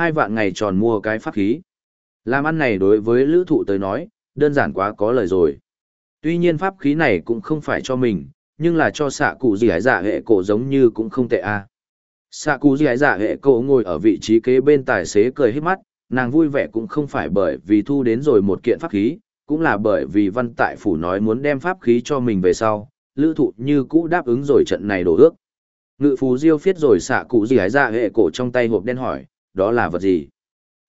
Hai vạn ngày tròn mua cái pháp khí. Làm ăn này đối với lữ thụ tới nói, đơn giản quá có lời rồi. Tuy nhiên pháp khí này cũng không phải cho mình, nhưng là cho xạ cụ gì hải giả dạ hệ cổ giống như cũng không tệ a à. xạ cụ gì hải giả dạ hệ cổ ngồi ở vị trí kế bên tài xế cười hết mắt nàng vui vẻ cũng không phải bởi vì thu đến rồi một kiện pháp khí cũng là bởi vì văn tại phủ nói muốn đem pháp khí cho mình về sau lữ thụ như cũ đáp ứng rồi trận này đổ ước ngự phú diêu phiết rồi xạ cụ gì hải giả dạ hệ cổ trong tay hộp đen hỏi đó là vật gì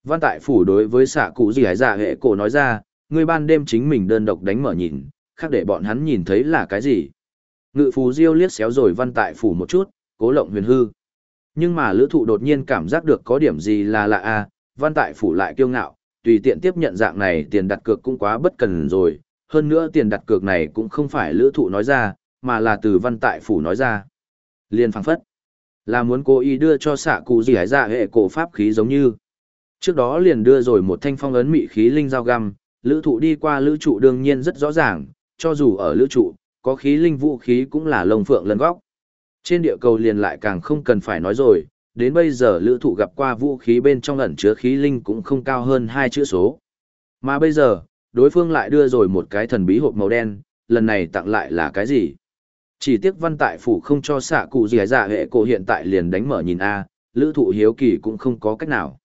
văn tại phủ đối với xạ cụ gì hải dạ hệ cổ nói ra người ban đêm chính mình đơn độc đánh mở nhìn khác để bọn hắn nhìn thấy là cái gì Ngự phù diêu liếc xéo rồi văn tại phủ một chút, cố lộng huyền hư. Nhưng mà lữ thụ đột nhiên cảm giác được có điểm gì là lạ à, văn tại phủ lại kiêu ngạo, tùy tiện tiếp nhận dạng này tiền đặt cược cũng quá bất cần rồi. Hơn nữa tiền đặt cược này cũng không phải lữ thụ nói ra, mà là từ văn tại phủ nói ra. Liên phăng phất. Là muốn cố ý đưa cho xạ cụ gì hải dạ hệ cổ pháp khí giống như. Trước đó liền đưa rồi một thanh phong ấn mị khí linh dao găm, lữ thụ đi qua lữ trụ đương nhiên rất rõ ràng, cho dù ở lữ trụ, có khí linh vũ khí cũng là lông phượng lần góc. Trên địa cầu liền lại càng không cần phải nói rồi, đến bây giờ lữ thụ gặp qua vũ khí bên trong ẩn chứa khí linh cũng không cao hơn hai chữ số. Mà bây giờ, đối phương lại đưa rồi một cái thần bí hộp màu đen, lần này tặng lại là cái gì? Chỉ tiếc văn tại phủ không cho xạ cụ gì dạ hệ cổ hiện tại liền đánh mở nhìn A, lữ thụ hiếu kỳ cũng không có cách nào.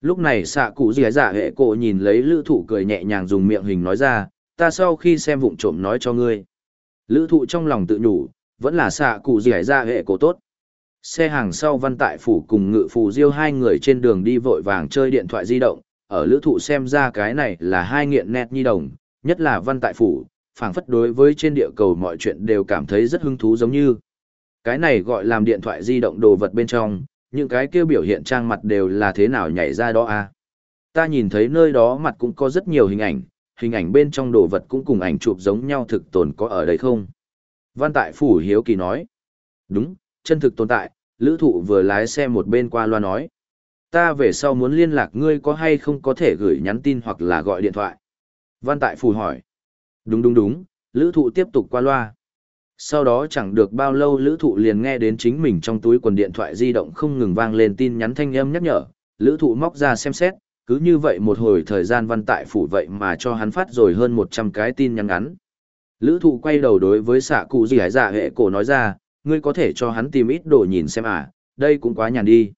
Lúc này xạ cụ gì dạ hệ cổ nhìn lấy lữ thụ cười nhẹ nhàng dùng miệng hình nói ra, ta sau khi xem vụng trộm nói cho ngươi. Lữ thụ trong lòng tự nhủ, vẫn là xạ cụ gì dạ hệ cổ tốt. Xe hàng sau văn tại phủ cùng ngự phù diêu hai người trên đường đi vội vàng chơi điện thoại di động, ở lữ thụ xem ra cái này là hai nghiện nét nhi đồng, nhất là văn tại phủ, Phảng phất đối với trên địa cầu mọi chuyện đều cảm thấy rất hứng thú giống như. Cái này gọi làm điện thoại di động đồ vật bên trong, những cái kia biểu hiện trang mặt đều là thế nào nhảy ra đó à. Ta nhìn thấy nơi đó mặt cũng có rất nhiều hình ảnh, hình ảnh bên trong đồ vật cũng cùng ảnh chụp giống nhau thực tồn có ở đây không? Văn Tại Phủ Hiếu Kỳ nói. Đúng, chân thực tồn tại, lữ thụ vừa lái xe một bên qua loa nói. Ta về sau muốn liên lạc ngươi có hay không có thể gửi nhắn tin hoặc là gọi điện thoại. Văn Tại Phủ hỏi. Đúng đúng đúng, lữ thụ tiếp tục qua loa. Sau đó chẳng được bao lâu lữ thụ liền nghe đến chính mình trong túi quần điện thoại di động không ngừng vang lên tin nhắn thanh âm nhắc nhở. Lữ thụ móc ra xem xét, cứ như vậy một hồi thời gian văn tại phủ vậy mà cho hắn phát rồi hơn 100 cái tin nhắn ngắn. Lữ thụ quay đầu đối với xạ cụ gì hải giả hệ cổ nói ra, ngươi có thể cho hắn tìm ít đồ nhìn xem à, đây cũng quá nhàn đi.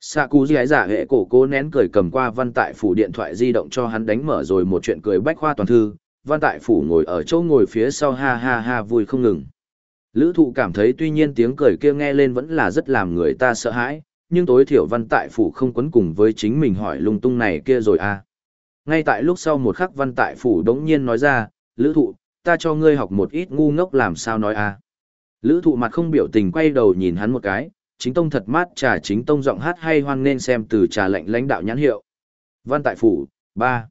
Xạ cụ gì hải giả hệ cổ cố nén cười cầm qua văn tại phủ điện thoại di động cho hắn đánh mở rồi một chuyện cười bách khoa toàn thư, văn tại phủ ngồi ở chỗ ngồi phía sau ha ha ha vui không ngừng. Lữ thụ cảm thấy tuy nhiên tiếng cười kia nghe lên vẫn là rất làm người ta sợ hãi, nhưng tối thiểu văn tại phủ không quấn cùng với chính mình hỏi lung tung này kia rồi à. Ngay tại lúc sau một khắc văn tại phủ đống nhiên nói ra, lữ thụ, ta cho ngươi học một ít ngu ngốc làm sao nói à. Lữ thụ mặt không biểu tình quay đầu nhìn hắn một cái, chính tông thật mát trà chính tông giọng hát hay hoan nên xem từ trà lệnh lãnh đạo nhãn hiệu. Văn tại phủ, 3.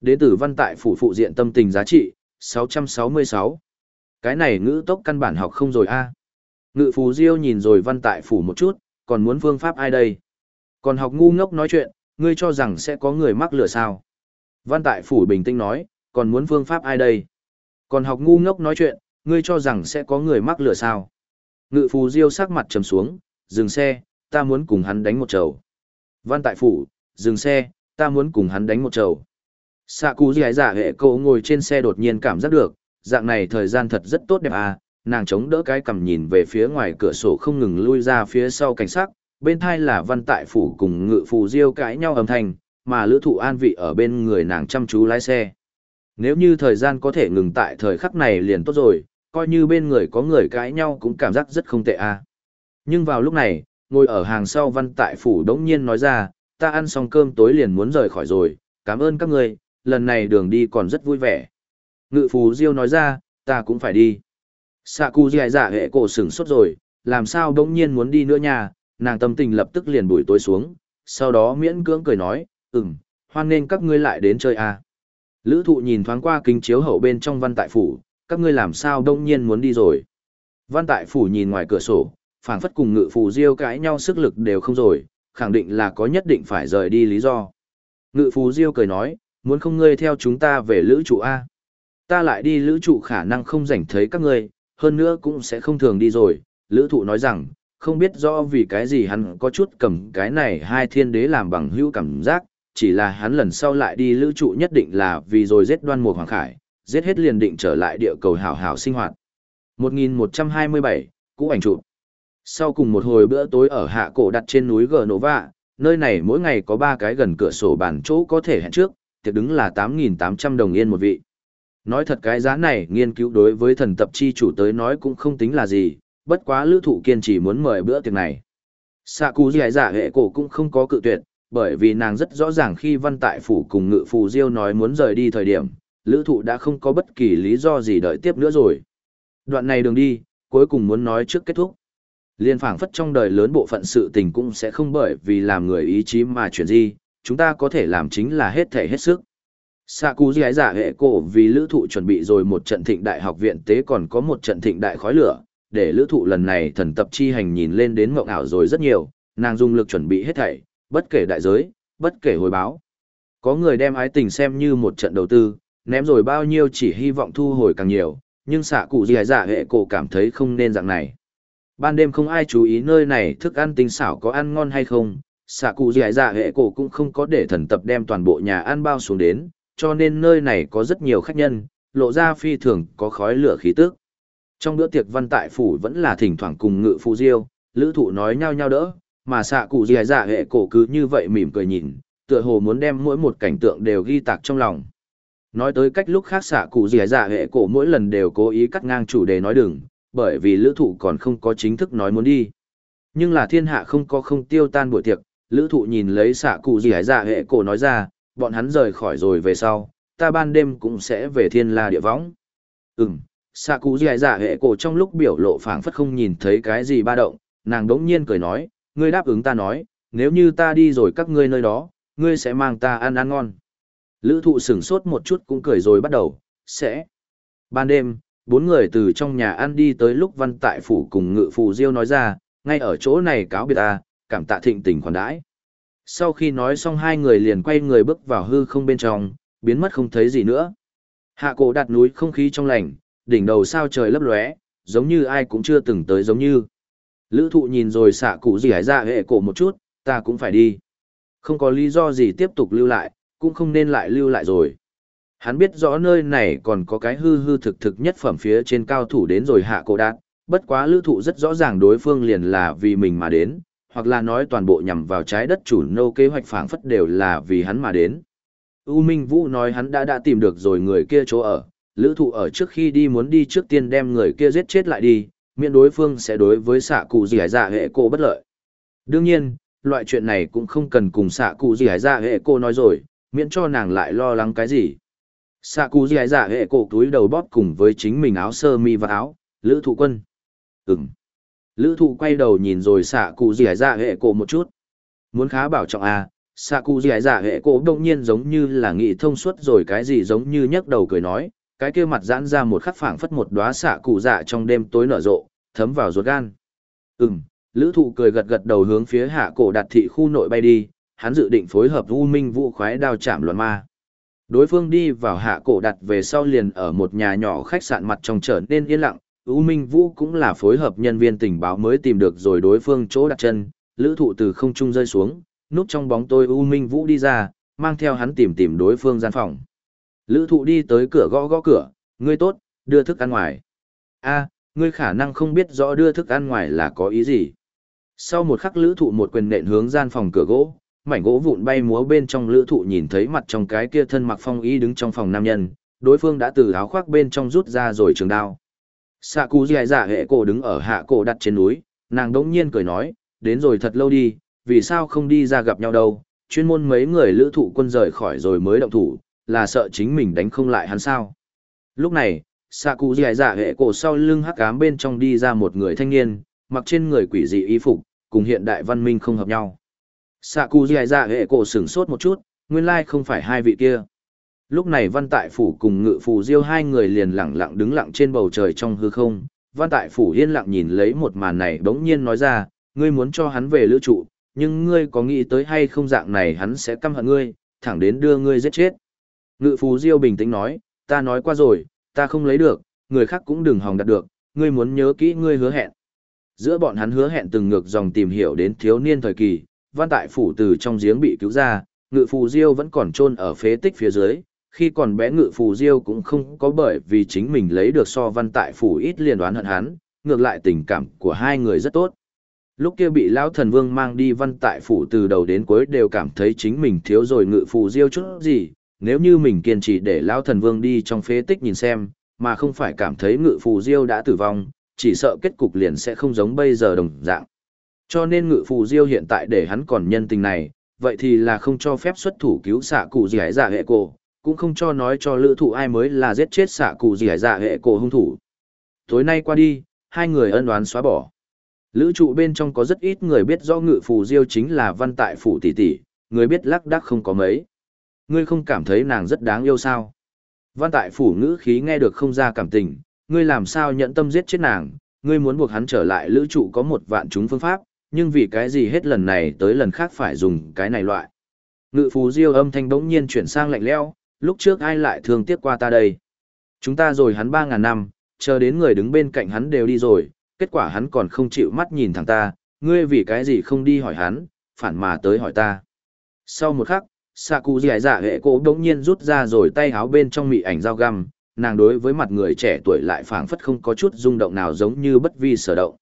Đế tử văn tại phủ phụ diện tâm tình giá trị, 666. Cái này ngữ tốc căn bản học không rồi a à. Ngự phù diêu nhìn rồi văn tại phủ một chút, còn muốn phương pháp ai đây? Còn học ngu ngốc nói chuyện, ngươi cho rằng sẽ có người mắc lửa sao? Văn Tại Phủ bình tĩnh nói, còn muốn phương pháp ai đây? Còn học ngu ngốc nói chuyện, ngươi cho rằng sẽ có người mắc lửa sao? Ngự phù diêu sắc mặt trầm xuống, dừng xe, ta muốn cùng hắn đánh một trầu. Văn Tại Phủ, dừng xe, ta muốn cùng hắn đánh một trầu. Sạ cú dì dạ hệ cậu ngồi trên xe đột nhiên cảm giác được, dạng này thời gian thật rất tốt đẹp à, nàng chống đỡ cái cằm nhìn về phía ngoài cửa sổ không ngừng lui ra phía sau cảnh sắc, bên thai là văn tại phủ cùng ngự phù diêu cãi nhau âm thanh, mà lữ thụ an vị ở bên người nàng chăm chú lái xe. Nếu như thời gian có thể ngừng tại thời khắc này liền tốt rồi, coi như bên người có người cãi nhau cũng cảm giác rất không tệ a à. Nhưng vào lúc này, ngồi ở hàng sau văn tại phủ đống nhiên nói ra, ta ăn xong cơm tối liền muốn rời khỏi rồi, cảm ơn các người, lần này đường đi còn rất vui vẻ. Ngự phù diêu nói ra, ta cũng phải đi. Sạ cu dài dạ hệ cổ sửng sốt rồi, làm sao đống nhiên muốn đi nữa nha, nàng tâm tình lập tức liền bùi tối xuống, sau đó miễn cưỡng cười nói, ừm, hoan nên các ngươi lại đến chơi à. Lữ thụ nhìn thoáng qua kính chiếu hậu bên trong văn tại phủ, các ngươi làm sao đông nhiên muốn đi rồi. Văn tại phủ nhìn ngoài cửa sổ, phản phất cùng ngự phù diêu cãi nhau sức lực đều không rồi, khẳng định là có nhất định phải rời đi lý do. Ngự phù diêu cười nói, muốn không ngươi theo chúng ta về lữ trụ A. Ta lại đi lữ trụ khả năng không rảnh thấy các ngươi, hơn nữa cũng sẽ không thường đi rồi. Lữ thụ nói rằng, không biết rõ vì cái gì hắn có chút cầm cái này hai thiên đế làm bằng hữu cảm giác, chỉ là hắn lần sau lại đi lữ trụ nhất định là vì rồi giết đoan mục hoàng khải, giết hết liền định trở lại địa cầu hảo hảo sinh hoạt. 1127, cũ ảnh chụp. Sau cùng một hồi bữa tối ở hạ cổ đặt trên núi Nova, nơi này mỗi ngày có ba cái gần cửa sổ bàn chỗ có thể hẹn trước, tiệc đứng là 8.800 đồng yên một vị. Nói thật cái giá này nghiên cứu đối với thần tập chi chủ tới nói cũng không tính là gì, bất quá lữ thụ kiên trì muốn mời bữa tiệc này. Sạ cú giải giả hệ cổ cũng không có cự tuyệt, bởi vì nàng rất rõ ràng khi văn tại phủ cùng ngự phù diêu nói muốn rời đi thời điểm, lữ thụ đã không có bất kỳ lý do gì đợi tiếp nữa rồi. Đoạn này đường đi, cuối cùng muốn nói trước kết thúc. Liên phảng phất trong đời lớn bộ phận sự tình cũng sẽ không bởi vì làm người ý chí mà chuyển di, chúng ta có thể làm chính là hết thể hết sức. Sạ cú giải giả hệ cổ vì lữ thụ chuẩn bị rồi một trận thịnh đại học viện tế còn có một trận thịnh đại khói lửa, để lữ thụ lần này thần tập chi hành nhìn lên đến mộng ảo rồi rất nhiều, nàng dùng lực chuẩn bị hết thảy, bất kể đại giới, bất kể hồi báo. Có người đem ái tình xem như một trận đầu tư, ném rồi bao nhiêu chỉ hy vọng thu hồi càng nhiều, nhưng sạ cụ giải giả hệ cổ cảm thấy không nên dạng này. Ban đêm không ai chú ý nơi này thức ăn tinh xảo có ăn ngon hay không, xạ cụ dì dạ hệ cổ cũng không có để thần tập đem toàn bộ nhà ăn bao xuống đến, cho nên nơi này có rất nhiều khách nhân, lộ ra phi thường có khói lửa khí tức. Trong bữa tiệc văn tại phủ vẫn là thỉnh thoảng cùng ngự phụ diêu, lữ thụ nói nhau nhau đỡ, mà xạ cụ dì dạ hệ cổ cứ như vậy mỉm cười nhìn, tựa hồ muốn đem mỗi một cảnh tượng đều ghi tạc trong lòng. Nói tới cách lúc khác xạ cụ dì dạ hệ cổ mỗi lần đều cố ý cắt ngang chủ đề nói đừng, bởi vì lữ thụ còn không có chính thức nói muốn đi. Nhưng là thiên hạ không có không tiêu tan buổi tiệc, lữ thụ nhìn lấy xạ cụ dì dạ hệ cổ nói ra, bọn hắn rời khỏi rồi về sau, ta ban đêm cũng sẽ về thiên la địa võng. Ừm, xạ cụ dì dạ hệ cổ trong lúc biểu lộ phảng phất không nhìn thấy cái gì ba động, nàng đống nhiên cười nói, ngươi đáp ứng ta nói, nếu như ta đi rồi các ngươi nơi đó, ngươi sẽ mang ta ăn ăn ngon. Lữ thụ sửng sốt một chút cũng cười rồi bắt đầu, sẽ. Ban đêm, bốn người từ trong nhà ăn đi tới lúc văn tại phủ cùng ngự phù diêu nói ra, ngay ở chỗ này cáo biệt ta, cảm tạ thịnh tình khoản đãi. Sau khi nói xong hai người liền quay người bước vào hư không bên trong, biến mất không thấy gì nữa. Hạ cổ đặt núi không khí trong lành, đỉnh đầu sao trời lấp lóe, giống như ai cũng chưa từng tới giống như. Lữ thụ nhìn rồi xạ cụ gì hải ra hệ cổ một chút, ta cũng phải đi. Không có lý do gì tiếp tục lưu lại, cũng không nên lại lưu lại rồi. Hắn biết rõ nơi này còn có cái hư hư thực thực nhất phẩm phía trên cao thủ đến rồi hạ cổ đạt, bất quá lữ thụ rất rõ ràng đối phương liền là vì mình mà đến, hoặc là nói toàn bộ nhằm vào trái đất chủ nô kế hoạch phảng phất đều là vì hắn mà đến. U Minh Vũ nói hắn đã đã tìm được rồi người kia chỗ ở, lữ thụ ở trước khi đi muốn đi trước tiên đem người kia giết chết lại đi, miễn đối phương sẽ đối với xạ cụ gì hải dạ hệ cô bất lợi. Đương nhiên, loại chuyện này cũng không cần cùng xạ cụ gì hải dạ hệ cô nói rồi, miễn cho nàng lại lo lắng cái gì. Xạ cụ gì hải dạ hệ cô túi đầu bóp cùng với chính mình áo sơ mi và áo, lữ thụ quân. Ừm. Lữ thụ quay đầu nhìn rồi xạ cụ gì hải dạ hệ cổ một chút. Muốn khá bảo trọng à, xạ cụ gì hải dạ hệ cổ đông nhiên giống như là nghĩ thông suốt rồi cái gì giống như nhấc đầu cười nói, cái kia mặt giãn ra một khắc phảng phất một đóa xạ cụ dạ trong đêm tối nở rộ, thấm vào ruột gan. Ừm, lữ thụ cười gật gật đầu hướng phía hạ cổ đạt thị khu nội bay đi, hắn dự định phối hợp U Minh Vũ khoái đao chạm loạn ma. Đối phương đi vào hạ cổ đặt về sau liền ở một nhà nhỏ khách sạn mặt trong trở nên yên lặng, U Minh Vũ cũng là phối hợp nhân viên tình báo mới tìm được rồi đối phương chỗ đặt chân, lữ thụ từ không trung rơi xuống, núp trong bóng tôi U Minh Vũ đi ra, mang theo hắn tìm tìm đối phương gian phòng. Lữ thụ đi tới cửa gõ gõ cửa, ngươi tốt, đưa thức ăn ngoài. a ngươi khả năng không biết rõ đưa thức ăn ngoài là có ý gì. Sau một khắc lữ thụ một quyền nện hướng gian phòng cửa gỗ, mảnh gỗ vụn bay múa bên trong lữ thụ nhìn thấy mặt trong cái kia thân mặc phong y đứng trong phòng nam nhân, đối phương đã từ áo khoác bên trong rút ra rồi trường đao xạ cú dì dạ hệ cổ đứng ở hạ cổ đặt trên núi, nàng đống nhiên cười nói, đến rồi thật lâu đi, vì sao không đi ra gặp nhau đâu, chuyên môn mấy người lữ thụ quân rời khỏi rồi mới động thủ, là sợ chính mình đánh không lại hắn sao. Lúc này, xạ cụ dì dạ hệ cổ sau lưng hắc cám bên trong đi ra một người thanh niên, mặc trên người quỷ dị y phục, cùng hiện đại văn minh không hợp nhau. Xạ cụ dì dạ hệ cổ sửng sốt một chút, nguyên lai không phải hai vị kia. Lúc này văn tại phủ cùng ngự phù diêu hai người liền lặng lặng đứng lặng trên bầu trời trong hư không. Văn tại phủ yên lặng nhìn lấy một màn này đống nhiên nói ra, ngươi muốn cho hắn về lữ trụ, nhưng ngươi có nghĩ tới hay không dạng này hắn sẽ căm hận ngươi, thẳng đến đưa ngươi giết chết. Ngự phù diêu bình tĩnh nói, ta nói qua rồi, ta không lấy được, người khác cũng đừng hòng đạt được, ngươi muốn nhớ kỹ ngươi hứa hẹn. Giữa bọn hắn hứa hẹn từng ngược dòng tìm hiểu đến thiếu niên thời kỳ, văn tại phủ từ trong giếng bị cứu ra, ngự phù diêu vẫn còn chôn ở phế tích phía dưới, khi còn bé ngự phù diêu cũng không có bởi vì chính mình lấy được so văn tại phủ ít liên đoán hận hắn, ngược lại tình cảm của hai người rất tốt. Lúc kia bị lão thần vương mang đi văn tại phủ từ đầu đến cuối đều cảm thấy chính mình thiếu rồi ngự phù diêu chút gì, nếu như mình kiên trì để lão thần vương đi trong phế tích nhìn xem, mà không phải cảm thấy ngự phù diêu đã tử vong, chỉ sợ kết cục liền sẽ không giống bây giờ đồng dạng. Cho nên ngự phù diêu hiện tại để hắn còn nhân tình này, vậy thì là không cho phép xuất thủ cứu xạ cụ gì hải giả hệ cổ, cũng không cho nói cho lữ thụ ai mới là giết chết xạ cụ gì hải dạ hệ cổ hung thủ. Tối nay qua đi, hai người ân đoán xóa bỏ. Lữ trụ bên trong có rất ít người biết rõ ngự phù diêu chính là văn tại phủ tỷ tỷ, người biết lắc đắc không có mấy. Ngươi không cảm thấy nàng rất đáng yêu sao? Văn tại phủ ngữ khí nghe được không ra cảm tình, ngươi làm sao nhận tâm giết chết nàng, ngươi muốn buộc hắn trở lại lữ trụ có một vạn chúng phương pháp, nhưng vì cái gì hết lần này tới lần khác phải dùng cái này loại. Ngự phù diêu âm thanh bỗng nhiên chuyển sang lạnh lẽo, lúc trước ai lại thương tiếc qua ta đây. Chúng ta rồi hắn ba ngàn năm, chờ đến người đứng bên cạnh hắn đều đi rồi, kết quả hắn còn không chịu mắt nhìn thẳng ta, ngươi vì cái gì không đi hỏi hắn, phản mà tới hỏi ta. Sau một khắc, xạ cụ dì dạ hệ cổ đống nhiên rút ra rồi tay háo bên trong mị ảnh dao găm, nàng đối với mặt người trẻ tuổi lại phảng phất không có chút rung động nào giống như bất vi sở động.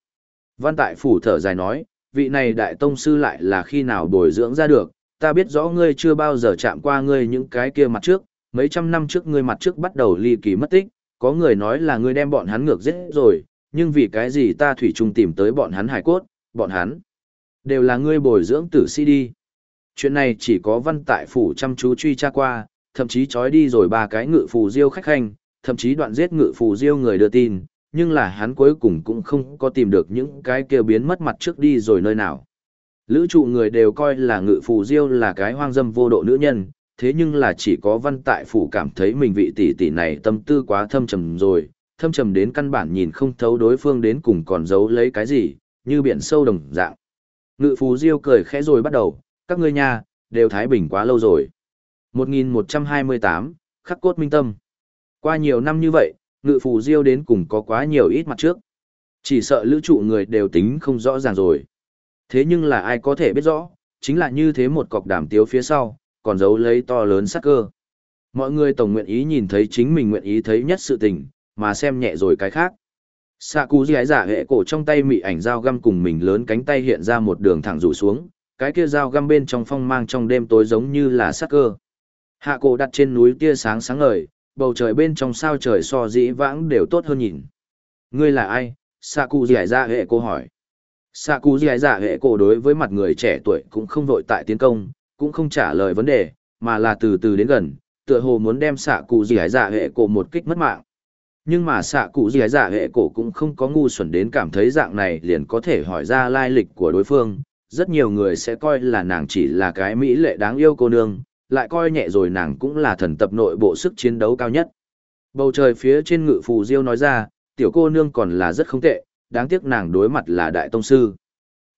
Văn tại phủ thở dài nói, vị này đại tông sư lại là khi nào bồi dưỡng ra được, ta biết rõ ngươi chưa bao giờ chạm qua ngươi những cái kia mặt trước, mấy trăm năm trước ngươi mặt trước bắt đầu ly kỳ mất tích, có người nói là ngươi đem bọn hắn ngược giết rồi, nhưng vì cái gì ta thủy chung tìm tới bọn hắn hải cốt, bọn hắn đều là ngươi bồi dưỡng tử sĩ đi. Chuyện này chỉ có văn tại phủ chăm chú truy tra qua, thậm chí trói đi rồi ba cái ngự phù diêu khách hành, thậm chí đoạn giết ngự phù diêu người đưa tin, nhưng là hắn cuối cùng cũng không có tìm được những cái kia biến mất mặt trước đi rồi nơi nào. Lữ trụ người đều coi là ngự phù diêu là cái hoang dâm vô độ nữ nhân, thế nhưng là chỉ có văn tại phủ cảm thấy mình vị tỷ tỷ này tâm tư quá thâm trầm rồi, thâm trầm đến căn bản nhìn không thấu đối phương đến cùng còn giấu lấy cái gì, như biển sâu đồng dạng. Ngự phù diêu cười khẽ rồi bắt đầu, các ngươi nha, đều thái bình quá lâu rồi. 1128, khắc cốt minh tâm. Qua nhiều năm như vậy, ngự phù diêu đến cùng có quá nhiều ít mặt trước. Chỉ sợ lữ trụ người đều tính không rõ ràng rồi. Thế nhưng là ai có thể biết rõ, chính là như thế một cọc đàm tiếu phía sau, còn giấu lấy to lớn sắc cơ. Mọi người tổng nguyện ý nhìn thấy chính mình nguyện ý thấy nhất sự tình, mà xem nhẹ rồi cái khác. Sạ cú gái giả hệ cổ trong tay mị ảnh dao găm cùng mình lớn cánh tay hiện ra một đường thẳng rủ xuống, cái kia dao găm bên trong phong mang trong đêm tối giống như là sắc cơ. Hạ cổ đặt trên núi tia sáng sáng ngời, bầu trời bên trong sao trời so dĩ vãng đều tốt hơn nhìn. Ngươi là ai? Sạ cụ dì dạ hệ cổ hỏi. Sạ cụ dì dạ hệ cổ đối với mặt người trẻ tuổi cũng không vội tại tiến công, cũng không trả lời vấn đề, mà là từ từ đến gần, tựa hồ muốn đem xạ cụ dì dạ hệ cổ một kích mất mạng. Nhưng mà xạ cụ dì dạ hệ cổ cũng không có ngu xuẩn đến cảm thấy dạng này liền có thể hỏi ra lai lịch của đối phương, rất nhiều người sẽ coi là nàng chỉ là cái mỹ lệ đáng yêu cô nương, lại coi nhẹ rồi nàng cũng là thần tập nội bộ sức chiến đấu cao nhất. Bầu trời phía trên ngự phù diêu nói ra, tiểu cô nương còn là rất không tệ, đáng tiếc nàng đối mặt là đại tông sư.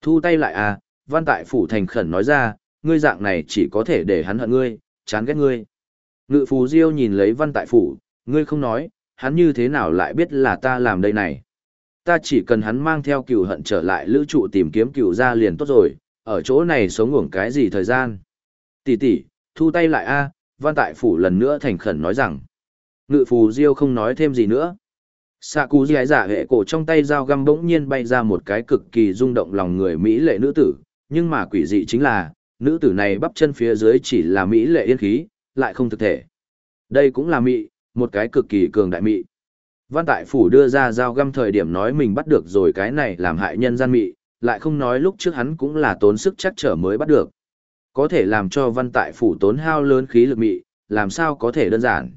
Thu tay lại à, văn tại phủ thành khẩn nói ra, ngươi dạng này chỉ có thể để hắn hận ngươi, chán ghét ngươi. Ngự phù diêu nhìn lấy văn tại phủ, ngươi không nói, hắn như thế nào lại biết là ta làm đây này. Ta chỉ cần hắn mang theo cựu hận trở lại lữ trụ tìm kiếm cựu ra liền tốt rồi, ở chỗ này sống ngủng cái gì thời gian. Tỷ tỷ, thu tay lại a văn tại phủ lần nữa thành khẩn nói rằng. Ngự phù diêu không nói thêm gì nữa. Sạ cú dì giả hệ cổ trong tay dao găm bỗng nhiên bay ra một cái cực kỳ rung động lòng người Mỹ lệ nữ tử, nhưng mà quỷ dị chính là, nữ tử này bắp chân phía dưới chỉ là Mỹ lệ yên khí, lại không thực thể. Đây cũng là Mỹ, một cái cực kỳ cường đại Mỹ. Văn Tại Phủ đưa ra dao găm thời điểm nói mình bắt được rồi cái này làm hại nhân gian Mỹ, lại không nói lúc trước hắn cũng là tốn sức chắc trở mới bắt được. Có thể làm cho Văn Tại Phủ tốn hao lớn khí lực Mỹ, làm sao có thể đơn giản.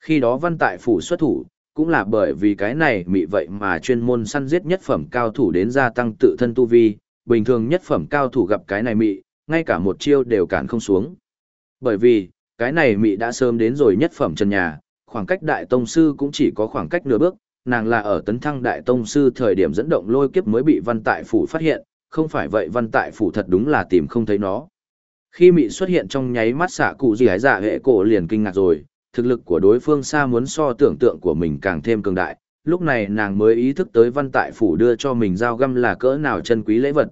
Khi đó Văn Tại Phủ xuất thủ, cũng là bởi vì cái này Mỹ vậy mà chuyên môn săn giết nhất phẩm cao thủ đến gia tăng tự thân tu vi, bình thường nhất phẩm cao thủ gặp cái này Mỹ, ngay cả một chiêu đều cản không xuống. Bởi vì, cái này mị đã sớm đến rồi nhất phẩm chân nhà, khoảng cách đại tông sư cũng chỉ có khoảng cách nửa bước, nàng là ở tấn thăng đại tông sư thời điểm dẫn động lôi kiếp mới bị văn tại phủ phát hiện, không phải vậy văn tại phủ thật đúng là tìm không thấy nó. Khi Mị xuất hiện trong nháy mắt xạ cụ gì hái giả dạ hệ cổ liền kinh ngạc rồi, thực lực của đối phương xa muốn so tưởng tượng của mình càng thêm cường đại, lúc này nàng mới ý thức tới văn tại phủ đưa cho mình dao găm là cỡ nào chân quý lễ vật.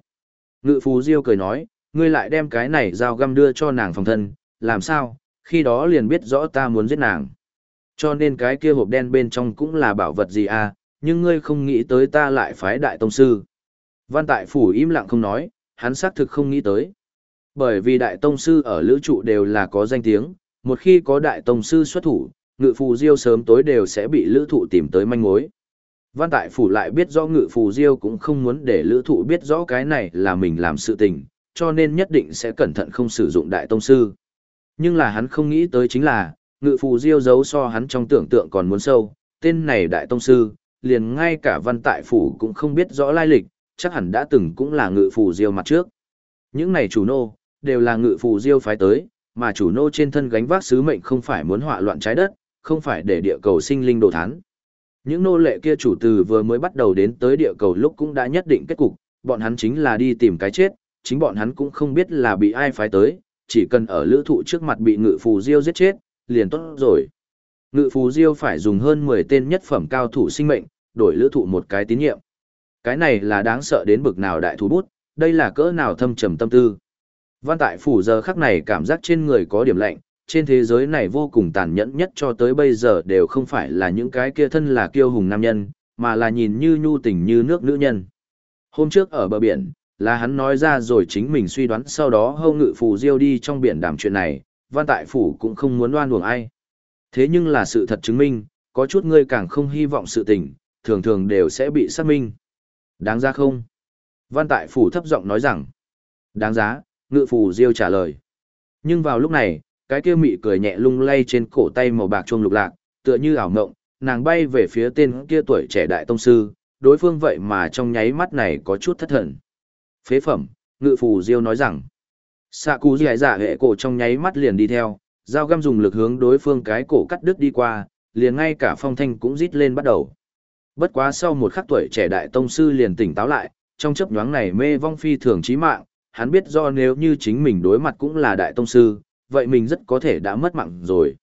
Ngự phú diêu cười nói, ngươi lại đem cái này dao găm đưa cho nàng phòng thân, làm sao, khi đó liền biết rõ ta muốn giết nàng. Cho nên cái kia hộp đen bên trong cũng là bảo vật gì à, nhưng ngươi không nghĩ tới ta lại phái đại tông sư. Văn tại phủ im lặng không nói, hắn xác thực không nghĩ tới. Bởi vì đại tông sư ở lữ trụ đều là có danh tiếng, một khi có đại tông sư xuất thủ, ngự phù diêu sớm tối đều sẽ bị lữ thụ tìm tới manh mối. Văn tại phủ lại biết rõ ngự phù diêu cũng không muốn để lữ thụ biết rõ cái này là mình làm sự tình, cho nên nhất định sẽ cẩn thận không sử dụng đại tông sư. Nhưng là hắn không nghĩ tới chính là, ngự phù diêu giấu so hắn trong tưởng tượng còn muốn sâu, tên này đại tông sư, liền ngay cả văn tại phủ cũng không biết rõ lai lịch, chắc hẳn đã từng cũng là ngự phù diêu mặt trước. Những này chủ nô, đều là ngự phù diêu phái tới, mà chủ nô trên thân gánh vác sứ mệnh không phải muốn họa loạn trái đất, không phải để địa cầu sinh linh đồ thán. Những nô lệ kia chủ từ vừa mới bắt đầu đến tới địa cầu lúc cũng đã nhất định kết cục, bọn hắn chính là đi tìm cái chết, chính bọn hắn cũng không biết là bị ai phái tới, chỉ cần ở lữ thụ trước mặt bị ngự phù diêu giết chết, liền tốt rồi. Ngự phù diêu phải dùng hơn 10 tên nhất phẩm cao thủ sinh mệnh, đổi lữ thụ một cái tín nhiệm. Cái này là đáng sợ đến bực nào đại thú bút, đây là cỡ nào thâm trầm tâm tư. Văn tại phủ giờ khắc này cảm giác trên người có điểm lạnh, trên thế giới này vô cùng tàn nhẫn nhất cho tới bây giờ đều không phải là những cái kia thân là kiêu hùng nam nhân, mà là nhìn như nhu tình như nước nữ nhân. Hôm trước ở bờ biển, là hắn nói ra rồi chính mình suy đoán sau đó hâu ngự phù diêu đi trong biển đàm chuyện này, văn tại phủ cũng không muốn đoan uổng ai. Thế nhưng là sự thật chứng minh, có chút ngươi càng không hy vọng sự tình, thường thường đều sẽ bị xác minh. Đáng ra không? Văn tại phủ thấp giọng nói rằng, đáng giá, ngự phù diêu trả lời. Nhưng vào lúc này, cái kia mị cười nhẹ lung lay trên cổ tay màu bạc chuông lục lạc, tựa như ảo ngộng, nàng bay về phía tên kia tuổi trẻ đại tông sư, đối phương vậy mà trong nháy mắt này có chút thất thần. Phế phẩm, ngự phù diêu nói rằng, xạ cù dì dạ hệ cổ trong nháy mắt liền đi theo, dao găm dùng lực hướng đối phương cái cổ cắt đứt đi qua, liền ngay cả phong thanh cũng rít lên bắt đầu. Bất quá sau một khắc tuổi trẻ đại tông sư liền tỉnh táo lại, trong chấp nhoáng này mê vong phi thường chí mạng, hắn biết do nếu như chính mình đối mặt cũng là đại tông sư, vậy mình rất có thể đã mất mạng rồi.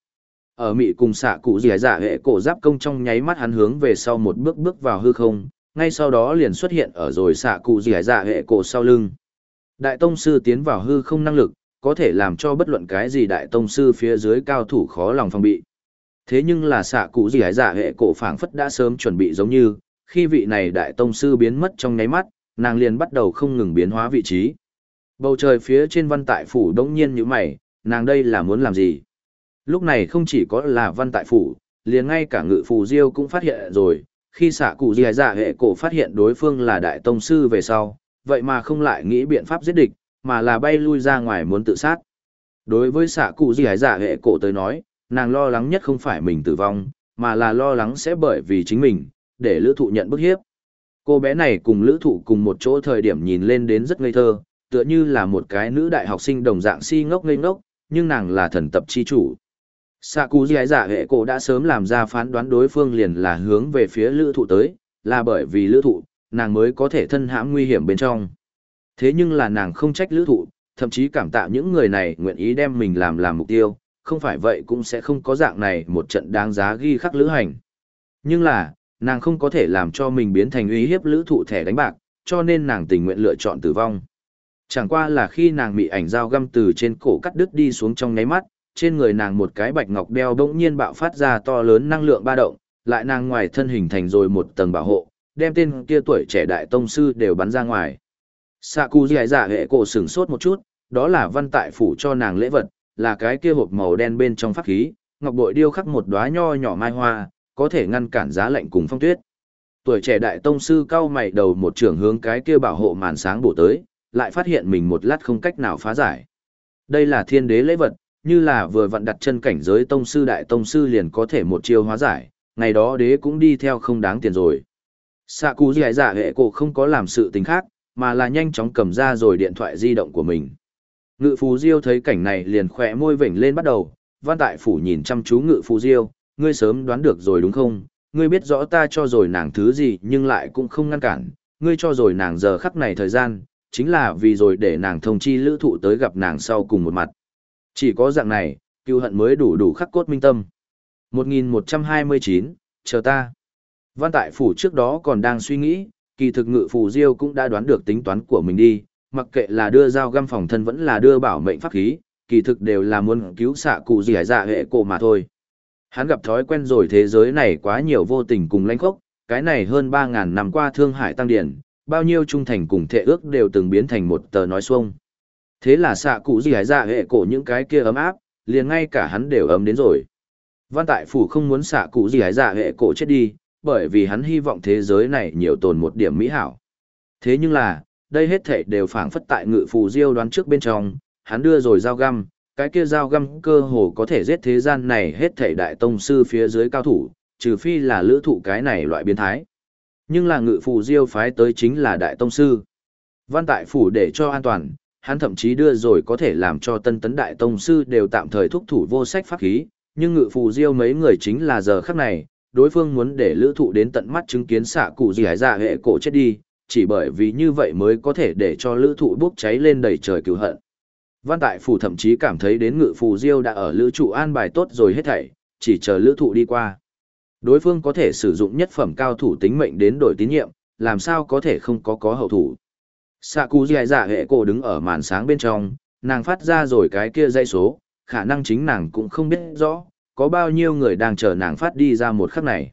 Ở mị cùng xạ cụ dì dạ hệ cổ giáp công trong nháy mắt hắn hướng về sau một bước bước vào hư không, ngay sau đó liền xuất hiện ở rồi xạ cụ dì dạ hệ cổ sau lưng. Đại tông sư tiến vào hư không năng lực, có thể làm cho bất luận cái gì đại tông sư phía dưới cao thủ khó lòng phòng bị. Thế nhưng là xạ cụ dì dạ hệ cổ phảng phất đã sớm chuẩn bị giống như, khi vị này đại tông sư biến mất trong nháy mắt, nàng liền bắt đầu không ngừng biến hóa vị trí. Bầu trời phía trên văn tại phủ đống nhiên như mày, nàng đây là muốn làm gì? Lúc này không chỉ có là văn tại phủ, liền ngay cả ngự phù diêu cũng phát hiện rồi, khi xạ cụ dì dạ hệ cổ phát hiện đối phương là đại tông sư về sau, vậy mà không lại nghĩ biện pháp giết địch, mà là bay lui ra ngoài muốn tự sát. Đối với xạ cụ dì dạ hệ cổ tới nói, nàng lo lắng nhất không phải mình tử vong, mà là lo lắng sẽ bởi vì chính mình, để lữ thụ nhận bức hiếp. Cô bé này cùng lữ thụ cùng một chỗ thời điểm nhìn lên đến rất ngây thơ, tựa như là một cái nữ đại học sinh đồng dạng si ngốc ngây ngốc, nhưng nàng là thần tập chi chủ. Sạ cú dì giả hệ cổ đã sớm làm ra phán đoán đối phương liền là hướng về phía lữ thụ tới, là bởi vì lữ thụ, nàng mới có thể thân hãm nguy hiểm bên trong. Thế nhưng là nàng không trách lữ thụ, thậm chí cảm tạ những người này nguyện ý đem mình làm làm mục tiêu, không phải vậy cũng sẽ không có dạng này một trận đáng giá ghi khắc lữ hành. Nhưng là, nàng không có thể làm cho mình biến thành uy hiếp lữ thụ thẻ đánh bạc, cho nên nàng tình nguyện lựa chọn tử vong. Chẳng qua là khi nàng bị ảnh dao găm từ trên cổ cắt đứt đi xuống trong nháy mắt, trên người nàng một cái bạch ngọc đeo bỗng nhiên bạo phát ra to lớn năng lượng ba động, lại nàng ngoài thân hình thành rồi một tầng bảo hộ, đem tên kia tuổi trẻ đại tông sư đều bắn ra ngoài. Sạ cụ dì dạ hệ cổ sửng sốt một chút, đó là văn tại phủ cho nàng lễ vật, là cái kia hộp màu đen bên trong pháp khí, ngọc bội điêu khắc một đóa nho nhỏ mai hoa, có thể ngăn cản giá lạnh cùng phong tuyết. Tuổi trẻ đại tông sư cao mày đầu một trưởng hướng cái kia bảo hộ màn sáng bổ tới, lại phát hiện mình một lát không cách nào phá giải. Đây là thiên đế lễ vật, như là vừa vặn đặt chân cảnh giới tông sư đại tông sư liền có thể một chiêu hóa giải, ngày đó đế cũng đi theo không đáng tiền rồi. Sạ cú giải giả dạ hệ cổ không có làm sự tình khác, mà là nhanh chóng cầm ra rồi điện thoại di động của mình. Ngự phù diêu thấy cảnh này liền khỏe môi vểnh lên bắt đầu, văn tại phủ nhìn chăm chú ngự phù diêu, ngươi sớm đoán được rồi đúng không? Ngươi biết rõ ta cho rồi nàng thứ gì nhưng lại cũng không ngăn cản, ngươi cho rồi nàng giờ khắc này thời gian, chính là vì rồi để nàng thông chi lữ thụ tới gặp nàng sau cùng một mặt. Chỉ có dạng này, cựu hận mới đủ đủ khắc cốt minh tâm. 1129, chờ ta. Văn tại phủ trước đó còn đang suy nghĩ, kỳ thực ngự Phủ diêu cũng đã đoán được tính toán của mình đi, mặc kệ là đưa dao găm phòng thân vẫn là đưa bảo mệnh pháp khí, kỳ thực đều là muốn cứu xạ cụ gì hải dạ hệ cổ mà thôi. Hắn gặp thói quen rồi thế giới này quá nhiều vô tình cùng lãnh khốc, cái này hơn 3.000 năm qua thương hải tăng điển, bao nhiêu trung thành cùng thệ ước đều từng biến thành một tờ nói xuông. Thế là xạ cụ gì hải dạ hệ cổ những cái kia ấm áp, liền ngay cả hắn đều ấm đến rồi. Văn tại phủ không muốn xạ cụ gì hải dạ hệ cổ chết đi, bởi vì hắn hy vọng thế giới này nhiều tồn một điểm mỹ hảo. Thế nhưng là, đây hết thảy đều phảng phất tại ngự phù diêu đoán trước bên trong, hắn đưa rồi dao găm, cái kia dao găm cơ hồ có thể giết thế gian này hết thảy đại tông sư phía dưới cao thủ, trừ phi là lữ thụ cái này loại biến thái. Nhưng là ngự phù diêu phái tới chính là đại tông sư. Văn tại phủ để cho an toàn, hắn thậm chí đưa rồi có thể làm cho tân tấn đại tông sư đều tạm thời thúc thủ vô sách pháp khí, nhưng ngự phù diêu mấy người chính là giờ khắc này, đối phương muốn để lữ thụ đến tận mắt chứng kiến xạ cụ gì hải dạ hệ cổ chết đi, chỉ bởi vì như vậy mới có thể để cho lữ thụ bốc cháy lên đầy trời cứu hận. Văn tại phủ thậm chí cảm thấy đến ngự phù diêu đã ở lữ trụ an bài tốt rồi hết thảy, chỉ chờ lữ thụ đi qua. Đối phương có thể sử dụng nhất phẩm cao thủ tính mệnh đến đổi tín nhiệm, làm sao có thể không có có hậu thủ. Sạ cụ dì dạ hệ cổ đứng ở màn sáng bên trong, nàng phát ra rồi cái kia dây số, khả năng chính nàng cũng không biết rõ, có bao nhiêu người đang chờ nàng phát đi ra một khắc này.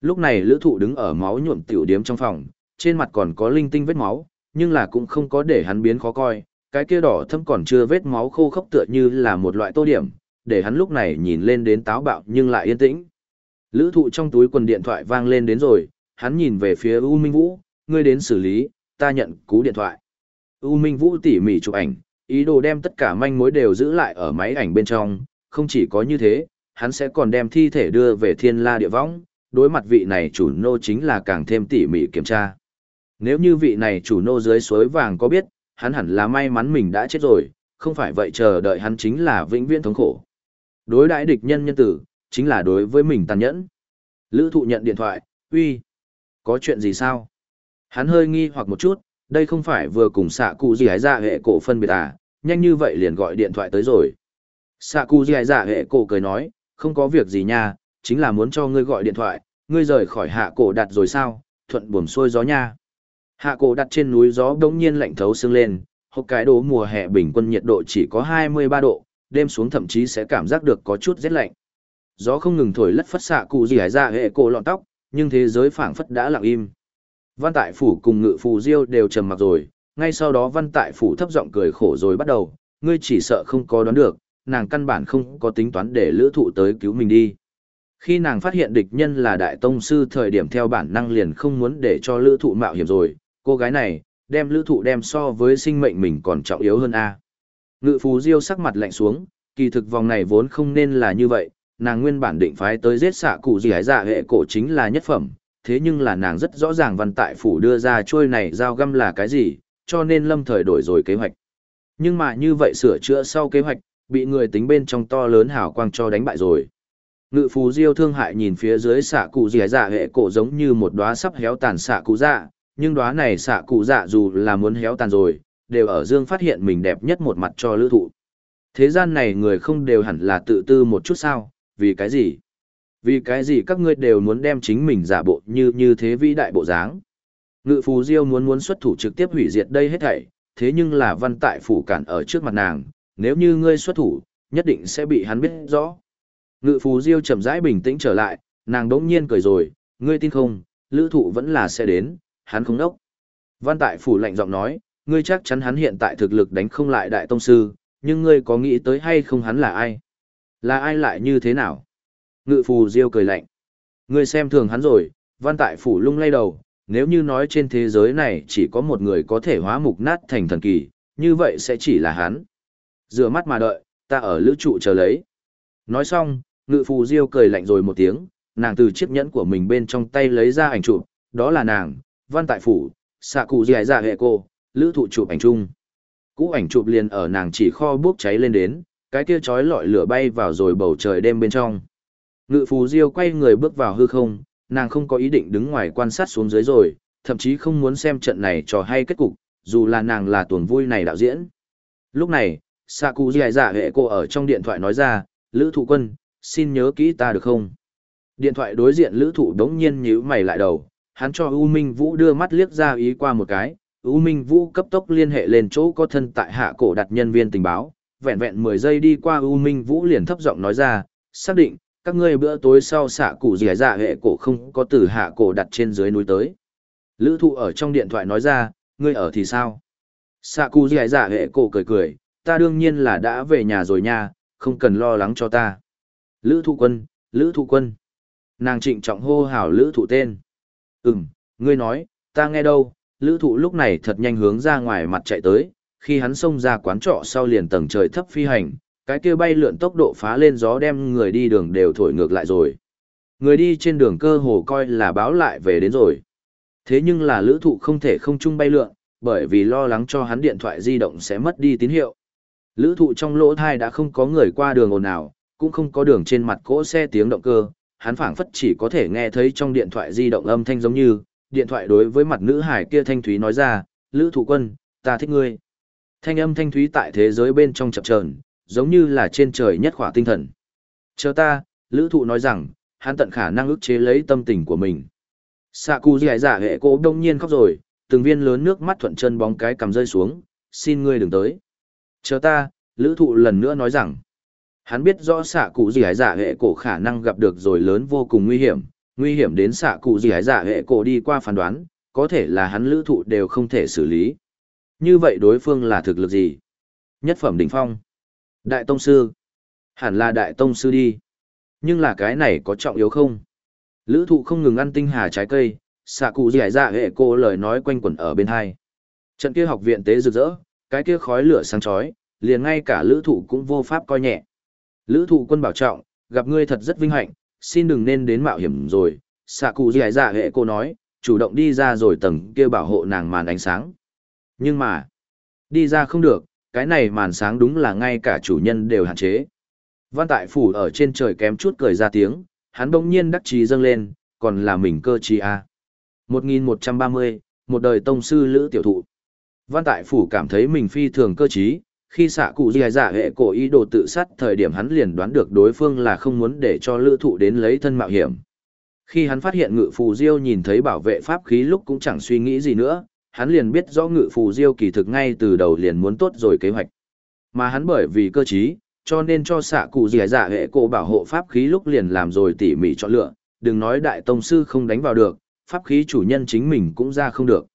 Lúc này lữ thụ đứng ở máu nhuộm tiểu điếm trong phòng, trên mặt còn có linh tinh vết máu, nhưng là cũng không có để hắn biến khó coi, cái kia đỏ thâm còn chưa vết máu khô khốc tựa như là một loại tô điểm, để hắn lúc này nhìn lên đến táo bạo nhưng lại yên tĩnh. Lữ thụ trong túi quần điện thoại vang lên đến rồi, hắn nhìn về phía U Minh Vũ, ngươi đến xử lý, ta nhận cú điện thoại. U Minh Vũ tỉ mỉ chụp ảnh, ý đồ đem tất cả manh mối đều giữ lại ở máy ảnh bên trong, không chỉ có như thế, hắn sẽ còn đem thi thể đưa về thiên la địa võng, đối mặt vị này chủ nô chính là càng thêm tỉ mỉ kiểm tra. Nếu như vị này chủ nô dưới suối vàng có biết, hắn hẳn là may mắn mình đã chết rồi, không phải vậy chờ đợi hắn chính là vĩnh viễn thống khổ. Đối đãi địch nhân nhân tử, chính là đối với mình tàn nhẫn. Lữ thụ nhận điện thoại, uy, có chuyện gì sao? Hắn hơi nghi hoặc một chút, đây không phải vừa cùng xạ cụ gì hái dạ hệ cổ phân biệt à, nhanh như vậy liền gọi điện thoại tới rồi. Xạ cụ gì hái dạ hệ cổ cười nói, không có việc gì nha, chính là muốn cho ngươi gọi điện thoại, ngươi rời khỏi hạ cổ đặt rồi sao, thuận buồm xuôi gió nha. Hạ cổ đặt trên núi gió đống nhiên lạnh thấu xương lên, hộp cái đố mùa hè bình quân nhiệt độ chỉ có 23 độ, đêm xuống thậm chí sẽ cảm giác được có chút rét lạnh. Gió không ngừng thổi lất phất xạ cụ gì hái ra dạ hệ cổ lọn tóc, nhưng thế giới phảng phất đã lặng im. Văn tại phủ cùng ngự phù diêu đều trầm mặc rồi, ngay sau đó văn tại phủ thấp giọng cười khổ rồi bắt đầu, ngươi chỉ sợ không có đoán được, nàng căn bản không có tính toán để lữ thụ tới cứu mình đi. Khi nàng phát hiện địch nhân là đại tông sư thời điểm theo bản năng liền không muốn để cho lữ thụ mạo hiểm rồi, cô gái này, đem lữ thụ đem so với sinh mệnh mình còn trọng yếu hơn a Ngự phù diêu sắc mặt lạnh xuống, kỳ thực vòng này vốn không nên là như vậy, nàng nguyên bản định phái tới giết xạ cụ gì hái dạ hệ cổ chính là nhất phẩm, thế nhưng là nàng rất rõ ràng văn tại phủ đưa ra trôi này dao găm là cái gì, cho nên lâm thời đổi rồi kế hoạch. Nhưng mà như vậy sửa chữa sau kế hoạch, bị người tính bên trong to lớn hào quang cho đánh bại rồi. Ngự phù diêu thương hại nhìn phía dưới xạ cụ dì dạ hệ cổ giống như một đóa sắp héo tàn xạ cụ dạ, nhưng đóa này xạ cụ dạ dù là muốn héo tàn rồi, đều ở dương phát hiện mình đẹp nhất một mặt cho lữ thụ. Thế gian này người không đều hẳn là tự tư một chút sao, vì cái gì? Vì cái gì các ngươi đều muốn đem chính mình giả bộ như như thế vĩ đại bộ dáng? Ngự phù diêu muốn muốn xuất thủ trực tiếp hủy diệt đây hết thảy, thế nhưng là văn tại phủ cản ở trước mặt nàng, nếu như ngươi xuất thủ, nhất định sẽ bị hắn biết rõ. Ngự phù diêu chậm rãi bình tĩnh trở lại, nàng đỗng nhiên cười rồi, ngươi tin không, lữ thụ vẫn là sẽ đến, hắn không nốc. Văn tại phủ lạnh giọng nói, ngươi chắc chắn hắn hiện tại thực lực đánh không lại đại tông sư, nhưng ngươi có nghĩ tới hay không hắn là ai? Là ai lại như thế nào? Ngự phù diêu cười lạnh. Ngươi xem thường hắn rồi, văn tại phủ lung lay đầu, nếu như nói trên thế giới này chỉ có một người có thể hóa mục nát thành thần kỳ, như vậy sẽ chỉ là hắn. Rửa mắt mà đợi, ta ở lữ trụ chờ lấy. Nói xong, ngự phù diêu cười lạnh rồi một tiếng, nàng từ chiếc nhẫn của mình bên trong tay lấy ra ảnh chụp, đó là nàng, văn tại phủ, xạ cụ dài dạ hệ cô, lữ thụ chụp ảnh chung. Cũ ảnh chụp liền ở nàng chỉ kho bốc cháy lên đến, cái kia chói lọi lửa bay vào rồi bầu trời đêm bên trong. Ngự phù diêu quay người bước vào hư không, nàng không có ý định đứng ngoài quan sát xuống dưới rồi, thậm chí không muốn xem trận này trò hay kết cục, dù là nàng là tuần vui này đạo diễn. Lúc này, xạ cụ dài dạ hệ cô ở trong điện thoại nói ra, lữ thụ quân, xin nhớ kỹ ta được không? Điện thoại đối diện lữ thụ đống nhiên nhíu mày lại đầu, hắn cho U Minh Vũ đưa mắt liếc ra ý qua một cái, U Minh Vũ cấp tốc liên hệ lên chỗ có thân tại hạ cổ đặt nhân viên tình báo, vẹn vẹn 10 giây đi qua U Minh Vũ liền thấp giọng nói ra, xác định, các ngươi bữa tối sau xạ cụ dì dạ hệ cổ không có từ hạ cổ đặt trên dưới núi tới. Lữ thụ ở trong điện thoại nói ra, ngươi ở thì sao? Xạ cụ dì dạ hệ cổ cười cười, ta đương nhiên là đã về nhà rồi nha, không cần lo lắng cho ta. Lữ thụ quân, lữ thụ quân. Nàng trịnh trọng hô hào lữ thụ tên. Ừm, ngươi nói, ta nghe đâu, lữ thụ lúc này thật nhanh hướng ra ngoài mặt chạy tới, khi hắn xông ra quán trọ sau liền tầng trời thấp phi hành, cái kia bay lượn tốc độ phá lên gió đem người đi đường đều thổi ngược lại rồi. Người đi trên đường cơ hồ coi là báo lại về đến rồi. Thế nhưng là lữ thụ không thể không chung bay lượn, bởi vì lo lắng cho hắn điện thoại di động sẽ mất đi tín hiệu. Lữ thụ trong lỗ thai đã không có người qua đường ồn nào, cũng không có đường trên mặt cỗ xe tiếng động cơ, hắn phảng phất chỉ có thể nghe thấy trong điện thoại di động âm thanh giống như, điện thoại đối với mặt nữ hải kia thanh thúy nói ra, Lữ thụ quân, ta thích ngươi. Thanh âm thanh thúy tại thế giới bên trong chập trờn, giống như là trên trời nhất khỏa tinh thần. Chờ ta, Lữ thụ nói rằng, hắn tận khả năng ức chế lấy tâm tình của mình. Sạ cụ dì giả dạ hệ cô đông nhiên khóc rồi, từng viên lớn nước mắt thuận chân bóng cái cầm rơi xuống, xin ngươi đừng tới. Chờ ta, Lữ thụ lần nữa nói rằng, hắn biết rõ xạ cụ gì hải dạ hệ cổ khả năng gặp được rồi lớn vô cùng nguy hiểm, nguy hiểm đến xạ cụ gì hải dạ hệ cổ đi qua phán đoán, có thể là hắn lữ thụ đều không thể xử lý. Như vậy đối phương là thực lực gì? Nhất phẩm đỉnh phong. Đại tông sư. Hẳn là đại tông sư đi. Nhưng là cái này có trọng yếu không? Lữ thụ không ngừng ăn tinh hà trái cây, xạ cụ giải hải dạ hệ cô lời nói quanh quẩn ở bên hai. Trận kia học viện tế rực rỡ, cái kia khói lửa sáng chói, liền ngay cả lữ thụ cũng vô pháp coi nhẹ. Lữ thụ quân bảo trọng, gặp ngươi thật rất vinh hạnh, xin đừng nên đến mạo hiểm rồi. xạ cụ giải dạ hệ cô nói, chủ động đi ra rồi tầng kia bảo hộ nàng màn ánh sáng. Nhưng mà, đi ra không được, cái này màn sáng đúng là ngay cả chủ nhân đều hạn chế. Văn tại phủ ở trên trời kém chút cười ra tiếng, hắn bỗng nhiên đắc trí dâng lên, còn là mình cơ trí a. À. 1130, một đời tông sư lữ tiểu thụ. Văn tại phủ cảm thấy mình phi thường cơ trí, khi xạ cụ dì giả dạ hệ cổ ý đồ tự sát thời điểm hắn liền đoán được đối phương là không muốn để cho lữ thụ đến lấy thân mạo hiểm. Khi hắn phát hiện ngự phù diêu nhìn thấy bảo vệ pháp khí lúc cũng chẳng suy nghĩ gì nữa, hắn liền biết rõ ngự phù diêu kỳ thực ngay từ đầu liền muốn tốt rồi kế hoạch. Mà hắn bởi vì cơ trí, cho nên cho xạ cụ dì dạ hệ cổ bảo hộ pháp khí lúc liền làm rồi tỉ mỉ chọn lựa, đừng nói đại tông sư không đánh vào được, pháp khí chủ nhân chính mình cũng ra không được.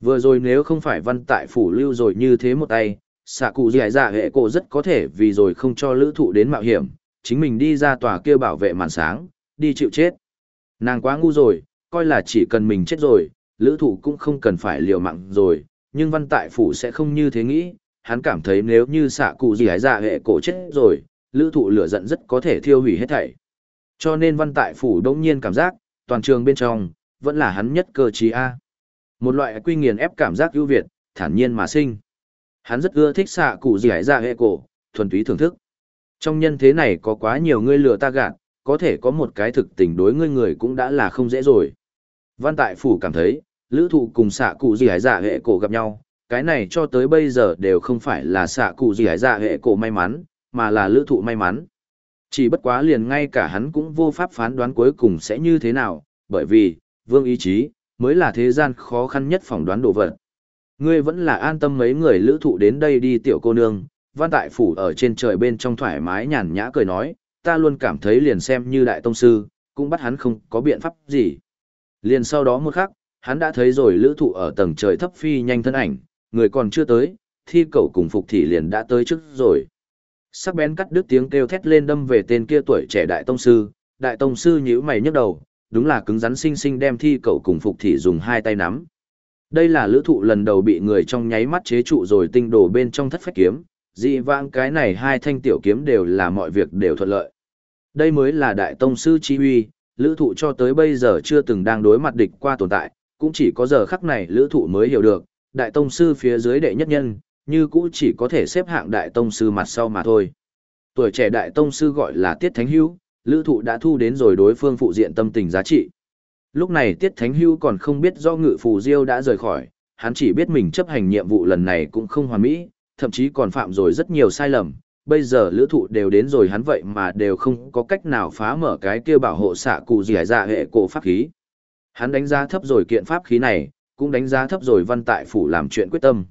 Vừa rồi nếu không phải văn tại phủ lưu rồi như thế một tay, xạ cụ dì dạ hệ cổ rất có thể vì rồi không cho lữ thụ đến mạo hiểm, chính mình đi ra tòa kia bảo vệ màn sáng, đi chịu chết. Nàng quá ngu rồi, coi là chỉ cần mình chết rồi, lữ thụ cũng không cần phải liều mạng rồi, nhưng văn tại phủ sẽ không như thế nghĩ, hắn cảm thấy nếu như xạ cụ dì dạ hệ cổ chết rồi, lữ thụ lửa giận rất có thể thiêu hủy hết thảy. Cho nên văn tại phủ đông nhiên cảm giác, toàn trường bên trong, vẫn là hắn nhất cơ trí A. Một loại quy nghiền ép cảm giác ưu việt, thản nhiên mà sinh. Hắn rất ưa thích xạ cụ gì ra dạ hệ cổ, thuần túy thưởng thức. Trong nhân thế này có quá nhiều người lừa ta gạt, có thể có một cái thực tình đối ngươi người cũng đã là không dễ rồi. Văn Tại Phủ cảm thấy, lữ thụ cùng xạ cụ gì hải dạ hệ cổ gặp nhau, cái này cho tới bây giờ đều không phải là xạ cụ gì hải dạ hệ cổ may mắn, mà là lữ thụ may mắn. Chỉ bất quá liền ngay cả hắn cũng vô pháp phán đoán cuối cùng sẽ như thế nào, bởi vì, vương ý chí, mới là thế gian khó khăn nhất phỏng đoán đồ vật. Ngươi vẫn là an tâm mấy người lữ thụ đến đây đi tiểu cô nương, văn tại phủ ở trên trời bên trong thoải mái nhàn nhã cười nói, ta luôn cảm thấy liền xem như đại tông sư, cũng bắt hắn không có biện pháp gì. Liền sau đó một khắc, hắn đã thấy rồi lữ thụ ở tầng trời thấp phi nhanh thân ảnh, người còn chưa tới, thi cầu cùng phục thị liền đã tới trước rồi. Sắc bén cắt đứt tiếng kêu thét lên đâm về tên kia tuổi trẻ đại tông sư, đại tông sư nhíu mày nhấc đầu, đúng là cứng rắn sinh sinh đem thi cầu cùng phục thị dùng hai tay nắm. Đây là lữ thụ lần đầu bị người trong nháy mắt chế trụ rồi tinh đổ bên trong thất phách kiếm, dị vãng cái này hai thanh tiểu kiếm đều là mọi việc đều thuận lợi. Đây mới là đại tông sư chi huy, lữ thụ cho tới bây giờ chưa từng đang đối mặt địch qua tồn tại, cũng chỉ có giờ khắc này lữ thụ mới hiểu được, đại tông sư phía dưới đệ nhất nhân, như cũ chỉ có thể xếp hạng đại tông sư mặt sau mà thôi. Tuổi trẻ đại tông sư gọi là Tiết Thánh Hữu, lữ thụ đã thu đến rồi đối phương phụ diện tâm tình giá trị. Lúc này Tiết Thánh Hưu còn không biết do ngự phù diêu đã rời khỏi, hắn chỉ biết mình chấp hành nhiệm vụ lần này cũng không hoàn mỹ, thậm chí còn phạm rồi rất nhiều sai lầm, bây giờ lữ thụ đều đến rồi hắn vậy mà đều không có cách nào phá mở cái kia bảo hộ xạ cụ gì dạ hệ cổ pháp khí. Hắn đánh giá thấp rồi kiện pháp khí này, cũng đánh giá thấp rồi văn tại phủ làm chuyện quyết tâm.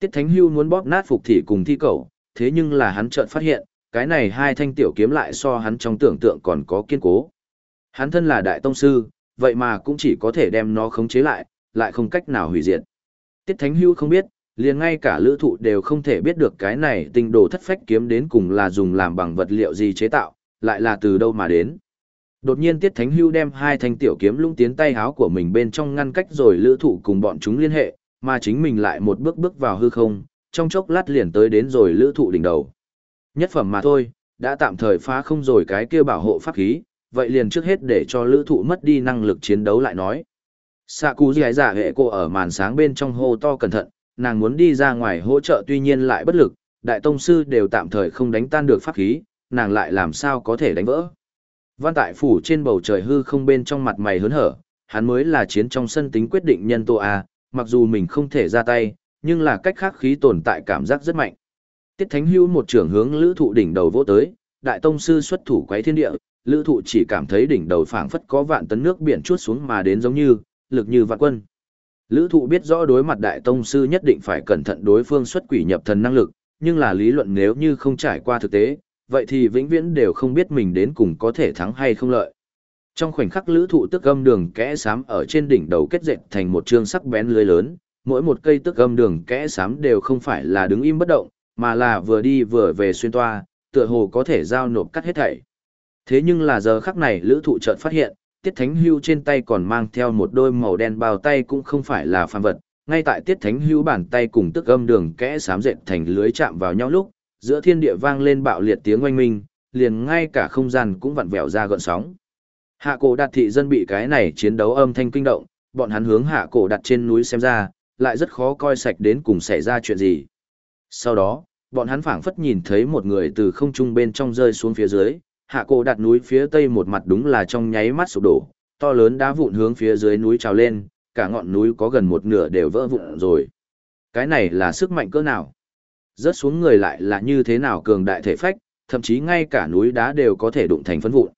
Tiết Thánh Hưu muốn bóp nát phục thị cùng thi cầu, thế nhưng là hắn chợt phát hiện, cái này hai thanh tiểu kiếm lại so hắn trong tưởng tượng còn có kiên cố. Hắn thân là đại tông sư, vậy mà cũng chỉ có thể đem nó khống chế lại, lại không cách nào hủy diệt. Tiết Thánh Hưu không biết, liền ngay cả lữ thụ đều không thể biết được cái này tinh đồ thất phách kiếm đến cùng là dùng làm bằng vật liệu gì chế tạo, lại là từ đâu mà đến. Đột nhiên Tiết Thánh Hưu đem hai thanh tiểu kiếm lũng tiến tay háo của mình bên trong ngăn cách rồi lữ thụ cùng bọn chúng liên hệ, mà chính mình lại một bước bước vào hư không, trong chốc lát liền tới đến rồi lữ thụ đỉnh đầu. Nhất phẩm mà thôi, đã tạm thời phá không rồi cái kia bảo hộ pháp khí, vậy liền trước hết để cho lữ thụ mất đi năng lực chiến đấu lại nói. Sạ cú giải giả dạ hệ cô ở màn sáng bên trong hô to cẩn thận, nàng muốn đi ra ngoài hỗ trợ tuy nhiên lại bất lực, đại tông sư đều tạm thời không đánh tan được pháp khí, nàng lại làm sao có thể đánh vỡ. Văn tại phủ trên bầu trời hư không bên trong mặt mày hớn hở, hắn mới là chiến trong sân tính quyết định nhân tô A, mặc dù mình không thể ra tay, nhưng là cách khác khí tồn tại cảm giác rất mạnh. Tiết Thánh Hưu một trưởng hướng lữ thụ đỉnh đầu vỗ tới, đại tông sư xuất thủ quấy thiên địa, lữ thụ chỉ cảm thấy đỉnh đầu phảng phất có vạn tấn nước biển chuốt xuống mà đến giống như, lực như vạn quân. Lữ thụ biết rõ đối mặt đại tông sư nhất định phải cẩn thận đối phương xuất quỷ nhập thần năng lực, nhưng là lý luận nếu như không trải qua thực tế, vậy thì vĩnh viễn đều không biết mình đến cùng có thể thắng hay không lợi. Trong khoảnh khắc lữ thụ tức âm đường kẽ sám ở trên đỉnh đầu kết dệt thành một trương sắc bén lưới lớn, mỗi một cây tức âm đường kẽ sám đều không phải là đứng im bất động, mà là vừa đi vừa về xuyên toa, tựa hồ có thể giao nộp cắt hết thảy. Thế nhưng là giờ khắc này lữ thụ chợt phát hiện, Tiết Thánh Hưu trên tay còn mang theo một đôi màu đen bao tay cũng không phải là phàm vật, ngay tại Tiết Thánh Hưu bàn tay cùng tức âm đường kẽ sám dệt thành lưới chạm vào nhau lúc, giữa thiên địa vang lên bạo liệt tiếng oanh minh, liền ngay cả không gian cũng vặn vẹo ra gợn sóng. Hạ cổ đặt thị dân bị cái này chiến đấu âm thanh kinh động, bọn hắn hướng hạ cổ đặt trên núi xem ra, lại rất khó coi sạch đến cùng xảy ra chuyện gì. Sau đó, bọn hắn phảng phất nhìn thấy một người từ không trung bên trong rơi xuống phía dưới, hạ cổ đặt núi phía tây một mặt đúng là trong nháy mắt sụp đổ, to lớn đá vụn hướng phía dưới núi trào lên, cả ngọn núi có gần một nửa đều vỡ vụn rồi. Cái này là sức mạnh cỡ nào? Rớt xuống người lại là như thế nào cường đại thể phách, thậm chí ngay cả núi đá đều có thể đụng thành phấn vụn.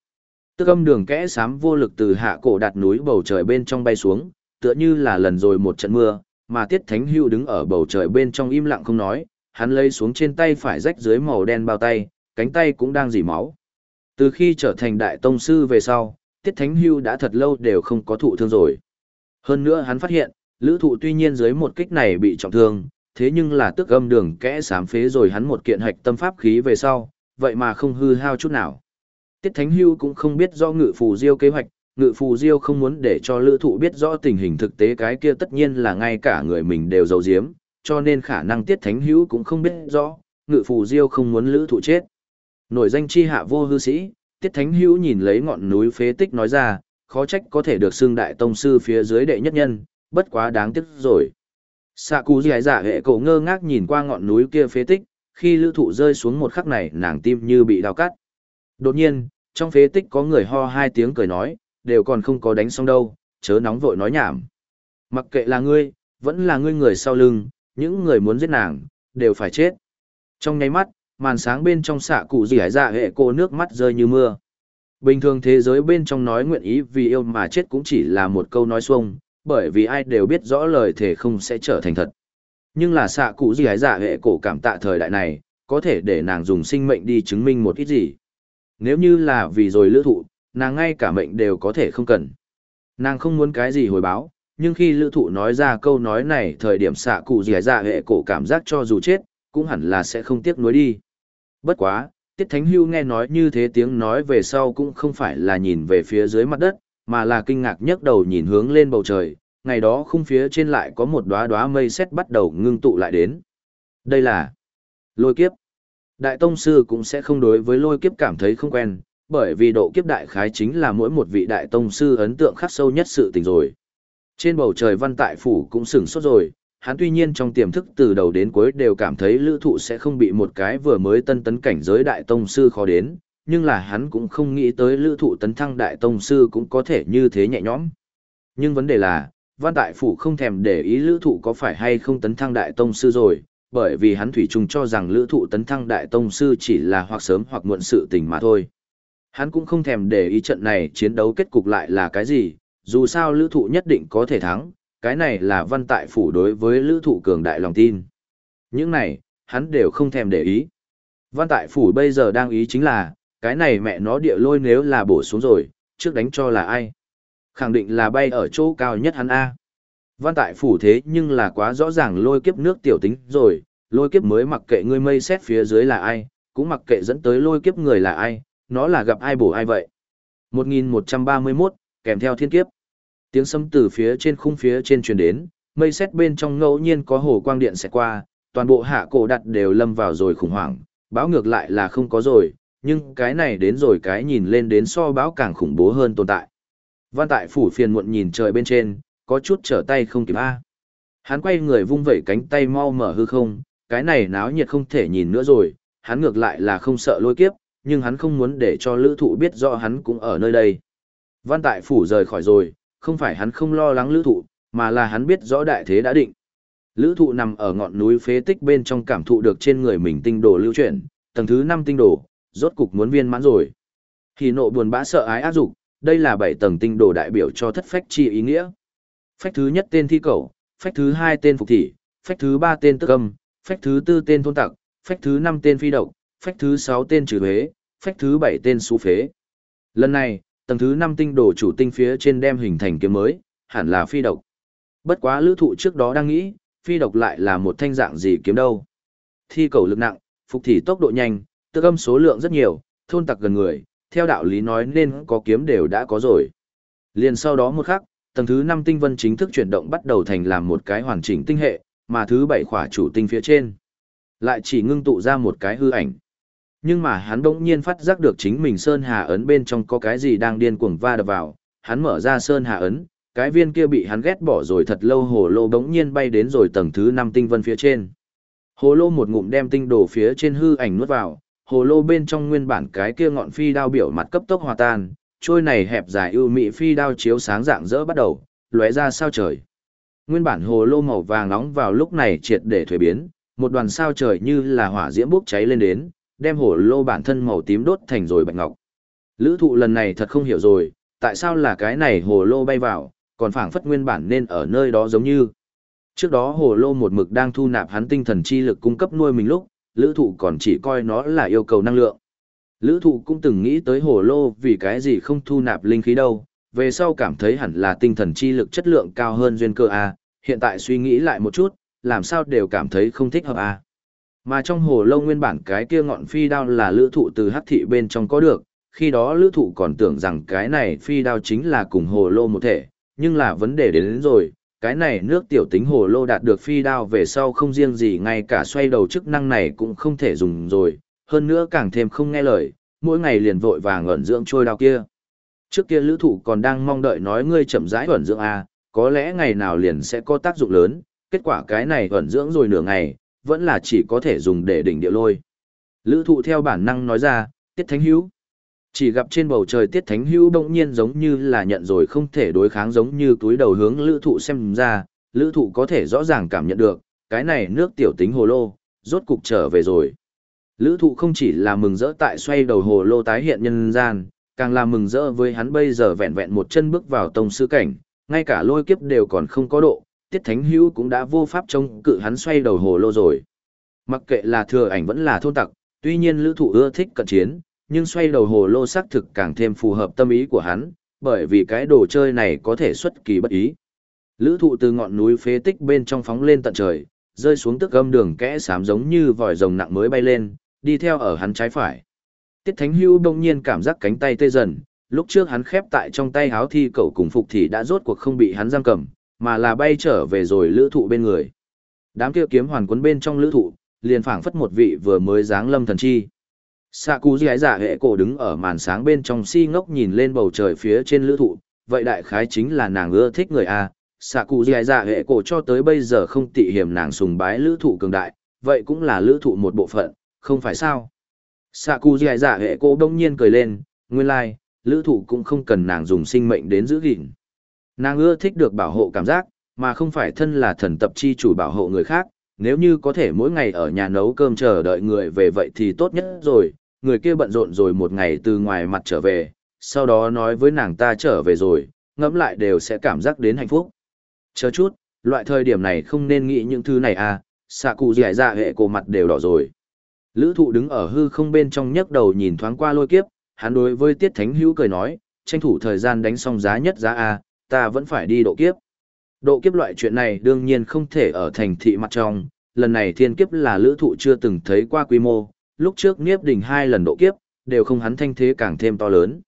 Tức âm đường kẽ sám vô lực từ hạ cổ đặt núi bầu trời bên trong bay xuống, tựa như là lần rồi một trận mưa, mà Tiết Thánh Hưu đứng ở bầu trời bên trong im lặng không nói, hắn lấy xuống trên tay phải rách dưới màu đen bao tay, cánh tay cũng đang dỉ máu. Từ khi trở thành đại tông sư về sau, Tiết Thánh Hưu đã thật lâu đều không có thụ thương rồi. Hơn nữa hắn phát hiện, lữ thụ tuy nhiên dưới một kích này bị trọng thương, thế nhưng là tức âm đường kẽ sám phế rồi hắn một kiện hạch tâm pháp khí về sau, vậy mà không hư hao chút nào. Tiết Thánh Hưu cũng không biết do ngự phù diêu kế hoạch, ngự phù diêu không muốn để cho lữ thụ biết rõ tình hình thực tế cái kia tất nhiên là ngay cả người mình đều giấu giếm, cho nên khả năng Tiết Thánh Hưu cũng không biết rõ, ngự phù diêu không muốn lữ thụ chết. Nổi danh chi hạ vô hư sĩ, Tiết Thánh Hưu nhìn lấy ngọn núi phế tích nói ra, khó trách có thể được xương đại tông sư phía dưới đệ nhất nhân, bất quá đáng tiếc rồi. Sạ cù dì dạ hệ cổ ngơ ngác nhìn qua ngọn núi kia phế tích, khi lữ thụ rơi xuống một khắc này nàng tim như bị đau cắt. Đột nhiên, trong phế tích có người ho hai tiếng cười nói, đều còn không có đánh xong đâu, chớ nóng vội nói nhảm. Mặc kệ là ngươi, vẫn là ngươi người sau lưng, những người muốn giết nàng, đều phải chết. Trong nháy mắt, màn sáng bên trong xạ cụ dì hải dạ hệ cô nước mắt rơi như mưa. Bình thường thế giới bên trong nói nguyện ý vì yêu mà chết cũng chỉ là một câu nói xuông, bởi vì ai đều biết rõ lời thể không sẽ trở thành thật. Nhưng là xạ cụ gì hải dạ hệ cổ cảm tạ thời đại này, có thể để nàng dùng sinh mệnh đi chứng minh một ít gì. Nếu như là vì rồi lữ thụ, nàng ngay cả mệnh đều có thể không cần. Nàng không muốn cái gì hồi báo, nhưng khi lữ thụ nói ra câu nói này thời điểm xạ cụ gì dạ hệ cổ cảm giác cho dù chết, cũng hẳn là sẽ không tiếc nuối đi. Bất quá, Tiết Thánh Hưu nghe nói như thế tiếng nói về sau cũng không phải là nhìn về phía dưới mặt đất, mà là kinh ngạc nhấc đầu nhìn hướng lên bầu trời, ngày đó khung phía trên lại có một đóa đóa mây sét bắt đầu ngưng tụ lại đến. Đây là lôi kiếp. Đại Tông Sư cũng sẽ không đối với lôi kiếp cảm thấy không quen, bởi vì độ kiếp đại khái chính là mỗi một vị Đại Tông Sư ấn tượng khắc sâu nhất sự tình rồi. Trên bầu trời văn tại phủ cũng sửng sốt rồi, hắn tuy nhiên trong tiềm thức từ đầu đến cuối đều cảm thấy lữ thụ sẽ không bị một cái vừa mới tân tấn cảnh giới Đại Tông Sư khó đến, nhưng là hắn cũng không nghĩ tới lữ thụ tấn thăng Đại Tông Sư cũng có thể như thế nhẹ nhõm. Nhưng vấn đề là, văn tại phủ không thèm để ý lữ thụ có phải hay không tấn thăng Đại Tông Sư rồi, bởi vì hắn thủy chung cho rằng lữ thụ tấn thăng đại tông sư chỉ là hoặc sớm hoặc muộn sự tình mà thôi. Hắn cũng không thèm để ý trận này chiến đấu kết cục lại là cái gì, dù sao lữ thụ nhất định có thể thắng, cái này là văn tại phủ đối với lữ thụ cường đại lòng tin. Những này, hắn đều không thèm để ý. Văn tại phủ bây giờ đang ý chính là, cái này mẹ nó địa lôi nếu là bổ xuống rồi, trước đánh cho là ai? Khẳng định là bay ở chỗ cao nhất hắn A. Văn tại phủ thế nhưng là quá rõ ràng lôi kiếp nước tiểu tính rồi, lôi kiếp mới mặc kệ ngươi mây xét phía dưới là ai, cũng mặc kệ dẫn tới lôi kiếp người là ai, nó là gặp ai bổ ai vậy. 1131, kèm theo thiên kiếp. Tiếng sấm từ phía trên khung phía trên truyền đến, mây xét bên trong ngẫu nhiên có hồ quang điện sẽ qua, toàn bộ hạ cổ đặt đều lâm vào rồi khủng hoảng, báo ngược lại là không có rồi, nhưng cái này đến rồi cái nhìn lên đến so báo càng khủng bố hơn tồn tại. Văn tại phủ phiền muộn nhìn trời bên trên, có chút trở tay không kịp A. Hắn quay người vung vẩy cánh tay mau mở hư không, cái này náo nhiệt không thể nhìn nữa rồi, hắn ngược lại là không sợ lôi kiếp, nhưng hắn không muốn để cho lữ thụ biết rõ hắn cũng ở nơi đây. Văn tại phủ rời khỏi rồi, không phải hắn không lo lắng lữ thụ, mà là hắn biết rõ đại thế đã định. Lữ thụ nằm ở ngọn núi phế tích bên trong cảm thụ được trên người mình tinh đồ lưu chuyển, tầng thứ 5 tinh đồ, rốt cục muốn viên mãn rồi. Thì nộ buồn bã sợ ái áp dục, đây là 7 tầng tinh đồ đại biểu cho thất phách chi ý nghĩa. Phách thứ nhất tên thi cầu, phách thứ hai tên phục thị, phách thứ ba tên tức âm, phách thứ tư tên thôn tặc, phách thứ năm tên phi độc, phách thứ sáu tên trừ huế, phách thứ bảy tên xú phế. Lần này, tầng thứ năm tinh đồ chủ tinh phía trên đem hình thành kiếm mới, hẳn là phi độc. Bất quá lữ thụ trước đó đang nghĩ, phi độc lại là một thanh dạng gì kiếm đâu. Thi cầu lực nặng, phục thị tốc độ nhanh, tức âm số lượng rất nhiều, thôn tặc gần người, theo đạo lý nói nên có kiếm đều đã có rồi. Liền sau đó một khắc, tầng thứ 5 tinh vân chính thức chuyển động bắt đầu thành làm một cái hoàn chỉnh tinh hệ, mà thứ 7 khỏa chủ tinh phía trên lại chỉ ngưng tụ ra một cái hư ảnh. Nhưng mà hắn đỗng nhiên phát giác được chính mình Sơn Hà ấn bên trong có cái gì đang điên cuồng va đập vào, hắn mở ra Sơn Hà ấn, cái viên kia bị hắn ghét bỏ rồi thật lâu hồ lô bỗng nhiên bay đến rồi tầng thứ 5 tinh vân phía trên. Hồ lô một ngụm đem tinh đồ phía trên hư ảnh nuốt vào, hồ lô bên trong nguyên bản cái kia ngọn phi đao biểu mặt cấp tốc hòa tan, trôi này hẹp dài ưu mị phi đao chiếu sáng dạng dỡ bắt đầu, lóe ra sao trời. Nguyên bản hồ lô màu vàng nóng vào lúc này triệt để thuế biến, một đoàn sao trời như là hỏa diễm bốc cháy lên đến, đem hồ lô bản thân màu tím đốt thành rồi bạch ngọc. Lữ thụ lần này thật không hiểu rồi, tại sao là cái này hồ lô bay vào, còn phảng phất nguyên bản nên ở nơi đó giống như. Trước đó hồ lô một mực đang thu nạp hắn tinh thần chi lực cung cấp nuôi mình lúc, lữ thụ còn chỉ coi nó là yêu cầu năng lượng. Lữ thụ cũng từng nghĩ tới hồ lô vì cái gì không thu nạp linh khí đâu, về sau cảm thấy hẳn là tinh thần chi lực chất lượng cao hơn duyên cơ A, hiện tại suy nghĩ lại một chút, làm sao đều cảm thấy không thích hợp A. Mà trong hồ lô nguyên bản cái kia ngọn phi đao là lữ thụ từ hắc thị bên trong có được, khi đó lữ thụ còn tưởng rằng cái này phi đao chính là cùng hồ lô một thể, nhưng là vấn đề đến, đến rồi, cái này nước tiểu tính hồ lô đạt được phi đao về sau không riêng gì ngay cả xoay đầu chức năng này cũng không thể dùng rồi, hơn nữa càng thêm không nghe lời, mỗi ngày liền vội vàng ẩn dưỡng trôi đao kia. Trước kia lữ thụ còn đang mong đợi nói ngươi chậm rãi ẩn dưỡng A, có lẽ ngày nào liền sẽ có tác dụng lớn, kết quả cái này ẩn dưỡng rồi nửa ngày, vẫn là chỉ có thể dùng để đỉnh địa lôi. Lữ thụ theo bản năng nói ra, tiết thánh hữu. Chỉ gặp trên bầu trời tiết thánh hữu bỗng nhiên giống như là nhận rồi không thể đối kháng giống như túi đầu hướng lữ thụ xem ra, lữ thụ có thể rõ ràng cảm nhận được, cái này nước tiểu tính hồ lô, rốt cục trở về rồi. Lữ thụ không chỉ là mừng rỡ tại xoay đầu hồ lô tái hiện nhân gian, càng là mừng rỡ với hắn bây giờ vẹn vẹn một chân bước vào tông sư cảnh, ngay cả lôi kiếp đều còn không có độ, tiết thánh hữu cũng đã vô pháp trông cự hắn xoay đầu hồ lô rồi. Mặc kệ là thừa ảnh vẫn là thôn tặc, tuy nhiên lữ thụ ưa thích cận chiến, nhưng xoay đầu hồ lô xác thực càng thêm phù hợp tâm ý của hắn, bởi vì cái đồ chơi này có thể xuất kỳ bất ý. Lữ thụ từ ngọn núi phế tích bên trong phóng lên tận trời, rơi xuống tức gâm đường kẽ xám giống như vòi rồng nặng mới bay lên, đi theo ở hắn trái phải. Tiết Thánh Hưu đông nhiên cảm giác cánh tay tê dần, lúc trước hắn khép tại trong tay háo thi cậu cùng phục thì đã rốt cuộc không bị hắn giam cầm, mà là bay trở về rồi lữ thụ bên người. Đám kia kiếm hoàn cuốn bên trong lữ thụ, liền phảng phất một vị vừa mới dáng lâm thần chi. Sạ cú dì giả hệ cổ đứng ở màn sáng bên trong si ngốc nhìn lên bầu trời phía trên lữ thụ, vậy đại khái chính là nàng ưa thích người A. Sạ cụ dì dạ hệ cổ cho tới bây giờ không tị hiểm nàng sùng bái lữ thụ cường đại, vậy cũng là lữ thụ một bộ phận, không phải sao. Sạ cụ dì dạ hệ cổ đông nhiên cười lên, nguyên lai, like, lữ thụ cũng không cần nàng dùng sinh mệnh đến giữ gìn. Nàng ưa thích được bảo hộ cảm giác, mà không phải thân là thần tập chi chủ bảo hộ người khác, nếu như có thể mỗi ngày ở nhà nấu cơm chờ đợi người về vậy thì tốt nhất rồi, người kia bận rộn rồi một ngày từ ngoài mặt trở về, sau đó nói với nàng ta trở về rồi, ngẫm lại đều sẽ cảm giác đến hạnh phúc. Chờ chút, loại thời điểm này không nên nghĩ những thứ này à, xạ cụ dẻ dạ hệ cổ mặt đều đỏ rồi. Lữ thụ đứng ở hư không bên trong nhấc đầu nhìn thoáng qua lôi kiếp, hắn đối với tiết thánh hữu cười nói, tranh thủ thời gian đánh xong giá nhất giá A, ta vẫn phải đi độ kiếp. Độ kiếp loại chuyện này đương nhiên không thể ở thành thị mặt trong, lần này thiên kiếp là lữ thụ chưa từng thấy qua quy mô, lúc trước Niếp Đình hai lần độ kiếp, đều không hắn thanh thế càng thêm to lớn.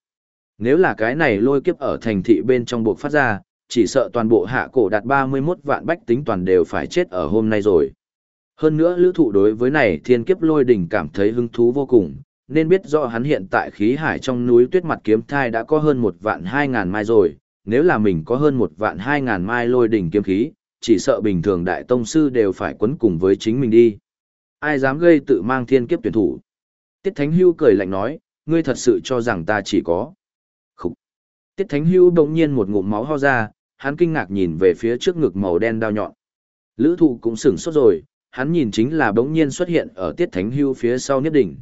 Nếu là cái này lôi kiếp ở thành thị bên trong buộc phát ra, chỉ sợ toàn bộ hạ cổ đạt 31 vạn bách tính toàn đều phải chết ở hôm nay rồi. Hơn nữa lữ thụ đối với này thiên kiếp lôi đỉnh cảm thấy hứng thú vô cùng, nên biết rõ hắn hiện tại khí hải trong núi tuyết mặt kiếm thai đã có hơn một vạn hai ngàn mai rồi, nếu là mình có hơn một vạn hai ngàn mai lôi đỉnh kiếm khí, chỉ sợ bình thường đại tông sư đều phải quấn cùng với chính mình đi. Ai dám gây tự mang thiên kiếp tuyển thủ? Tiết Thánh Hưu cười lạnh nói, ngươi thật sự cho rằng ta chỉ có. Khúc. Tiết Thánh Hưu bỗng nhiên một ngụm máu ho ra, hắn kinh ngạc nhìn về phía trước ngực màu đen đao nhọn. Lữ thụ cũng sửng sốt rồi, hắn nhìn chính là bỗng nhiên xuất hiện ở Tiết Thánh Hưu phía sau Niếp Đỉnh.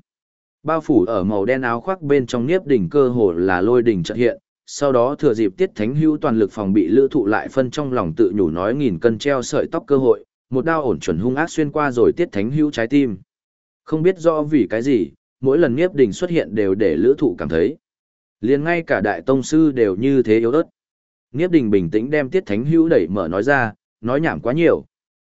Bao phủ ở màu đen áo khoác bên trong Niếp Đỉnh cơ hồ là lôi đỉnh chợt hiện, sau đó thừa dịp Tiết Thánh Hưu toàn lực phòng bị Lữ thụ lại phân trong lòng tự nhủ nói nghìn cân treo sợi tóc cơ hội, một đao ổn chuẩn hung ác xuyên qua rồi Tiết Thánh Hưu trái tim. Không biết rõ vì cái gì, mỗi lần Niếp Đỉnh xuất hiện đều để Lữ thụ cảm thấy liền ngay cả đại tông sư đều như thế yếu ớt. Niếp Đình bình tĩnh đem Tiết Thánh Hưu đẩy mở nói ra, nói nhảm quá nhiều.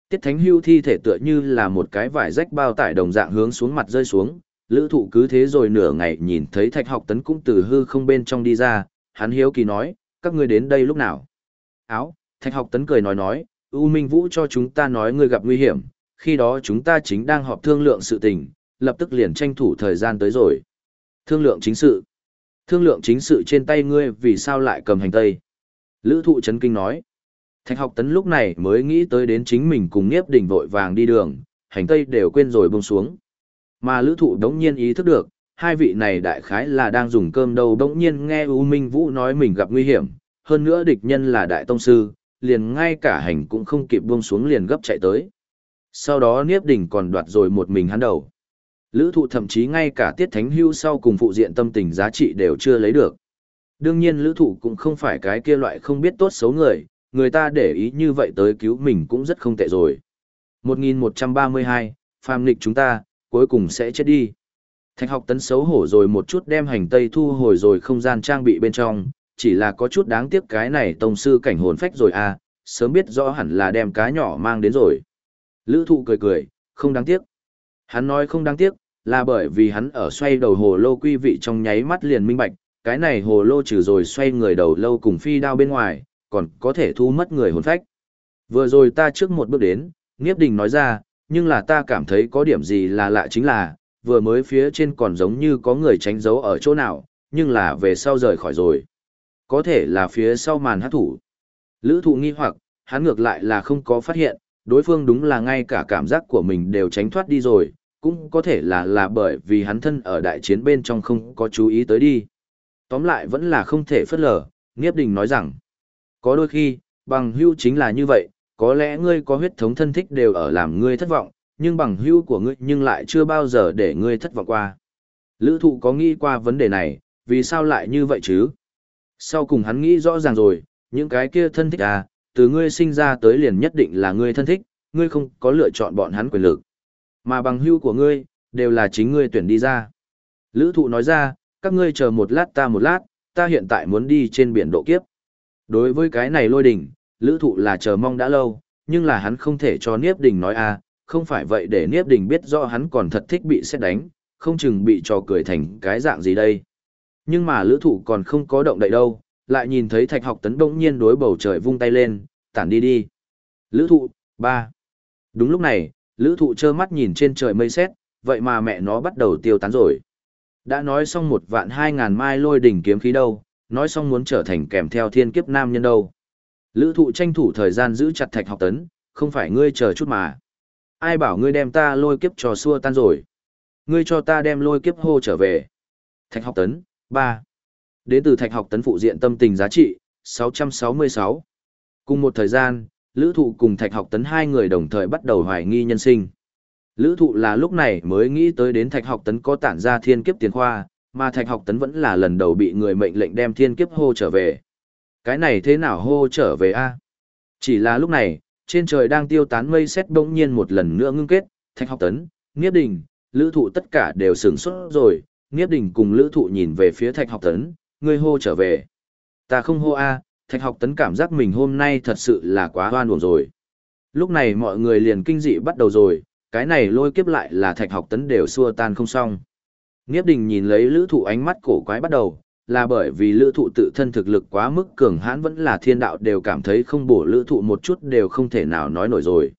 Tiết Thánh Hưu thi thể tựa như là một cái vải rách bao tải đồng dạng hướng xuống mặt rơi xuống, lữ thụ cứ thế rồi nửa ngày nhìn thấy thạch học tấn cũng từ hư không bên trong đi ra, hắn hiếu kỳ nói, các ngươi đến đây lúc nào? Áo, thạch học tấn cười nói nói, U Minh Vũ cho chúng ta nói ngươi gặp nguy hiểm, khi đó chúng ta chính đang họp thương lượng sự tình, lập tức liền tranh thủ thời gian tới rồi. Thương lượng chính sự. Thương lượng chính sự trên tay ngươi vì sao lại cầm hành tây? Lữ thụ chấn kinh nói. Thạch học tấn lúc này mới nghĩ tới đến chính mình cùng nghiếp đỉnh vội vàng đi đường, hành tây đều quên rồi buông xuống. Mà lữ thụ đống nhiên ý thức được, hai vị này đại khái là đang dùng cơm đầu đống nhiên nghe U Minh Vũ nói mình gặp nguy hiểm, hơn nữa địch nhân là đại tông sư, liền ngay cả hành cũng không kịp buông xuống liền gấp chạy tới. Sau đó Niếp Đình còn đoạt rồi một mình hắn đầu. Lữ thụ thậm chí ngay cả tiết thánh hưu sau cùng phụ diện tâm tình giá trị đều chưa lấy được. Đương nhiên lữ thụ cũng không phải cái kia loại không biết tốt xấu người, người ta để ý như vậy tới cứu mình cũng rất không tệ rồi. 1132, phàm nghịch chúng ta, cuối cùng sẽ chết đi. Thạch học tấn xấu hổ rồi một chút đem hành tây thu hồi rồi không gian trang bị bên trong, chỉ là có chút đáng tiếc cái này tông sư cảnh hồn phách rồi à, sớm biết rõ hẳn là đem cá nhỏ mang đến rồi. Lữ thụ cười cười, không đáng tiếc. Hắn nói không đáng tiếc, là bởi vì hắn ở xoay đầu hồ lô quy vị trong nháy mắt liền minh bạch, cái này hồ lô trừ rồi xoay người đầu lâu cùng phi đao bên ngoài, còn có thể thu mất người hồn phách. Vừa rồi ta trước một bước đến, Niếp Đình nói ra, nhưng là ta cảm thấy có điểm gì là lạ chính là, vừa mới phía trên còn giống như có người tránh giấu ở chỗ nào, nhưng là về sau rời khỏi rồi. Có thể là phía sau màn hát thủ. Lữ thụ nghi hoặc, hắn ngược lại là không có phát hiện, đối phương đúng là ngay cả cảm giác của mình đều tránh thoát đi rồi, cũng có thể là là bởi vì hắn thân ở đại chiến bên trong không có chú ý tới đi. Tóm lại vẫn là không thể phất lờ, Nghiếp Đình nói rằng, có đôi khi, bằng hưu chính là như vậy, có lẽ ngươi có huyết thống thân thích đều ở làm ngươi thất vọng, nhưng bằng hưu của ngươi nhưng lại chưa bao giờ để ngươi thất vọng qua. Lữ thụ có nghĩ qua vấn đề này, vì sao lại như vậy chứ? Sau cùng hắn nghĩ rõ ràng rồi, những cái kia thân thích à, từ ngươi sinh ra tới liền nhất định là ngươi thân thích, ngươi không có lựa chọn bọn hắn quyền lực. Mà bằng hưu của ngươi, đều là chính ngươi tuyển đi ra. Lữ thụ nói ra, các ngươi chờ một lát ta một lát, ta hiện tại muốn đi trên biển độ kiếp. Đối với cái này lôi đỉnh, lữ thụ là chờ mong đã lâu, nhưng là hắn không thể cho Niếp Đình nói à, không phải vậy để Niếp Đình biết rõ hắn còn thật thích bị xét đánh, không chừng bị trò cười thành cái dạng gì đây. Nhưng mà lữ thụ còn không có động đậy đâu, lại nhìn thấy thạch học tấn đông nhiên đối bầu trời vung tay lên, tản đi đi. Lữ thụ, ba Đúng lúc này, lữ thụ trơ mắt nhìn trên trời mây xét, vậy mà mẹ nó bắt đầu tiêu tán rồi. Đã nói xong một vạn hai ngàn mai lôi đỉnh kiếm khí đâu, nói xong muốn trở thành kèm theo thiên kiếp nam nhân đâu. Lữ thụ tranh thủ thời gian giữ chặt thạch học tấn, không phải ngươi chờ chút mà. Ai bảo ngươi đem ta lôi kiếp trò xua tan rồi. Ngươi cho ta đem lôi kiếp hô trở về. Thạch học tấn, 3. Đến từ thạch học tấn phụ diện tâm tình giá trị, 666. Cùng một thời gian, lữ thụ cùng thạch học tấn hai người đồng thời bắt đầu hoài nghi nhân sinh. Lữ thụ là lúc này mới nghĩ tới đến thạch học tấn có tản ra thiên kiếp tiền khoa, mà thạch học tấn vẫn là lần đầu bị người mệnh lệnh đem thiên kiếp hô trở về. Cái này thế nào hô trở về a Chỉ là lúc này, trên trời đang tiêu tán mây xét bỗng nhiên một lần nữa ngưng kết, thạch học tấn, nghiếp đình, lữ thụ tất cả đều sửng xuất rồi, nghiếp đình cùng lữ thụ nhìn về phía thạch học tấn, người hô trở về. Ta không hô a thạch học tấn cảm giác mình hôm nay thật sự là quá hoan buồn rồi. Lúc này mọi người liền kinh dị bắt đầu rồi, cái này lôi kiếp lại là thạch học tấn đều xua tan không xong. Nghiếp đình nhìn lấy lữ thụ ánh mắt cổ quái bắt đầu, là bởi vì lữ thụ tự thân thực lực quá mức cường hãn vẫn là thiên đạo đều cảm thấy không bổ lữ thụ một chút đều không thể nào nói nổi rồi.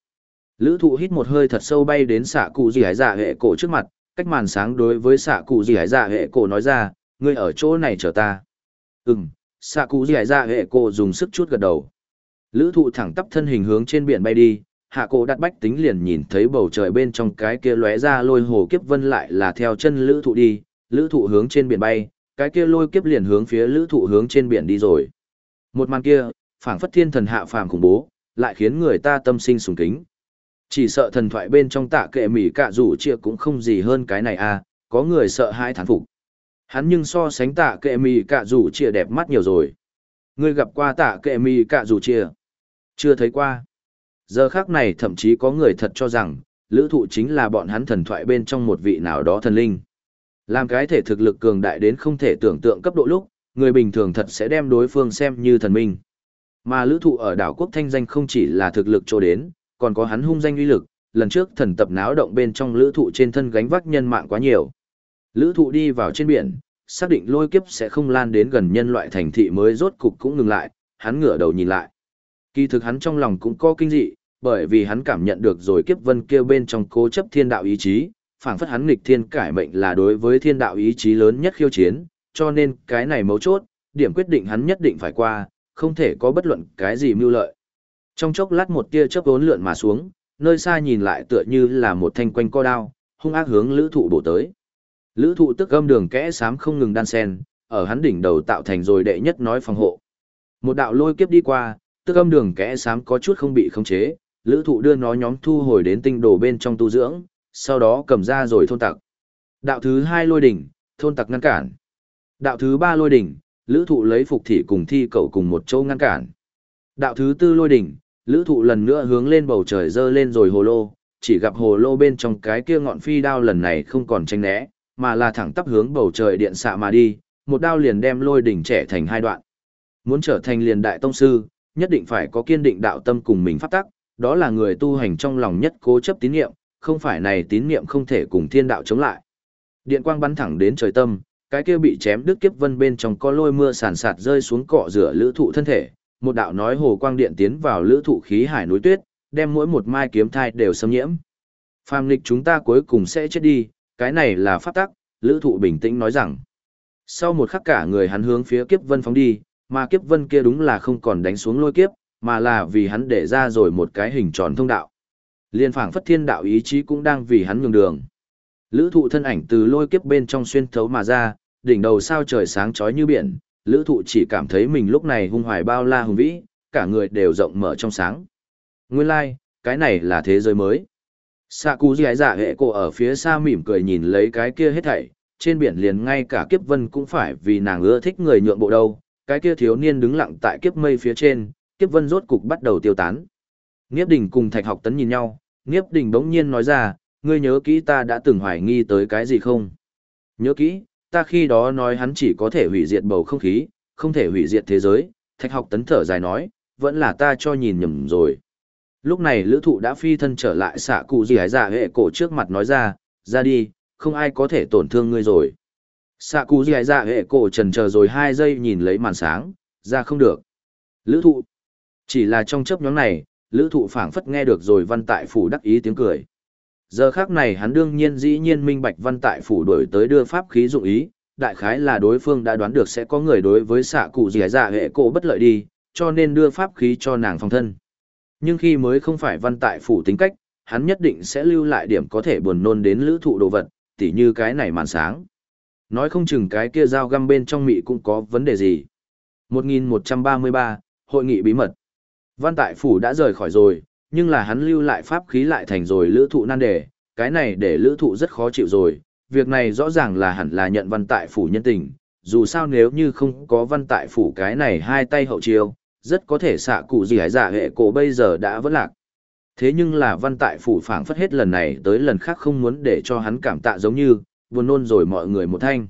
Lữ thụ hít một hơi thật sâu bay đến xạ cụ gì hải dạ hệ cổ trước mặt, cách màn sáng đối với xạ cụ gì hải dạ hệ cổ nói ra, ngươi ở chỗ này chờ ta. Ừm, xạ cụ gì hải dạ hệ cổ dùng sức chút gật đầu. Lữ thụ thẳng tắp thân hình hướng trên biển bay đi, hạ cổ đặt bách tính liền nhìn thấy bầu trời bên trong cái kia lóe ra lôi hồ kiếp vân lại là theo chân lữ thụ đi, lữ thụ hướng trên biển bay, cái kia lôi kiếp liền hướng phía lữ thụ hướng trên biển đi rồi. Một màn kia, phảng phất thiên thần hạ phàm khủng bố, lại khiến người ta tâm sinh sùng kính. Chỉ sợ thần thoại bên trong tạ kệ mỉ cả rủ chia cũng không gì hơn cái này à, có người sợ hai thán phục. Hắn nhưng so sánh tạ kệ mỉ cả rủ chia đẹp mắt nhiều rồi. Ngươi gặp qua tạ kệ mỉ cả rủ chia? Chưa thấy qua. Giờ khác này thậm chí có người thật cho rằng, lữ thụ chính là bọn hắn thần thoại bên trong một vị nào đó thần linh. Làm cái thể thực lực cường đại đến không thể tưởng tượng cấp độ lúc, người bình thường thật sẽ đem đối phương xem như thần minh. Mà lữ thụ ở đảo quốc thanh danh không chỉ là thực lực cho đến, còn có hắn hung danh uy lực, lần trước thần tập náo động bên trong lữ thụ trên thân gánh vác nhân mạng quá nhiều. Lữ thụ đi vào trên biển, xác định lôi kiếp sẽ không lan đến gần nhân loại thành thị mới rốt cục cũng ngừng lại, hắn ngửa đầu nhìn lại. Kỳ thực hắn trong lòng cũng có kinh dị, bởi vì hắn cảm nhận được rồi kiếp vân kêu bên trong cố chấp thiên đạo ý chí, phảng phất hắn nghịch thiên cải mệnh là đối với thiên đạo ý chí lớn nhất khiêu chiến, cho nên cái này mấu chốt, điểm quyết định hắn nhất định phải qua, không thể có bất luận cái gì mưu lợi. Trong chốc lát một tia chớp vốn lượn mà xuống, nơi xa nhìn lại tựa như là một thanh quanh co đao, hung ác hướng lữ thụ bổ tới. Lữ thụ tức âm đường kẽ sám không ngừng đan sen, ở hắn đỉnh đầu tạo thành rồi đệ nhất nói phòng hộ. Một đạo lôi kiếp đi qua, tức âm đường kẽ sám có chút không bị khống chế, lữ thụ đưa nó nhóm thu hồi đến tinh đồ bên trong tu dưỡng, sau đó cầm ra rồi thôn tặc. Đạo thứ hai lôi đỉnh, thôn tặc ngăn cản. Đạo thứ ba lôi đỉnh, lữ thụ lấy phục thị cùng thi cầu cùng một châu ngăn cản. Đạo thứ tư lôi đỉnh, lữ thụ lần nữa hướng lên bầu trời dơ lên rồi hồ lô, chỉ gặp hồ lô bên trong cái kia ngọn phi đao lần này không còn tranh né, mà là thẳng tắp hướng bầu trời điện xạ mà đi, một đao liền đem lôi đỉnh trẻ thành hai đoạn. Muốn trở thành liền đại tông sư, nhất định phải có kiên định đạo tâm cùng mình phát tắc, đó là người tu hành trong lòng nhất cố chấp tín niệm, không phải này tín niệm không thể cùng thiên đạo chống lại. Điện quang bắn thẳng đến trời tâm, cái kia bị chém đứt kiếp vân bên trong có lôi mưa sàn sạt rơi xuống cọ rửa lữ thụ thân thể, một đạo nói hồ quang điện tiến vào lữ thụ khí hải núi tuyết, đem mỗi một mai kiếm thai đều xâm nhiễm. Phàm lịch chúng ta cuối cùng sẽ chết đi, cái này là pháp tắc, lữ thụ bình tĩnh nói rằng. Sau một khắc cả người hắn hướng phía kiếp vân phóng đi, mà kiếp vân kia đúng là không còn đánh xuống lôi kiếp, mà là vì hắn để ra rồi một cái hình tròn thông đạo. Liên phảng phất thiên đạo ý chí cũng đang vì hắn nhường đường. Lữ thụ thân ảnh từ lôi kiếp bên trong xuyên thấu mà ra, đỉnh đầu sao trời sáng chói như biển, lữ thụ chỉ cảm thấy mình lúc này hung hoài bao la hùng vĩ, cả người đều rộng mở trong sáng. Nguyên lai, like, cái này là thế giới mới. Sạ cú dì dạ hệ cổ ở phía xa mỉm cười nhìn lấy cái kia hết thảy, trên biển liền ngay cả kiếp vân cũng phải vì nàng ưa thích người nhượng bộ đâu, cái kia thiếu niên đứng lặng tại kiếp mây phía trên, kiếp vân rốt cục bắt đầu tiêu tán. Nghiếp đình cùng thạch học tấn nhìn nhau, Nghiếp đình bỗng nhiên nói ra, ngươi nhớ kỹ ta đã từng hoài nghi tới cái gì không? Nhớ kỹ, ta khi đó nói hắn chỉ có thể hủy diệt bầu không khí, không thể hủy diệt thế giới, thạch học tấn thở dài nói, vẫn là ta cho nhìn nhầm rồi. Lúc này lữ thụ đã phi thân trở lại xạ cụ gì hái dạ hệ cổ trước mặt nói ra, ra đi, không ai có thể tổn thương ngươi rồi. Xạ cụ gì hái dạ hệ cổ trần chờ rồi 2 giây nhìn lấy màn sáng, ra không được. Lữ thụ. Chỉ là trong chấp nhóm này, lữ thụ phảng phất nghe được rồi văn tại phủ đắc ý tiếng cười. Giờ khác này hắn đương nhiên dĩ nhiên minh bạch văn tại phủ đổi tới đưa pháp khí dụng ý, đại khái là đối phương đã đoán được sẽ có người đối với xạ cụ dì dạ hệ cổ bất lợi đi, cho nên đưa pháp khí cho nàng phòng thân. Nhưng khi mới không phải văn tại phủ tính cách, hắn nhất định sẽ lưu lại điểm có thể buồn nôn đến lữ thụ đồ vật, tỉ như cái này màn sáng. Nói không chừng cái kia dao găm bên trong mị cũng có vấn đề gì. 1133, Hội nghị bí mật. Văn tại phủ đã rời khỏi rồi, nhưng là hắn lưu lại pháp khí lại thành rồi lữ thụ nan đề, cái này để lữ thụ rất khó chịu rồi, việc này rõ ràng là hẳn là nhận văn tại phủ nhân tình, dù sao nếu như không có văn tại phủ cái này hai tay hậu chiêu, rất có thể xạ cụ gì hải giả hệ cổ bây giờ đã vỡ lạc. Thế nhưng là văn tại phủ phảng phất hết lần này tới lần khác không muốn để cho hắn cảm tạ giống như, buồn nôn rồi mọi người một thanh.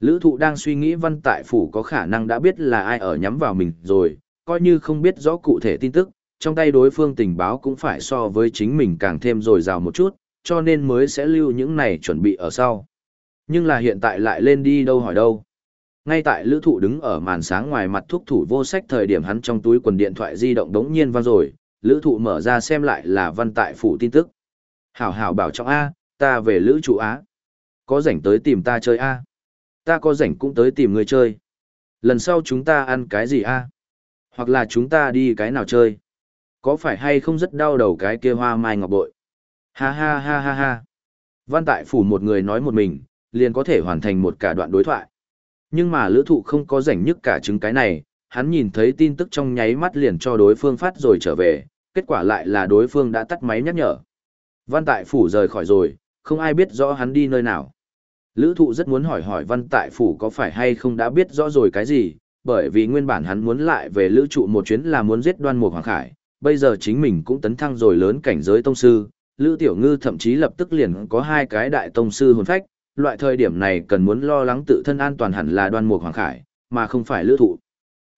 Lữ thụ đang suy nghĩ văn tại phủ có khả năng đã biết là ai ở nhắm vào mình rồi, coi như không biết rõ cụ thể tin tức, trong tay đối phương tình báo cũng phải so với chính mình càng thêm dồi dào một chút, cho nên mới sẽ lưu những này chuẩn bị ở sau. Nhưng là hiện tại lại lên đi đâu hỏi đâu. Ngay tại lữ thụ đứng ở màn sáng ngoài mặt thuốc thủ vô sách thời điểm hắn trong túi quần điện thoại di động đống nhiên vang rồi, lữ thụ mở ra xem lại là văn tại phủ tin tức. Hảo hảo bảo trọng A, ta về lữ trụ Á. Có rảnh tới tìm ta chơi A. Ta có rảnh cũng tới tìm người chơi. Lần sau chúng ta ăn cái gì A? Hoặc là chúng ta đi cái nào chơi? Có phải hay không rất đau đầu cái kia hoa mai ngọc bội? Ha ha ha ha ha. Văn tại phủ một người nói một mình, liền có thể hoàn thành một cả đoạn đối thoại. Nhưng mà lữ thụ không có rảnh nhất cả chứng cái này, hắn nhìn thấy tin tức trong nháy mắt liền cho đối phương phát rồi trở về, kết quả lại là đối phương đã tắt máy nhắc nhở. Văn tại phủ rời khỏi rồi, không ai biết rõ hắn đi nơi nào. Lữ thụ rất muốn hỏi hỏi văn tại phủ có phải hay không đã biết rõ rồi cái gì, bởi vì nguyên bản hắn muốn lại về lữ trụ một chuyến là muốn giết đoan mục hoàng khải, bây giờ chính mình cũng tấn thăng rồi lớn cảnh giới tông sư, lữ tiểu ngư thậm chí lập tức liền có hai cái đại tông sư hồn phách, loại thời điểm này cần muốn lo lắng tự thân an toàn hẳn là đoan mục hoàng khải, mà không phải lữ thụ.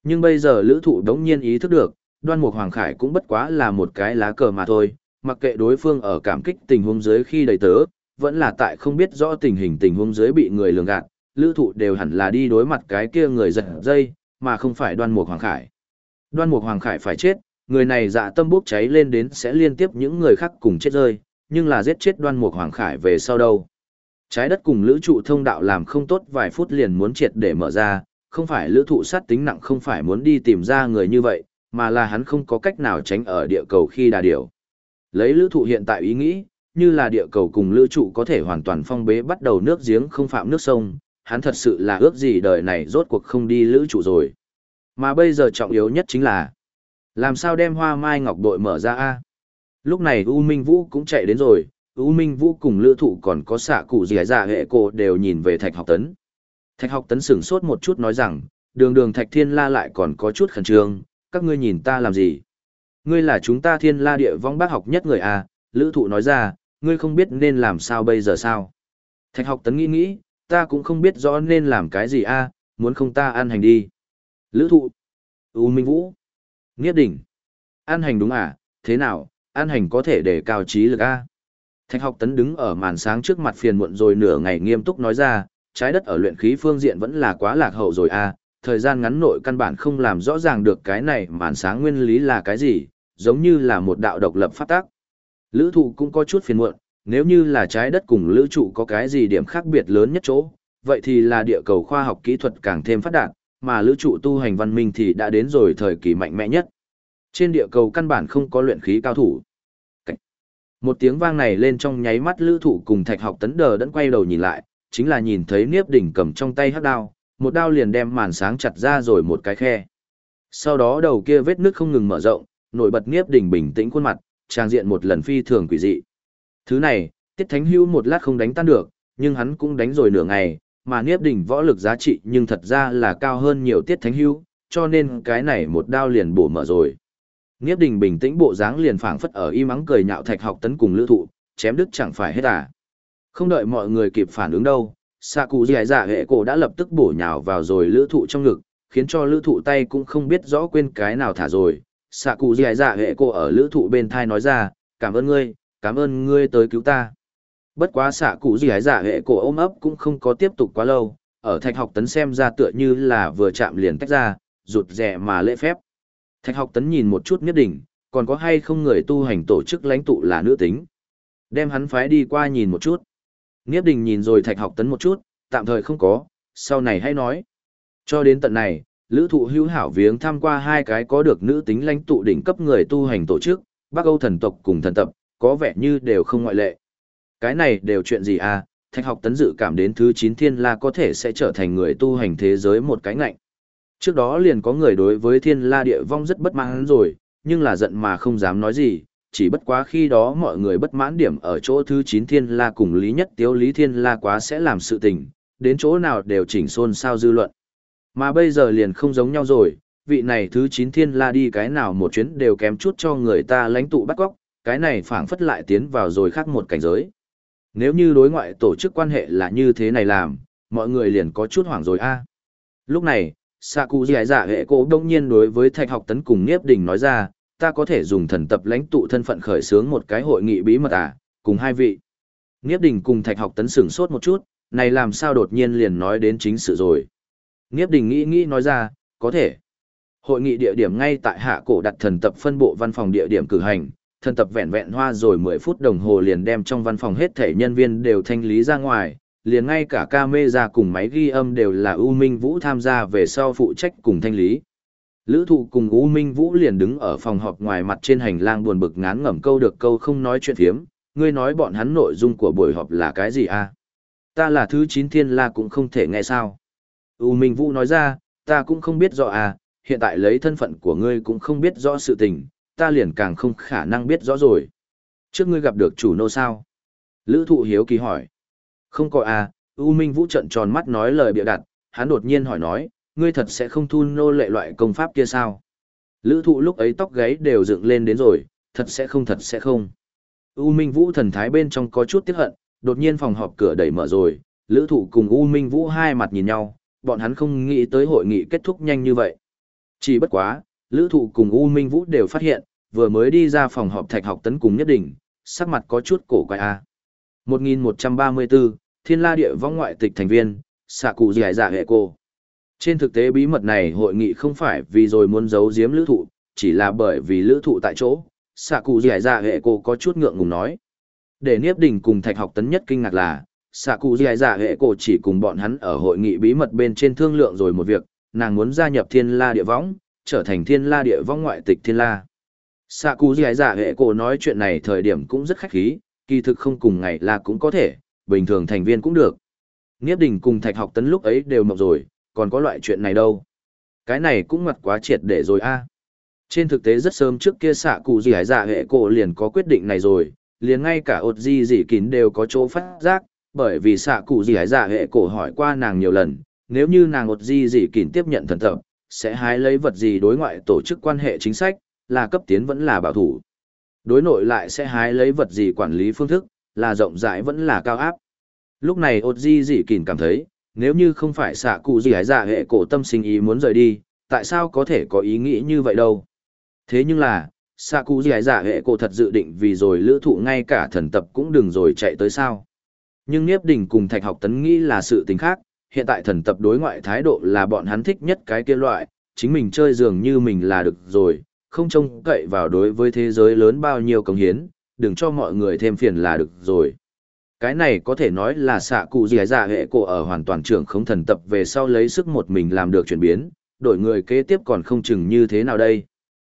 Nhưng bây giờ lữ thụ đống nhiên ý thức được, đoan mục hoàng khải cũng bất quá là một cái lá cờ mà thôi, mặc kệ đối phương ở cảm kích tình huống dưới khi đầy tớ, vẫn là tại không biết rõ tình hình tình huống dưới bị người lường gạt, lữ thụ đều hẳn là đi đối mặt cái kia người giật dây, mà không phải đoan mục hoàng khải. Đoan mục hoàng khải phải chết, người này dạ tâm bốc cháy lên đến sẽ liên tiếp những người khác cùng chết rơi, nhưng là giết chết đoan mục hoàng khải về sau đâu. Trái đất cùng lữ trụ thông đạo làm không tốt vài phút liền muốn triệt để mở ra, không phải lữ thụ sát tính nặng không phải muốn đi tìm ra người như vậy, mà là hắn không có cách nào tránh ở địa cầu khi đà điểu. Lấy lữ thụ hiện tại ý nghĩ, như là địa cầu cùng lữ trụ có thể hoàn toàn phong bế bắt đầu nước giếng không phạm nước sông, hắn thật sự là ước gì đời này rốt cuộc không đi lữ trụ rồi. Mà bây giờ trọng yếu nhất chính là, làm sao đem hoa mai ngọc bội mở ra a Lúc này U Minh Vũ cũng chạy đến rồi, U Minh Vũ cùng lữ thụ còn có xạ cụ gì giả hệ cô đều nhìn về thạch học tấn. Thạch học tấn sửng sốt một chút nói rằng, đường đường thạch thiên la lại còn có chút khẩn trương, các ngươi nhìn ta làm gì? Ngươi là chúng ta thiên la địa vong bác học nhất người à, lữ thụ nói ra, ngươi không biết nên làm sao bây giờ sao? Thạch học tấn nghĩ nghĩ, ta cũng không biết rõ nên làm cái gì a muốn không ta ăn hành đi. Lữ thụ, U Minh Vũ, Nghiết đỉnh, ăn hành đúng à, thế nào, ăn hành có thể để cao trí lực a Thạch học tấn đứng ở màn sáng trước mặt phiền muộn rồi nửa ngày nghiêm túc nói ra, trái đất ở luyện khí phương diện vẫn là quá lạc hậu rồi a thời gian ngắn nội căn bản không làm rõ ràng được cái này màn sáng nguyên lý là cái gì, giống như là một đạo độc lập phát tác. Lữ thụ cũng có chút phiền muộn, nếu như là trái đất cùng lữ trụ có cái gì điểm khác biệt lớn nhất chỗ, vậy thì là địa cầu khoa học kỹ thuật càng thêm phát đạt, mà lữ trụ tu hành văn minh thì đã đến rồi thời kỳ mạnh mẽ nhất. Trên địa cầu căn bản không có luyện khí cao thủ. Một tiếng vang này lên trong nháy mắt lữ thụ cùng thạch học tấn đờ đẫn quay đầu nhìn lại, chính là nhìn thấy Niếp Đỉnh cầm trong tay hắc đao, một đao liền đem màn sáng chặt ra rồi một cái khe. Sau đó đầu kia vết nước không ngừng mở rộng, nổi bật Niếp Đỉnh bình tĩnh khuôn mặt, trang diện một lần phi thường quỷ dị. Thứ này, Tiết Thánh Hưu một lát không đánh tan được, nhưng hắn cũng đánh rồi nửa ngày, mà Niếp Đỉnh võ lực giá trị nhưng thật ra là cao hơn nhiều Tiết Thánh Hưu, cho nên cái này một đao liền bổ mở rồi. Niếp Đình bình tĩnh bộ dáng liền phảng phất ở im mắng cười nhạo thạch học tấn cùng lữ thụ, chém đứt chẳng phải hết à. Không đợi mọi người kịp phản ứng đâu, xạ cụ giải dạ hệ cổ đã lập tức bổ nhào vào rồi lữ thụ trong ngực, khiến cho lữ thụ tay cũng không biết rõ quên cái nào thả rồi. Xạ cụ giải dạ hệ cổ ở lữ thụ bên thai nói ra, cảm ơn ngươi, cảm ơn ngươi tới cứu ta. Bất quá xạ cụ gì hái giả hệ cổ ôm ấp cũng không có tiếp tục quá lâu, ở thạch học tấn xem ra tựa như là vừa chạm liền tách ra, rụt rẻ mà lễ phép. Thạch học tấn nhìn một chút nhất định, còn có hay không người tu hành tổ chức lãnh tụ là nữ tính. Đem hắn phái đi qua nhìn một chút. Nghiếp đình nhìn rồi thạch học tấn một chút, tạm thời không có, sau này hãy nói. Cho đến tận này, lữ thụ hữu hảo viếng tham qua hai cái có được nữ tính lãnh tụ đỉnh cấp người tu hành tổ chức, Bắc Âu thần tộc cùng thần tập, có vẻ như đều không ngoại lệ. Cái này đều chuyện gì à, thạch học tấn dự cảm đến thứ 9 thiên la có thể sẽ trở thành người tu hành thế giới một cái ngạnh. Trước đó liền có người đối với thiên la địa vong rất bất mãn rồi, nhưng là giận mà không dám nói gì, chỉ bất quá khi đó mọi người bất mãn điểm ở chỗ thứ 9 thiên la cùng Lý Nhất Tiếu Lý Thiên La quá sẽ làm sự tình, đến chỗ nào đều chỉnh xôn sao dư luận. Mà bây giờ liền không giống nhau rồi, vị này thứ 9 thiên la đi cái nào một chuyến đều kém chút cho người ta lãnh tụ bắt góc, cái này phảng phất lại tiến vào rồi khác một cảnh giới. Nếu như đối ngoại tổ chức quan hệ là như thế này làm, mọi người liền có chút hoảng rồi a. Lúc này, Sa Cụ Dì Dạ hệ cổ đông nhiên đối với Thạch Học Tấn cùng Niếp Đình nói ra, ta có thể dùng thần tập lãnh tụ thân phận khởi xướng một cái hội nghị bí mật à, cùng hai vị. Niếp Đình cùng Thạch Học Tấn sửng sốt một chút, này làm sao đột nhiên liền nói đến chính sự rồi. Niếp Đình nghĩ nghĩ nói ra, có thể. Hội nghị địa điểm ngay tại hạ cổ đặt thần tập phân bộ văn phòng địa điểm cử hành, thần tập vẹn vẹn hoa rồi 10 phút đồng hồ liền đem trong văn phòng hết thể nhân viên đều thanh lý ra ngoài, liền ngay cả camera cùng máy ghi âm đều là U Minh Vũ tham gia về sau phụ trách cùng thanh lý. Lữ thụ cùng U Minh Vũ liền đứng ở phòng họp ngoài mặt trên hành lang buồn bực ngán ngẩm câu được câu không nói chuyện thiếm, ngươi nói bọn hắn nội dung của buổi họp là cái gì à? Ta là thứ 9 thiên la cũng không thể nghe sao. U Minh Vũ nói ra, ta cũng không biết rõ à, hiện tại lấy thân phận của ngươi cũng không biết rõ sự tình, ta liền càng không khả năng biết rõ rồi. Trước ngươi gặp được chủ nô sao? Lữ thụ hiếu kỳ hỏi. Không có à, U Minh Vũ trận tròn mắt nói lời bịa đặt, hắn đột nhiên hỏi nói, ngươi thật sẽ không thu nô lệ loại công pháp kia sao? Lữ thụ lúc ấy tóc gáy đều dựng lên đến rồi, thật sẽ không thật sẽ không. U Minh Vũ thần thái bên trong có chút tiếc hận, đột nhiên phòng họp cửa đẩy mở rồi, lữ thụ cùng U Minh Vũ hai mặt nhìn nhau, bọn hắn không nghĩ tới hội nghị kết thúc nhanh như vậy. Chỉ bất quá, lữ thụ cùng U Minh Vũ đều phát hiện, vừa mới đi ra phòng họp thạch học tấn cùng nhất định, sắc mặt có chút cổ quái à. a. 1134, Thiên La Địa Vong ngoại tịch thành viên, xạ cụ Giải dạ hệ cô. Trên thực tế bí mật này hội nghị không phải vì rồi muốn giấu giếm lữ thụ, chỉ là bởi vì lữ thụ tại chỗ, xạ cụ Giải dạ hệ cô có chút ngượng ngùng nói. Để Niếp Đình cùng Thạch học tấn nhất kinh ngạc là, xạ cụ Giải dạ hệ cô chỉ cùng bọn hắn ở hội nghị bí mật bên trên thương lượng rồi một việc, nàng muốn gia nhập Thiên La Địa Vong, trở thành Thiên La Địa Vong ngoại tịch Thiên La. Sạ cụ giải giả dạ hệ cổ nói chuyện này thời điểm cũng rất khách khí, kỳ thực không cùng ngày là cũng có thể, bình thường thành viên cũng được. Nghiếp đình cùng thạch học tấn lúc ấy đều mộng rồi, còn có loại chuyện này đâu. Cái này cũng mặt quá triệt để rồi a. Trên thực tế rất sớm trước kia sạ cụ giải giả dạ hệ cổ liền có quyết định này rồi, liền ngay cả ột di dị kín đều có chỗ phát giác, bởi vì sạ cụ gì hải dạ hệ cổ hỏi qua nàng nhiều lần, nếu như nàng ột di dị kín tiếp nhận thần tập, sẽ hái lấy vật gì đối ngoại tổ chức quan hệ chính sách, là cấp tiến vẫn là bảo thủ. Đối nội lại sẽ hái lấy vật gì quản lý phương thức, là rộng rãi vẫn là cao áp. Lúc này ột di dị kỳn cảm thấy, nếu như không phải xạ cụ gì hái giả hệ cổ tâm sinh ý muốn rời đi, tại sao có thể có ý nghĩ như vậy đâu. Thế nhưng là, xạ cụ gì hái giả hệ cổ thật dự định vì rồi lữ thụ ngay cả thần tập cũng đừng rồi chạy tới sao. Nhưng Niếp Đình cùng Thạch học tấn nghĩ là sự tình khác, hiện tại thần tập đối ngoại thái độ là bọn hắn thích nhất cái kia loại, chính mình chơi dường như mình là được rồi, không trông cậy vào đối với thế giới lớn bao nhiêu công hiến, đừng cho mọi người thêm phiền là được rồi. Cái này có thể nói là xạ cụ dì dạ hệ cổ ở hoàn toàn trưởng không thần tập về sau lấy sức một mình làm được chuyển biến, đổi người kế tiếp còn không chừng như thế nào đây.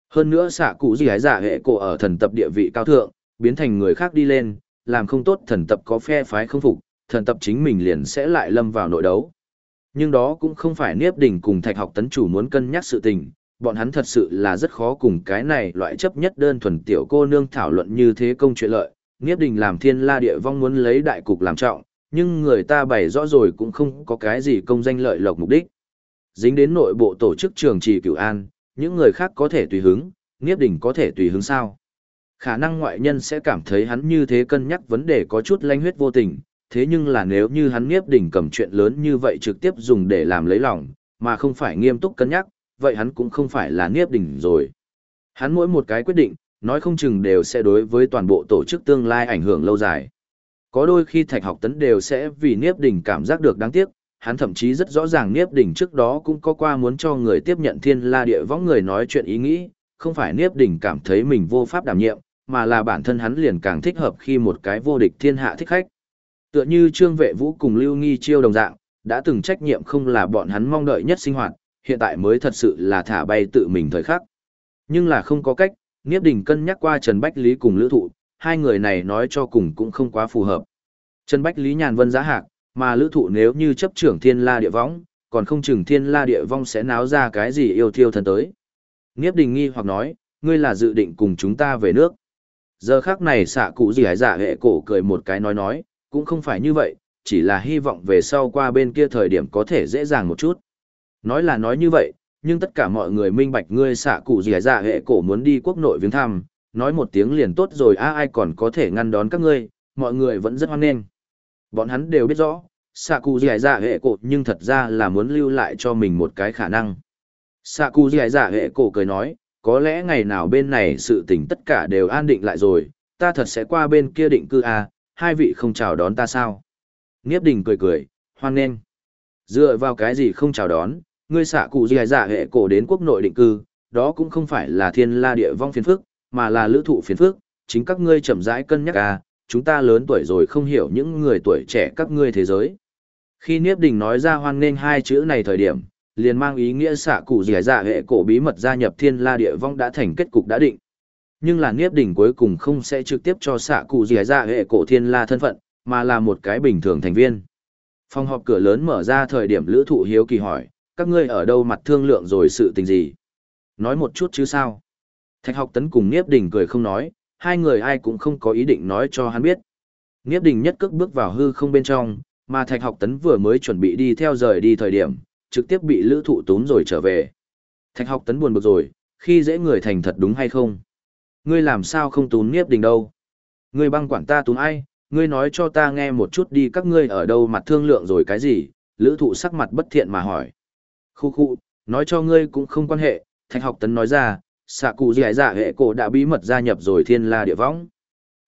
Hơn nữa xạ cụ dì dạ hệ cổ ở thần tập địa vị cao thượng, biến thành người khác đi lên, làm không tốt thần tập có phe phái không phục, thần tập chính mình liền sẽ lại lâm vào nội đấu. Nhưng đó cũng không phải Niếp Đỉnh cùng Thạch học tấn chủ muốn cân nhắc sự tình, bọn hắn thật sự là rất khó cùng cái này loại chấp nhất đơn thuần tiểu cô nương thảo luận như thế công chuyện lợi. Niếp đình làm thiên la địa vong muốn lấy đại cục làm trọng, nhưng người ta bày rõ rồi cũng không có cái gì công danh lợi lộc mục đích. Dính đến nội bộ tổ chức trường trì cửu an, những người khác có thể tùy hứng, Niếp đình có thể tùy hứng sao. Khả năng ngoại nhân sẽ cảm thấy hắn như thế cân nhắc vấn đề có chút lanh huyết vô tình, thế nhưng là nếu như hắn Nghiếp đỉnh cầm chuyện lớn như vậy trực tiếp dùng để làm lấy lòng, mà không phải nghiêm túc cân nhắc, vậy hắn cũng không phải là Niếp đỉnh rồi. Hắn mỗi một cái quyết định, nói không chừng đều sẽ đối với toàn bộ tổ chức tương lai ảnh hưởng lâu dài. Có đôi khi thạch học tấn đều sẽ vì Niếp đỉnh cảm giác được đáng tiếc, hắn thậm chí rất rõ ràng Niếp đỉnh trước đó cũng có qua muốn cho người tiếp nhận thiên la địa võng người nói chuyện ý nghĩ, không phải Niếp đỉnh cảm thấy mình vô pháp đảm nhiệm, mà là bản thân hắn liền càng thích hợp khi một cái vô địch thiên hạ thích khách. Tựa như Trương Vệ Vũ cùng Lưu Nghi Chiêu đồng dạng, đã từng trách nhiệm không là bọn hắn mong đợi nhất sinh hoạt, hiện tại mới thật sự là thả bay tự mình thời khắc. Nhưng là không có cách, Niếp Đình cân nhắc qua Trần Bách Lý cùng Lữ Thụ, hai người này nói cho cùng cũng không quá phù hợp. Trần Bách Lý nhàn vân giá hạc, mà Lữ Thụ nếu như chấp trưởng thiên la địa võng, còn không chừng thiên la địa vong sẽ náo ra cái gì yêu thiêu thần tới. Niếp Đình nghi hoặc nói, ngươi là dự định cùng chúng ta về nước. Giờ khác này xạ cụ gì hải giả hệ cổ cười một cái nói nói, cũng không phải như vậy, chỉ là hy vọng về sau qua bên kia thời điểm có thể dễ dàng một chút. Nói là nói như vậy, nhưng tất cả mọi người minh bạch ngươi xạ cụ gì dạ hệ cổ muốn đi quốc nội viếng thăm, nói một tiếng liền tốt rồi a ai còn có thể ngăn đón các ngươi, mọi người vẫn rất hoan nghênh. Bọn hắn đều biết rõ, xạ cụ gì dạ hệ cổ nhưng thật ra là muốn lưu lại cho mình một cái khả năng. Xạ cụ gì dạ hệ cổ cười nói, có lẽ ngày nào bên này sự tình tất cả đều an định lại rồi, ta thật sẽ qua bên kia định cư à, hai vị không chào đón ta sao? Nghiếp đình cười cười, hoan nghênh. Dựa vào cái gì không chào đón, ngươi xạ cụ gì giả dạ hệ cổ đến quốc nội định cư, đó cũng không phải là thiên la địa vong phiền phức, mà là lữ thụ phiền phức, chính các ngươi chậm rãi cân nhắc à, chúng ta lớn tuổi rồi không hiểu những người tuổi trẻ các ngươi thế giới. Khi Niếp Đình nói ra hoan nghênh hai chữ này thời điểm, liền mang ý nghĩa xạ cụ dì dạ hệ cổ bí mật gia nhập thiên la địa vong đã thành kết cục đã định. Nhưng là Niếp đỉnh cuối cùng không sẽ trực tiếp cho xạ cụ dì dạ hệ cổ thiên la thân phận, mà là một cái bình thường thành viên. Phòng họp cửa lớn mở ra thời điểm lữ thụ hiếu kỳ hỏi, các ngươi ở đâu mặt thương lượng rồi sự tình gì? Nói một chút chứ sao? Thạch học tấn cùng Niếp đỉnh cười không nói, hai người ai cũng không có ý định nói cho hắn biết. Niếp đỉnh nhất cước bước vào hư không bên trong, mà Thạch học tấn vừa mới chuẩn bị đi theo rời đi thời điểm, trực tiếp bị lữ thụ tốn rồi trở về. Thạch học tấn buồn bực rồi, khi dễ người thành thật đúng hay không? Ngươi làm sao không tún nghiếp Đình đâu? Ngươi băng quản ta tún ai? Ngươi nói cho ta nghe một chút đi các ngươi ở đâu mặt thương lượng rồi cái gì? Lữ thụ sắc mặt bất thiện mà hỏi. Khu khu, nói cho ngươi cũng không quan hệ, Thạch học tấn nói ra, xạ cụ dì dạ hệ cổ đã bí mật gia nhập rồi thiên la địa võng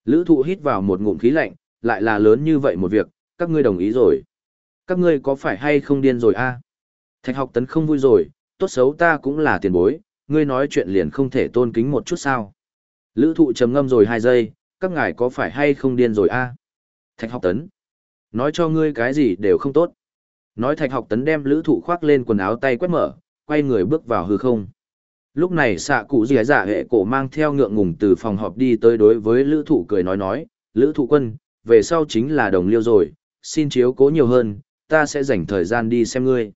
lữ thụ hít vào một ngụm khí lạnh lại là lớn như vậy một việc các ngươi đồng ý rồi các ngươi có phải hay không điên rồi a thạch học tấn không vui rồi tốt xấu ta cũng là tiền bối ngươi nói chuyện liền không thể tôn kính một chút sao lữ thụ trầm ngâm rồi hai giây các ngài có phải hay không điên rồi a thạch học tấn nói cho ngươi cái gì đều không tốt nói thạch học tấn đem lữ thụ khoác lên quần áo tay quét mở quay người bước vào hư không Lúc này xạ cụ dì dạ hệ cổ mang theo ngượng ngùng từ phòng họp đi tới đối với lữ thụ cười nói nói, lữ thụ quân, về sau chính là đồng liêu rồi, xin chiếu cố nhiều hơn, ta sẽ dành thời gian đi xem ngươi.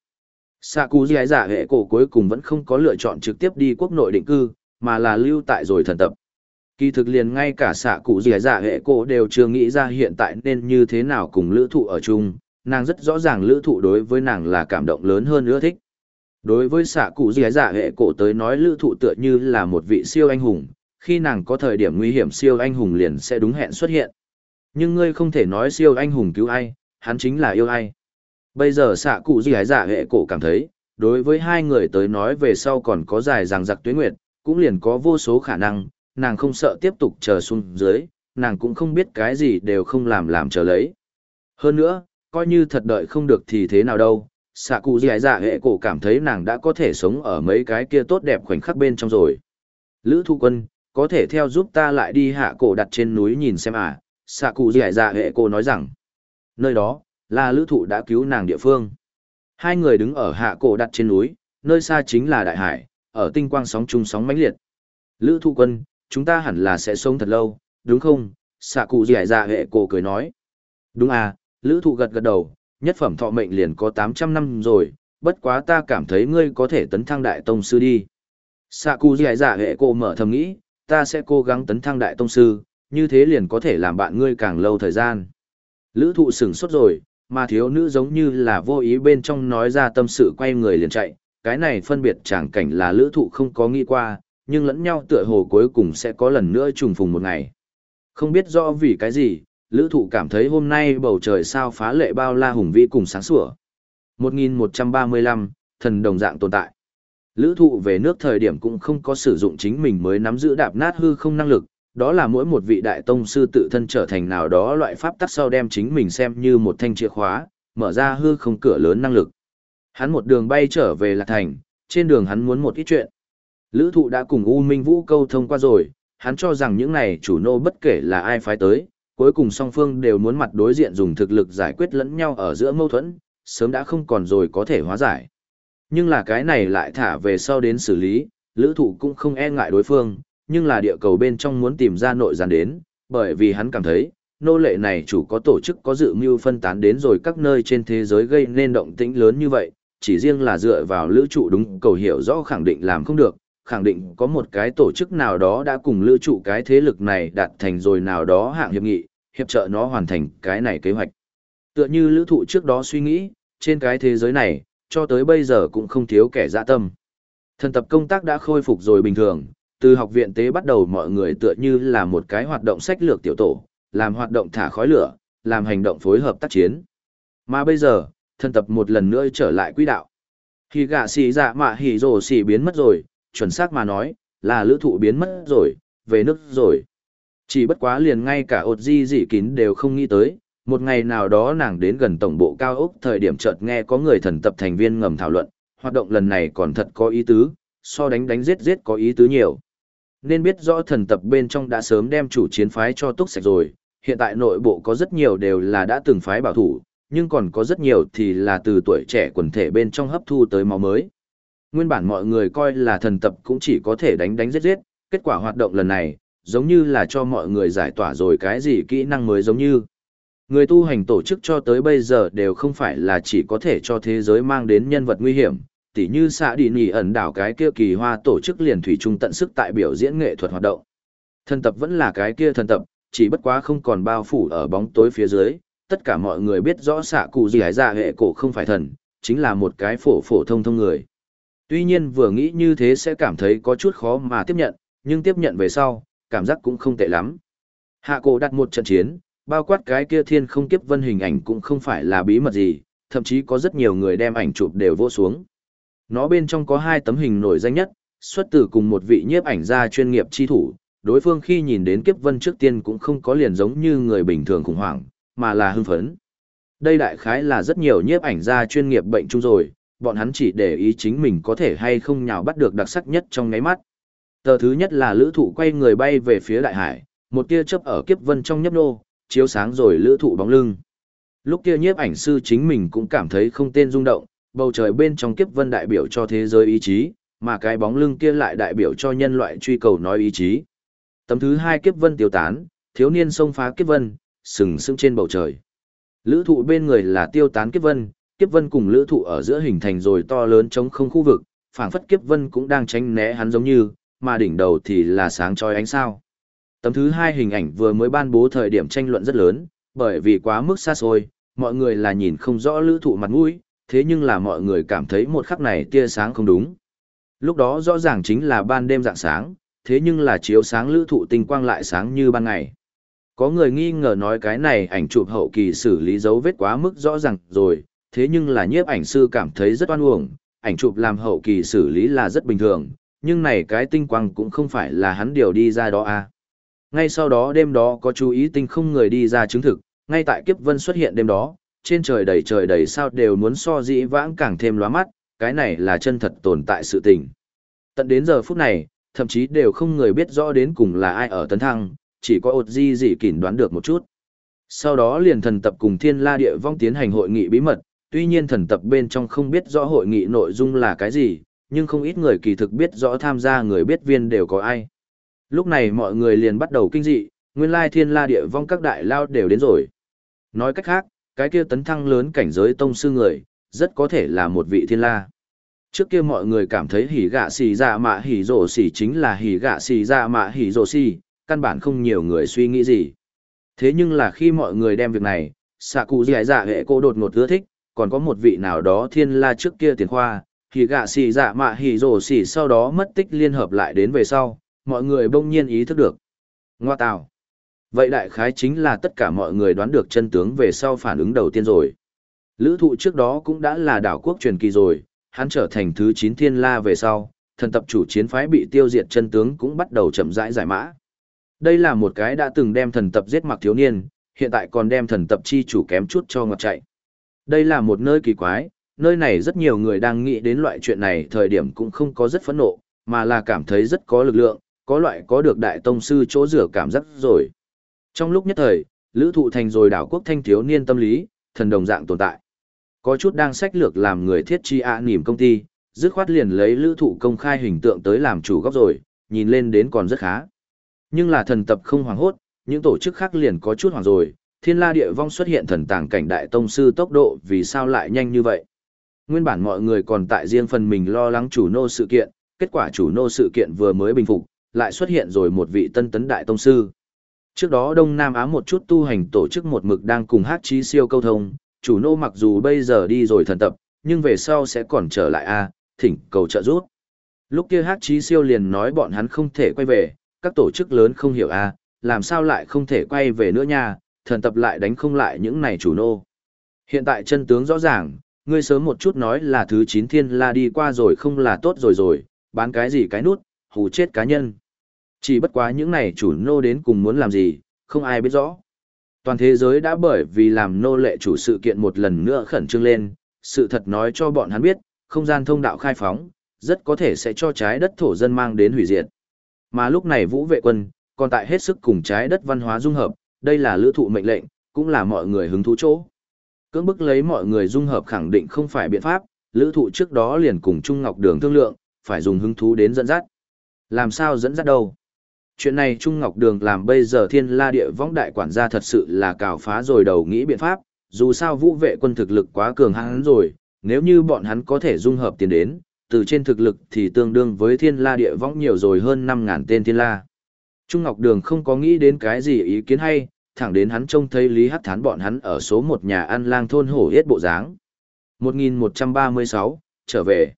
Xạ cụ dì dạ hệ cổ cuối cùng vẫn không có lựa chọn trực tiếp đi quốc nội định cư, mà là lưu tại rồi thần tập. Kỳ thực liền ngay cả xạ cụ dì dạ hệ cổ đều chưa nghĩ ra hiện tại nên như thế nào cùng lữ thụ ở chung, nàng rất rõ ràng lữ thụ đối với nàng là cảm động lớn hơn ưa thích. Đối với xạ cụ dì dạ hệ cổ tới nói lữ thụ tựa như là một vị siêu anh hùng, khi nàng có thời điểm nguy hiểm siêu anh hùng liền sẽ đúng hẹn xuất hiện. Nhưng ngươi không thể nói siêu anh hùng cứu ai, hắn chính là yêu ai. Bây giờ xạ cụ dì dạ hệ cổ cảm thấy, đối với hai người tới nói về sau còn có dài ràng giặc tuyến nguyệt, cũng liền có vô số khả năng, nàng không sợ tiếp tục chờ xuống dưới, nàng cũng không biết cái gì đều không làm làm chờ lấy. Hơn nữa, coi như thật đợi không được thì thế nào đâu, xạ cụ dì dạ hệ cổ cảm thấy nàng đã có thể sống ở mấy cái kia tốt đẹp khoảnh khắc bên trong rồi. Lữ thu quân có thể theo giúp ta lại đi hạ cổ đặt trên núi nhìn xem à? Xạ cụ dì dạ hệ cổ nói rằng. Nơi đó là lữ thụ đã cứu nàng địa phương. Hai người đứng ở hạ cổ đặt trên núi nơi xa chính là đại hải ở tinh quang sóng chung sóng mãnh liệt. Lữ thu quân chúng ta hẳn là sẽ sống thật lâu đúng không xạ cụ dẻ dạ hệ cổ cười nói đúng à lữ thụ gật gật đầu nhất phẩm thọ mệnh liền có 800 năm rồi, bất quá ta cảm thấy ngươi có thể tấn thăng đại tông sư đi. Sạ cụ dẻ dạ hệ cô mở thầm nghĩ, ta sẽ cố gắng tấn thăng đại tông sư, như thế liền có thể làm bạn ngươi càng lâu thời gian. Lữ thụ sửng sốt rồi, mà thiếu nữ giống như là vô ý bên trong nói ra tâm sự quay người liền chạy, cái này phân biệt chẳng cảnh là lữ thụ không có nghĩ qua, nhưng lẫn nhau tựa hồ cuối cùng sẽ có lần nữa trùng phùng một ngày. Không biết rõ vì cái gì, lữ thụ cảm thấy hôm nay bầu trời sao phá lệ bao la hùng vĩ cùng sáng sủa. 1135, thần đồng dạng tồn tại. Lữ thụ về nước thời điểm cũng không có sử dụng chính mình mới nắm giữ đạp nát hư không năng lực, đó là mỗi một vị đại tông sư tự thân trở thành nào đó loại pháp tắc sau đem chính mình xem như một thanh chìa khóa, mở ra hư không cửa lớn năng lực. Hắn một đường bay trở về Lạc Thành, trên đường hắn muốn một ít chuyện. Lữ thụ đã cùng U Minh Vũ câu thông qua rồi, hắn cho rằng những này chủ nô bất kể là ai phái tới, cuối cùng song phương đều muốn mặt đối diện dùng thực lực giải quyết lẫn nhau ở giữa mâu thuẫn, sớm đã không còn rồi có thể hóa giải. Nhưng là cái này lại thả về sau đến xử lý, lữ thụ cũng không e ngại đối phương, nhưng là địa cầu bên trong muốn tìm ra nội gián đến, bởi vì hắn cảm thấy, nô lệ này chủ có tổ chức có dự mưu phân tán đến rồi các nơi trên thế giới gây nên động tĩnh lớn như vậy, chỉ riêng là dựa vào lữ trụ đúng cầu hiểu rõ khẳng định làm không được, khẳng định có một cái tổ chức nào đó đã cùng lữ trụ cái thế lực này đạt thành rồi nào đó hạng hiệp nghị, hiệp trợ nó hoàn thành cái này kế hoạch. Tựa như lữ thụ trước đó suy nghĩ, trên cái thế giới này, cho tới bây giờ cũng không thiếu kẻ dạ tâm. Thần tập công tác đã khôi phục rồi bình thường, từ học viện tế bắt đầu mọi người tựa như là một cái hoạt động sách lược tiểu tổ, làm hoạt động thả khói lửa, làm hành động phối hợp tác chiến. Mà bây giờ, thần tập một lần nữa trở lại quỹ đạo. Khi gạ xì dạ mạ hỉ rồ xì biến mất rồi, chuẩn xác mà nói, là lữ thụ biến mất rồi, về nước rồi. Chỉ bất quá liền ngay cả ột di dị kín đều không nghĩ tới, một ngày nào đó nàng đến gần tổng bộ cao ốc thời điểm chợt nghe có người thần tập thành viên ngầm thảo luận, hoạt động lần này còn thật có ý tứ, so đánh đánh giết giết có ý tứ nhiều. Nên biết rõ thần tập bên trong đã sớm đem chủ chiến phái cho túc sạch rồi, hiện tại nội bộ có rất nhiều đều là đã từng phái bảo thủ, nhưng còn có rất nhiều thì là từ tuổi trẻ quần thể bên trong hấp thu tới máu mới. Nguyên bản mọi người coi là thần tập cũng chỉ có thể đánh đánh giết giết, kết quả hoạt động lần này, giống như là cho mọi người giải tỏa rồi cái gì kỹ năng mới giống như. Người tu hành tổ chức cho tới bây giờ đều không phải là chỉ có thể cho thế giới mang đến nhân vật nguy hiểm, tỉ như xã đi nỉ ẩn đảo cái kia kỳ hoa tổ chức liền thủy trung tận sức tại biểu diễn nghệ thuật hoạt động. Thần tập vẫn là cái kia thần tập, chỉ bất quá không còn bao phủ ở bóng tối phía dưới, tất cả mọi người biết rõ xạ cụ gì hải dạ hệ cổ không phải thần, chính là một cái phổ phổ thông thông người. Tuy nhiên vừa nghĩ như thế sẽ cảm thấy có chút khó mà tiếp nhận, nhưng tiếp nhận về sau, cảm giác cũng không tệ lắm. Hạ cổ đặt một trận chiến, bao quát cái kia thiên không kiếp vân hình ảnh cũng không phải là bí mật gì, thậm chí có rất nhiều người đem ảnh chụp đều vô xuống. Nó bên trong có hai tấm hình nổi danh nhất, xuất từ cùng một vị nhiếp ảnh gia chuyên nghiệp chi thủ, đối phương khi nhìn đến kiếp vân trước tiên cũng không có liền giống như người bình thường khủng hoảng, mà là hưng phấn. Đây đại khái là rất nhiều nhiếp ảnh gia chuyên nghiệp bệnh chung rồi, bọn hắn chỉ để ý chính mình có thể hay không nhào bắt được đặc sắc nhất trong ngáy mắt. Tờ thứ nhất là lữ thụ quay người bay về phía đại hải, một tia chớp ở kiếp vân trong nhấp nô, chiếu sáng rồi lữ thụ bóng lưng. Lúc kia nhiếp ảnh sư chính mình cũng cảm thấy không tên rung động, bầu trời bên trong kiếp vân đại biểu cho thế giới ý chí, mà cái bóng lưng kia lại đại biểu cho nhân loại truy cầu nói ý chí. Tấm thứ hai kiếp vân tiêu tán, thiếu niên xông phá kiếp vân, sừng sững trên bầu trời. Lữ thụ bên người là tiêu tán kiếp vân, kiếp vân cùng lữ thụ ở giữa hình thành rồi to lớn chống không khu vực, phảng phất kiếp vân cũng đang tránh né hắn giống như, mà đỉnh đầu thì là sáng chói ánh sao. Tấm thứ hai hình ảnh vừa mới ban bố thời điểm tranh luận rất lớn, bởi vì quá mức xa xôi, mọi người là nhìn không rõ lữ thụ mặt mũi, thế nhưng là mọi người cảm thấy một khắc này tia sáng không đúng. Lúc đó rõ ràng chính là ban đêm dạng sáng, thế nhưng là chiếu sáng lữ thụ tinh quang lại sáng như ban ngày. Có người nghi ngờ nói cái này ảnh chụp hậu kỳ xử lý dấu vết quá mức rõ ràng rồi, thế nhưng là nhiếp ảnh sư cảm thấy rất oan uổng, ảnh chụp làm hậu kỳ xử lý là rất bình thường, nhưng này cái tinh quang cũng không phải là hắn điều đi ra đó à. Ngay sau đó đêm đó có chú ý tinh không người đi ra chứng thực, ngay tại kiếp vân xuất hiện đêm đó, trên trời đầy trời đầy sao đều muốn so dĩ vãng càng thêm lóa mắt, cái này là chân thật tồn tại sự tình. Tận đến giờ phút này, thậm chí đều không người biết rõ đến cùng là ai ở tấn thăng, chỉ có ột di dị kỷ đoán được một chút. Sau đó liền thần tập cùng thiên la địa vong tiến hành hội nghị bí mật, tuy nhiên thần tập bên trong không biết rõ hội nghị nội dung là cái gì, nhưng không ít người kỳ thực biết rõ tham gia người biết viên đều có ai. Lúc này mọi người liền bắt đầu kinh dị, nguyên lai thiên la địa vong các đại lao đều đến rồi. Nói cách khác, cái kia tấn thăng lớn cảnh giới tông sư người, rất có thể là một vị thiên la. Trước kia mọi người cảm thấy hỉ gạ xì dạ mạ hỉ rổ xì chính là hỉ gạ xì dạ mạ hỉ rổ xì, căn bản không nhiều người suy nghĩ gì. Thế nhưng là khi mọi người đem việc này, xạ cụ dì dạ hệ cô đột ngột ưa thích, còn có một vị nào đó thiên la trước kia tiền khoa, hỉ gạ xì dạ mạ hỉ rổ xì sau đó mất tích liên hợp lại đến về sau, mọi người bỗng nhiên ý thức được. Ngoa tào. Vậy đại khái chính là tất cả mọi người đoán được chân tướng về sau phản ứng đầu tiên rồi. Lữ thụ trước đó cũng đã là đảo quốc truyền kỳ rồi, hắn trở thành thứ 9 thiên la về sau, thần tập chủ chiến phái bị tiêu diệt chân tướng cũng bắt đầu chậm rãi giải mã. Đây là một cái đã từng đem thần tập giết mặc thiếu niên, hiện tại còn đem thần tập chi chủ kém chút cho ngọt chạy. Đây là một nơi kỳ quái, nơi này rất nhiều người đang nghĩ đến loại chuyện này thời điểm cũng không có rất phẫn nộ, mà là cảm thấy rất có lực lượng, có loại có được đại tông sư chỗ rửa cảm giác rồi. Trong lúc nhất thời, lữ thụ thành rồi đảo quốc thanh thiếu niên tâm lý, thần đồng dạng tồn tại. Có chút đang sách lược làm người thiết chi ạ à nỉm công ty, dứt khoát liền lấy lữ thụ công khai hình tượng tới làm chủ góc rồi, nhìn lên đến còn rất khá. Nhưng là thần tập không hoàng hốt, những tổ chức khác liền có chút hoàng rồi, thiên la địa vong xuất hiện thần tàng cảnh đại tông sư tốc độ vì sao lại nhanh như vậy. Nguyên bản mọi người còn tại riêng phần mình lo lắng chủ nô sự kiện, kết quả chủ nô sự kiện vừa mới bình phục, lại xuất hiện rồi một vị tân tấn đại tông sư. Trước đó Đông Nam Á một chút tu hành tổ chức một mực đang cùng hát Chí siêu câu thông, chủ nô mặc dù bây giờ đi rồi thần tập, nhưng về sau sẽ còn trở lại A, thỉnh cầu trợ giúp. Lúc kia hát Chí siêu liền nói bọn hắn không thể quay về, các tổ chức lớn không hiểu A, làm sao lại không thể quay về nữa nha, thần tập lại đánh không lại những này chủ nô. Hiện tại chân tướng rõ ràng, ngươi sớm một chút nói là thứ 9 thiên la đi qua rồi không là tốt rồi rồi, bán cái gì cái nút, hù chết cá nhân. Chỉ bất quá những này chủ nô đến cùng muốn làm gì, không ai biết rõ. Toàn thế giới đã bởi vì làm nô lệ chủ sự kiện một lần nữa khẩn trương lên, sự thật nói cho bọn hắn biết, không gian thông đạo khai phóng, rất có thể sẽ cho trái đất thổ dân mang đến hủy diệt. Mà lúc này vũ vệ quân, còn tại hết sức cùng trái đất văn hóa dung hợp, đây là lữ thụ mệnh lệnh, cũng là mọi người hứng thú chỗ. Cưỡng bức lấy mọi người dung hợp khẳng định không phải biện pháp, lữ thụ trước đó liền cùng Trung Ngọc Đường thương lượng, phải dùng hứng thú đến dẫn dắt. Làm sao dẫn dắt đâu? Chuyện này Trung Ngọc Đường làm bây giờ thiên la địa võng đại quản gia thật sự là cào phá rồi đầu nghĩ biện pháp, dù sao vũ vệ quân thực lực quá cường hãn rồi, nếu như bọn hắn có thể dung hợp tiền đến, từ trên thực lực thì tương đương với thiên la địa võng nhiều rồi hơn 5.000 tên thiên la. Trung Ngọc Đường không có nghĩ đến cái gì ý kiến hay, thẳng đến hắn trông thấy Lý Hắc Thán bọn hắn ở số một nhà ăn lang thôn hổ yết bộ dáng. 1136, trở về.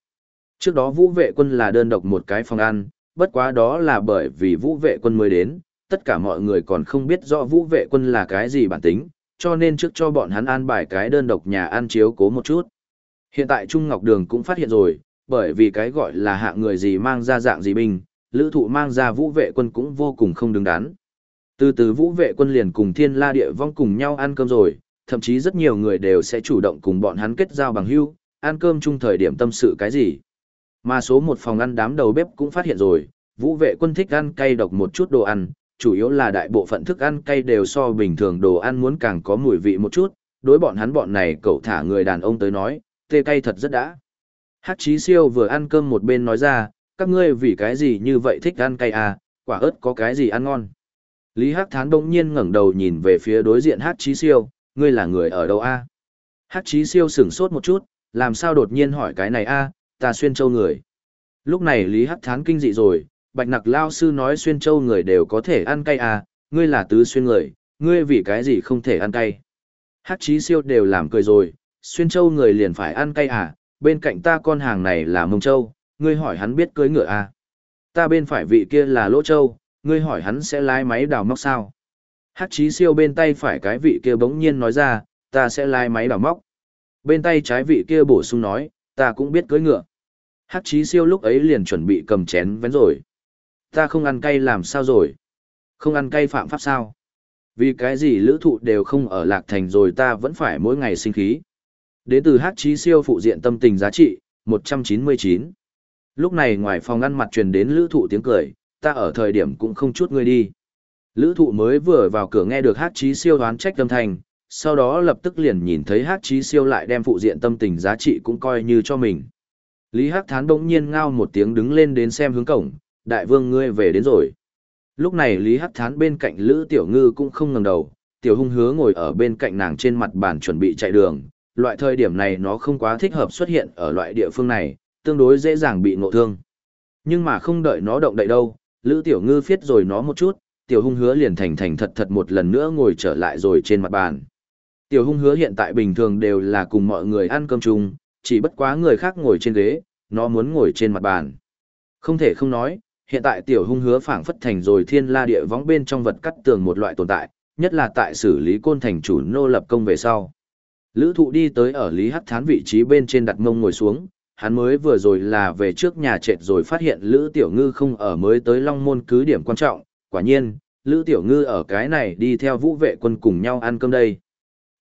Trước đó vũ vệ quân là đơn độc một cái phòng ăn, bất quá đó là bởi vì vũ vệ quân mới đến, tất cả mọi người còn không biết rõ vũ vệ quân là cái gì bản tính, cho nên trước cho bọn hắn ăn bài cái đơn độc nhà ăn chiếu cố một chút. Hiện tại Trung Ngọc Đường cũng phát hiện rồi, bởi vì cái gọi là hạ người gì mang ra dạng gì binh, lữ thụ mang ra vũ vệ quân cũng vô cùng không đứng đắn. Từ từ vũ vệ quân liền cùng thiên la địa vong cùng nhau ăn cơm rồi, thậm chí rất nhiều người đều sẽ chủ động cùng bọn hắn kết giao bằng hữu, ăn cơm chung thời điểm tâm sự cái gì. Mà số một phòng ăn đám đầu bếp cũng phát hiện rồi, vũ vệ quân thích ăn cay độc một chút đồ ăn, chủ yếu là đại bộ phận thức ăn cay đều so bình thường đồ ăn muốn càng có mùi vị một chút, đối bọn hắn bọn này cậu thả người đàn ông tới nói, tê cay thật rất đã. Hát chí siêu vừa ăn cơm một bên nói ra, các ngươi vì cái gì như vậy thích ăn cay à, quả ớt có cái gì ăn ngon. Lý Hắc Thán đông nhiên ngẩng đầu nhìn về phía đối diện Hát chí siêu, ngươi là người ở đâu a? À? Hát chí siêu sửng sốt một chút, làm sao đột nhiên hỏi cái này a? ta xuyên châu người. Lúc này Lý Hắc Thán kinh dị rồi, Bạch Nặc Lao Sư nói xuyên châu người đều có thể ăn cay à, ngươi là tứ xuyên người, ngươi vì cái gì không thể ăn cay. Hát chí siêu đều làm cười rồi, xuyên châu người liền phải ăn cay à, bên cạnh ta con hàng này là mông châu, ngươi hỏi hắn biết cưới ngựa à. Ta bên phải vị kia là lỗ châu, ngươi hỏi hắn sẽ lái máy đào móc sao. Hát chí siêu bên tay phải cái vị kia bỗng nhiên nói ra, ta sẽ lái máy đào móc. Bên tay trái vị kia bổ sung nói, ta cũng biết cưới ngựa. Hát chí siêu lúc ấy liền chuẩn bị cầm chén vén rồi. Ta không ăn cay làm sao rồi? Không ăn cay phạm pháp sao? Vì cái gì lữ thụ đều không ở lạc thành rồi ta vẫn phải mỗi ngày sinh khí. Đến từ hát Chí siêu phụ diện tâm tình giá trị, 199. Lúc này ngoài phòng ngăn mặt truyền đến lữ thụ tiếng cười, ta ở thời điểm cũng không chút ngươi đi. Lữ thụ mới vừa vào cửa nghe được hát trí siêu đoán trách tâm thành, sau đó lập tức liền nhìn thấy hát trí siêu lại đem phụ diện tâm tình giá trị cũng coi như cho mình. Lý Hắc Thán bỗng nhiên ngao một tiếng đứng lên đến xem hướng cổng, đại vương ngươi về đến rồi. Lúc này Lý Hắc Thán bên cạnh Lữ Tiểu Ngư cũng không ngẩng đầu, Tiểu Hung hứa ngồi ở bên cạnh nàng trên mặt bàn chuẩn bị chạy đường. Loại thời điểm này nó không quá thích hợp xuất hiện ở loại địa phương này, tương đối dễ dàng bị ngộ thương. Nhưng mà không đợi nó động đậy đâu, Lữ Tiểu Ngư phiết rồi nó một chút, Tiểu Hung hứa liền thành thành thật thật một lần nữa ngồi trở lại rồi trên mặt bàn. Tiểu Hung hứa hiện tại bình thường đều là cùng mọi người ăn cơm chung, chỉ bất quá người khác ngồi trên ghế, nó muốn ngồi trên mặt bàn. Không thể không nói, hiện tại tiểu hung hứa phảng phất thành rồi thiên la địa võng bên trong vật cắt tường một loại tồn tại, nhất là tại xử lý côn thành chủ nô lập công về sau. Lữ thụ đi tới ở Lý Hắc Thán vị trí bên trên đặt mông ngồi xuống, hắn mới vừa rồi là về trước nhà trệt rồi phát hiện Lữ Tiểu Ngư không ở mới tới Long Môn cứ điểm quan trọng, quả nhiên, Lữ Tiểu Ngư ở cái này đi theo vũ vệ quân cùng nhau ăn cơm đây.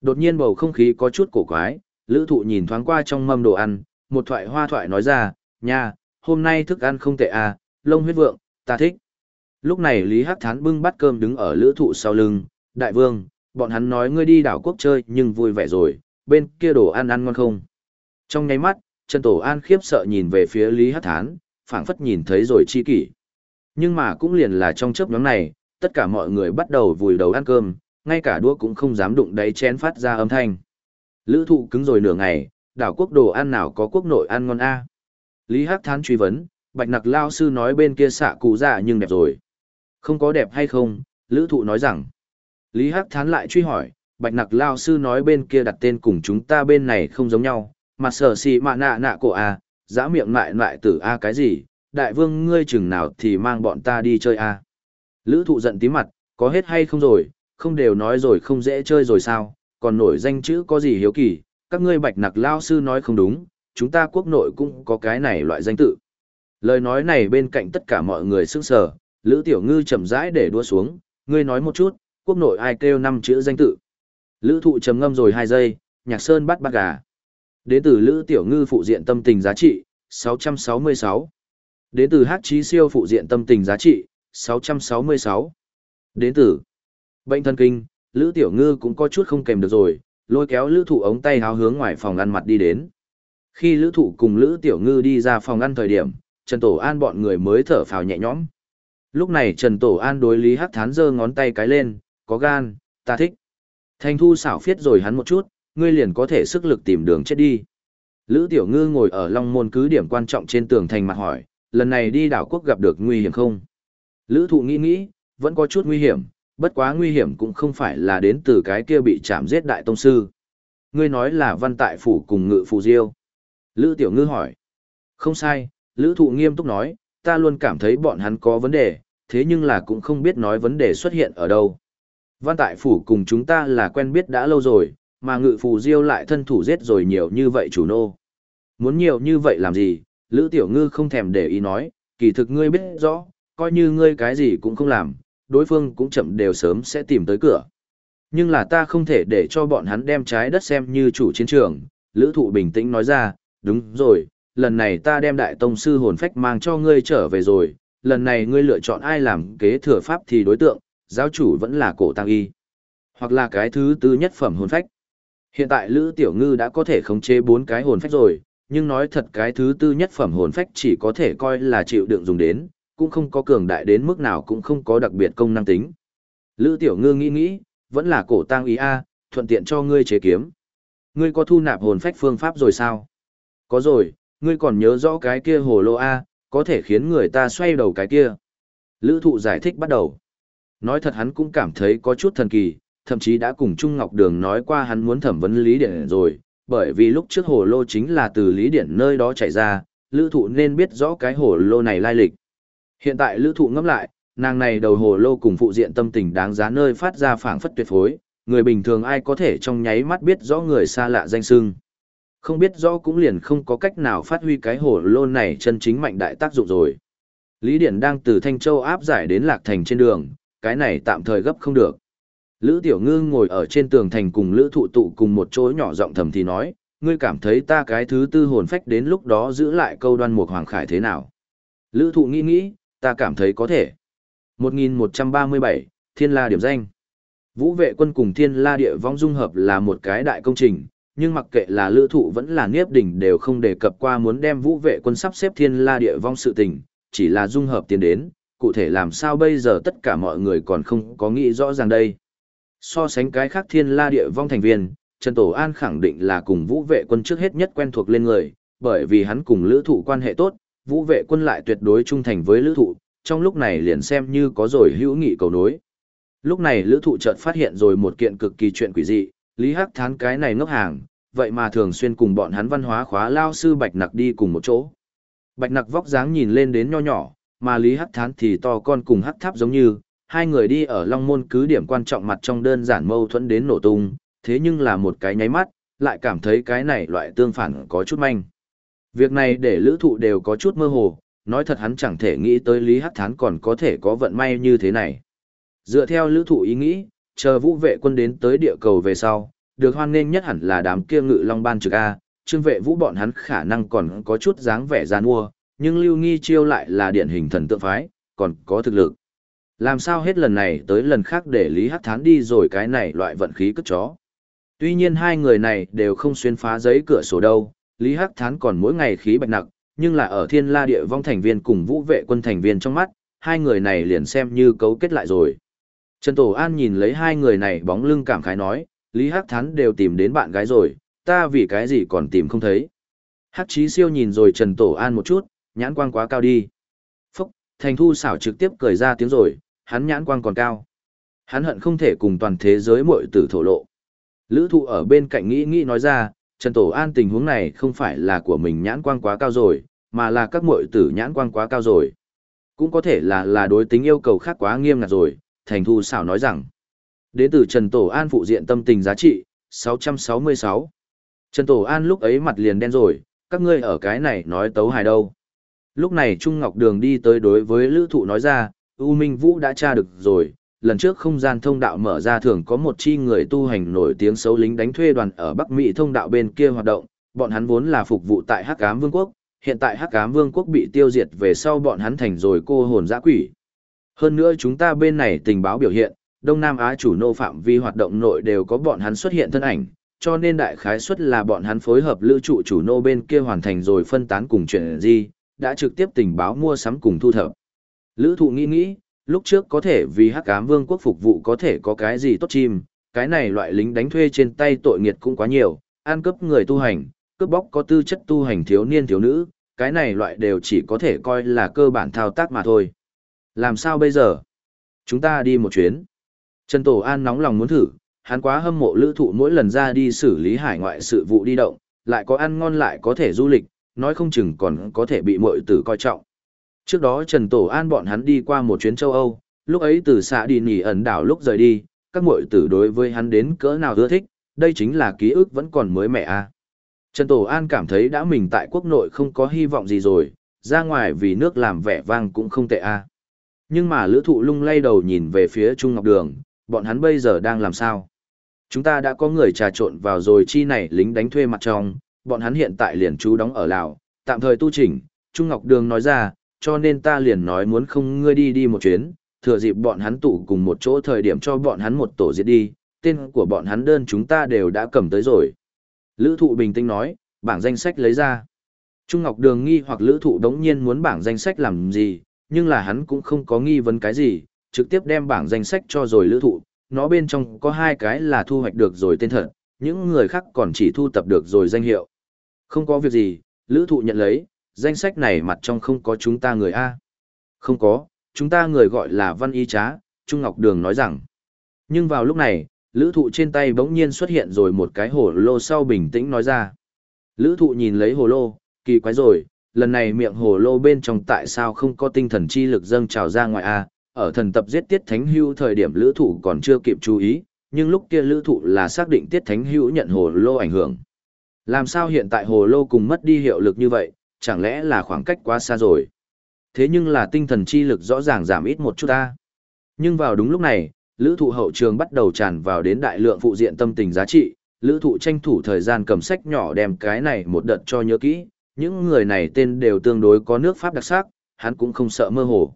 Đột nhiên bầu không khí có chút cổ quái, Lữ thụ nhìn thoáng qua trong mâm đồ ăn, một thoại hoa thoại nói ra, nha, hôm nay thức ăn không tệ à, lông huyết vượng, ta thích. Lúc này Lý Hắc Thán bưng bát cơm đứng ở lữ thụ sau lưng, đại vương, bọn hắn nói ngươi đi đảo quốc chơi nhưng vui vẻ rồi, bên kia đồ ăn ăn ngon không. Trong nháy mắt, Trần Tổ An khiếp sợ nhìn về phía Lý Hắc Thán, phảng phất nhìn thấy rồi chi kỷ. Nhưng mà cũng liền là trong chớp nhóm này, tất cả mọi người bắt đầu vùi đầu ăn cơm, ngay cả đũa cũng không dám đụng đáy chén phát ra âm thanh. Lữ thụ cứng rồi nửa ngày, đảo quốc đồ ăn nào có quốc nội ăn ngon a Lý Hắc Thán truy vấn, bạch nặc lao sư nói bên kia xạ cụ dạ nhưng đẹp rồi. Không có đẹp hay không, lữ thụ nói rằng. Lý Hắc thán lại truy hỏi, bạch nặc lao sư nói bên kia đặt tên cùng chúng ta bên này không giống nhau, mặt sở xì mạ nạ nạ cổ a, dã miệng lại lại tử a cái gì, đại vương ngươi chừng nào thì mang bọn ta đi chơi a. Lữ thụ giận tí mặt, có hết hay không rồi, không đều nói rồi không dễ chơi rồi sao, còn nổi danh chữ có gì hiếu kỳ, các ngươi bạch nặc lao sư nói không đúng, chúng ta quốc nội cũng có cái này loại danh tự. Lời nói này bên cạnh tất cả mọi người sức sở Lữ Tiểu Ngư chậm rãi để đua xuống, ngươi nói một chút, quốc nội ai kêu năm chữ danh tự. Lữ thụ trầm ngâm rồi hai giây, nhạc sơn bắt bắt gà. Đến từ Lữ Tiểu Ngư phụ diện tâm tình giá trị, 666. Đến từ Hát Chí Siêu phụ diện tâm tình giá trị, 666. Đến từ Bệnh thần kinh, Lữ Tiểu Ngư cũng có chút không kèm được rồi, lôi kéo Lữ Thụ ống tay háo hướng ngoài phòng ăn mặt đi đến. Khi Lữ Thụ cùng Lữ Tiểu Ngư đi ra phòng ăn thời điểm, Trần Tổ An bọn người mới thở phào nhẹ nhõm. Lúc này Trần Tổ An đối Lý Hắc Thán giơ ngón tay cái lên, có gan, ta thích. Thanh Thu xảo phiết rồi hắn một chút, ngươi liền có thể sức lực tìm đường chết đi. Lữ Tiểu Ngư ngồi ở Long Môn cứ điểm quan trọng trên tường thành mặt hỏi, lần này đi đảo quốc gặp được nguy hiểm không? Lữ Thụ nghĩ nghĩ, vẫn có chút nguy hiểm, bất quá nguy hiểm cũng không phải là đến từ cái kia bị chạm giết đại tông sư. Ngươi nói là văn tại phủ cùng ngự phù diêu. Lữ Tiểu Ngư hỏi. Không sai, Lữ Thụ nghiêm túc nói, ta luôn cảm thấy bọn hắn có vấn đề, thế nhưng là cũng không biết nói vấn đề xuất hiện ở đâu. Văn tại phủ cùng chúng ta là quen biết đã lâu rồi, mà ngự phù diêu lại thân thủ giết rồi nhiều như vậy chủ nô. Muốn nhiều như vậy làm gì, Lữ Tiểu Ngư không thèm để ý nói, kỳ thực ngươi biết rõ, coi như ngươi cái gì cũng không làm, đối phương cũng chậm đều sớm sẽ tìm tới cửa. Nhưng là ta không thể để cho bọn hắn đem trái đất xem như chủ chiến trường, Lữ Thụ bình tĩnh nói ra, đúng rồi, lần này ta đem đại tông sư hồn phách mang cho ngươi trở về rồi, lần này ngươi lựa chọn ai làm kế thừa pháp thì đối tượng, giáo chủ vẫn là cổ tăng y. Hoặc là cái thứ tư nhất phẩm hồn phách. Hiện tại Lữ Tiểu Ngư đã có thể khống chế bốn cái hồn phách rồi, nhưng nói thật cái thứ tư nhất phẩm hồn phách chỉ có thể coi là chịu đựng dùng đến, cũng không có cường đại đến mức nào cũng không có đặc biệt công năng tính. Lữ Tiểu Ngư nghĩ nghĩ, vẫn là cổ tang ý a, thuận tiện cho ngươi chế kiếm. Ngươi có thu nạp hồn phách phương pháp rồi sao? Có rồi, ngươi còn nhớ rõ cái kia hồ lô a, có thể khiến người ta xoay đầu cái kia. Lữ thụ giải thích bắt đầu. Nói thật hắn cũng cảm thấy có chút thần kỳ, thậm chí đã cùng Trung Ngọc Đường nói qua hắn muốn thẩm vấn Lý Điển rồi, bởi vì lúc trước hồ lô chính là từ Lý Điển nơi đó chạy ra, lữ thụ nên biết rõ cái hồ lô này lai lịch. Hiện tại lữ thụ ngẫm lại, nàng này đầu hồ lô cùng phụ diện tâm tình đáng giá nơi phát ra phảng phất tuyệt phối, người bình thường ai có thể trong nháy mắt biết rõ người xa lạ danh xưng. Không biết rõ cũng liền không có cách nào phát huy cái hồ lô này chân chính mạnh đại tác dụng rồi. Lý Điển đang từ Thanh Châu áp giải đến Lạc Thành trên đường, cái này tạm thời gấp không được. Lữ Tiểu Ngư ngồi ở trên tường thành cùng Lữ Thụ Tụ cùng một chỗ nhỏ giọng thầm thì nói, ngươi cảm thấy ta cái thứ tư hồn phách đến lúc đó giữ lại câu đoan mục hoàng khải thế nào? Lữ Thụ nghĩ nghĩ, ta cảm thấy có thể. 1137, Thiên La điểm danh. Vũ vệ quân cùng Thiên La địa vong dung hợp là một cái đại công trình, nhưng mặc kệ là lữ thụ vẫn là Niếp đỉnh đều không đề cập qua muốn đem vũ vệ quân sắp xếp Thiên La địa vong sự tình, chỉ là dung hợp tiến đến, cụ thể làm sao bây giờ tất cả mọi người còn không có nghĩ rõ ràng đây. So sánh cái khác Thiên La địa vong thành viên, Trần Tổ An khẳng định là cùng vũ vệ quân trước hết nhất quen thuộc lên người, bởi vì hắn cùng lữ thụ quan hệ tốt, vũ vệ quân lại tuyệt đối trung thành với lữ thụ, trong lúc này liền xem như có rồi hữu nghị cầu nối. Lúc này lữ thụ chợt phát hiện rồi một kiện cực kỳ chuyện quỷ dị, Lý Hắc Thán cái này ngốc hàng, vậy mà thường xuyên cùng bọn hắn văn hóa khóa lao sư Bạch Nặc đi cùng một chỗ. Bạch Nặc vóc dáng nhìn lên đến nho nhỏ, mà Lý Hắc Thán thì to con cùng Hắc Tháp giống như, hai người đi ở Long Môn cứ điểm quan trọng mặt trong đơn giản mâu thuẫn đến nổ tung, thế nhưng là một cái nháy mắt, lại cảm thấy cái này loại tương phản có chút manh. Việc này để lữ thụ đều có chút mơ hồ, nói thật hắn chẳng thể nghĩ tới Lý Hắc Thán còn có thể có vận may như thế này. Dựa theo lữ thụ ý nghĩ, chờ vũ vệ quân đến tới địa cầu về sau, được hoan nghênh nhất hẳn là đám kia ngự long ban trực A, trương vệ vũ bọn hắn khả năng còn có chút dáng vẻ gian mua, nhưng lưu nghi chiêu lại là điển hình thần tượng phái, còn có thực lực. Làm sao hết lần này tới lần khác để Lý Hắc Thán đi rồi cái này loại vận khí cất chó. Tuy nhiên hai người này đều không xuyên phá giấy cửa sổ đâu, Lý Hắc Thán còn mỗi ngày khí bạch nặc, nhưng là ở thiên la địa vong thành viên cùng vũ vệ quân thành viên trong mắt, hai người này liền xem như cấu kết lại rồi. Trần Tổ An nhìn lấy hai người này bóng lưng cảm khái nói, Lý Hắc Thán đều tìm đến bạn gái rồi, ta vì cái gì còn tìm không thấy. Hắc Chí Siêu nhìn rồi Trần Tổ An một chút, nhãn quang quá cao đi. Phúc, thành thu xảo trực tiếp cười ra tiếng rồi, hắn nhãn quang còn cao. Hắn hận không thể cùng toàn thế giới muội tử thổ lộ. Lữ thụ ở bên cạnh nghĩ nghĩ nói ra, Trần Tổ An tình huống này không phải là của mình nhãn quang quá cao rồi, mà là các muội tử nhãn quang quá cao rồi. Cũng có thể là là đối tính yêu cầu khác quá nghiêm ngặt rồi, Thành Thu xảo nói rằng. Đến từ Trần Tổ An phụ diện tâm tình giá trị, 666. Trần Tổ An lúc ấy mặt liền đen rồi, các ngươi ở cái này nói tấu hài đâu. Lúc này Trung Ngọc Đường đi tới đối với Lữ Thụ nói ra, U Minh Vũ đã tra được rồi, lần trước không gian thông đạo mở ra thường có một chi người tu hành nổi tiếng xấu lính đánh thuê đoàn ở Bắc Mỹ thông đạo bên kia hoạt động, bọn hắn vốn là phục vụ tại Hắc Ám Vương quốc, hiện tại Hắc Ám Vương quốc bị tiêu diệt về sau bọn hắn thành rồi cô hồn dã quỷ. Hơn nữa chúng ta bên này tình báo biểu hiện, Đông Nam Á chủ nô phạm vi hoạt động nội đều có bọn hắn xuất hiện thân ảnh, cho nên đại khái suất là bọn hắn phối hợp lữ trụ chủ nô bên kia hoàn thành rồi phân tán cùng chuyện gì, đã trực tiếp tình báo mua sắm cùng thu thập. Lữ thụ nghĩ nghĩ, lúc trước có thể vì hắc ám vương quốc phục vụ có thể có cái gì tốt chim, cái này loại lính đánh thuê trên tay tội nghiệt cũng quá nhiều, an cướp người tu hành, cướp bóc có tư chất tu hành thiếu niên thiếu nữ, cái này loại đều chỉ có thể coi là cơ bản thao tác mà thôi. Làm sao bây giờ? Chúng ta đi một chuyến. Trần Tổ An nóng lòng muốn thử, hắn quá hâm mộ lữ thụ mỗi lần ra đi xử lý hải ngoại sự vụ đi động, lại có ăn ngon lại có thể du lịch, nói không chừng còn có thể bị mội tử coi trọng. Trước đó Trần Tổ An bọn hắn đi qua một chuyến châu Âu, lúc ấy từ xã đi nghỉ ẩn đảo lúc rời đi, các muội tử đối với hắn đến cỡ nào ưa thích, đây chính là ký ức vẫn còn mới mẻ a. À. Trần Tổ An cảm thấy đã mình tại quốc nội không có hy vọng gì rồi, ra ngoài vì nước làm vẻ vang cũng không tệ a. À. Nhưng mà lữ thụ lung lay đầu nhìn về phía Trung Ngọc Đường, bọn hắn bây giờ đang làm sao? Chúng ta đã có người trà trộn vào rồi chi này lính đánh thuê mặt trong, bọn hắn hiện tại liền trú đóng ở Lào, tạm thời tu chỉnh, Trung Ngọc Đường nói ra, cho nên ta liền nói muốn không ngươi đi đi một chuyến, thừa dịp bọn hắn tụ cùng một chỗ thời điểm cho bọn hắn một tổ diệt đi, tên của bọn hắn đơn chúng ta đều đã cầm tới rồi. Lữ thụ bình tĩnh nói, bảng danh sách lấy ra. Trung Ngọc Đường nghi hoặc lữ thụ đống nhiên muốn bảng danh sách làm gì, nhưng là hắn cũng không có nghi vấn cái gì, trực tiếp đem bảng danh sách cho rồi lữ thụ, nó bên trong có hai cái là thu hoạch được rồi tên thật, những người khác còn chỉ thu tập được rồi danh hiệu. Không có việc gì, lữ thụ nhận lấy, danh sách này mặt trong không có chúng ta người A. Không có, chúng ta người gọi là Văn Y Trá, Trung Ngọc Đường nói rằng. Nhưng vào lúc này, lữ thụ trên tay bỗng nhiên xuất hiện rồi một cái hồ lô sau bình tĩnh nói ra. Lữ thụ nhìn lấy hồ lô, kỳ quái rồi, lần này miệng hồ lô bên trong tại sao không có tinh thần chi lực dâng trào ra ngoài A, ở thần tập giết tiết thánh hưu thời điểm lữ thụ còn chưa kịp chú ý, nhưng lúc kia lữ thụ là xác định tiết thánh hưu nhận hồ lô ảnh hưởng. Làm sao hiện tại hồ lô cùng mất đi hiệu lực như vậy, chẳng lẽ là khoảng cách quá xa rồi. Thế nhưng là tinh thần chi lực rõ ràng giảm ít một chút ta. Nhưng vào đúng lúc này, lữ thụ hậu trường bắt đầu tràn vào đến đại lượng phụ diện tâm tình giá trị, lữ thụ tranh thủ thời gian cầm sách nhỏ đem cái này một đợt cho nhớ kỹ, những người này tên đều tương đối có nước Pháp đặc sắc, hắn cũng không sợ mơ hồ.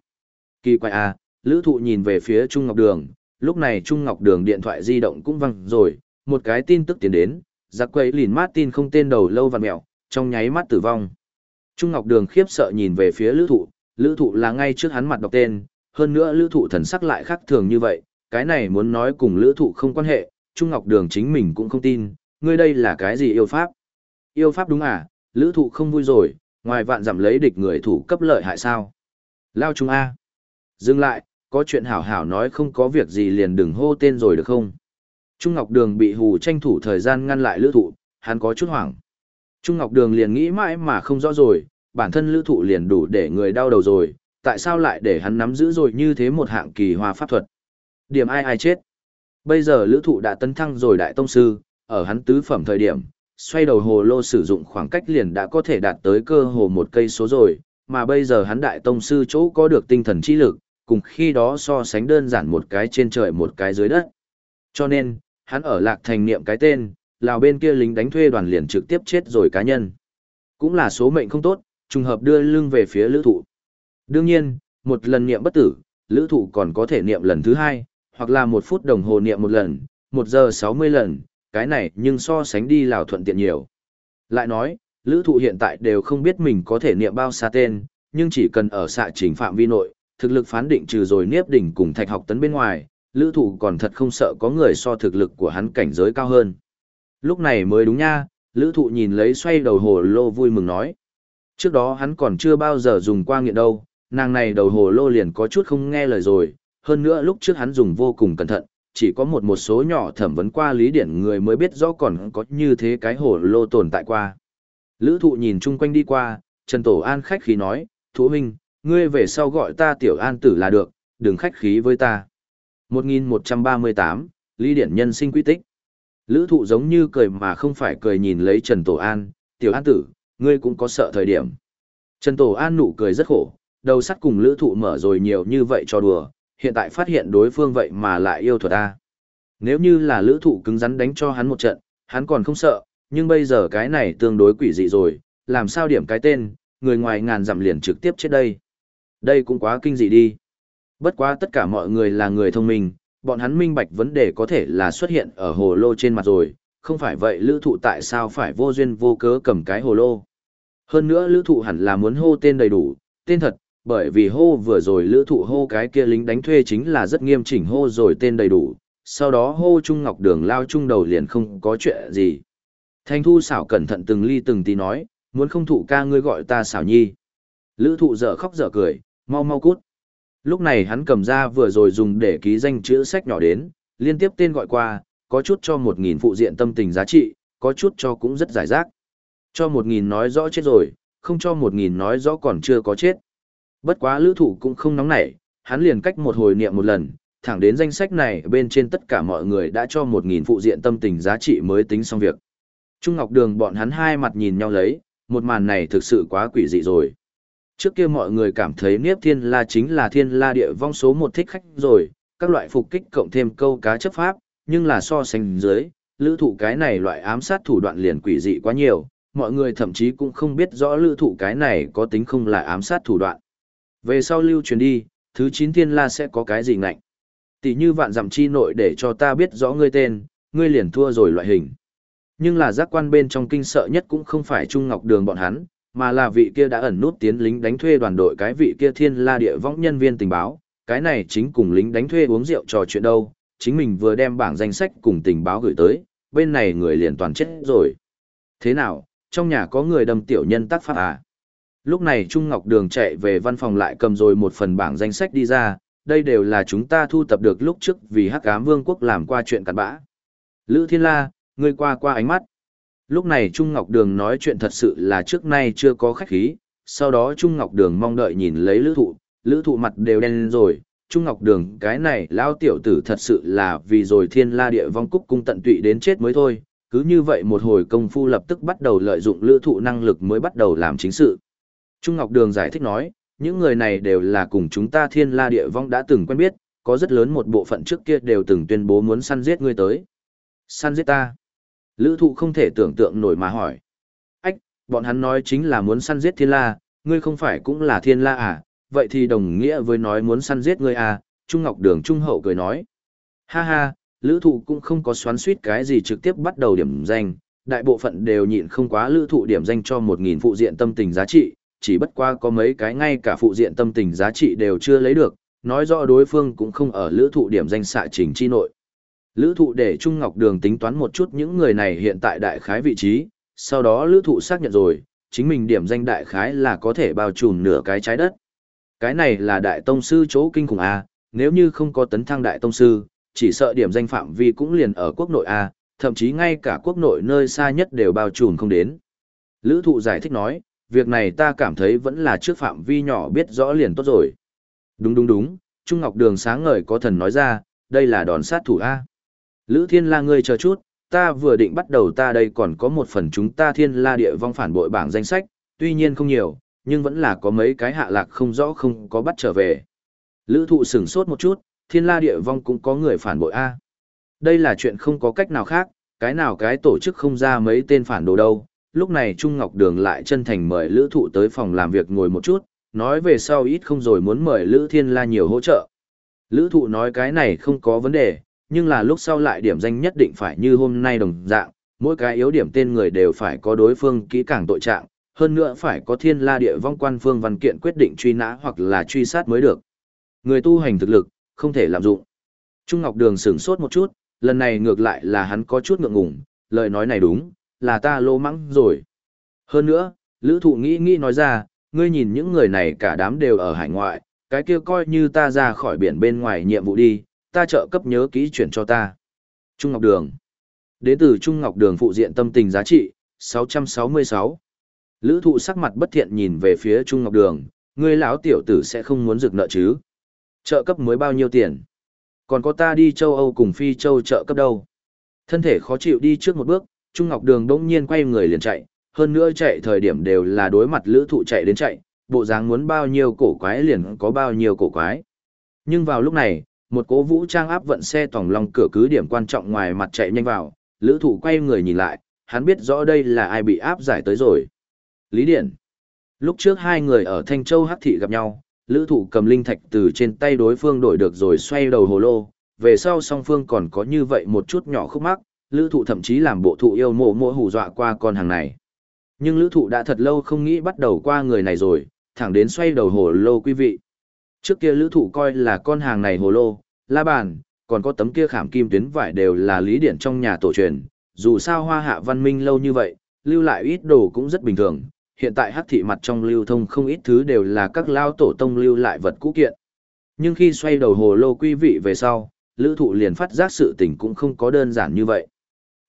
Kỳ quái à, lữ thụ nhìn về phía Trung Ngọc Đường, lúc này Trung Ngọc Đường điện thoại di động cũng văng rồi, một cái tin tức tiến đến, giặc quấy lìn Martin không tên đầu lâu và mẹo, trong nháy mắt tử vong. Trung Ngọc Đường khiếp sợ nhìn về phía lữ thụ, lữ thụ là ngay trước hắn mặt đọc tên, hơn nữa lữ thụ thần sắc lại khác thường như vậy, cái này muốn nói cùng lữ thụ không quan hệ, Trung Ngọc Đường chính mình cũng không tin, ngươi đây là cái gì yêu pháp? Yêu pháp đúng à, lữ thụ không vui rồi, ngoài vạn giảm lấy địch người thủ cấp lợi hại sao? Lao chúng A. Dừng lại, có chuyện hảo hảo nói không có việc gì liền đừng hô tên rồi được không? Trung Ngọc Đường bị hù tranh thủ thời gian ngăn lại lữ thụ, hắn có chút hoảng. Trung Ngọc Đường liền nghĩ mãi mà không rõ rồi, bản thân lữ thụ liền đủ để người đau đầu rồi, tại sao lại để hắn nắm giữ rồi như thế một hạng kỳ hoa pháp thuật. Điểm ai ai chết. Bây giờ lữ thụ đã tấn thăng rồi đại tông sư, ở hắn tứ phẩm thời điểm, xoay đầu hồ lô sử dụng khoảng cách liền đã có thể đạt tới cơ hồ một cây số rồi, mà bây giờ hắn đại tông sư chỗ có được tinh thần chi lực, cùng khi đó so sánh đơn giản một cái trên trời một cái dưới đất. Cho nên, hắn ở lạc thành niệm cái tên, lào bên kia lính đánh thuê đoàn liền trực tiếp chết rồi cá nhân. Cũng là số mệnh không tốt, trùng hợp đưa lưng về phía lữ thụ. Đương nhiên, một lần niệm bất tử, lữ thụ còn có thể niệm lần thứ hai, hoặc là một phút đồng hồ niệm một lần, một giờ 60 lần, cái này nhưng so sánh đi lào thuận tiện nhiều. Lại nói, lữ thụ hiện tại đều không biết mình có thể niệm bao xa tên, nhưng chỉ cần ở xạ trình phạm vi nội, thực lực phán định trừ rồi niếp đỉnh cùng thạch học tấn bên ngoài, lữ thụ còn thật không sợ có người so thực lực của hắn cảnh giới cao hơn. Lúc này mới đúng nha, lữ thụ nhìn lấy xoay đầu hồ lô vui mừng nói. Trước đó hắn còn chưa bao giờ dùng qua nghiện đâu, nàng này đầu hồ lô liền có chút không nghe lời rồi, hơn nữa lúc trước hắn dùng vô cùng cẩn thận, chỉ có một một số nhỏ thẩm vấn qua lý điển người mới biết rõ còn có như thế cái hồ lô tồn tại qua. Lữ thụ nhìn chung quanh đi qua, Trần Tổ An khách khí nói, Thú Minh, ngươi về sau gọi ta Tiểu An Tử là được, đừng khách khí với ta. 1138, Lý Điển Nhân sinh quy tích. Lữ thụ giống như cười mà không phải cười nhìn lấy Trần Tổ An, Tiểu An Tử, ngươi cũng có sợ thời điểm. Trần Tổ An nụ cười rất khổ, đầu sắt cùng lữ thụ mở rồi nhiều như vậy cho đùa, hiện tại phát hiện đối phương vậy mà lại yêu thuật ta. Nếu như là lữ thụ cứng rắn đánh cho hắn một trận, hắn còn không sợ, nhưng bây giờ cái này tương đối quỷ dị rồi, làm sao điểm cái tên, người ngoài ngàn dặm liền trực tiếp chết đây. Đây cũng quá kinh dị đi. Bất quá tất cả mọi người là người thông minh, bọn hắn minh bạch vấn đề có thể là xuất hiện ở hồ lô trên mặt rồi, không phải vậy lữ thụ tại sao phải vô duyên vô cớ cầm cái hồ lô. Hơn nữa lữ thụ hẳn là muốn hô tên đầy đủ, tên thật, bởi vì hô vừa rồi lữ thụ hô cái kia lính đánh thuê chính là rất nghiêm chỉnh hô rồi tên đầy đủ, sau đó hô Trung Ngọc Đường lao trung đầu liền không có chuyện gì. Thanh thu xảo cẩn thận từng ly từng tí nói, muốn không thụ ca ngươi gọi ta xảo nhi. Lữ thụ dở khóc dở cười, mau mau cút. Lúc này hắn cầm ra vừa rồi dùng để ký danh chữ sách nhỏ đến, liên tiếp tên gọi qua, có chút cho 1.000 phụ diện tâm tình giá trị, có chút cho cũng rất giải rác. Cho 1.000 nói rõ chết rồi, không cho 1.000 nói rõ còn chưa có chết. Bất quá lữ thụ cũng không nóng nảy, hắn liền cách một hồi niệm một lần, thẳng đến danh sách này bên trên tất cả mọi người đã cho 1.000 phụ diện tâm tình giá trị mới tính xong việc. Trung Ngọc Đường bọn hắn hai mặt nhìn nhau lấy, một màn này thực sự quá quỷ dị rồi. Trước kia mọi người cảm thấy Niếp Thiên La chính là Thiên La địa vong số một thích khách rồi, các loại phục kích cộng thêm câu cá chấp pháp, nhưng là so sánh dưới, lữ thụ cái này loại ám sát thủ đoạn liền quỷ dị quá nhiều, mọi người thậm chí cũng không biết rõ lữ thụ cái này có tính không là ám sát thủ đoạn. Về sau lưu truyền đi, thứ 9 thiên la sẽ có cái gì ngạnh. Tỷ như vạn dặm chi nội để cho ta biết rõ ngươi tên, ngươi liền thua rồi loại hình. Nhưng là giác quan bên trong kinh sợ nhất cũng không phải Trung Ngọc Đường bọn hắn, mà là vị kia đã ẩn nút tiến lính đánh thuê đoàn đội cái vị kia thiên la địa võng nhân viên tình báo, cái này chính cùng lính đánh thuê uống rượu trò chuyện đâu, chính mình vừa đem bảng danh sách cùng tình báo gửi tới, bên này người liền toàn chết rồi. Thế nào, trong nhà có người đâm tiểu nhân tác pháp à? Lúc này Trung Ngọc Đường chạy về văn phòng lại cầm rồi một phần bảng danh sách đi ra, đây đều là chúng ta thu tập được lúc trước vì Hắc Ám Vương quốc làm qua chuyện cặn bã. Lữ Thiên La, ngươi qua qua ánh mắt. Lúc này Trung Ngọc Đường nói chuyện thật sự là trước nay chưa có khách khí, sau đó Trung Ngọc Đường mong đợi nhìn lấy lữ thụ, lữ thụ mặt đều đen rồi, Trung Ngọc Đường cái này lao tiểu tử thật sự là vì rồi thiên la địa vong cúc cung tận tụy đến chết mới thôi, cứ như vậy một hồi công phu lập tức bắt đầu lợi dụng lữ thụ năng lực mới bắt đầu làm chính sự. Trung Ngọc Đường giải thích nói, những người này đều là cùng chúng ta thiên la địa vong đã từng quen biết, có rất lớn một bộ phận trước kia đều từng tuyên bố muốn săn giết ngươi tới. Săn giết ta? Lữ thụ không thể tưởng tượng nổi mà hỏi. Ách, bọn hắn nói chính là muốn săn giết thiên la, ngươi không phải cũng là thiên la à, vậy thì đồng nghĩa với nói muốn săn giết ngươi à, Trung Ngọc Đường Trung Hậu cười nói. Ha ha, lữ thụ cũng không có xoắn suýt cái gì trực tiếp bắt đầu điểm danh, đại bộ phận đều nhịn không quá lữ thụ điểm danh cho 1.000 phụ diện tâm tình giá trị, chỉ bất qua có mấy cái ngay cả phụ diện tâm tình giá trị đều chưa lấy được, nói rõ đối phương cũng không ở lữ thụ điểm danh xạ trình chi nội. Lữ thụ để Trung Ngọc Đường tính toán một chút những người này hiện tại đại khái vị trí, sau đó lữ thụ xác nhận rồi, chính mình điểm danh đại khái là có thể bao trùm nửa cái trái đất. Cái này là đại tông sư chỗ kinh khủng A, nếu như không có tấn thăng đại tông sư, chỉ sợ điểm danh phạm vi cũng liền ở quốc nội A, thậm chí ngay cả quốc nội nơi xa nhất đều bao trùm không đến. Lữ thụ giải thích nói, việc này ta cảm thấy vẫn là trước phạm vi nhỏ biết rõ liền tốt rồi. Đúng đúng đúng, Trung Ngọc Đường sáng ngời có thần nói ra, đây là đòn sát thủ A. Lữ Thiên La ngươi chờ chút, ta vừa định bắt đầu ta đây còn có một phần chúng ta Thiên La địa vong phản bội bảng danh sách, tuy nhiên không nhiều, nhưng vẫn là có mấy cái hạ lạc không rõ không có bắt trở về. Lữ thụ sửng sốt một chút, Thiên La địa vong cũng có người phản bội A. Đây là chuyện không có cách nào khác, cái nào cái tổ chức không ra mấy tên phản đồ đâu. Lúc này Trung Ngọc Đường lại chân thành mời Lữ Thụ tới phòng làm việc ngồi một chút, nói về sau ít không rồi muốn mời Lữ Thiên La nhiều hỗ trợ. Lữ Thụ nói cái này không có vấn đề, nhưng là lúc sau lại điểm danh nhất định phải như hôm nay đồng dạng, mỗi cái yếu điểm tên người đều phải có đối phương kỹ càng tội trạng, hơn nữa phải có thiên la địa vong quan phương văn kiện quyết định truy nã hoặc là truy sát mới được. Người tu hành thực lực, không thể lạm dụng. Trung Ngọc Đường sửng sốt một chút, lần này ngược lại là hắn có chút ngượng ngùng, lời nói này đúng, là ta lô mắng rồi. Hơn nữa, Lữ thụ nghĩ nghĩ nói ra, ngươi nhìn những người này cả đám đều ở hải ngoại, cái kia coi như ta ra khỏi biển bên ngoài nhiệm vụ đi, ta trợ cấp nhớ kỹ chuyển cho ta. Trung Ngọc Đường Đến từ Trung Ngọc Đường phụ diện tâm tình giá trị, 666. Lữ thụ sắc mặt bất thiện nhìn về phía Trung Ngọc Đường, ngươi lão tiểu tử sẽ không muốn rực nợ chứ. Trợ cấp mới bao nhiêu tiền? Còn có ta đi châu Âu cùng Phi châu trợ cấp đâu? Thân thể khó chịu đi trước một bước, Trung Ngọc Đường đông nhiên quay người liền chạy, hơn nữa chạy thời điểm đều là đối mặt lữ thụ chạy đến chạy, bộ dáng muốn bao nhiêu cổ quái liền có bao nhiêu cổ quái. Nhưng vào lúc này, một cố vũ trang áp vận xe tòng long cửa cứ điểm quan trọng ngoài mặt chạy nhanh vào, lữ thụ quay người nhìn lại, hắn biết rõ đây là ai bị áp giải tới rồi. Lý Điển Lúc trước hai người ở Thanh Châu Hắc Thị gặp nhau, lữ thụ cầm linh thạch từ trên tay đối phương đổi được rồi xoay đầu hồ lô, về sau song phương còn có như vậy một chút nhỏ khúc mắc, lữ thụ thậm chí làm bộ thụ yêu mộ mộ hù dọa qua con hàng này. Nhưng lữ thụ đã thật lâu không nghĩ bắt đầu qua người này rồi, thẳng đến xoay đầu hồ lô quý vị. Trước kia lữ thụ coi là con hàng này hồ lô, la bàn, còn có tấm kia khảm kim tuyến vải đều là lý điển trong nhà tổ truyền, dù sao hoa hạ văn minh lâu như vậy, lưu lại ít đồ cũng rất bình thường. Hiện tại hắc thị mặt trong lưu thông không ít thứ đều là các lao tổ tông lưu lại vật cũ kiện. Nhưng khi xoay đầu hồ lô quý vị về sau, lữ thụ liền phát giác sự tình cũng không có đơn giản như vậy.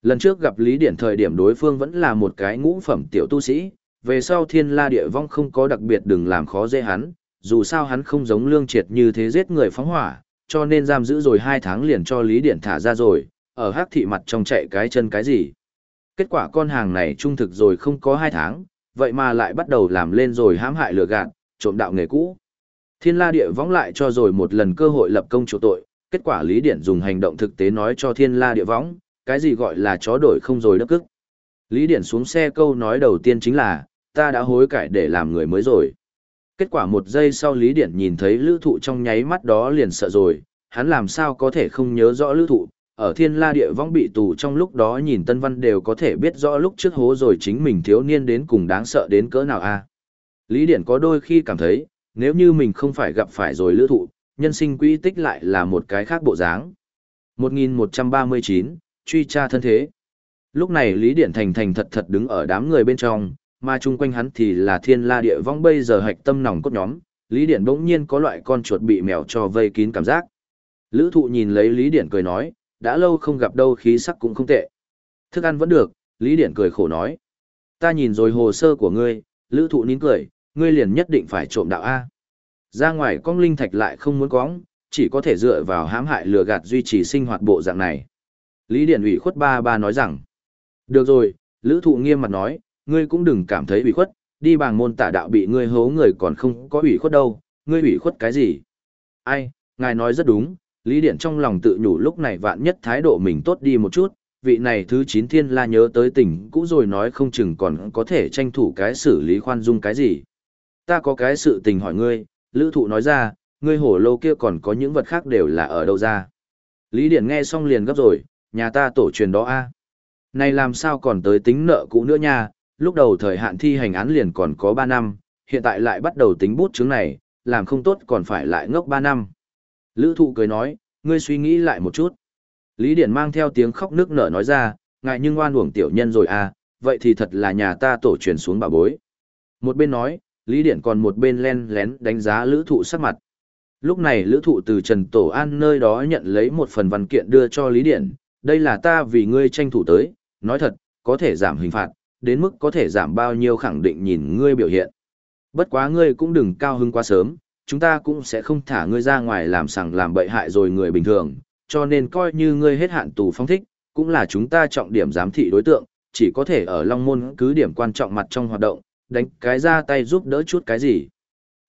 Lần trước gặp Lý Điển thời điểm đối phương vẫn là một cái ngũ phẩm tiểu tu sĩ, về sau thiên la địa vong không có đặc biệt đừng làm khó dễ hắn, dù sao hắn không giống lương triệt như thế giết người phóng hỏa, cho nên giam giữ rồi hai tháng liền cho Lý Điển thả ra rồi, ở hắc thị mặt trong chạy cái chân cái gì. Kết quả con hàng này trung thực rồi không có hai tháng, vậy mà lại bắt đầu làm lên rồi hãm hại lừa gạt, trộm đạo nghề cũ. Thiên la địa võng lại cho rồi một lần cơ hội lập công chỗ tội, kết quả Lý Điển dùng hành động thực tế nói cho thiên la địa võng cái gì gọi là chó đổi không rồi đất cức. Lý Điển xuống xe câu nói đầu tiên chính là, ta đã hối cải để làm người mới rồi. Kết quả một giây sau Lý Điển nhìn thấy lữ thụ trong nháy mắt đó liền sợ rồi, hắn làm sao có thể không nhớ rõ lữ thụ, ở thiên la địa vong bị tù trong lúc đó nhìn Tân Văn đều có thể biết rõ lúc trước hố rồi chính mình thiếu niên đến cùng đáng sợ đến cỡ nào a à? Lý Điển có đôi khi cảm thấy, nếu như mình không phải gặp phải rồi lữ thụ, nhân sinh quỹ tích lại là một cái khác bộ dáng. 1139, truy tra thân thế. Lúc này Lý Điển thành thành thật thật đứng ở đám người bên trong, mà chung quanh hắn thì là thiên la địa vong bây giờ hạch tâm nòng cốt nhóm, Lý Điển bỗng nhiên có loại con chuột bị mèo cho vây kín cảm giác. Lữ thụ nhìn lấy Lý Điển cười nói, đã lâu không gặp đâu khí sắc cũng không tệ. Thức ăn vẫn được, Lý Điển cười khổ nói. Ta nhìn rồi hồ sơ của ngươi, Lữ thụ nín cười, ngươi liền nhất định phải trộm đạo A. Ra ngoài con linh thạch lại không muốn cóng, chỉ có thể dựa vào hãm hại lừa gạt duy trì sinh hoạt bộ dạng này. Lý Điển ủy khuất ba ba nói rằng, được rồi, Lữ thụ nghiêm mặt nói, ngươi cũng đừng cảm thấy ủy khuất, đi bằng môn tả đạo bị ngươi hố người còn không có ủy khuất đâu, ngươi ủy khuất cái gì? Ai, ngài nói rất đúng, Lý Điển trong lòng tự nhủ lúc này vạn nhất thái độ mình tốt đi một chút, vị này thứ chín thiên la nhớ tới tỉnh cũ rồi nói không chừng còn có thể tranh thủ cái xử lý khoan dung cái gì. Ta có cái sự tình hỏi ngươi, Lữ thụ nói ra, ngươi hổ lô kia còn có những vật khác đều là ở đâu ra. Lý Điển nghe xong liền gấp rồi, nhà ta tổ truyền đó a Này làm sao còn tới tính nợ cũ nữa nha, lúc đầu thời hạn thi hành án liền còn có 3 năm, hiện tại lại bắt đầu tính bút chứng này, làm không tốt còn phải lại ngốc 3 năm. Lữ thụ cười nói, ngươi suy nghĩ lại một chút. Lý Điển mang theo tiếng khóc nước nở nói ra, ngại nhưng oan uổng tiểu nhân rồi à, vậy thì thật là nhà ta tổ truyền xuống bà bối. Một bên nói, Lý Điển còn một bên len lén đánh giá lữ thụ sắc mặt. Lúc này lữ thụ từ Trần Tổ An nơi đó nhận lấy một phần văn kiện đưa cho Lý Điển, đây là ta vì ngươi tranh thủ tới, nói thật, có thể giảm hình phạt, đến mức có thể giảm bao nhiêu khẳng định nhìn ngươi biểu hiện. Bất quá ngươi cũng đừng cao hứng quá sớm, chúng ta cũng sẽ không thả ngươi ra ngoài làm sằng làm bậy hại rồi người bình thường, cho nên coi như ngươi hết hạn tù phong thích, cũng là chúng ta trọng điểm giám thị đối tượng, chỉ có thể ở Long Môn cứ điểm quan trọng mặt trong hoạt động, đánh cái ra tay giúp đỡ chút cái gì.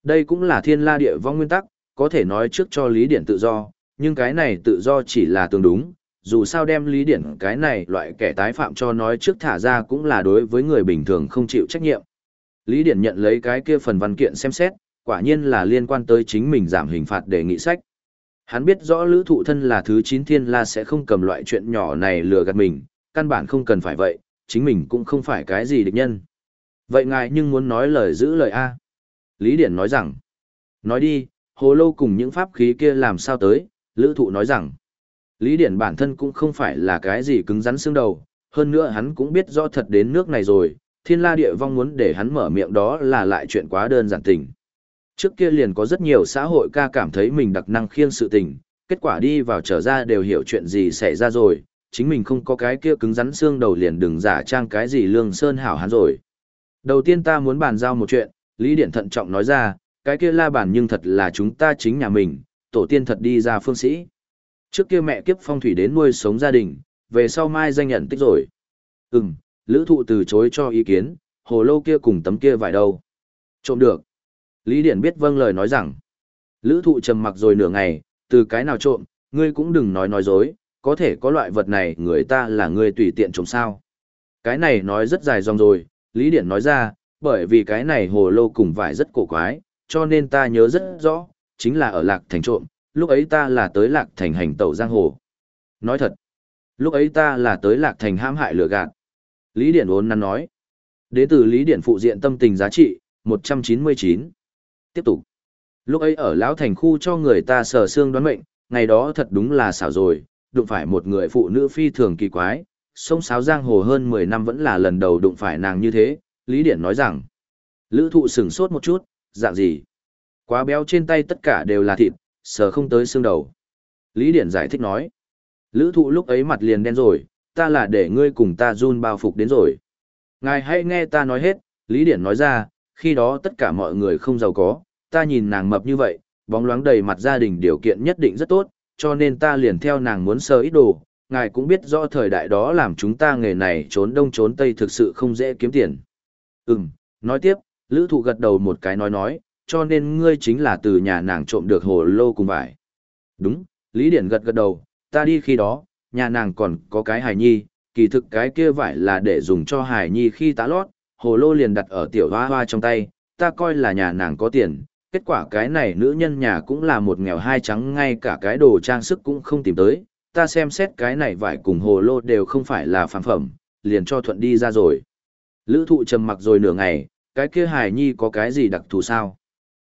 Đây cũng là thiên la địa vong nguyên tắc, có thể nói trước cho lý điển tự do, nhưng cái này tự do chỉ là tương đúng, dù sao đem lý điển cái này loại kẻ tái phạm cho nói trước thả ra cũng là đối với người bình thường không chịu trách nhiệm. Lý điển nhận lấy cái kia phần văn kiện xem xét, quả nhiên là liên quan tới chính mình giảm hình phạt để nghị sách. Hắn biết rõ lữ thụ thân là thứ 9 thiên la sẽ không cầm loại chuyện nhỏ này lừa gạt mình, căn bản không cần phải vậy, chính mình cũng không phải cái gì địch nhân. Vậy ngài nhưng muốn nói lời giữ lời A. Lý Điển nói rằng, nói đi, hồ lâu cùng những pháp khí kia làm sao tới, lữ thụ nói rằng, Lý Điển bản thân cũng không phải là cái gì cứng rắn xương đầu, hơn nữa hắn cũng biết rõ thật đến nước này rồi, thiên la địa vong muốn để hắn mở miệng đó là lại chuyện quá đơn giản tình. Trước kia liền có rất nhiều xã hội ca cảm thấy mình đặc năng khiêng sự tình, kết quả đi vào trở ra đều hiểu chuyện gì xảy ra rồi, chính mình không có cái kia cứng rắn xương đầu liền đừng giả trang cái gì lương sơn hảo hắn rồi. Đầu tiên ta muốn bàn giao một chuyện, Lý Điện thận trọng nói ra, cái kia la bàn nhưng thật là chúng ta chính nhà mình, tổ tiên thật đi ra phương sĩ. Trước kia mẹ kiếp phong thủy đến nuôi sống gia đình, về sau mai danh nhận tích rồi. Ừm, lữ thụ từ chối cho ý kiến, hồ lô kia cùng tấm kia vải đâu. Trộm được. Lý Điển biết vâng lời nói rằng. Lữ thụ trầm mặc rồi nửa ngày, từ cái nào trộm, ngươi cũng đừng nói nói dối, có thể có loại vật này người ta là ngươi tùy tiện trộm sao. Cái này nói rất dài dòng rồi, Lý Điển nói ra, bởi vì cái này hồ lô cùng vải rất cổ quái, cho nên ta nhớ rất rõ, chính là ở Lạc Thành trộm, lúc ấy ta là tới Lạc Thành hành tẩu giang hồ. Nói thật, lúc ấy ta là tới Lạc Thành hãm hại lừa gạt. Lý Điển ốn năn nói. Đế tử Lý Điển phụ diện tâm tình giá trị, 199. Tiếp tục. Lúc ấy ở Lão Thành khu cho người ta sờ xương đoán mệnh, ngày đó thật đúng là xảo rồi, đụng phải một người phụ nữ phi thường kỳ quái, sông sáo giang hồ hơn 10 năm vẫn là lần đầu đụng phải nàng như thế, Lý Điển nói rằng. Lữ thụ sửng sốt một chút, dạng gì? Quá béo trên tay tất cả đều là thịt, sờ không tới xương đầu. Lý Điển giải thích nói. Lữ thụ lúc ấy mặt liền đen rồi, ta là để ngươi cùng ta run bao phục đến rồi. Ngài hãy nghe ta nói hết, Lý Điển nói ra, khi đó tất cả mọi người không giàu có, ta nhìn nàng mập như vậy, bóng loáng đầy mặt gia đình điều kiện nhất định rất tốt, cho nên ta liền theo nàng muốn sơ ít đồ. Ngài cũng biết rõ thời đại đó làm chúng ta nghề này trốn đông trốn tây thực sự không dễ kiếm tiền. Ừm, nói tiếp, lữ thụ gật đầu một cái nói nói, cho nên ngươi chính là từ nhà nàng trộm được hồ lô cùng vải. Đúng, Lý Điển gật gật đầu, ta đi khi đó, nhà nàng còn có cái hài nhi, kỳ thực cái kia vải là để dùng cho hài nhi khi tá lót, hồ lô liền đặt ở tiểu hoa hoa trong tay, ta coi là nhà nàng có tiền, kết quả cái này nữ nhân nhà cũng là một nghèo hai trắng ngay cả cái đồ trang sức cũng không tìm tới, ta xem xét cái này vải cùng hồ lô đều không phải là phản phẩm, liền cho thuận đi ra rồi. Lữ thụ trầm mặc rồi nửa ngày, cái kia hài nhi có cái gì đặc thù sao?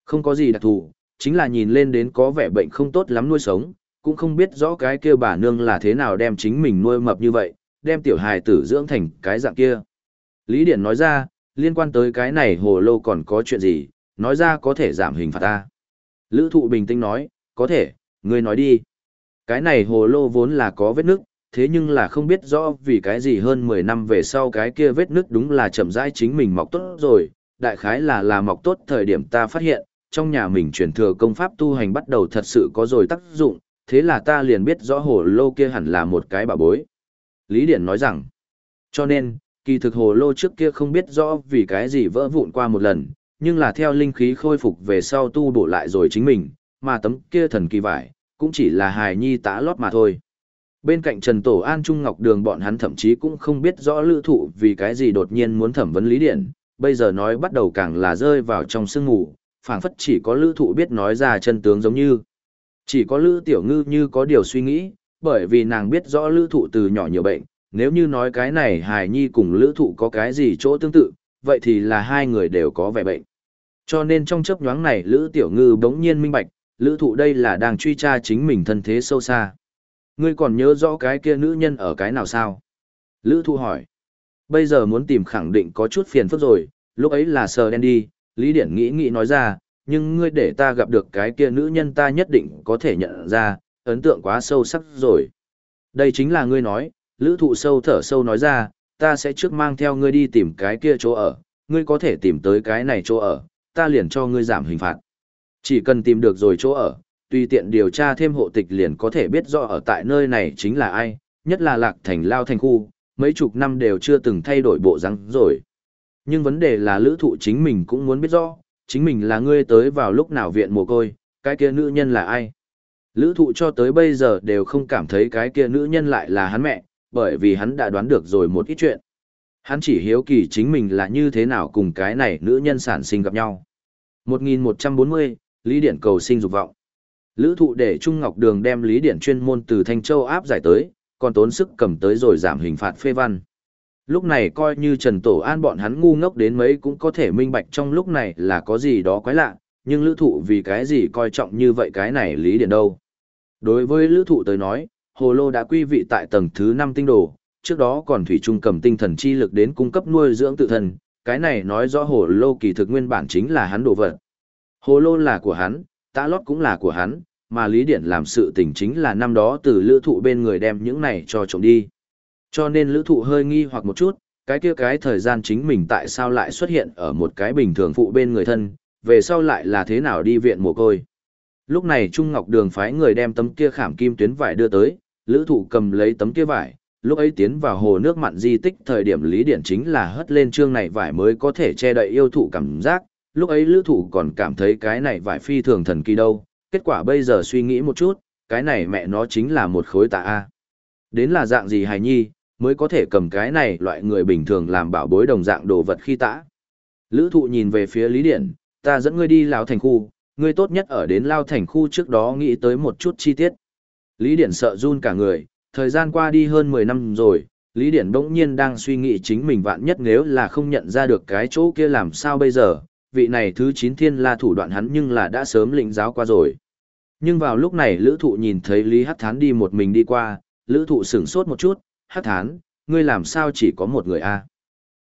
Không có gì đặc thù, chính là nhìn lên đến có vẻ bệnh không tốt lắm nuôi sống, cũng không biết rõ cái kia bà nương là thế nào đem chính mình nuôi mập như vậy, đem tiểu hài tử dưỡng thành cái dạng kia. Lý Điển nói ra, liên quan tới cái này hồ lô còn có chuyện gì, nói ra có thể giảm hình phạt ta. Lữ thụ bình tĩnh nói, có thể, ngươi nói đi. Cái này hồ lô vốn là có vết nước, thế nhưng là không biết rõ vì cái gì hơn 10 năm về sau cái kia vết nước đúng là chậm rãi chính mình mọc tốt rồi, đại khái là là mọc tốt thời điểm ta phát hiện, trong nhà mình truyền thừa công pháp tu hành bắt đầu thật sự có rồi tác dụng, thế là ta liền biết rõ hồ lô kia hẳn là một cái bà bối. Lý Điển nói rằng, cho nên, kỳ thực hồ lô trước kia không biết rõ vì cái gì vỡ vụn qua một lần, nhưng là theo linh khí khôi phục về sau tu bổ lại rồi chính mình, mà tấm kia thần kỳ vải, cũng chỉ là hài nhi tã lót mà thôi. Bên cạnh Trần Tổ An Trung Ngọc Đường bọn hắn thậm chí cũng không biết rõ lữ thụ vì cái gì đột nhiên muốn thẩm vấn Lý Điển, bây giờ nói bắt đầu càng là rơi vào trong sương ngủ, phảng phất chỉ có lữ thụ biết nói ra chân tướng giống như. Chỉ có lữ tiểu ngư như có điều suy nghĩ, bởi vì nàng biết rõ lữ thụ từ nhỏ nhiều bệnh, nếu như nói cái này hài nhi cùng lữ thụ có cái gì chỗ tương tự, vậy thì là hai người đều có vẻ bệnh. Cho nên trong chớp nhoáng này lữ tiểu ngư bỗng nhiên minh bạch, lữ thụ đây là đang truy tra chính mình thân thế sâu xa. Ngươi còn nhớ rõ cái kia nữ nhân ở cái nào sao? Lữ thụ hỏi. Bây giờ muốn tìm khẳng định có chút phiền phức rồi, lúc ấy là sờ đen đi, Lý Điển nghĩ nghĩ nói ra, nhưng ngươi để ta gặp được cái kia nữ nhân ta nhất định có thể nhận ra, ấn tượng quá sâu sắc rồi. Đây chính là ngươi nói, lữ thụ sâu thở sâu nói ra, ta sẽ trước mang theo ngươi đi tìm cái kia chỗ ở, ngươi có thể tìm tới cái này chỗ ở, ta liền cho ngươi giảm hình phạt. Chỉ cần tìm được rồi chỗ ở, tùy tiện điều tra thêm hộ tịch liền có thể biết rõ ở tại nơi này chính là ai, nhất là lạc thành lao thành khu, mấy chục năm đều chưa từng thay đổi bộ răng rồi. Nhưng vấn đề là lữ thụ chính mình cũng muốn biết rõ, chính mình là ngươi tới vào lúc nào viện mồ côi, cái kia nữ nhân là ai. Lữ thụ cho tới bây giờ đều không cảm thấy cái kia nữ nhân lại là hắn mẹ, bởi vì hắn đã đoán được rồi một ít chuyện. Hắn chỉ hiếu kỳ chính mình là như thế nào cùng cái này nữ nhân sản sinh gặp nhau. 1140, Lý Điển cầu sinh dục vọng. Lữ thụ để Trung Ngọc Đường đem Lý Điển chuyên môn từ Thanh Châu áp giải tới, còn tốn sức cầm tới rồi giảm hình phạt phê văn. Lúc này coi như Trần Tổ An bọn hắn ngu ngốc đến mấy cũng có thể minh bạch trong lúc này là có gì đó quái lạ, nhưng lữ thụ vì cái gì coi trọng như vậy cái này Lý Điển đâu. Đối với lữ thụ tới nói, hồ lô đã quy vị tại tầng thứ 5 tinh đồ, trước đó còn thủy trung cầm tinh thần chi lực đến cung cấp nuôi dưỡng tự thân, cái này nói rõ hồ lô kỳ thực nguyên bản chính là hắn đồ vật. Hồ lô là của hắn, tạ lót cũng là của hắn, mà Lý Điển làm sự tình chính là năm đó từ lữ thụ bên người đem những này cho trộm đi. Cho nên lữ thụ hơi nghi hoặc một chút, cái kia cái thời gian chính mình tại sao lại xuất hiện ở một cái bình thường phụ bên người thân, về sau lại là thế nào đi viện mồ côi. Lúc này Trung Ngọc Đường phái người đem tấm kia khảm kim tuyến vải đưa tới, lữ thụ cầm lấy tấm kia vải, lúc ấy tiến vào hồ nước mặn di tích thời điểm lý điển chính là hất lên chương này vải mới có thể che đậy yêu thụ cảm giác, lúc ấy lữ thụ còn cảm thấy cái này vải phi thường thần kỳ đâu, kết quả bây giờ suy nghĩ một chút, cái này mẹ nó chính là một khối tạ A. Đến là dạng gì hài nhi, mới có thể cầm cái này loại người bình thường làm bảo bối đồng dạng đồ vật khi tã. Lữ thụ nhìn về phía Lý Điển, ta dẫn ngươi đi Lao Thành khu, ngươi tốt nhất ở đến Lao Thành khu trước đó nghĩ tới một chút chi tiết. Lý Điển sợ run cả người, thời gian qua đi hơn 10 năm rồi, Lý Điển bỗng nhiên đang suy nghĩ chính mình vạn nhất nếu là không nhận ra được cái chỗ kia làm sao bây giờ, vị này thứ 9 thiên la thủ đoạn hắn nhưng là đã sớm lĩnh giáo qua rồi. Nhưng vào lúc này lữ thụ nhìn thấy Lý Hắc Thán đi một mình đi qua, lữ thụ sửng sốt một chút, Hắc Thán, ngươi làm sao chỉ có một người a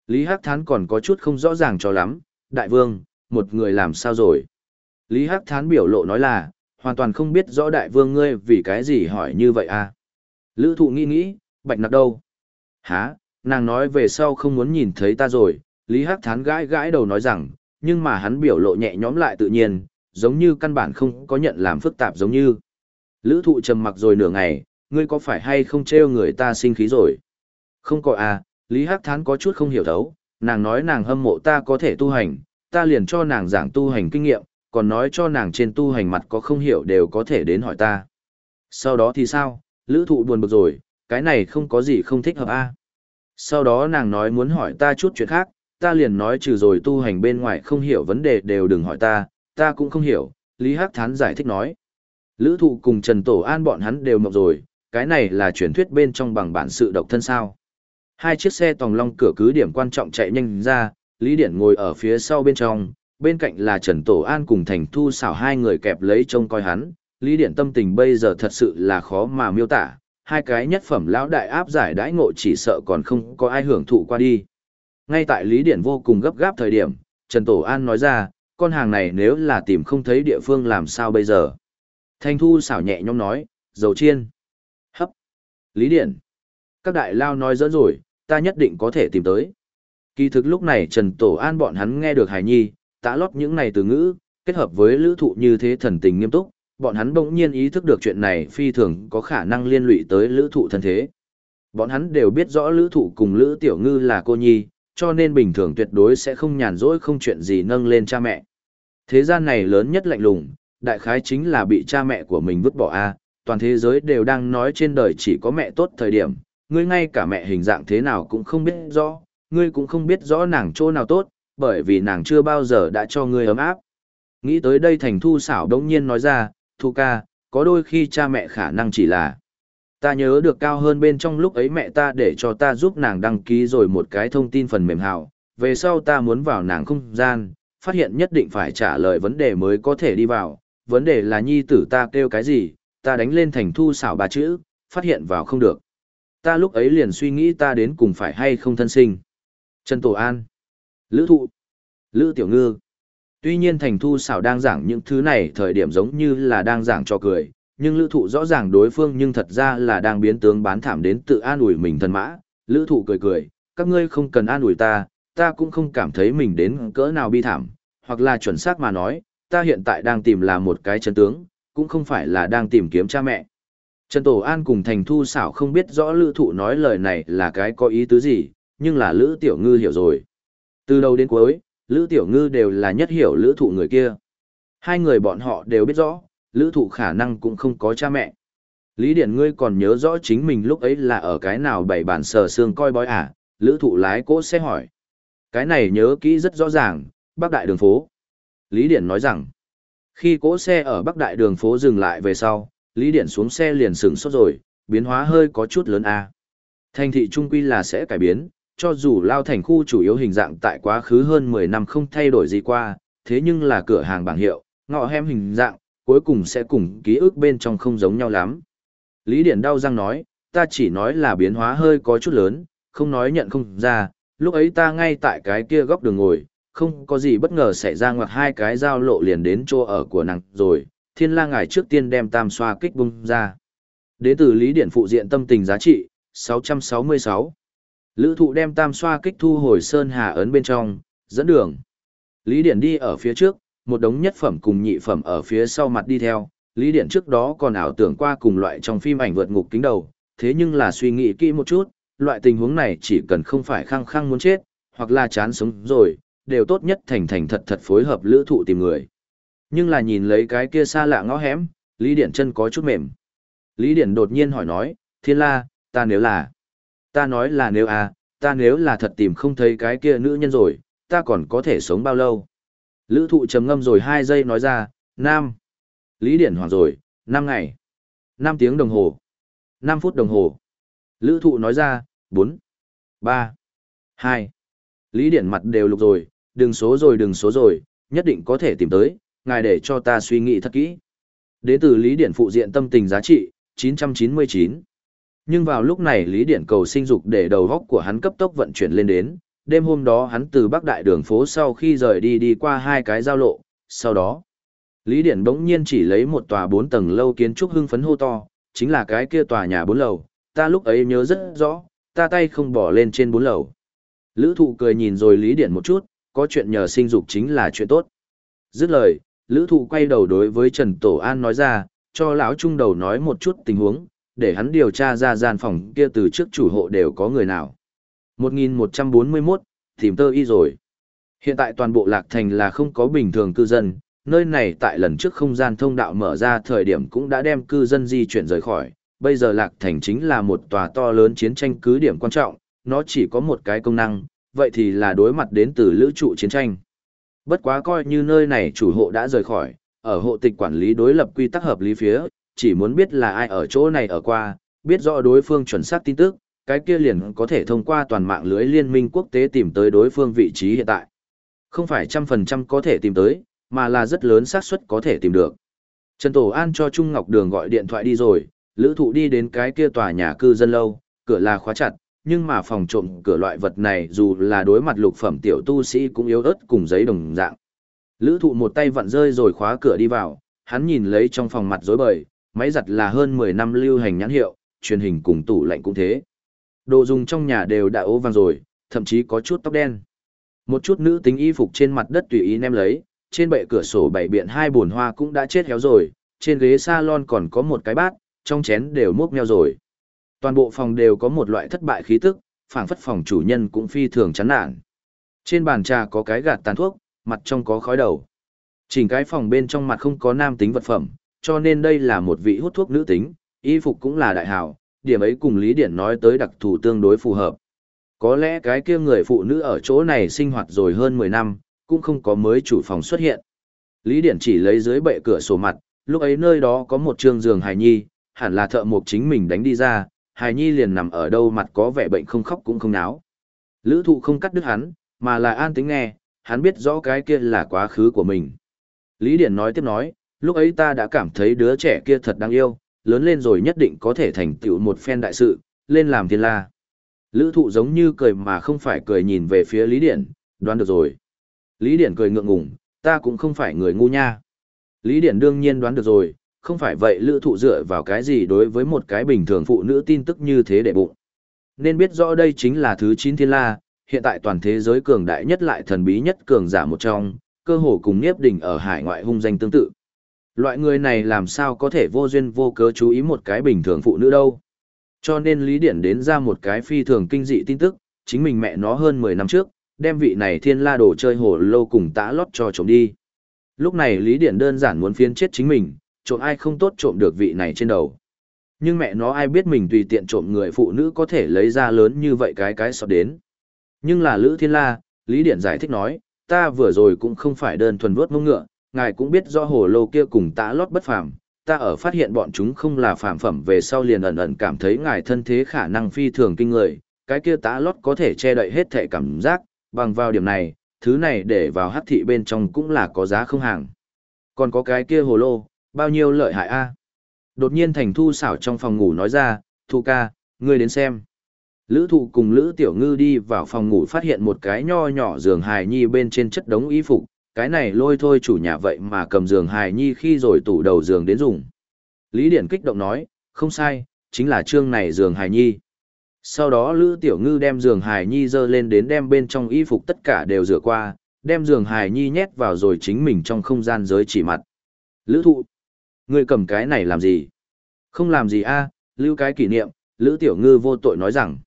Lý Hắc Thán còn có chút không rõ ràng cho lắm, đại vương, một người làm sao rồi? Lý Hắc Thán biểu lộ nói là, hoàn toàn không biết rõ đại vương ngươi vì cái gì hỏi như vậy a Lữ thụ nghĩ nghĩ, bạch nặc đâu? Hả, nàng nói về sau không muốn nhìn thấy ta rồi, Lý Hắc Thán gãi gãi đầu nói rằng, nhưng mà hắn biểu lộ nhẹ nhõm lại tự nhiên, giống như căn bản không có nhận làm phức tạp giống như. Lữ thụ trầm mặc rồi nửa ngày, ngươi có phải hay không trêu người ta sinh khí rồi? Không có à, Lý Hắc Thán có chút không hiểu thấu, nàng nói nàng hâm mộ ta có thể tu hành, ta liền cho nàng giảng tu hành kinh nghiệm, còn nói cho nàng trên tu hành mặt có không hiểu đều có thể đến hỏi ta. Sau đó thì sao, lữ thụ buồn bực rồi, cái này không có gì không thích hợp a à? Sau đó nàng nói muốn hỏi ta chút chuyện khác, ta liền nói trừ rồi tu hành bên ngoài không hiểu vấn đề đều đừng hỏi ta, ta cũng không hiểu, Lý Hắc Thán giải thích nói. Lữ thụ cùng Trần Tổ An bọn hắn đều mộng rồi, cái này là truyền thuyết bên trong bằng bản sự độc thân sao. Hai chiếc xe tòng long cửa cứ điểm quan trọng chạy nhanh ra, Lý Điển ngồi ở phía sau bên trong, bên cạnh là Trần Tổ An cùng Thành Thu xảo hai người kẹp lấy trông coi hắn. Lý Điển tâm tình bây giờ thật sự là khó mà miêu tả, hai cái nhất phẩm lão đại áp giải đãi ngộ chỉ sợ còn không có ai hưởng thụ qua đi. Ngay tại Lý Điển vô cùng gấp gáp thời điểm, Trần Tổ An nói ra, con hàng này nếu là tìm không thấy địa phương làm sao bây giờ. Thanh Thu xảo nhẹ nhõm nói, dầu chiên. Hấp. Lý Điển. Các đại lao nói dẫn rồi, ta nhất định có thể tìm tới. Kỳ thực lúc này Trần Tổ An bọn hắn nghe được Hải Nhi, tạ lót những này từ ngữ, kết hợp với lữ thụ như thế thần tình nghiêm túc, bọn hắn bỗng nhiên ý thức được chuyện này phi thường có khả năng liên lụy tới lữ thụ thân thế. Bọn hắn đều biết rõ lữ thụ cùng lữ tiểu ngư là cô nhi, cho nên bình thường tuyệt đối sẽ không nhàn rỗi không chuyện gì nâng lên cha mẹ. Thế gian này lớn nhất lạnh lùng, đại khái chính là bị cha mẹ của mình vứt bỏ a toàn thế giới đều đang nói trên đời chỉ có mẹ tốt thời điểm, ngươi ngay cả mẹ hình dạng thế nào cũng không biết rõ, ngươi cũng không biết rõ nàng chỗ nào tốt, bởi vì nàng chưa bao giờ đã cho ngươi ấm áp. Nghĩ tới đây thành thu xảo đống nhiên nói ra, thu ca, có đôi khi cha mẹ khả năng chỉ là ta nhớ được cao hơn bên trong lúc ấy mẹ ta để cho ta giúp nàng đăng ký rồi một cái thông tin phần mềm hào, về sau ta muốn vào nàng không gian, phát hiện nhất định phải trả lời vấn đề mới có thể đi vào, vấn đề là nhi tử ta kêu cái gì, ta đánh lên thành thu xảo ba chữ, phát hiện vào không được. Ta lúc ấy liền suy nghĩ ta đến cùng phải hay không thân sinh. Trần Tổ An, Lữ Thụ, Lữ Tiểu Ngư. Tuy nhiên thành thu xảo đang giảng những thứ này thời điểm giống như là đang giảng cho cười, nhưng lữ thụ rõ ràng đối phương nhưng thật ra là đang biến tướng bán thảm đến tự an ủi mình thân mã. Lữ thụ cười cười, các ngươi không cần an ủi ta, ta cũng không cảm thấy mình đến cỡ nào bi thảm, hoặc là chuẩn xác mà nói, ta hiện tại đang tìm là một cái chân tướng, cũng không phải là đang tìm kiếm cha mẹ. Trần Tổ An cùng Thành Thu xảo không biết rõ Lữ Thụ nói lời này là cái có ý tứ gì, nhưng là Lữ Tiểu Ngư hiểu rồi. Từ đầu đến cuối, Lữ Tiểu Ngư đều là nhất hiểu Lữ Thụ người kia. Hai người bọn họ đều biết rõ, Lữ Thụ khả năng cũng không có cha mẹ. Lý Điển ngươi còn nhớ rõ chính mình lúc ấy là ở cái nào bảy bản sờ xương coi bói à? Lữ Thụ lái cỗ xe hỏi. Cái này nhớ kỹ rất rõ ràng, Bắc Đại đường phố. Lý Điển nói rằng, khi cỗ xe ở Bắc Đại đường phố dừng lại về sau, Lý Điển xuống xe liền sừng sốt rồi, biến hóa hơi có chút lớn a. Thành thị trung quy là sẽ cải biến, cho dù lao thành khu chủ yếu hình dạng tại quá khứ hơn 10 năm không thay đổi gì qua, thế nhưng là cửa hàng bảng hiệu, ngọ hem hình dạng, cuối cùng sẽ cùng ký ức bên trong không giống nhau lắm. Lý Điển đau răng nói, ta chỉ nói là biến hóa hơi có chút lớn, không nói nhận không ra, lúc ấy ta ngay tại cái kia góc đường ngồi, không có gì bất ngờ xảy ra ngoặc hai cái giao lộ liền đến chỗ ở của nàng rồi, thiên la ngài trước tiên đem tam xoa kích bung ra. Đến từ lý điển phụ diện tâm tình giá trị, 666. Lữ thụ đem tam xoa kích thu hồi sơn hà ấn bên trong, dẫn đường. Lý điển đi ở phía trước, một đống nhất phẩm cùng nhị phẩm ở phía sau mặt đi theo. Lý điển trước đó còn ảo tưởng qua cùng loại trong phim ảnh vượt ngục kính đầu, thế nhưng là suy nghĩ kỹ một chút, loại tình huống này chỉ cần không phải khăng khăng muốn chết, hoặc là chán sống rồi, đều tốt nhất thành thành thật thật phối hợp lữ thụ tìm người. Nhưng là nhìn lấy cái kia xa lạ ngõ hẻm, Lý Điển chân có chút mềm. Lý Điển đột nhiên hỏi nói, thiên la, ta nếu là... Ta nói là nếu à, ta nếu là thật tìm không thấy cái kia nữ nhân rồi, ta còn có thể sống bao lâu? Lữ thụ trầm ngâm rồi 2 giây nói ra, Nam. Lý Điển hoảng rồi, 5 ngày. 5 tiếng đồng hồ. 5 phút đồng hồ. Lữ thụ nói ra, 4, 3, 2. Lý Điển mặt đều lục rồi, đừng số rồi đừng số rồi, nhất định có thể tìm tới, ngài để cho ta suy nghĩ thật kỹ. Đế tử Lý Điển phụ diện tâm tình giá trị, 999. Nhưng vào lúc này Lý Điển cầu sinh dục để đầu góc của hắn cấp tốc vận chuyển lên đến, đêm hôm đó hắn từ Bắc Đại đường phố sau khi rời đi đi qua hai cái giao lộ, sau đó, Lý Điển bỗng nhiên chỉ lấy một tòa bốn tầng lâu kiến trúc hưng phấn hô to, chính là cái kia tòa nhà bốn lầu, ta lúc ấy nhớ rất rõ, ta tay không bỏ lên trên bốn lầu. Lữ thụ cười nhìn rồi Lý Điển một chút, có chuyện nhờ sinh dục chính là chuyện tốt. Dứt lời, Lữ thụ quay đầu đối với Trần Tổ An nói ra, cho lão trung đầu nói một chút tình huống, để hắn điều tra ra gian phòng kia từ trước chủ hộ đều có người nào. 1141, tìm tơ y rồi. Hiện tại toàn bộ Lạc Thành là không có bình thường cư dân, nơi này tại lần trước không gian thông đạo mở ra thời điểm cũng đã đem cư dân di chuyển rời khỏi. Bây giờ Lạc Thành chính là một tòa to lớn chiến tranh cứ điểm quan trọng, nó chỉ có một cái công năng, vậy thì là đối mặt đến từ lữ trụ chiến tranh. Bất quá coi như nơi này chủ hộ đã rời khỏi, ở hộ tịch quản lý đối lập quy tắc hợp lý phía, chỉ muốn biết là ai ở chỗ này ở qua, biết rõ đối phương chuẩn xác tin tức, cái kia liền có thể thông qua toàn mạng lưới liên minh quốc tế tìm tới đối phương vị trí hiện tại. Không phải trăm phần trăm có thể tìm tới, mà là rất lớn xác suất có thể tìm được. Trần Tổ An cho Trung Ngọc Đường gọi điện thoại đi rồi, lữ thụ đi đến cái kia tòa nhà cư dân lâu, cửa là khóa chặt, nhưng mà phòng trộm cửa loại vật này dù là đối mặt lục phẩm tiểu tu sĩ cũng yếu ớt cùng giấy đồng dạng. Lữ thụ một tay vặn rơi rồi khóa cửa đi vào, hắn nhìn lấy trong phòng mặt rối bời, máy giặt là hơn 10 năm lưu hành nhãn hiệu, truyền hình cùng tủ lạnh cũng thế. Đồ dùng trong nhà đều đã ố vàng rồi, thậm chí có chút tóc đen. Một chút nữ tính y phục trên mặt đất tùy ý ném lấy, trên bệ cửa sổ bảy biện hai bồn hoa cũng đã chết héo rồi, trên ghế salon còn có một cái bát, trong chén đều mốc meo rồi. Toàn bộ phòng đều có một loại thất bại khí tức, phảng phất phòng chủ nhân cũng phi thường chán nản. Trên bàn trà có cái gạt tàn thuốc, mặt trong có khói đầu. Chỉnh cái phòng bên trong mặt không có nam tính vật phẩm, cho nên đây là một vị hút thuốc nữ tính, y phục cũng là đại hảo. điểm ấy cùng Lý Điển nói tới đặc thù tương đối phù hợp. Có lẽ cái kia người phụ nữ ở chỗ này sinh hoạt rồi hơn 10 năm, cũng không có mới chủ phòng xuất hiện. Lý Điển chỉ lấy dưới bệ cửa sổ mặt, lúc ấy nơi đó có một trường giường hài nhi, hẳn là thợ mộc chính mình đánh đi ra, hài nhi liền nằm ở đâu mặt có vẻ bệnh không khóc cũng không náo. Lữ thụ không cắt đứt hắn, mà là an tính nghe, hắn biết rõ cái kia là quá khứ của mình. Lý Điển nói tiếp nói, lúc ấy ta đã cảm thấy đứa trẻ kia thật đáng yêu, lớn lên rồi nhất định có thể thành tựu một phen đại sự, lên làm thiên la. Lữ thụ giống như cười mà không phải cười nhìn về phía Lý Điển, đoán được rồi. Lý Điển cười ngượng ngùng, ta cũng không phải người ngu nha. Lý Điển đương nhiên đoán được rồi, không phải vậy lữ thụ dựa vào cái gì đối với một cái bình thường phụ nữ tin tức như thế để bụng. Nên biết rõ đây chính là thứ 9 thiên la, hiện tại toàn thế giới cường đại nhất lại thần bí nhất cường giả một trong, cơ hồ cùng Niếp Đỉnh ở hải ngoại hung danh tương tự. Loại người này làm sao có thể vô duyên vô cớ chú ý một cái bình thường phụ nữ đâu. Cho nên Lý Điển đến ra một cái phi thường kinh dị tin tức, chính mình mẹ nó hơn 10 năm trước, đem vị này thiên la đồ chơi hồ lâu cùng tã lót cho trộm đi. Lúc này Lý Điển đơn giản muốn phiến chết chính mình, trộm ai không tốt trộm được vị này trên đầu. Nhưng mẹ nó ai biết mình tùy tiện trộm người phụ nữ có thể lấy ra lớn như vậy cái cái sọt đến. Nhưng là Lữ Thiên La, Lý Điển giải thích nói, ta vừa rồi cũng không phải đơn thuần vuốt mông ngựa, ngài cũng biết do hồ lô kia cùng tá lót bất phàm, ta ở phát hiện bọn chúng không là phàm phẩm về sau liền ẩn ẩn cảm thấy ngài thân thế khả năng phi thường kinh người, cái kia tá lót có thể che đậy hết thể cảm giác, bằng vào điểm này, thứ này để vào hắc thị bên trong cũng là có giá không hàng. Còn có cái kia hồ lô, bao nhiêu lợi hại a? Đột nhiên Thành Thu xảo trong phòng ngủ nói ra, Thu ca, Ngươi đến xem. Lữ thụ cùng Lữ Tiểu Ngư đi vào phòng ngủ phát hiện một cái nho nhỏ giường hài nhi bên trên chất đống y phục, cái này lôi thôi chủ nhà vậy mà cầm giường hài nhi khi rồi tủ đầu giường đến dùng. Lý Điển kích động nói, không sai, chính là chương này giường hài nhi. Sau đó Lữ Tiểu Ngư đem giường hài nhi dơ lên đến đem bên trong y phục tất cả đều rửa qua, đem giường hài nhi nhét vào rồi chính mình trong không gian giới chỉ mặt. Lữ thụ, ngươi cầm cái này làm gì? Không làm gì a lưu cái kỷ niệm, Lữ Tiểu Ngư vô tội nói rằng.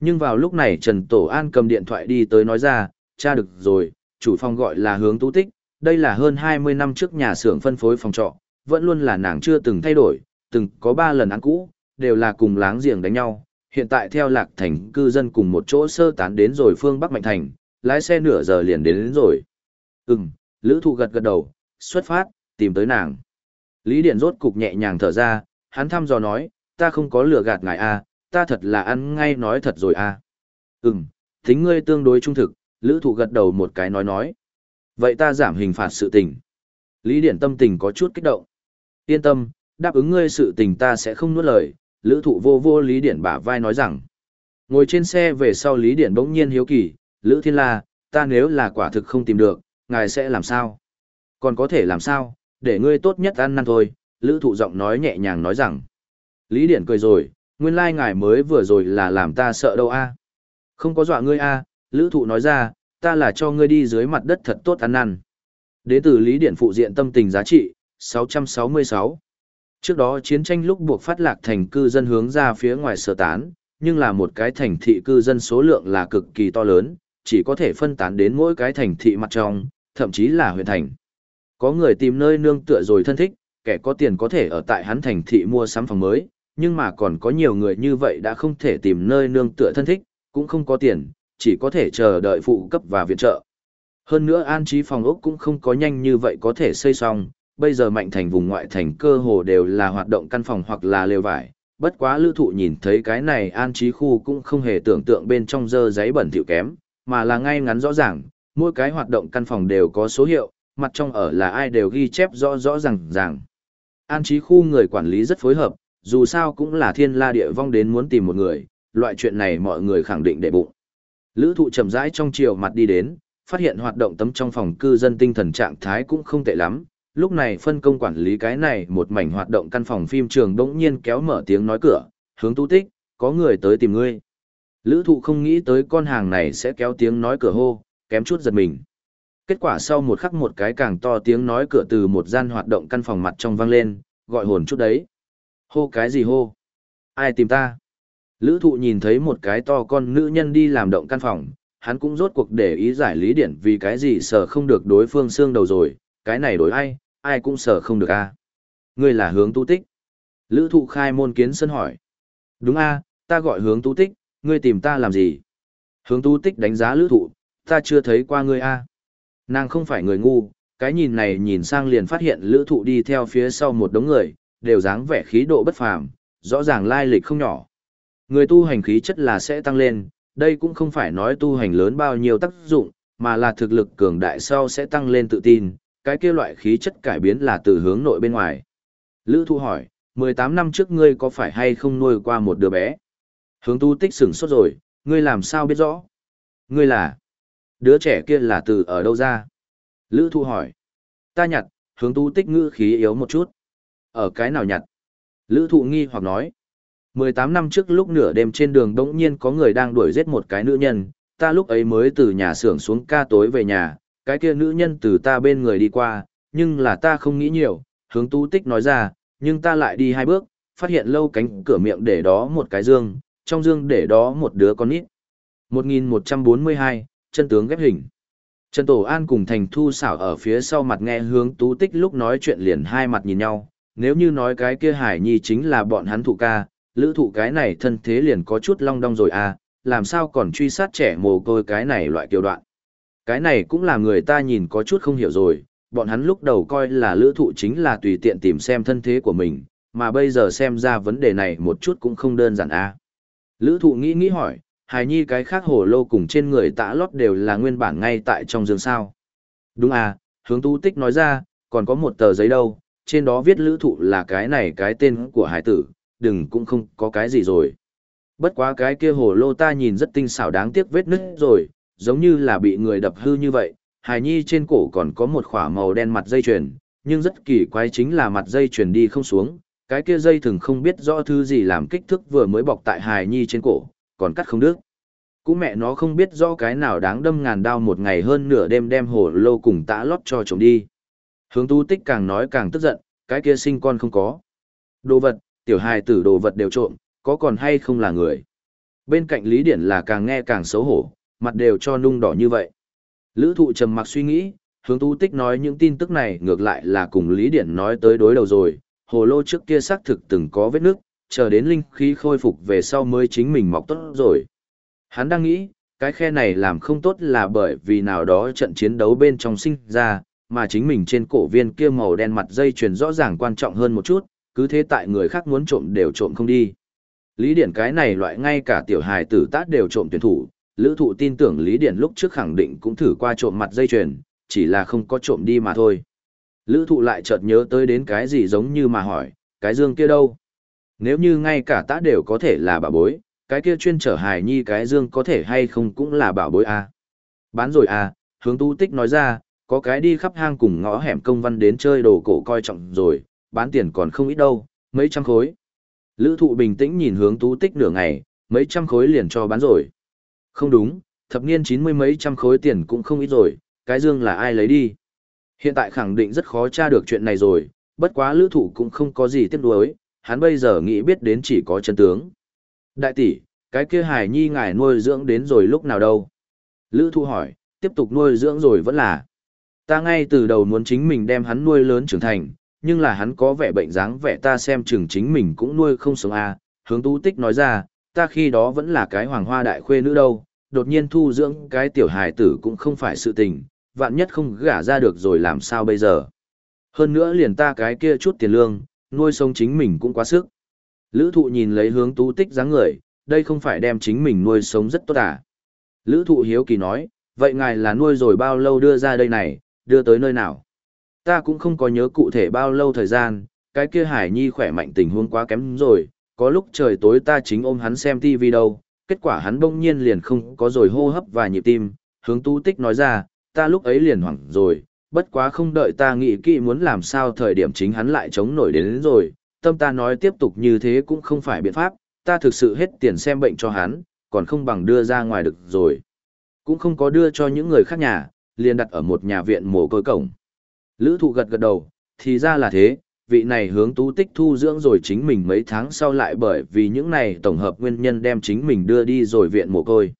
Nhưng vào lúc này Trần Tổ An cầm điện thoại đi tới nói ra, cha được rồi, chủ phòng gọi là hướng tú tích, đây là hơn 20 năm trước nhà xưởng phân phối phòng trọ, vẫn luôn là nàng chưa từng thay đổi, từng có 3 lần án cũ, đều là cùng láng giềng đánh nhau, hiện tại theo lạc thành cư dân cùng một chỗ sơ tán đến rồi phương Bắc Mạnh Thành, lái xe nửa giờ liền đến, đến rồi. Ừm, Lữ Thụ gật gật đầu, xuất phát, tìm tới nàng. Lý Điện rốt cục nhẹ nhàng thở ra, hắn thăm dò nói, ta không có lừa gạt ngài a à, ta thật là ăn ngay nói thật rồi a à. Ừm, tính ngươi tương đối trung thực, Lữ Thụ gật đầu một cái nói nói. Vậy ta giảm hình phạt sự tình. Lý Điện tâm tình có chút kích động. Yên tâm, đáp ứng ngươi sự tình ta sẽ không nuốt lời, lữ thụ vô vô Lý Điển bả vai nói rằng. Ngồi trên xe về sau Lý Điển bỗng nhiên hiếu kỳ, Lữ Thiên La, ta nếu là quả thực không tìm được, ngài sẽ làm sao? Còn có thể làm sao, để ngươi tốt nhất ăn năn thôi, Lữ thụ giọng nói nhẹ nhàng nói rằng. Lý Điển cười rồi, nguyên lai like ngài mới vừa rồi là làm ta sợ đâu a Không có dọa ngươi a Lữ thụ nói ra, ta là cho ngươi đi dưới mặt đất thật tốt ăn năn. Đế tử Lý Điển phụ diện tâm tình giá trị, 666. Trước đó chiến tranh lúc buộc phát lạc thành cư dân hướng ra phía ngoài sơ tán, nhưng là một cái thành thị cư dân số lượng là cực kỳ to lớn, chỉ có thể phân tán đến mỗi cái thành thị mặt trong, thậm chí là huyện thành. Có người tìm nơi nương tựa rồi thân thích, kẻ có tiền có thể ở tại hắn thành thị mua sắm phòng mới, nhưng mà còn có nhiều người như vậy đã không thể tìm nơi nương tựa thân thích, cũng không có tiền, chỉ có thể chờ đợi phụ cấp và viện trợ. Hơn nữa an trí phòng ốc cũng không có nhanh như vậy có thể xây xong, bây giờ mạnh thành vùng ngoại thành cơ hồ đều là hoạt động căn phòng hoặc là lều vải. Bất quá lữ thụ nhìn thấy cái này an trí khu cũng không hề tưởng tượng bên trong dơ giấy bẩn thỉu kém, mà là ngay ngắn rõ ràng, mỗi cái hoạt động căn phòng đều có số hiệu, mặt trong ở là ai đều ghi chép rõ rõ ràng ràng. An trí khu người quản lý rất phối hợp, dù sao cũng là thiên la địa vong đến muốn tìm một người, loại chuyện này mọi người khẳng định để bụng. Lữ thụ chậm rãi trong chiều mặt đi đến, phát hiện hoạt động tấm trong phòng cư dân tinh thần trạng thái cũng không tệ lắm, lúc này phân công quản lý cái này một mảnh hoạt động căn phòng phim trường đống nhiên kéo mở tiếng nói cửa, hướng tu tích, có người tới tìm ngươi. Lữ thụ không nghĩ tới con hàng này sẽ kéo tiếng nói cửa hô, kém chút giật mình. Kết quả sau một khắc một cái càng to tiếng nói cửa từ một gian hoạt động căn phòng mặt trong vang lên, gọi hồn chút đấy. Hô cái gì hô? Ai tìm ta? Lữ thụ nhìn thấy một cái to con nữ nhân đi làm động căn phòng, hắn cũng rốt cuộc để ý giải lý điển vì cái gì sợ không được đối phương xương đầu rồi, cái này đối ai, ai cũng sợ không được a Ngươi là hướng tu tích. Lữ thụ khai môn kiến sân hỏi. Đúng a ta gọi hướng tu tích, ngươi tìm ta làm gì? Hướng tu tích đánh giá lữ thụ, ta chưa thấy qua ngươi a Nàng không phải người ngu, cái nhìn này nhìn sang liền phát hiện lữ thụ đi theo phía sau một đống người, đều dáng vẻ khí độ bất phàm, rõ ràng lai lịch không nhỏ. Người tu hành khí chất là sẽ tăng lên, đây cũng không phải nói tu hành lớn bao nhiêu tác dụng, mà là thực lực cường đại sau sẽ tăng lên tự tin, cái kia loại khí chất cải biến là từ hướng nội bên ngoài. Lữ Thu hỏi, 18 năm trước ngươi có phải hay không nuôi qua một đứa bé? Hướng tu tích sửng sốt rồi, ngươi làm sao biết rõ? Ngươi là? Đứa trẻ kia là từ ở đâu ra? Lữ Thu hỏi. Ta nhặt, hướng tu tích ngữ khí yếu một chút. Ở cái nào nhặt? Lữ Thụ nghi hoặc nói. 18 năm trước lúc nửa đêm trên đường đống nhiên có người đang đuổi giết một cái nữ nhân, ta lúc ấy mới từ nhà xưởng xuống ca tối về nhà, cái kia nữ nhân từ ta bên người đi qua, nhưng là ta không nghĩ nhiều, hướng Tú tích nói ra, nhưng ta lại đi hai bước, phát hiện lâu cánh cửa miệng để đó một cái dương, trong dương để đó một đứa con nít. 1142, chân tướng ghép hình. Trần Tổ An cùng Thành Thu xảo ở phía sau mặt nghe hướng tú tích lúc nói chuyện liền hai mặt nhìn nhau, nếu như nói cái kia hải nhi chính là bọn hắn thụ ca, lữ thụ cái này thân thế liền có chút long đong rồi à, làm sao còn truy sát trẻ mồ côi cái này loại kiều đoạn. Cái này cũng là người ta nhìn có chút không hiểu rồi, bọn hắn lúc đầu coi là lữ thụ chính là tùy tiện tìm xem thân thế của mình, mà bây giờ xem ra vấn đề này một chút cũng không đơn giản a à. Lữ thụ nghĩ nghĩ hỏi, hài nhi cái khác hồ lô cùng trên người tã lót đều là nguyên bản ngay tại trong giường sao. Đúng à, hướng tu tích nói ra, còn có một tờ giấy đâu, trên đó viết lữ thụ là cái này cái tên của hải tử, đừng cũng không có cái gì rồi. Bất quá cái kia hồ lô ta nhìn rất tinh xảo đáng tiếc vết nứt rồi, giống như là bị người đập hư như vậy. Hài Nhi trên cổ còn có một khỏa màu đen mặt dây chuyền, nhưng rất kỳ quái chính là mặt dây chuyền đi không xuống, cái kia dây thường không biết rõ thứ gì làm kích thước vừa mới bọc tại Hài Nhi trên cổ, còn cắt không đứt. Cũng mẹ nó không biết rõ cái nào đáng đâm ngàn đao một ngày hơn nửa đêm đem hồ lô cùng tã lót cho chồng đi. Hướng tu tích càng nói càng tức giận, cái kia sinh con không có. Đồ vật, tiểu hài tử đồ vật đều trộm, có còn hay không là người. Bên cạnh Lý Điển là càng nghe càng xấu hổ, mặt đều cho nung đỏ như vậy. Lữ thụ trầm mặc suy nghĩ, hướng tu tích nói những tin tức này ngược lại là cùng Lý Điển nói tới đối đầu rồi, hồ lô trước kia xác thực từng có vết nước, chờ đến linh khí khôi phục về sau mới chính mình mọc tốt rồi. Hắn đang nghĩ, cái khe này làm không tốt là bởi vì nào đó trận chiến đấu bên trong sinh ra, mà chính mình trên cổ viên kia màu đen mặt dây chuyền rõ ràng quan trọng hơn một chút, cứ thế tại người khác muốn trộm đều trộm không đi. Lý Điển cái này loại ngay cả tiểu hài tử tát đều trộm tuyển thủ, lữ thụ tin tưởng Lý Điển lúc trước khẳng định cũng thử qua trộm mặt dây chuyền, chỉ là không có trộm đi mà thôi. Lữ thụ lại chợt nhớ tới đến cái gì giống như mà hỏi, cái dương kia đâu? Nếu như ngay cả tát đều có thể là bà bối, cái kia chuyên trở hài nhi cái dương có thể hay không cũng là bảo bối à? Bán rồi à, hướng tu tích nói ra, có cái đi khắp hang cùng ngõ hẻm công văn đến chơi đồ cổ coi trọng rồi, bán tiền còn không ít đâu, mấy trăm khối. Lữ thụ bình tĩnh nhìn hướng tú tích nửa ngày, mấy trăm khối liền cho bán rồi. Không đúng, thập niên 90 mấy trăm khối tiền cũng không ít rồi, cái dương là ai lấy đi. Hiện tại khẳng định rất khó tra được chuyện này rồi, bất quá lữ thụ cũng không có gì tiếc nuối, hắn bây giờ nghĩ biết đến chỉ có chân tướng. Đại tỷ, cái kia hải nhi ngài nuôi dưỡng đến rồi lúc nào đâu? Lữ thụ hỏi, tiếp tục nuôi dưỡng rồi vẫn là. Ta ngay từ đầu muốn chính mình đem hắn nuôi lớn trưởng thành, nhưng là hắn có vẻ bệnh dáng vẻ ta xem chừng chính mình cũng nuôi không sống à. Hướng tú tích nói ra, ta khi đó vẫn là cái hoàng hoa đại khuê nữ đâu, đột nhiên thu dưỡng cái tiểu hài tử cũng không phải sự tình, vạn nhất không gả ra được rồi làm sao bây giờ. Hơn nữa liền ta cái kia chút tiền lương, nuôi sống chính mình cũng quá sức. Lữ thụ nhìn lấy hướng tú tích dáng người, đây không phải đem chính mình nuôi sống rất tốt à. Lữ thụ hiếu kỳ nói, vậy ngài là nuôi rồi bao lâu đưa ra đây này, đưa tới nơi nào? Ta cũng không có nhớ cụ thể bao lâu thời gian, cái kia Hải Nhi khỏe mạnh tình huống quá kém rồi, có lúc trời tối ta chính ôm hắn xem TV đâu, kết quả hắn bỗng nhiên liền không có rồi hô hấp và nhịp tim, hướng tu tích nói ra, ta lúc ấy liền hoảng rồi, bất quá không đợi ta nghĩ kỹ muốn làm sao thời điểm chính hắn lại chống nổi đến, đến rồi, tâm ta nói tiếp tục như thế cũng không phải biện pháp, ta thực sự hết tiền xem bệnh cho hắn, còn không bằng đưa ra ngoài được rồi. Cũng không có đưa cho những người khác nhà, liền đặt ở một nhà viện mồ côi cổng. Lữ thụ gật gật đầu, thì ra là thế, vị này hướng tú tích thu dưỡng rồi chính mình mấy tháng sau lại bởi vì những này tổng hợp nguyên nhân đem chính mình đưa đi rồi viện mồ côi.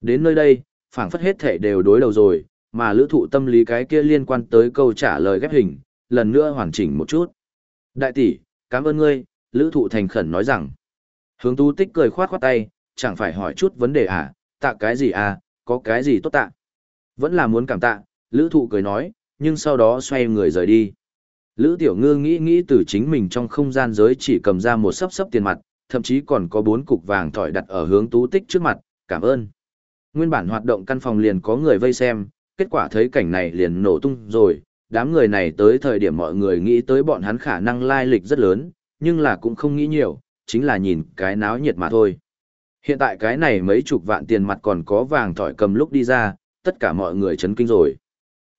Đến nơi đây, phảng phất hết thể đều đối đầu rồi, mà lữ thụ tâm lý cái kia liên quan tới câu trả lời ghép hình, lần nữa hoàn chỉnh một chút. Đại tỷ, cảm ơn ngươi, lữ thụ thành khẩn nói rằng. Hướng tú tích cười khoát khoát tay, chẳng phải hỏi chút vấn đề à, tạ cái gì à, có cái gì tốt tạ. Vẫn là muốn cảm tạ, lữ thụ cười nói, nhưng sau đó xoay người rời đi. Lữ Tiểu Ngư nghĩ nghĩ từ chính mình trong không gian giới chỉ cầm ra một sấp sấp tiền mặt, thậm chí còn có bốn cục vàng thỏi đặt ở hướng tú tích trước mặt, cảm ơn. Nguyên bản hoạt động căn phòng liền có người vây xem, kết quả thấy cảnh này liền nổ tung rồi, đám người này tới thời điểm mọi người nghĩ tới bọn hắn khả năng lai lịch rất lớn, nhưng là cũng không nghĩ nhiều, chính là nhìn cái náo nhiệt mà thôi. Hiện tại cái này mấy chục vạn tiền mặt còn có vàng thỏi cầm lúc đi ra, tất cả mọi người chấn kinh rồi.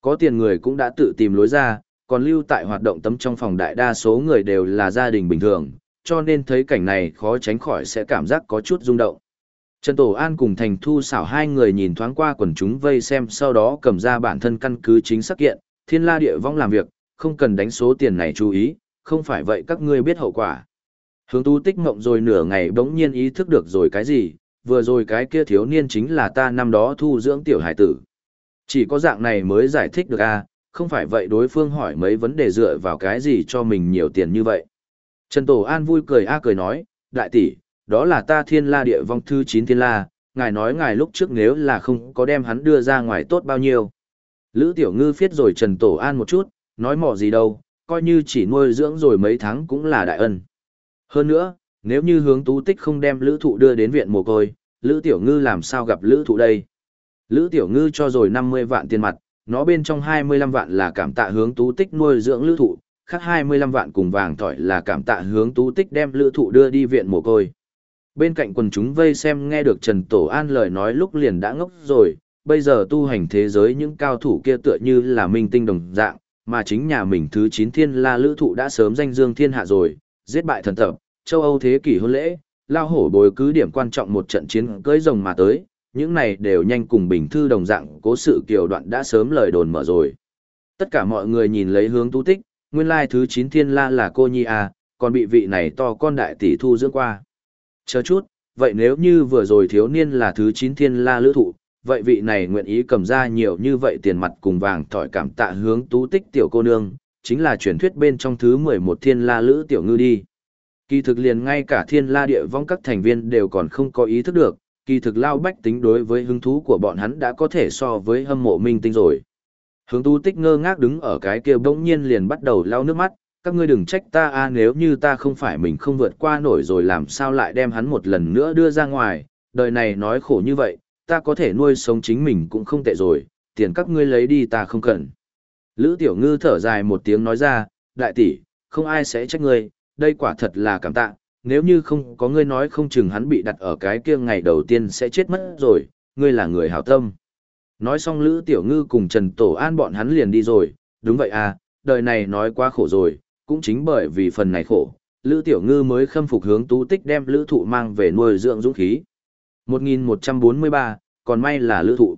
Có tiền người cũng đã tự tìm lối ra, còn lưu tại hoạt động tấm trong phòng đại đa số người đều là gia đình bình thường, cho nên thấy cảnh này khó tránh khỏi sẽ cảm giác có chút rung động. Trần Tổ An cùng Thành Thu xảo hai người nhìn thoáng qua quần chúng vây xem sau đó cầm ra bản thân căn cứ chính xác kiện, thiên la địa vong làm việc, không cần đánh số tiền này chú ý, không phải vậy các ngươi biết hậu quả. Hướng tu tích mộng rồi nửa ngày bỗng nhiên ý thức được rồi cái gì, vừa rồi cái kia thiếu niên chính là ta năm đó thu dưỡng tiểu hải tử. Chỉ có dạng này mới giải thích được a, à, không phải vậy đối phương hỏi mấy vấn đề dựa vào cái gì cho mình nhiều tiền như vậy. Trần Tổ An vui cười a cười nói, đại tỷ, đó là ta thiên la địa vong thư chín thiên la, ngài nói ngài lúc trước nếu là không có đem hắn đưa ra ngoài tốt bao nhiêu. Lữ Tiểu Ngư phiết rồi Trần Tổ An một chút, nói mỏ gì đâu, coi như chỉ nuôi dưỡng rồi mấy tháng cũng là đại ân. Hơn nữa, nếu như hướng tú tích không đem lữ thụ đưa đến viện mồ côi, lữ tiểu ngư làm sao gặp lữ thụ đây? Lữ tiểu ngư cho rồi 50 vạn tiền mặt, nó bên trong 25 vạn là cảm tạ hướng tú tích nuôi dưỡng lữ thụ, khác 25 vạn cùng vàng tỏi là cảm tạ hướng tú tích đem lữ thụ đưa đi viện mồ côi. Bên cạnh quần chúng vây xem nghe được Trần Tổ An lời nói lúc liền đã ngốc rồi, bây giờ tu hành thế giới những cao thủ kia tựa như là minh tinh đồng dạng, mà chính nhà mình thứ 9 thiên la lữ thụ đã sớm danh dương thiên hạ rồi, giết bại thần tập, châu Âu thế kỷ hôn lễ, lao hổ bồi cứ điểm quan trọng một trận chiến cưới rồng mà tới, những này đều nhanh cùng bình thư đồng dạng cố sự kiều đoạn đã sớm lời đồn mở rồi. Tất cả mọi người nhìn lấy hướng tu tích, nguyên lai thứ 9 thiên la là cô nhi à, còn bị vị này to con đại tỷ thu dưỡng qua. Chờ chút, vậy nếu như vừa rồi thiếu niên là thứ 9 thiên la lữ thụ, vậy vị này nguyện ý cầm ra nhiều như vậy tiền mặt cùng vàng thỏi cảm tạ hướng tú tích tiểu cô nương, chính là truyền thuyết bên trong thứ 11 thiên la lữ tiểu ngư đi. Kỳ thực liền ngay cả thiên la địa vong các thành viên đều còn không có ý thức được, kỳ thực lao bách tính đối với hứng thú của bọn hắn đã có thể so với hâm mộ minh tinh rồi. Hướng Tu tích ngơ ngác đứng ở cái kia bỗng nhiên liền bắt đầu lau nước mắt, các ngươi đừng trách ta a nếu như ta không phải mình không vượt qua nổi rồi làm sao lại đem hắn một lần nữa đưa ra ngoài, đời này nói khổ như vậy, ta có thể nuôi sống chính mình cũng không tệ rồi, tiền các ngươi lấy đi ta không cần. Lữ Tiểu Ngư thở dài một tiếng nói ra, đại tỷ, không ai sẽ trách ngươi, đây quả thật là cảm tạ, nếu như không có ngươi nói không chừng hắn bị đặt ở cái kia ngày đầu tiên sẽ chết mất rồi, ngươi là người hảo tâm. Nói xong Lữ Tiểu Ngư cùng Trần Tổ An bọn hắn liền đi rồi, đúng vậy à, đời này nói quá khổ rồi, cũng chính bởi vì phần này khổ, Lữ Tiểu Ngư mới khâm phục hướng tú tích đem Lữ Thụ mang về nuôi dưỡng dũng khí. 1143, còn may là Lữ Thụ.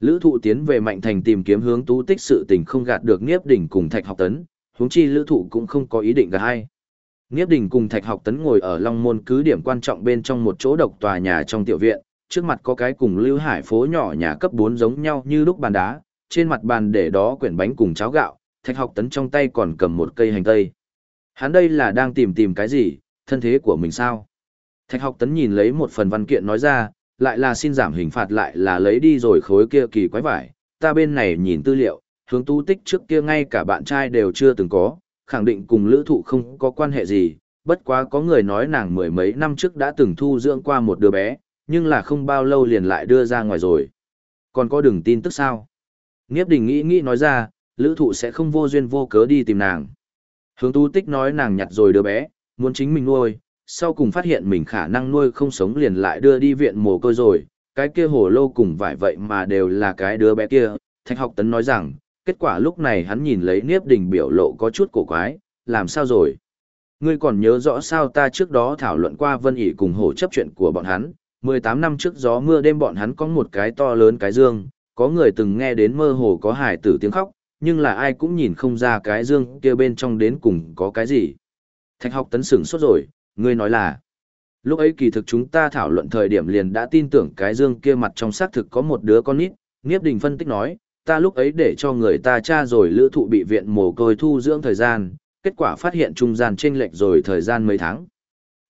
Lữ Thụ tiến về Mạnh Thành tìm kiếm hướng tú tích sự tình không gạt được Niếp Đỉnh cùng Thạch Học Tấn, huống chi Lữ Thụ cũng không có ý định gạt hay. Niếp Đỉnh cùng Thạch Học Tấn ngồi ở Long Môn cứ điểm quan trọng bên trong một chỗ độc tòa nhà trong tiểu viện, trước mặt có cái cùng Lưu Hải phố nhỏ nhà cấp 4 giống nhau như lúc bàn đá, trên mặt bàn để đó quyển bánh cùng cháo gạo, thạch học tấn trong tay còn cầm một cây hành tây. Hắn đây là đang tìm tìm cái gì, thân thế của mình sao? Thạch học tấn nhìn lấy một phần văn kiện nói ra, lại là xin giảm hình phạt lại là lấy đi rồi khối kia kỳ quái vải. Ta bên này nhìn tư liệu, hướng tu tích trước kia ngay cả bạn trai đều chưa từng có, khẳng định cùng lữ thụ không có quan hệ gì, bất quá có người nói nàng mười mấy năm trước đã từng thu dưỡng qua một đứa bé, nhưng là không bao lâu liền lại đưa ra ngoài rồi. Còn có đừng tin tức sao? Nghiếp đình nghĩ nghĩ nói ra, lữ thụ sẽ không vô duyên vô cớ đi tìm nàng. Hướng tu tích nói nàng nhặt rồi đứa bé, muốn chính mình nuôi, sau cùng phát hiện mình khả năng nuôi không sống liền lại đưa đi viện mồ côi rồi, cái kia hồ lô cùng vải vậy mà đều là cái đứa bé kia. Thạch học tấn nói rằng, kết quả lúc này hắn nhìn lấy Niếp Đình biểu lộ có chút cổ quái, làm sao rồi? Ngươi còn nhớ rõ sao ta trước đó thảo luận qua Vân ỉ cùng hổ chấp chuyện của bọn hắn, 18 năm trước gió mưa đêm bọn hắn có một cái to lớn cái dương, có người từng nghe đến mơ hồ có hải tử tiếng khóc, nhưng là ai cũng nhìn không ra cái dương kia bên trong đến cùng có cái gì. Thạch học tấn sửng sốt rồi, ngươi nói là. Lúc ấy kỳ thực chúng ta thảo luận thời điểm liền đã tin tưởng cái dương kia mặt trong xác thực có một đứa con nít, Nghiếp Đình phân tích nói, ta lúc ấy để cho người ta tra rồi lữ thụ bị viện mồ côi thu dưỡng thời gian, kết quả phát hiện trung gian chênh lệch rồi thời gian mấy tháng.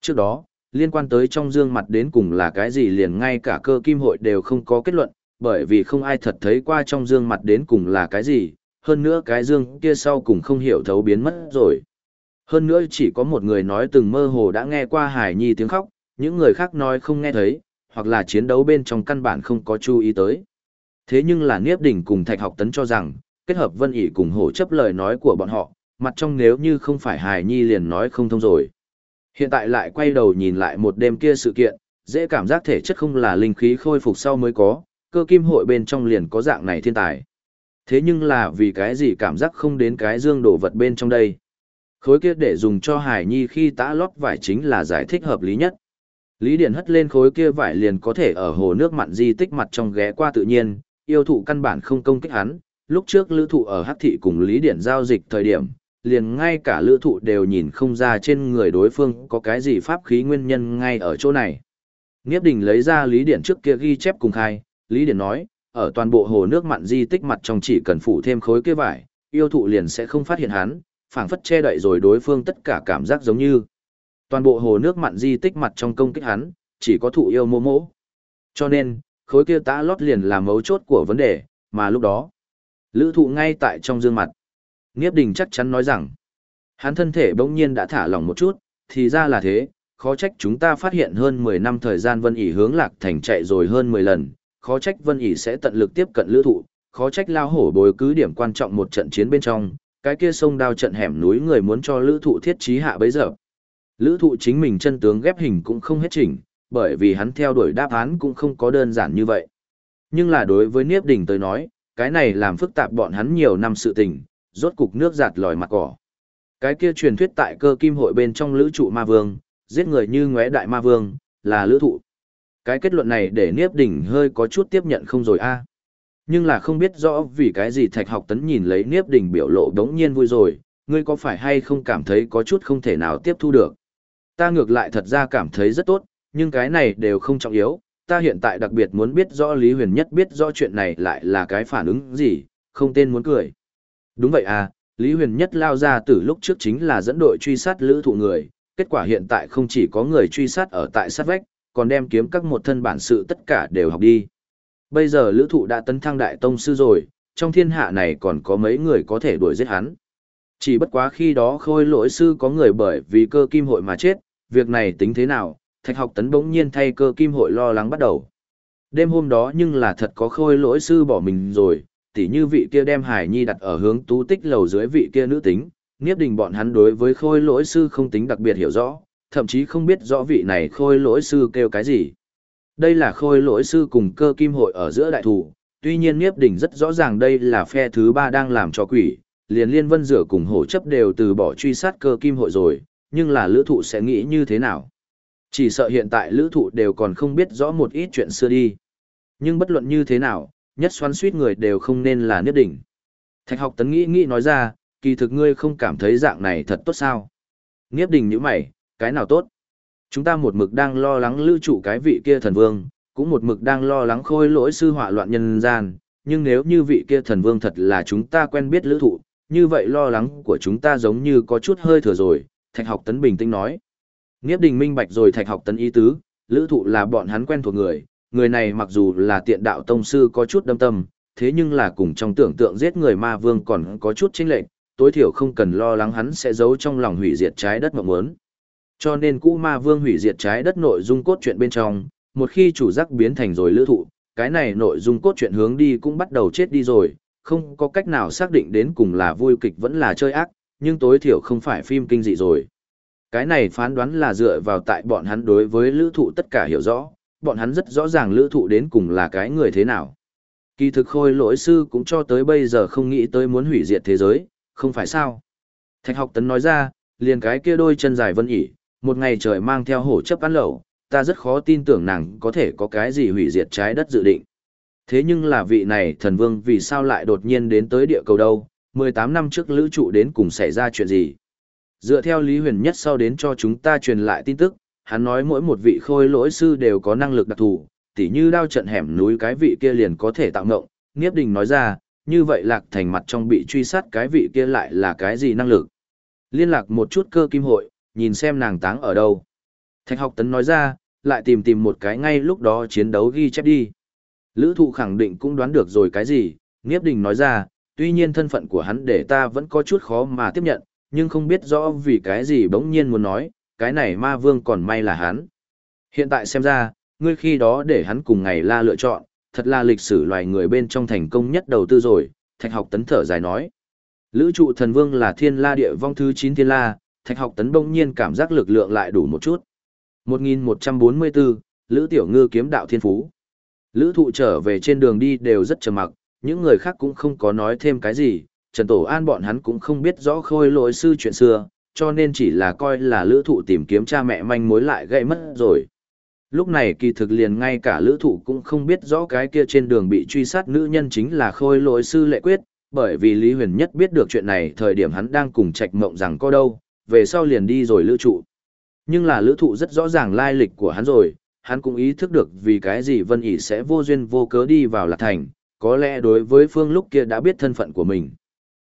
Trước đó, liên quan tới trong dương mặt đến cùng là cái gì liền ngay cả cơ kim hội đều không có kết luận, bởi vì không ai thật thấy qua trong dương mặt đến cùng là cái gì, hơn nữa cái dương kia sau cùng không hiểu thấu biến mất rồi. Hơn nữa chỉ có một người nói từng mơ hồ đã nghe qua Hải Nhi tiếng khóc, những người khác nói không nghe thấy, hoặc là chiến đấu bên trong căn bản không có chú ý tới. Thế nhưng là Niếp Đỉnh cùng Thạch Học Tấn cho rằng, kết hợp Vân ỉ cùng hổ chấp lời nói của bọn họ, mặt trong nếu như không phải Hải Nhi liền nói không thông rồi. Hiện tại lại quay đầu nhìn lại một đêm kia sự kiện, dễ cảm giác thể chất không là linh khí khôi phục sau mới có, cơ kim hội bên trong liền có dạng này thiên tài. Thế nhưng là vì cái gì cảm giác không đến cái dương đồ vật bên trong đây. Khối kia để dùng cho Hải Nhi khi tã lót vải chính là giải thích hợp lý nhất. Lý Điển hất lên khối kia vải liền có thể ở hồ nước mặn di tích mặt trong ghé qua tự nhiên, yêu thụ căn bản không công kích hắn. Lúc trước lữ thụ ở Hắc thị cùng Lý Điển giao dịch thời điểm, liền ngay cả lữ thụ đều nhìn không ra trên người đối phương có cái gì pháp khí nguyên nhân ngay ở chỗ này. Nghiếp đình lấy ra Lý Điển trước kia ghi chép cùng khai, Lý Điển nói, ở toàn bộ hồ nước mặn di tích mặt trong chỉ cần phủ thêm khối kia vải, yêu thụ liền sẽ không phát hiện hắn, phảng phất che đậy rồi đối phương tất cả cảm giác giống như. Toàn bộ hồ nước mặn di tích mặt trong công kích hắn, chỉ có thụ yêu mô mỗ. Cho nên, khối kia tã lót liền là mấu chốt của vấn đề, mà lúc đó, lữ thụ ngay tại trong dương mặt. Nghiếp đình chắc chắn nói rằng, hắn thân thể bỗng nhiên đã thả lỏng một chút, thì ra là thế, khó trách chúng ta phát hiện hơn 10 năm thời gian vân ỉ hướng lạc thành chạy rồi hơn 10 lần, khó trách Vân ỉ sẽ tận lực tiếp cận lữ thụ, khó trách lao hổ bồi cứ điểm quan trọng một trận chiến bên trong, cái kia sông đao trận hẻm núi người muốn cho lữ thụ thiết trí hạ bấy giờ. Lữ thụ chính mình chân tướng ghép hình cũng không hết chỉnh, bởi vì hắn theo đuổi đáp án cũng không có đơn giản như vậy. Nhưng là đối với Niếp Đình tới nói, cái này làm phức tạp bọn hắn nhiều năm sự tình, rốt cục nước giạt lòi mặt cỏ. Cái kia truyền thuyết tại cơ kim hội bên trong lữ trụ ma vương, giết người như ngóe đại ma vương, là lữ thụ. Cái kết luận này để Niếp Đình hơi có chút tiếp nhận không rồi a Nhưng là không biết rõ vì cái gì Thạch Học Tấn nhìn lấy Niếp Đình biểu lộ đống nhiên vui rồi, ngươi có phải hay không cảm thấy có chút không thể nào tiếp thu được. Ta ngược lại thật ra cảm thấy rất tốt, nhưng cái này đều không trọng yếu, ta hiện tại đặc biệt muốn biết rõ Lý Huyền Nhất biết rõ chuyện này lại là cái phản ứng gì, không tên muốn cười. Đúng vậy à, Lý Huyền Nhất lao ra từ lúc trước chính là dẫn đội truy sát lữ thụ người, kết quả hiện tại không chỉ có người truy sát ở tại sát vách, còn đem kiếm các một thân bản sự tất cả đều học đi. Bây giờ lữ thụ đã tấn thăng đại tông sư rồi, trong thiên hạ này còn có mấy người có thể đuổi giết hắn. Chỉ bất quá khi đó khôi lỗi sư có người bởi vì cơ kim hội mà chết, việc này tính thế nào, thạch học tấn bỗng nhiên thay cơ kim hội lo lắng bắt đầu. Đêm hôm đó nhưng là thật có khôi lỗi sư bỏ mình rồi, tỉ như vị kia đem hải nhi đặt ở hướng tú tích lầu dưới vị kia nữ tính, nghiếp đình bọn hắn đối với khôi lỗi sư không tính đặc biệt hiểu rõ, thậm chí không biết rõ vị này khôi lỗi sư kêu cái gì. Đây là khôi lỗi sư cùng cơ kim hội ở giữa đại thủ, tuy nhiên nghiếp đình rất rõ ràng đây là phe thứ ba đang làm cho quỷ, liền liên vân rửa cùng hổ chấp đều từ bỏ truy sát cơ kim hội rồi, nhưng là lữ thụ sẽ nghĩ như thế nào? Chỉ sợ hiện tại lữ thụ đều còn không biết rõ một ít chuyện xưa đi. Nhưng bất luận như thế nào, nhất xoắn suýt người đều không nên là nhất đỉnh Thạch học tấn nghĩ nghĩ nói ra, kỳ thực ngươi không cảm thấy dạng này thật tốt sao? Nghiếp đình như mày, cái nào tốt? Chúng ta một mực đang lo lắng lưu trụ cái vị kia thần vương, cũng một mực đang lo lắng khôi lỗi sư họa loạn nhân gian, nhưng nếu như vị kia thần vương thật là chúng ta quen biết lữ thụ, như vậy lo lắng của chúng ta giống như có chút hơi thừa rồi, Thạch học tấn bình tĩnh nói. Nghiếp đình minh bạch rồi Thạch học tấn ý tứ, lữ thụ là bọn hắn quen thuộc người, người này mặc dù là tiện đạo tông sư có chút đâm tâm, thế nhưng là cùng trong tưởng tượng giết người ma vương còn có chút chênh lệch, tối thiểu không cần lo lắng hắn sẽ giấu trong lòng hủy diệt trái đất mộng muốn. Cho nên cũ ma vương hủy diệt trái đất nội dung cốt truyện bên trong, một khi chủ giác biến thành rồi lữ thụ, cái này nội dung cốt truyện hướng đi cũng bắt đầu chết đi rồi, không có cách nào xác định đến cùng là vui kịch vẫn là chơi ác, nhưng tối thiểu không phải phim kinh dị rồi. Cái này phán đoán là dựa vào tại bọn hắn đối với lữ thụ tất cả hiểu rõ, bọn hắn rất rõ ràng lữ thụ đến cùng là cái người thế nào. Kỳ thực khôi lỗi sư cũng cho tới bây giờ không nghĩ tới muốn hủy diệt thế giới, không phải sao. Thạch học tấn nói ra, liền cái kia đôi chân dài vân ỉ, một ngày trời mang theo hổ chấp ăn lẩu, ta rất khó tin tưởng nàng có thể có cái gì hủy diệt trái đất dự định. Thế nhưng là vị này thần vương vì sao lại đột nhiên đến tới địa cầu đâu, 18 năm trước lữ trụ đến cùng xảy ra chuyện gì? Dựa theo Lý Huyền Nhất sau đến cho chúng ta truyền lại tin tức, hắn nói mỗi một vị khôi lỗi sư đều có năng lực đặc thù, tỉ như đao trận hẻm núi cái vị kia liền có thể tạo ngộng, Niếp Đình nói ra, như vậy lạc thành mặt trong bị truy sát cái vị kia lại là cái gì năng lực? Liên lạc một chút cơ kim hội, nhìn xem nàng táng ở đâu. Thạch học tấn nói ra, lại tìm tìm một cái ngay lúc đó chiến đấu ghi chép đi. Lữ thụ khẳng định cũng đoán được rồi cái gì, Niếp Đình nói ra, tuy nhiên thân phận của hắn để ta vẫn có chút khó mà tiếp nhận, nhưng không biết rõ vì cái gì bỗng nhiên muốn nói, cái này ma vương còn may là hắn. Hiện tại xem ra, ngươi khi đó để hắn cùng ngày la lựa chọn, thật là lịch sử loài người bên trong thành công nhất đầu tư rồi, thạch học tấn thở dài nói. Lữ trụ thần vương là thiên la địa vong thứ 9 thiên la, thạch học tấn bỗng nhiên cảm giác lực lượng lại đủ một chút. 1144, Lữ tiểu ngư kiếm đạo thiên phú. Lữ thụ trở về trên đường đi đều rất trầm mặc, những người khác cũng không có nói thêm cái gì, Trần Tổ An bọn hắn cũng không biết rõ khôi lỗi sư chuyện xưa, cho nên chỉ là coi là lữ thụ tìm kiếm cha mẹ manh mối lại gây mất rồi. Lúc này kỳ thực liền ngay cả lữ thụ cũng không biết rõ cái kia trên đường bị truy sát nữ nhân chính là khôi lỗi sư lệ quyết, bởi vì Lý Huyền Nhất biết được chuyện này thời điểm hắn đang cùng trạch mộng rằng có đâu, về sau liền đi rồi lữ trụ. Nhưng là lữ thụ rất rõ ràng lai lịch của hắn rồi, hắn cũng ý thức được vì cái gì Vân ỉ sẽ vô duyên vô cớ đi vào Lạc Thành, có lẽ đối với Phương lúc kia đã biết thân phận của mình.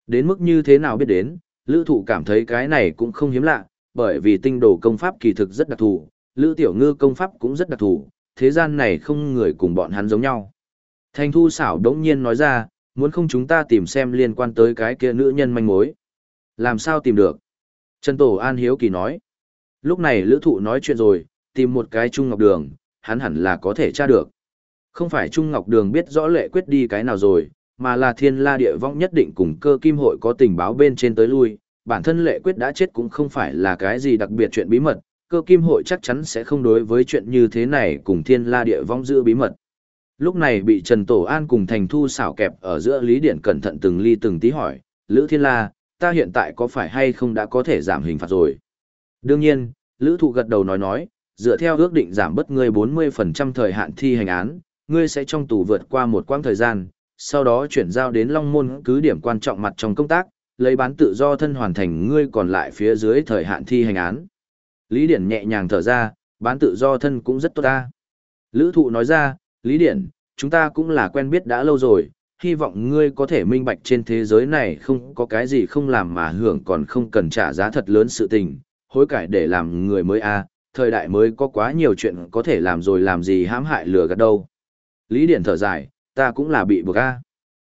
Đến mức như thế nào biết đến, Lữ Thụ cảm thấy cái này cũng không hiếm lạ, bởi vì tinh đồ công pháp kỳ thực rất đặc thù, Lữ Tiểu Ngư công pháp cũng rất đặc thù, thế gian này không người cùng bọn hắn giống nhau. Thành thu xảo đống nhiên nói ra, muốn không chúng ta tìm xem liên quan tới cái kia nữ nhân manh mối. Làm sao tìm được? Trần Tổ An Hiếu Kỳ nói. Lúc này Lữ Thụ nói chuyện rồi, tìm một cái Trung Ngọc Đường, hắn hẳn là có thể tra được. Không phải Trung Ngọc Đường biết rõ lệ quyết đi cái nào rồi, mà là thiên la địa vong nhất định cùng cơ kim hội có tình báo bên trên tới lui, bản thân lệ quyết đã chết cũng không phải là cái gì đặc biệt chuyện bí mật, cơ kim hội chắc chắn sẽ không đối với chuyện như thế này cùng thiên la địa vong giữ bí mật. Lúc này bị Trần Tổ An cùng Thành Thu xảo kẹp ở giữa Lý Điển cẩn thận từng ly từng tí hỏi, Lữ Thiên La, ta hiện tại có phải hay không đã có thể giảm hình phạt rồi? Đương nhiên, Lữ Thụ gật đầu nói nói, dựa theo ước định giảm bất ngươi 40% thời hạn thi hành án, ngươi sẽ trong tù vượt qua một quãng thời gian, sau đó chuyển giao đến Long Môn cứ điểm quan trọng mặt trong công tác, lấy bán tự do thân hoàn thành ngươi còn lại phía dưới thời hạn thi hành án. Lý Điển nhẹ nhàng thở ra, bán tự do thân cũng rất tốt ta. Lữ thụ nói ra, Lý Điển, chúng ta cũng là quen biết đã lâu rồi, hy vọng ngươi có thể minh bạch trên thế giới này không có cái gì không làm mà hưởng còn không cần trả giá thật lớn sự tình, hối cải để làm người mới a thời đại mới có quá nhiều chuyện có thể làm rồi làm gì hãm hại lừa gạt đâu. Lý Điển thở dài, ta cũng là bị buộc a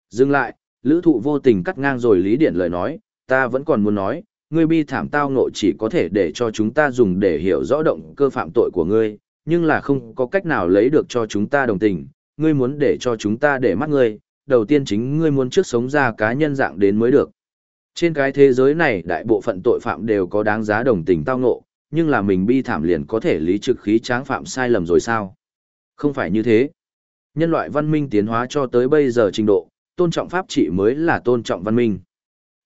Dừng lại, lữ thụ vô tình cắt ngang rồi Lý Điển lời nói, ta vẫn còn muốn nói, ngươi bi thảm tao ngộ chỉ có thể để cho chúng ta dùng để hiểu rõ động cơ phạm tội của ngươi, nhưng là không có cách nào lấy được cho chúng ta đồng tình, ngươi muốn để cho chúng ta để mắt ngươi, đầu tiên chính ngươi muốn trước sống ra cá nhân dạng đến mới được. Trên cái thế giới này đại bộ phận tội phạm đều có đáng giá đồng tình tao ngộ, nhưng là mình bi thảm liền có thể lý trực khí tráng phạm sai lầm rồi sao? Không phải như thế. Nhân loại văn minh tiến hóa cho tới bây giờ trình độ, tôn trọng pháp trị mới là tôn trọng văn minh.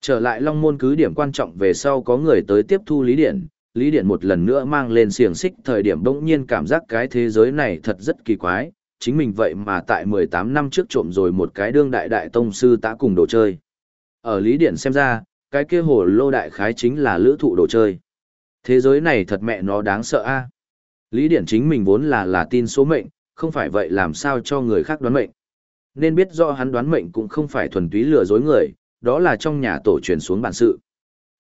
Trở lại Long Môn cứ điểm quan trọng về sau có người tới tiếp thu Lý Điển, Lý Điển một lần nữa mang lên xiềng xích thời điểm bỗng nhiên cảm giác cái thế giới này thật rất kỳ quái, chính mình vậy mà tại 18 năm trước trộm rồi một cái đương đại đại tông sư tá cùng đồ chơi. Ở Lý Điển xem ra, cái kia hồ lô đại khái chính là lữ thụ đồ chơi. Thế giới này thật mẹ nó đáng sợ a Lý Điển chính mình vốn là là tin số mệnh, không phải vậy làm sao cho người khác đoán mệnh. Nên biết do hắn đoán mệnh cũng không phải thuần túy lừa dối người, đó là trong nhà tổ truyền xuống bản sự.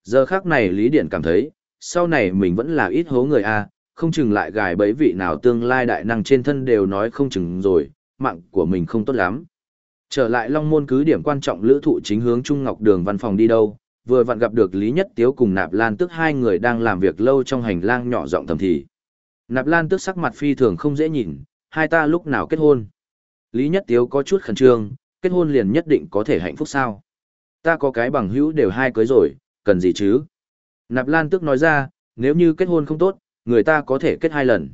Giờ khác này Lý Điển cảm thấy, sau này mình vẫn là ít hố người a không chừng lại gài bẫy vị nào tương lai đại năng trên thân đều nói không chừng rồi, mạng của mình không tốt lắm. Trở lại Long Môn cứ điểm quan trọng lữ thụ chính hướng Trung Ngọc Đường văn phòng đi đâu, vừa vặn gặp được Lý Nhất Tiếu cùng Nạp Lan tức hai người đang làm việc lâu trong hành lang nhỏ rộng thầm thì. Nạp Lan tức sắc mặt phi thường không dễ nhìn, hai ta lúc nào kết hôn. Lý Nhất Tiếu có chút khẩn trương, kết hôn liền nhất định có thể hạnh phúc sao. Ta có cái bằng hữu đều hai cưới rồi, cần gì chứ? Nạp Lan tức nói ra, nếu như kết hôn không tốt, người ta có thể kết hai lần.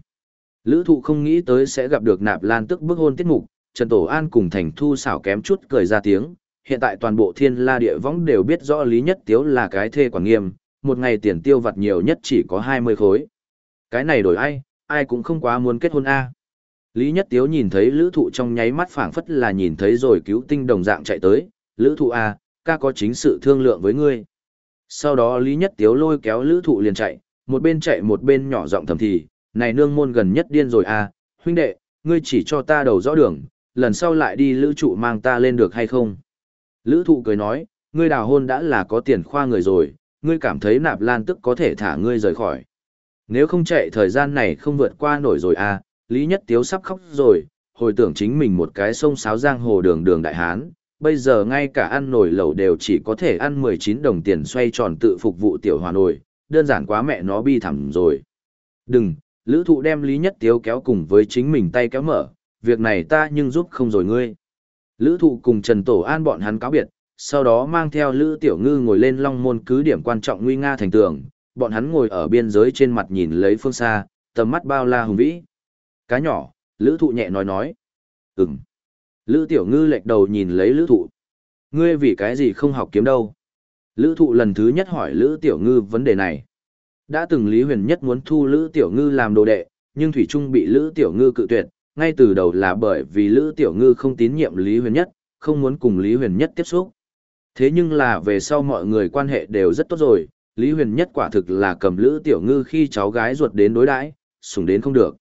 Lữ thụ không nghĩ tới sẽ gặp được nạp lan tức bức hôn tiết mục, Trần Tổ An cùng Thành Thu xảo kém chút cười ra tiếng. Hiện tại toàn bộ thiên la địa võng đều biết rõ Lý Nhất Tiếu là cái thê quản nghiêm, một ngày tiền tiêu vặt nhiều nhất chỉ có 20 khối. Cái này đổi ai, ai cũng không quá muốn kết hôn A. Lý Nhất Tiếu nhìn thấy lữ thụ trong nháy mắt phảng phất là nhìn thấy rồi cứu tinh đồng dạng chạy tới, lữ thụ à, ca có chính sự thương lượng với ngươi. Sau đó Lý Nhất Tiếu lôi kéo lữ thụ liền chạy, một bên chạy một bên nhỏ giọng thầm thì, này nương môn gần nhất điên rồi à, huynh đệ, ngươi chỉ cho ta đầu rõ đường, lần sau lại đi lữ trụ mang ta lên được hay không? Lữ thụ cười nói, ngươi đào hôn đã là có tiền khoa người rồi, ngươi cảm thấy nạp lan tức có thể thả ngươi rời khỏi. Nếu không chạy thời gian này không vượt qua nổi rồi à, Lý Nhất Tiếu sắp khóc rồi, hồi tưởng chính mình một cái sông sáo giang hồ đường đường đại hán, bây giờ ngay cả ăn nổi lẩu đều chỉ có thể ăn 19 đồng tiền xoay tròn tự phục vụ tiểu hòa nồi, đơn giản quá mẹ nó bi thẳm rồi. Đừng, lữ thụ đem Lý Nhất Tiếu kéo cùng với chính mình tay kéo mở, việc này ta nhưng giúp không rồi ngươi. Lữ thụ cùng Trần Tổ An bọn hắn cáo biệt, sau đó mang theo Lữ Tiểu Ngư ngồi lên long môn cứ điểm quan trọng nguy nga thành tường, bọn hắn ngồi ở biên giới trên mặt nhìn lấy phương xa, tầm mắt bao la hùng vĩ. Cá nhỏ, Lữ thụ nhẹ nói nói. Ừm. Lữ Tiểu Ngư lệch đầu nhìn lấy Lữ thụ. Ngươi vì cái gì không học kiếm đâu? Lữ thụ lần thứ nhất hỏi Lữ Tiểu Ngư vấn đề này. Đã từng Lý Huyền Nhất muốn thu Lữ Tiểu Ngư làm đồ đệ, nhưng Thủy Trung bị Lữ Tiểu Ngư cự tuyệt, ngay từ đầu là bởi vì Lữ Tiểu Ngư không tín nhiệm Lý Huyền Nhất, không muốn cùng Lý Huyền Nhất tiếp xúc. Thế nhưng là về sau mọi người quan hệ đều rất tốt rồi, Lý Huyền Nhất quả thực là cầm Lữ Tiểu Ngư khi cháu gái ruột đến đối đãi, sủng đến không được.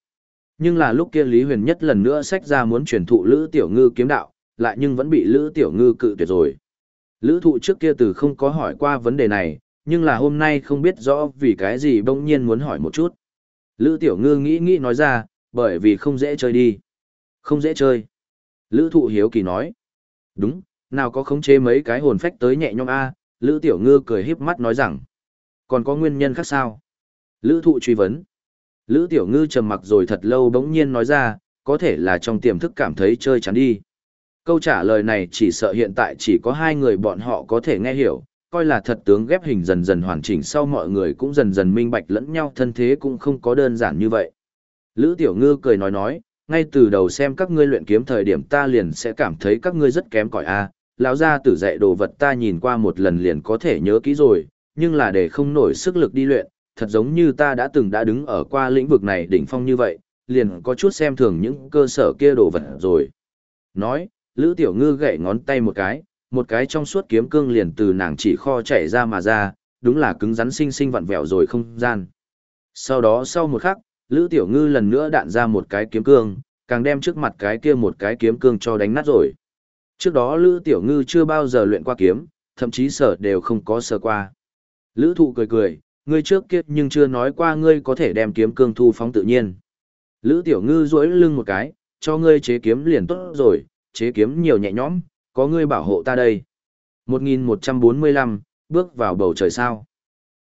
Nhưng là lúc kia Lý Huyền Nhất lần nữa sách ra muốn truyền thụ Lữ Tiểu Ngư kiếm đạo, lại nhưng vẫn bị Lữ Tiểu Ngư cự tuyệt rồi. Lữ thụ trước kia từ không có hỏi qua vấn đề này, nhưng là hôm nay không biết rõ vì cái gì bỗng nhiên muốn hỏi một chút. Lữ tiểu ngư nghĩ nghĩ nói ra, bởi vì không dễ chơi đi. Không dễ chơi. Lữ thụ hiếu kỳ nói. Đúng, nào có khống chế mấy cái hồn phách tới nhẹ nhõm A, Lữ tiểu ngư cười híp mắt nói rằng. Còn có nguyên nhân khác sao? Lữ thụ truy vấn. Lữ tiểu ngư trầm mặc rồi thật lâu bỗng nhiên nói ra, có thể là trong tiềm thức cảm thấy chơi chán đi. Câu trả lời này chỉ sợ hiện tại chỉ có hai người bọn họ có thể nghe hiểu, coi là thật tướng ghép hình dần dần hoàn chỉnh sau mọi người cũng dần dần minh bạch lẫn nhau thân thế cũng không có đơn giản như vậy. Lữ Tiểu Ngư cười nói nói, ngay từ đầu xem các ngươi luyện kiếm thời điểm ta liền sẽ cảm thấy các ngươi rất kém cỏi a. lão gia tử dạy đồ vật ta nhìn qua một lần liền có thể nhớ kỹ rồi, nhưng là để không nổi sức lực đi luyện, thật giống như ta đã từng đã đứng ở qua lĩnh vực này đỉnh phong như vậy, liền có chút xem thường những cơ sở kia đồ vật rồi. Nói, Lữ Tiểu Ngư gậy ngón tay một cái, một cái trong suốt kiếm cương liền từ nàng chỉ kho chạy ra mà ra, đúng là cứng rắn sinh sinh vặn vẹo rồi không gian. Sau đó sau một khắc, Lữ Tiểu Ngư lần nữa đạn ra một cái kiếm cương, càng đem trước mặt cái kia một cái kiếm cương cho đánh nát rồi. Trước đó Lữ Tiểu Ngư chưa bao giờ luyện qua kiếm, thậm chí sở đều không có sở qua. Lữ thụ cười cười, ngươi trước kia nhưng chưa nói qua ngươi có thể đem kiếm cương thu phóng tự nhiên. Lữ Tiểu Ngư duỗi lưng một cái, cho ngươi chế kiếm liền tốt rồi, chế kiếm nhiều nhẹ nhõm, có ngươi bảo hộ ta đây. 1145, bước vào bầu trời sao.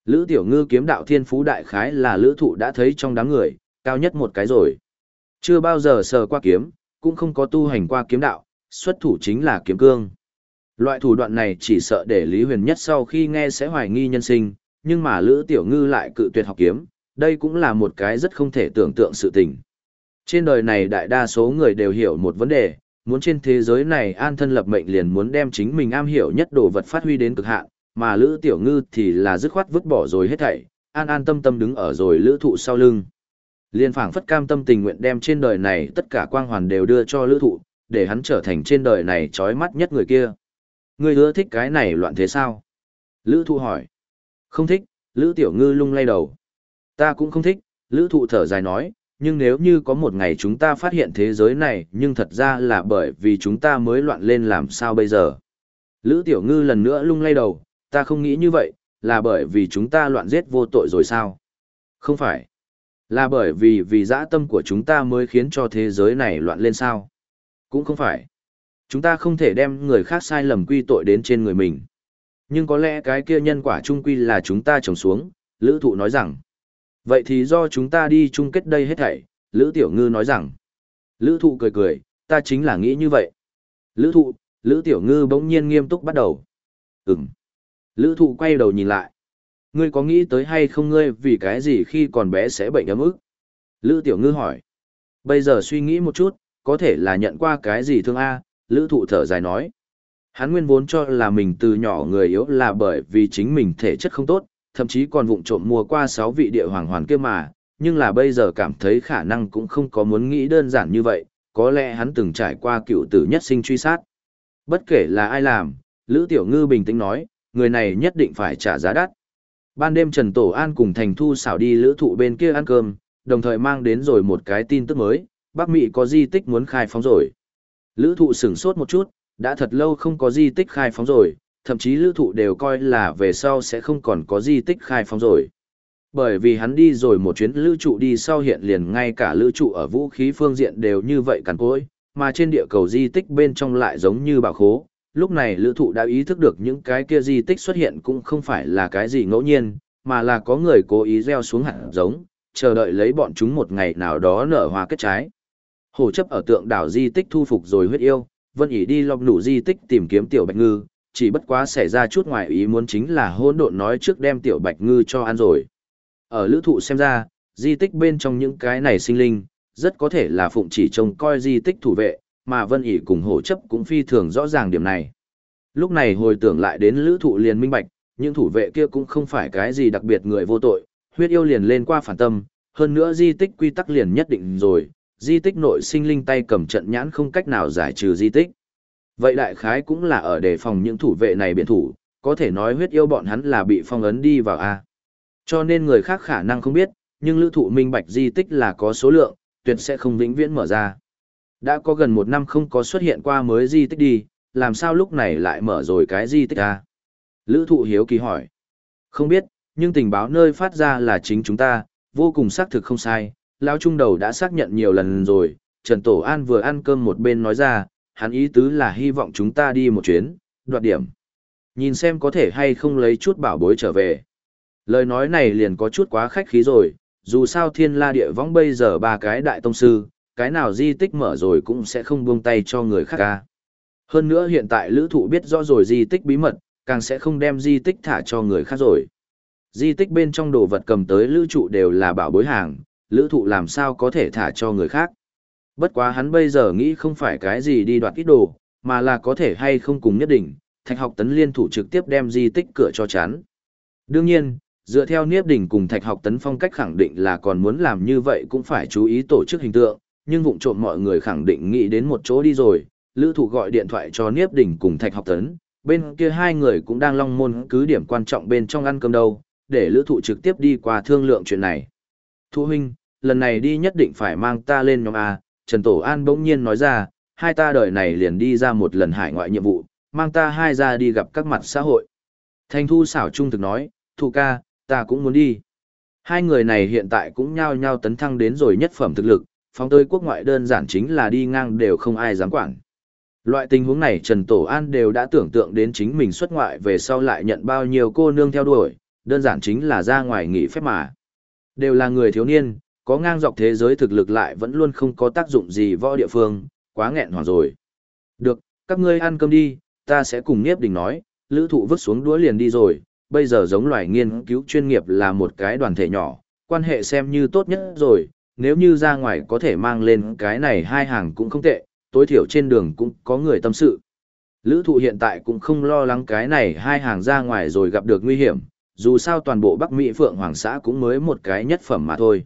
Lữ Tiểu Ngư kiếm đạo thiên phú đại khái là lữ thụ đã thấy trong đám người, cao nhất một cái rồi. Chưa bao giờ sờ qua kiếm, cũng không có tu hành qua kiếm đạo, xuất thủ chính là kiếm cương. Loại thủ đoạn này chỉ sợ để Lý Huyền nhất sau khi nghe sẽ hoài nghi nhân sinh, nhưng mà Lữ Tiểu Ngư lại cự tuyệt học kiếm, đây cũng là một cái rất không thể tưởng tượng sự tình. Trên đời này đại đa số người đều hiểu một vấn đề, muốn trên thế giới này an thân lập mệnh liền muốn đem chính mình am hiểu nhất đồ vật phát huy đến cực hạn, mà Lữ Tiểu Ngư thì là dứt khoát vứt bỏ rồi hết thảy, an an tâm tâm đứng ở rồi lữ thụ sau lưng. Liên phảng phất cam tâm tình nguyện đem trên đời này tất cả quang hoàn đều đưa cho lữ thụ, để hắn trở thành trên đời này trói mắt nhất người kia. Người ưa thích cái này loạn thế sao? Lữ thụ hỏi. Không thích, Lữ Tiểu Ngư lung lay đầu. Ta cũng không thích, Lữ thụ thở dài nói, nhưng nếu như có một ngày chúng ta phát hiện thế giới này nhưng thật ra là bởi vì chúng ta mới loạn lên làm sao bây giờ. Lữ Tiểu Ngư lần nữa lung lay đầu, ta không nghĩ như vậy, là bởi vì chúng ta loạn giết vô tội rồi sao? Không phải. Là bởi vì vì dã tâm của chúng ta mới khiến cho thế giới này loạn lên sao? Cũng không phải. Chúng ta không thể đem người khác sai lầm quy tội đến trên người mình. Nhưng có lẽ cái kia nhân quả trung quy là chúng ta trồng xuống, Lữ Thụ nói rằng. Vậy thì do chúng ta đi chung kết đây hết thảy, Lữ Tiểu Ngư nói rằng. Lữ Thụ cười cười, ta chính là nghĩ như vậy. Lữ Thụ, Lữ Tiểu Ngư bỗng nhiên nghiêm túc bắt đầu. Ừm. Lữ Thụ quay đầu nhìn lại. Ngươi có nghĩ tới hay không ngươi vì cái gì khi còn bé sẽ bệnh ấm ức? Lữ Tiểu Ngư hỏi. Bây giờ suy nghĩ một chút, có thể là nhận qua cái gì thương A, Lữ Thụ thở dài nói. Hắn nguyên vốn cho là mình từ nhỏ người yếu là bởi vì chính mình thể chất không tốt, thậm chí còn vụng trộm mua qua 6 vị địa hoàng hoàn kia mà, nhưng là bây giờ cảm thấy khả năng cũng không có muốn nghĩ đơn giản như vậy, có lẽ hắn từng trải qua cựu tử nhất sinh truy sát. Bất kể là ai làm, Lữ Tiểu Ngư bình tĩnh nói, người này nhất định phải trả giá đắt. Ban đêm Trần Tổ An cùng Thành Thu xảo đi lữ thụ bên kia ăn cơm, đồng thời mang đến rồi một cái tin tức mới, Bắc Mỹ có di tích muốn khai phóng rồi. Lữ thụ sửng sốt một chút, đã thật lâu không có di tích khai phóng rồi, thậm chí lữ thụ đều coi là về sau sẽ không còn có di tích khai phóng rồi. Bởi vì hắn đi rồi một chuyến lữ trụ đi sau hiện liền ngay cả lữ trụ ở vũ khí phương diện đều như vậy cằn cối, mà trên địa cầu di tích bên trong lại giống như bảo khố. Lúc này lữ thụ đã ý thức được những cái kia di tích xuất hiện cũng không phải là cái gì ngẫu nhiên, mà là có người cố ý gieo xuống hạt giống, chờ đợi lấy bọn chúng một ngày nào đó nở hoa kết trái. Hồ chấp ở tượng đảo di tích thu phục rồi huyết yêu, vân ỉ đi lọc nụ di tích tìm kiếm tiểu bạch ngư, chỉ bất quá xảy ra chút ngoài ý muốn chính là hôn độn nói trước đem tiểu bạch ngư cho ăn rồi. Ở lữ thụ xem ra, di tích bên trong những cái này sinh linh, rất có thể là phụng chỉ trông coi di tích thủ vệ, mà vân ỉ cùng hổ chấp cũng phi thường rõ ràng điểm này. Lúc này hồi tưởng lại đến lữ thụ liền minh bạch, những thủ vệ kia cũng không phải cái gì đặc biệt người vô tội, huyết yêu liền lên qua phản tâm, hơn nữa di tích quy tắc liền nhất định rồi, di tích nội sinh linh tay cầm trận nhãn không cách nào giải trừ di tích. Vậy đại khái cũng là ở đề phòng những thủ vệ này biện thủ, có thể nói huyết yêu bọn hắn là bị phong ấn đi vào A. Cho nên người khác khả năng không biết, nhưng lữ thụ minh bạch di tích là có số lượng, tuyệt sẽ không vĩnh viễn mở ra. Đã có gần một năm không có xuất hiện qua mới di tích đi, làm sao lúc này lại mở rồi cái di tích A. Lữ thụ hiếu kỳ hỏi. Không biết, nhưng tình báo nơi phát ra là chính chúng ta, vô cùng xác thực không sai. Lão Trung Đầu đã xác nhận nhiều lần rồi, Trần Tổ An vừa ăn cơm một bên nói ra, hắn ý tứ là hy vọng chúng ta đi một chuyến, đoạt điểm. Nhìn xem có thể hay không lấy chút bảo bối trở về. Lời nói này liền có chút quá khách khí rồi, dù sao thiên la địa võng bây giờ ba cái đại tông sư, cái nào di tích mở rồi cũng sẽ không buông tay cho người khác ca. Hơn nữa hiện tại lữ thụ biết rõ rồi di tích bí mật, càng sẽ không đem di tích thả cho người khác rồi. Di tích bên trong đồ vật cầm tới lữ trụ đều là bảo bối hàng, lữ thụ làm sao có thể thả cho người khác. Bất quá hắn bây giờ nghĩ không phải cái gì đi đoạt ít đồ, mà là có thể hay không cùng nhất định, thạch học tấn liên thủ trực tiếp đem di tích cửa cho chán. Đương nhiên, dựa theo Niếp Đỉnh cùng Thạch Học Tấn phong cách khẳng định là còn muốn làm như vậy cũng phải chú ý tổ chức hình tượng, nhưng vụng trộm mọi người khẳng định nghĩ đến một chỗ đi rồi, Lữ Thụ gọi điện thoại cho Niếp Đỉnh cùng Thạch Học Tấn, bên kia hai người cũng đang long môn cứ điểm quan trọng bên trong ăn cơm đâu, để Lữ Thụ trực tiếp đi qua thương lượng chuyện này. Thu huynh, lần này đi nhất định phải mang ta lên nhóm A, Trần Tổ An bỗng nhiên nói ra, hai ta đời này liền đi ra một lần hải ngoại nhiệm vụ, mang ta hai ra đi gặp các mặt xã hội. Thanh Thu xảo trung thực nói, thu ca, ta cũng muốn đi. Hai người này hiện tại cũng nhao nhao tấn thăng đến rồi nhất phẩm thực lực, phóng tới quốc ngoại đơn giản chính là đi ngang đều không ai dám quản. Loại tình huống này Trần Tổ An đều đã tưởng tượng đến chính mình xuất ngoại về sau lại nhận bao nhiêu cô nương theo đuổi, đơn giản chính là ra ngoài nghỉ phép mà. Đều là người thiếu niên, có ngang dọc thế giới thực lực lại vẫn luôn không có tác dụng gì võ địa phương, quá nghẹn hoàng rồi. Được, các ngươi ăn cơm đi, ta sẽ cùng Niếp Đình nói, lữ thụ vứt xuống đũa liền đi rồi, bây giờ giống loài nghiên cứu chuyên nghiệp là một cái đoàn thể nhỏ, quan hệ xem như tốt nhất rồi, nếu như ra ngoài có thể mang lên cái này hai hàng cũng không tệ, tối thiểu trên đường cũng có người tâm sự. Lữ thụ hiện tại cũng không lo lắng cái này hai hàng ra ngoài rồi gặp được nguy hiểm, dù sao toàn bộ Bắc Mỹ Phượng Hoàng xã cũng mới một cái nhất phẩm mà thôi.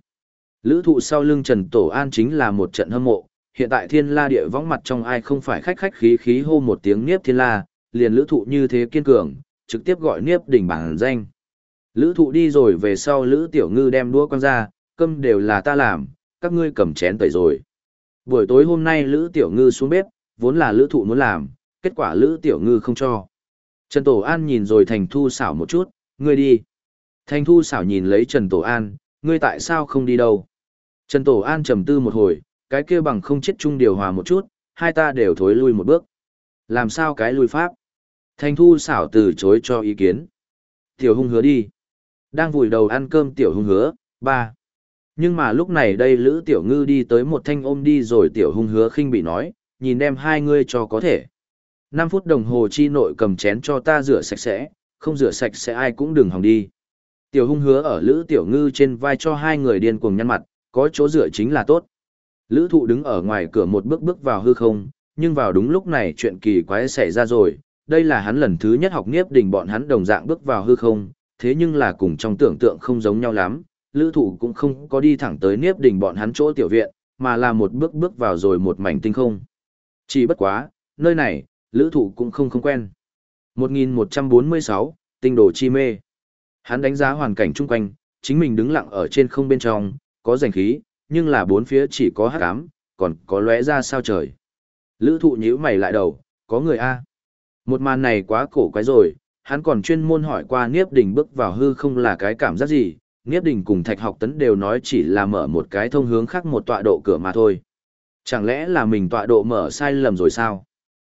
Lữ thụ sau lưng Trần Tổ An chính là một trận hâm mộ, hiện tại thiên la địa võng mặt trong ai không phải khách khách khí khí hô một tiếng niếp thiên la, liền lữ thụ như thế kiên cường, trực tiếp gọi niếp đỉnh bản danh. Lữ thụ đi rồi về sau lữ tiểu ngư đem đũa con ra, cơm đều là ta làm, các ngươi cầm chén tẩy rồi. Buổi tối hôm nay lữ tiểu ngư xuống bếp, vốn là lữ thụ muốn làm, kết quả lữ tiểu ngư không cho. Trần Tổ An nhìn rồi Thành Thu xảo một chút, ngươi đi. Thành Thu xảo nhìn lấy Trần Tổ An, ngươi tại sao không đi đâu? Trần Tổ An trầm tư một hồi, cái kia bằng không chết chung điều hòa một chút, hai ta đều thối lui một bước. Làm sao cái lui pháp? Thành thu xảo từ chối cho ý kiến. Tiểu hung hứa đi. Đang vùi đầu ăn cơm tiểu hung hứa, ba. Nhưng mà lúc này đây Lữ Tiểu Ngư đi tới một thanh ôm đi rồi Tiểu hung hứa khinh bị nói, nhìn đem hai ngươi cho có thể. 5 phút đồng hồ chi nội cầm chén cho ta rửa sạch sẽ, không rửa sạch sẽ ai cũng đừng hòng đi. Tiểu hung hứa ở Lữ Tiểu Ngư trên vai cho hai người điên cuồng nhăn mặt, có chỗ rửa chính là tốt. Lữ thụ đứng ở ngoài cửa một bước bước vào hư không, nhưng vào đúng lúc này chuyện kỳ quái xảy ra rồi, đây là hắn lần thứ nhất học nghiếp đình bọn hắn đồng dạng bước vào hư không, thế nhưng là cùng trong tưởng tượng không giống nhau lắm, lữ thụ cũng không có đi thẳng tới niếp đình bọn hắn chỗ tiểu viện, mà là một bước bước vào rồi một mảnh tinh không. Chỉ bất quá, nơi này, lữ thụ cũng không không quen. 1146, tinh đồ chi mê. Hắn đánh giá hoàn cảnh chung quanh, chính mình đứng lặng ở trên không bên trong, có giành khí, nhưng là bốn phía chỉ có hát ám, còn có lóe ra sao trời. Lữ thụ nhíu mày lại đầu, có người A. Một màn này quá cổ quái rồi, hắn còn chuyên môn hỏi qua Niếp Đình bước vào hư không là cái cảm giác gì, Niếp Đình cùng Thạch Học Tấn đều nói chỉ là mở một cái thông hướng khác một tọa độ cửa mà thôi. Chẳng lẽ là mình tọa độ mở sai lầm rồi sao?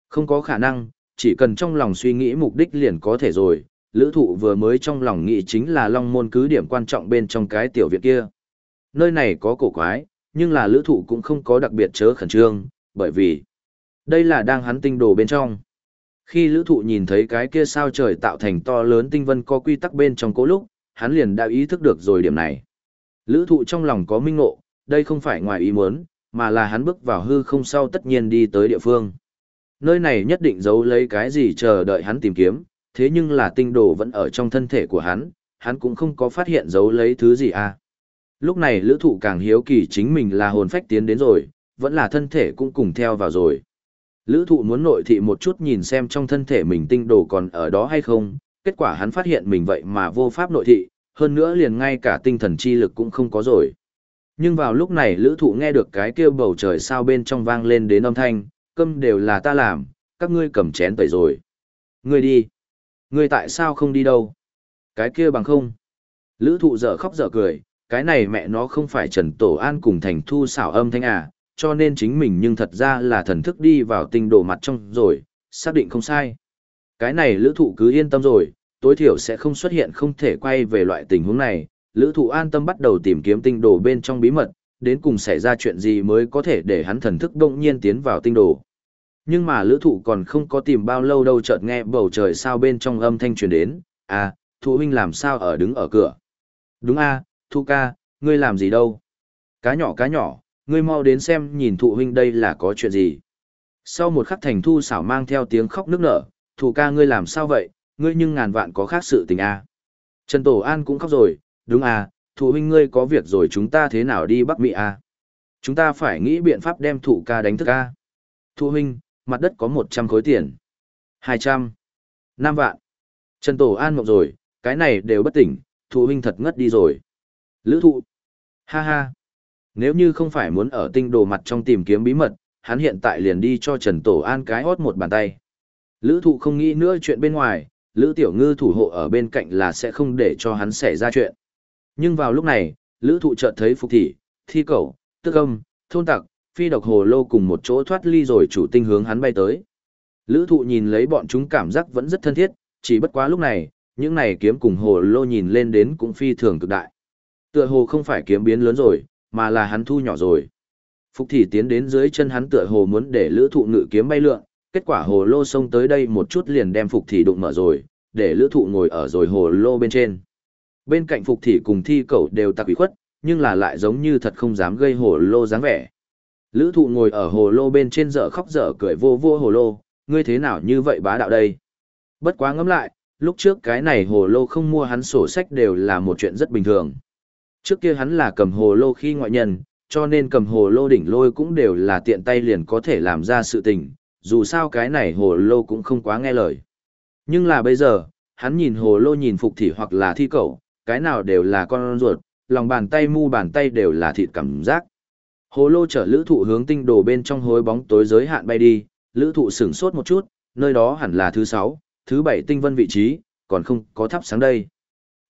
Không có khả năng, chỉ cần trong lòng suy nghĩ mục đích liền có thể rồi. Lữ thụ vừa mới trong lòng nghĩ chính là long môn cứ điểm quan trọng bên trong cái tiểu viện kia. Nơi này có cổ quái, nhưng là lữ thụ cũng không có đặc biệt chớ khẩn trương, bởi vì đây là đang hắn tinh đồ bên trong. Khi lữ thụ nhìn thấy cái kia sao trời tạo thành to lớn tinh vân có quy tắc bên trong cố lúc, hắn liền đã ý thức được rồi điểm này. Lữ thụ trong lòng có minh ngộ, đây không phải ngoài ý muốn, mà là hắn bước vào hư không sau tất nhiên đi tới địa phương. Nơi này nhất định giấu lấy cái gì chờ đợi hắn tìm kiếm, thế nhưng là tinh đồ vẫn ở trong thân thể của hắn, hắn cũng không có phát hiện giấu lấy thứ gì à. Lúc này lữ thụ càng hiếu kỳ chính mình là hồn phách tiến đến rồi, vẫn là thân thể cũng cùng theo vào rồi. Lữ thụ muốn nội thị một chút nhìn xem trong thân thể mình tinh đồ còn ở đó hay không, kết quả hắn phát hiện mình vậy mà vô pháp nội thị, hơn nữa liền ngay cả tinh thần chi lực cũng không có rồi. Nhưng vào lúc này lữ thụ nghe được cái kêu bầu trời sao bên trong vang lên đến âm thanh, cơm đều là ta làm, các ngươi cầm chén tẩy rồi. Ngươi đi. Ngươi tại sao không đi đâu? Cái kia bằng không. Lữ thụ dở khóc dở cười, cái này mẹ nó không phải Trần Tổ An cùng thành thu xảo âm thanh à, cho nên chính mình nhưng thật ra là thần thức đi vào tinh đồ mặt trong rồi, xác định không sai. Cái này lữ thụ cứ yên tâm rồi, tối thiểu sẽ không xuất hiện không thể quay về loại tình huống này, lữ thụ an tâm bắt đầu tìm kiếm tinh đồ bên trong bí mật, đến cùng xảy ra chuyện gì mới có thể để hắn thần thức đông nhiên tiến vào tinh đồ. Nhưng mà lữ thụ còn không có tìm bao lâu đâu chợt nghe bầu trời sao bên trong âm thanh truyền đến, à, thụ huynh làm sao ở đứng ở cửa. Đúng a thu ca, ngươi làm gì đâu. Cá nhỏ cá nhỏ, ngươi mau đến xem nhìn thụ huynh đây là có chuyện gì. Sau một khắc thành thu xảo mang theo tiếng khóc nức nở, thụ ca ngươi làm sao vậy, ngươi nhưng ngàn vạn có khác sự tình a Trần Tổ An cũng khóc rồi, đúng à, thụ huynh ngươi có việc rồi chúng ta thế nào đi Bắc Mỹ à? Chúng ta phải nghĩ biện pháp đem thụ ca đánh thức à. Thụ huynh, mặt đất có 100 khối tiền. 200. 5 vạn. Trần Tổ An mộng rồi, cái này đều bất tỉnh, thụ huynh thật ngất đi rồi. Lữ thụ. Ha ha. Nếu như không phải muốn ở tinh đồ mặt trong tìm kiếm bí mật, hắn hiện tại liền đi cho Trần Tổ An cái hót một bàn tay. Lữ thụ không nghĩ nữa chuyện bên ngoài, Lữ Tiểu Ngư thủ hộ ở bên cạnh là sẽ không để cho hắn xảy ra chuyện. Nhưng vào lúc này, Lữ thụ chợt thấy Phục Thị, Thi Cẩu, Tức Âm, Thôn Tặc, Phi Độc Hồ Lô cùng một chỗ thoát ly rồi chủ tinh hướng hắn bay tới. Lữ thụ nhìn lấy bọn chúng cảm giác vẫn rất thân thiết, chỉ bất quá lúc này, những này kiếm cùng Hồ Lô nhìn lên đến cũng phi thường cực đại. Tựa hồ không phải kiếm biến lớn rồi, mà là hắn thu nhỏ rồi. Phục Thị tiến đến dưới chân hắn tựa hồ muốn để Lữ thụ ngự kiếm bay lượn, kết quả hồ lô xông tới đây một chút liền đem phục thị đụng mở rồi, để lữ thụ ngồi ở rồi hồ lô bên trên. Bên cạnh phục thị cùng thi cậu đều tặc ủy khuất, nhưng là lại giống như thật không dám gây hồ lô dáng vẻ. Lữ thụ ngồi ở hồ lô bên trên dở khóc dở cười vô vô hồ lô, ngươi thế nào như vậy bá đạo đây? Bất quá ngẫm lại, lúc trước cái này hồ lô không mua hắn sổ sách đều là một chuyện rất bình thường. Trước kia hắn là cầm hồ lô khi ngoại nhân, cho nên cầm hồ lô đỉnh lôi cũng đều là tiện tay liền có thể làm ra sự tình, dù sao cái này hồ lô cũng không quá nghe lời. Nhưng là bây giờ, hắn nhìn hồ lô nhìn phục thị hoặc là thi cẩu, cái nào đều là con ruột, lòng bàn tay mu bàn tay đều là thịt cảm giác. Hồ lô chở lữ thụ hướng tinh đồ bên trong hối bóng tối giới hạn bay đi, lữ thụ sửng sốt một chút, nơi đó hẳn là thứ 6, thứ 7 tinh vân vị trí, còn không có thắp sáng đây.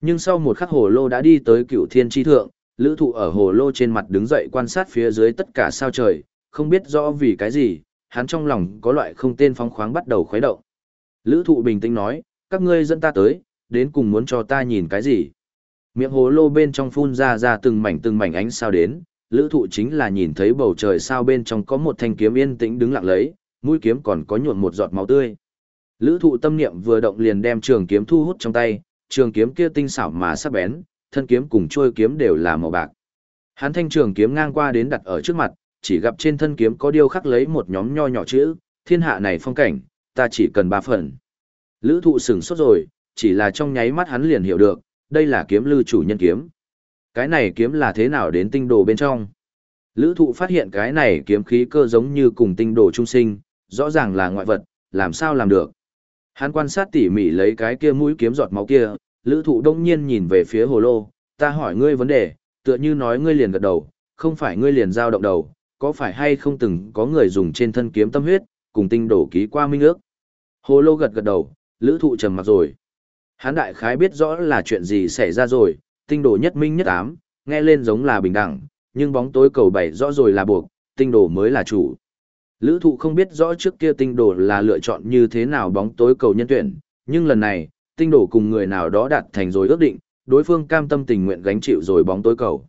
Nhưng sau một khắc hồ lô đã đi tới cựu thiên tri thượng, lữ thụ ở hồ lô trên mặt đứng dậy quan sát phía dưới tất cả sao trời, không biết rõ vì cái gì, hắn trong lòng có loại không tên phóng khoáng bắt đầu khuấy động. Lữ thụ bình tĩnh nói, các ngươi dẫn ta tới, đến cùng muốn cho ta nhìn cái gì. Miệng hồ lô bên trong phun ra ra từng mảnh từng mảnh ánh sao đến, lữ thụ chính là nhìn thấy bầu trời sao bên trong có một thanh kiếm yên tĩnh đứng lặng lấy, mũi kiếm còn có nhuộm một giọt máu tươi. Lữ thụ tâm niệm vừa động liền đem trường kiếm thu hút trong tay, trường kiếm kia tinh xảo mà sắc bén, thân kiếm cùng chuôi kiếm đều là màu bạc. Hắn thanh trường kiếm ngang qua đến đặt ở trước mặt, chỉ gặp trên thân kiếm có điêu khắc lấy một nhóm nho nhỏ chữ, thiên hạ này phong cảnh, ta chỉ cần ba phần. Lữ thụ sửng sốt rồi, chỉ là trong nháy mắt hắn liền hiểu được, đây là kiếm lư chủ nhân kiếm. Cái này kiếm là thế nào đến tinh đồ bên trong? Lữ thụ phát hiện cái này kiếm khí cơ giống như cùng tinh đồ trung sinh, rõ ràng là ngoại vật, làm sao làm được? Hắn quan sát tỉ mỉ lấy cái kia mũi kiếm giọt máu kia, lữ thụ đông nhiên nhìn về phía hồ lô, ta hỏi ngươi vấn đề, tựa như nói ngươi liền gật đầu, không phải ngươi liền giao động đầu, có phải hay không từng có người dùng trên thân kiếm tâm huyết, cùng tinh đổ ký qua minh ước. Hồ lô gật gật đầu, lữ thụ trầm mặc rồi. Hán đại khái biết rõ là chuyện gì xảy ra rồi, tinh đổ nhất minh nhất ám, nghe lên giống là bình đẳng, nhưng bóng tối cầu bảy rõ rồi là buộc, tinh đổ mới là chủ. Lữ thụ không biết rõ trước kia tinh đổ là lựa chọn như thế nào bóng tối cầu nhân tuyển, nhưng lần này, tinh đổ cùng người nào đó đạt thành rồi ước định, đối phương cam tâm tình nguyện gánh chịu rồi bóng tối cầu.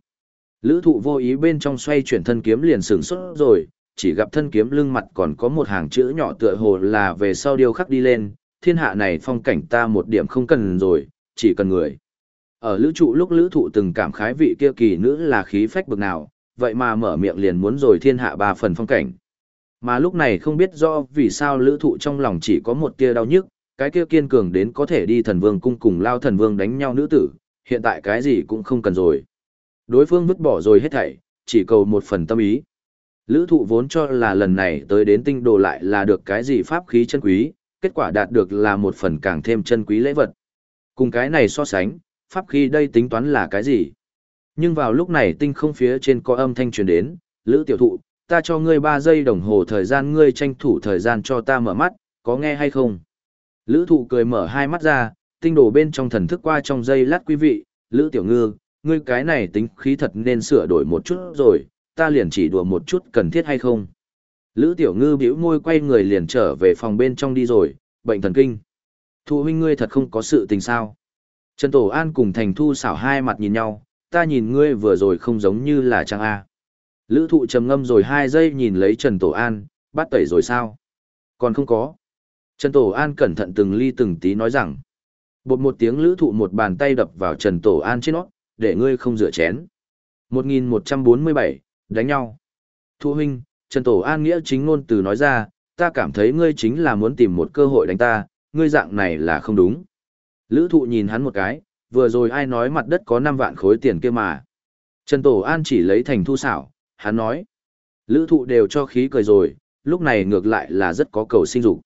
Lữ thụ vô ý bên trong xoay chuyển thân kiếm liền sừng xuất rồi, chỉ gặp thân kiếm lưng mặt còn có một hàng chữ nhỏ tựa hồ là về sau điêu khắc đi lên, thiên hạ này phong cảnh ta một điểm không cần rồi, chỉ cần người. Ở lữ trụ lúc lữ thụ từng cảm khái vị kia kỳ nữ là khí phách bực nào, vậy mà mở miệng liền muốn rồi thiên hạ ba phần phong cảnh. Mà lúc này không biết do vì sao lữ thụ trong lòng chỉ có một tia đau nhức, cái kia kiên cường đến có thể đi thần vương cung cùng lao thần vương đánh nhau nữ tử, hiện tại cái gì cũng không cần rồi. Đối phương vứt bỏ rồi hết thảy, chỉ cầu một phần tâm ý. Lữ thụ vốn cho là lần này tới đến tinh đồ lại là được cái gì pháp khí chân quý, kết quả đạt được là một phần càng thêm chân quý lễ vật. Cùng cái này so sánh, pháp khí đây tính toán là cái gì? Nhưng vào lúc này tinh không phía trên có âm thanh truyền đến, Lữ tiểu thụ, ta cho ngươi 3 giây đồng hồ thời gian ngươi tranh thủ thời gian cho ta mở mắt, có nghe hay không? Lữ thụ cười mở hai mắt ra, tinh đồ bên trong thần thức qua trong giây lát quý vị, Lữ tiểu ngư, ngươi cái này tính khí thật nên sửa đổi một chút rồi, ta liền chỉ đùa một chút cần thiết hay không. Lữ tiểu ngư bĩu môi quay người liền trở về phòng bên trong đi rồi, bệnh thần kinh. Thu huynh ngươi thật không có sự tình sao. Trần Tổ An cùng Thành Thu xảo hai mặt nhìn nhau, ta nhìn ngươi vừa rồi không giống như là trang A. Lữ thụ trầm ngâm rồi hai giây nhìn lấy Trần Tổ An, bắt tẩy rồi sao. Còn không có. Trần Tổ An cẩn thận từng ly từng tí nói rằng. Bột một tiếng lữ thụ một bàn tay đập vào Trần Tổ An trên nó, để ngươi không rửa chén. 1147, đánh nhau. Thu huynh, Trần Tổ An nghĩa chính ngôn từ nói ra, ta cảm thấy ngươi chính là muốn tìm một cơ hội đánh ta, ngươi dạng này là không đúng. Lữ thụ nhìn hắn một cái, vừa rồi ai nói mặt đất có 5 vạn khối tiền kia mà. Trần Tổ An chỉ lấy thành thu xảo, hắn nói. Lữ thụ đều cho khí cười rồi, lúc này ngược lại là rất có cầu sinh dục.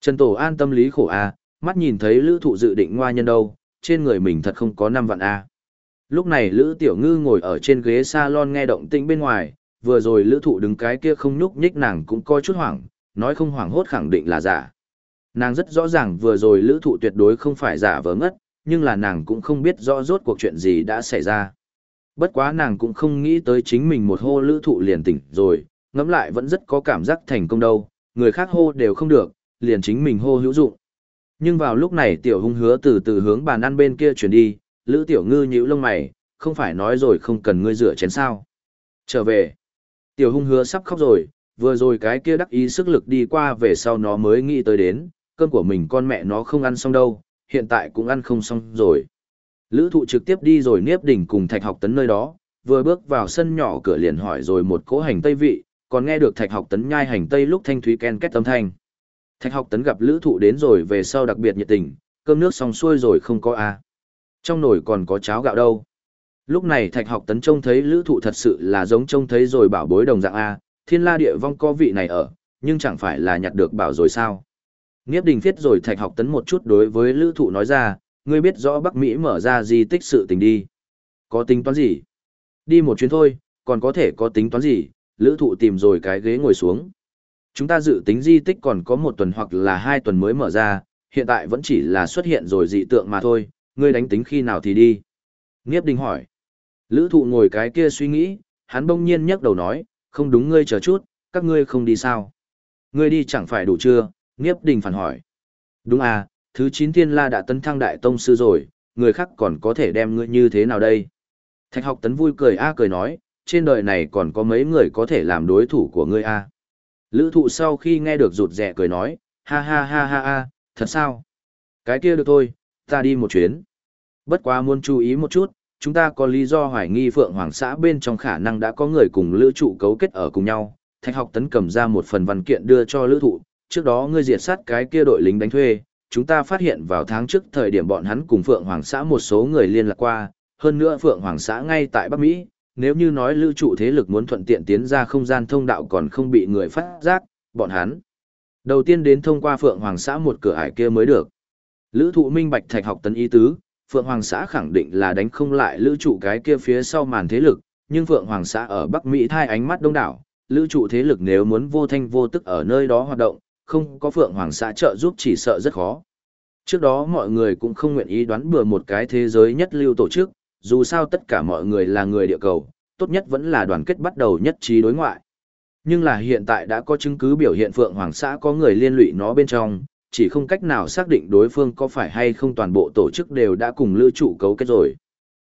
Trần Tổ An tâm lý khổ a, mắt nhìn thấy lữ thụ dự định ngoa nhân đâu, trên người mình thật không có 5 vạn a. Lúc này Lữ Tiểu Ngư ngồi ở trên ghế salon nghe động tĩnh bên ngoài, vừa rồi Lữ Thụ đứng cái kia không nhúc nhích nàng cũng coi chút hoảng, nói không hoảng hốt khẳng định là giả. Nàng rất rõ ràng vừa rồi Lữ Thụ tuyệt đối không phải giả vờ ngất, nhưng là nàng cũng không biết rõ rốt cuộc chuyện gì đã xảy ra. Bất quá nàng cũng không nghĩ tới chính mình một hô Lữ Thụ liền tỉnh rồi, ngẫm lại vẫn rất có cảm giác thành công đâu, người khác hô đều không được, liền chính mình hô hữu dụng. Nhưng vào lúc này tiểu hung hứa từ từ hướng bàn ăn bên kia chuyển đi, Lữ Tiểu Ngư nhíu lông mày, không phải nói rồi không cần ngươi rửa chén sao. Trở về. Tiểu hung hứa sắp khóc rồi, vừa rồi cái kia đắc ý sức lực đi qua về sau nó mới nghĩ tới đến, cơm của mình con mẹ nó không ăn xong đâu, hiện tại cũng ăn không xong rồi. Lữ thụ trực tiếp đi rồi niếp Đình cùng thạch học tấn nơi đó, vừa bước vào sân nhỏ cửa liền hỏi rồi một cỗ hành tây vị, còn nghe được thạch học tấn nhai hành tây lúc thanh thúy ken kết âm thanh. Thạch học tấn gặp lữ thụ đến rồi về sau đặc biệt nhiệt tình, cơm nước xong xuôi rồi không có a trong nồi còn có cháo gạo đâu. Lúc này thạch học tấn trông thấy lữ thụ thật sự là giống trông thấy rồi bảo bối đồng dạng A, thiên la địa vong có vị này ở, nhưng chẳng phải là nhặt được bảo rồi sao. Nghiếp đình viết rồi thạch học tấn một chút đối với lữ thụ nói ra, ngươi biết rõ Bắc Mỹ mở ra di tích sự tình đi. Có tính toán gì? Đi một chuyến thôi, còn có thể có tính toán gì? Lữ thụ tìm rồi cái ghế ngồi xuống. Chúng ta dự tính di tích còn có một tuần hoặc là hai tuần mới mở ra, hiện tại vẫn chỉ là xuất hiện rồi dị tượng mà thôi, ngươi đánh tính khi nào thì đi. Nghiếp đình hỏi. Lữ thụ ngồi cái kia suy nghĩ, hắn bỗng nhiên nhấc đầu nói, không đúng ngươi chờ chút, các ngươi không đi sao. Ngươi đi chẳng phải đủ chưa, Nghiếp đình phản hỏi. Đúng à, thứ chín thiên la đã tấn thăng đại tông sư rồi, người khác còn có thể đem ngươi như thế nào đây. Thạch học tấn vui cười a cười nói, trên đời này còn có mấy người có thể làm đối thủ của ngươi a. Lữ thụ sau khi nghe được rụt rẻ cười nói, ha ha ha ha ha, thật sao? Cái kia được thôi, ta đi một chuyến. Bất quá muốn chú ý một chút, chúng ta có lý do hoài nghi Phượng Hoàng xã bên trong khả năng đã có người cùng lữ trụ cấu kết ở cùng nhau. Thạch học tấn cầm ra một phần văn kiện đưa cho lữ thụ, trước đó ngươi diệt sát cái kia đội lính đánh thuê, chúng ta phát hiện vào tháng trước thời điểm bọn hắn cùng Phượng Hoàng xã một số người liên lạc qua, hơn nữa Phượng Hoàng xã ngay tại Bắc Mỹ, nếu như nói lữ trụ thế lực muốn thuận tiện tiến ra không gian thông đạo còn không bị người phát giác, bọn hắn đầu tiên đến thông qua Phượng Hoàng xã một cửa ải kia mới được. Lữ thụ minh bạch thạch học tấn ý tứ, Phượng Hoàng xã khẳng định là đánh không lại lữ trụ cái kia phía sau màn thế lực, nhưng Phượng Hoàng xã ở Bắc Mỹ thai ánh mắt đông đảo, lữ trụ thế lực nếu muốn vô thanh vô tức ở nơi đó hoạt động, không có Phượng Hoàng xã trợ giúp chỉ sợ rất khó. Trước đó mọi người cũng không nguyện ý đoán bừa một cái thế giới nhất lưu tổ chức, dù sao tất cả mọi người là người địa cầu, tốt nhất vẫn là đoàn kết bắt đầu nhất trí đối ngoại. Nhưng là hiện tại đã có chứng cứ biểu hiện Phượng Hoàng xã có người liên lụy nó bên trong, chỉ không cách nào xác định đối phương có phải hay không toàn bộ tổ chức đều đã cùng lữ trụ cấu kết rồi.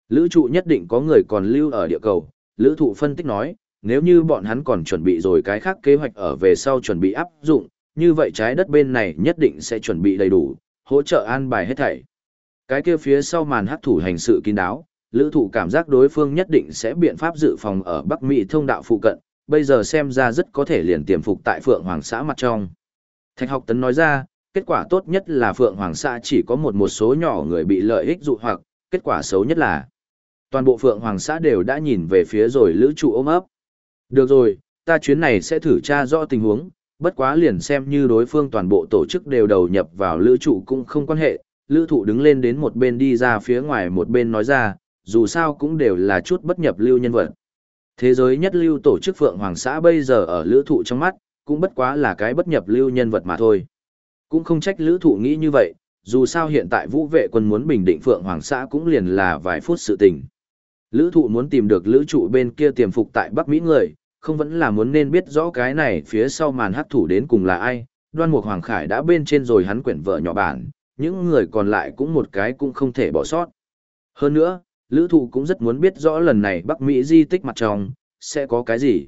Lữ trụ nhất định có người còn lưu ở địa cầu, lữ thụ phân tích nói, nếu như bọn hắn còn chuẩn bị rồi cái khác kế hoạch ở về sau chuẩn bị áp dụng, như vậy trái đất bên này nhất định sẽ chuẩn bị đầy đủ, hỗ trợ an bài hết thảy. Cái kia phía sau màn hắc thủ hành sự kín đáo, lữ thụ cảm giác đối phương nhất định sẽ biện pháp dự phòng ở Bắc Mỹ thông đạo phụ cận, bây giờ xem ra rất có thể liền tiềm phục tại Phượng Hoàng xã mặt trong. Thạch học tấn nói ra, kết quả tốt nhất là Phượng Hoàng xã chỉ có một một số nhỏ người bị lợi ích dụ hoặc, kết quả xấu nhất là toàn bộ Phượng Hoàng xã đều đã nhìn về phía rồi lữ trụ ôm ấp. Được rồi, ta chuyến này sẽ thử tra rõ tình huống, bất quá liền xem như đối phương toàn bộ tổ chức đều đầu nhập vào lữ trụ cũng không quan hệ, lữ thụ đứng lên đến một bên đi ra phía ngoài một bên nói ra, dù sao cũng đều là chút bất nhập lưu nhân vật. Thế giới nhất lưu tổ chức Phượng Hoàng xã bây giờ ở lữ thụ trong mắt, cũng bất quá là cái bất nhập lưu nhân vật mà thôi. Cũng không trách lữ thụ nghĩ như vậy, dù sao hiện tại vũ vệ quân muốn bình định Phượng Hoàng xã cũng liền là vài phút sự tình. Lữ thụ muốn tìm được lữ trụ bên kia tiềm phục tại Bắc Mỹ người, không vẫn là muốn nên biết rõ cái này phía sau màn hắc thủ đến cùng là ai, đoan mục Hoàng Khải đã bên trên rồi hắn quyển vợ nhỏ bản, những người còn lại cũng một cái cũng không thể bỏ sót. Hơn nữa, lữ thụ cũng rất muốn biết rõ lần này Bắc Mỹ di tích mặt trong, sẽ có cái gì.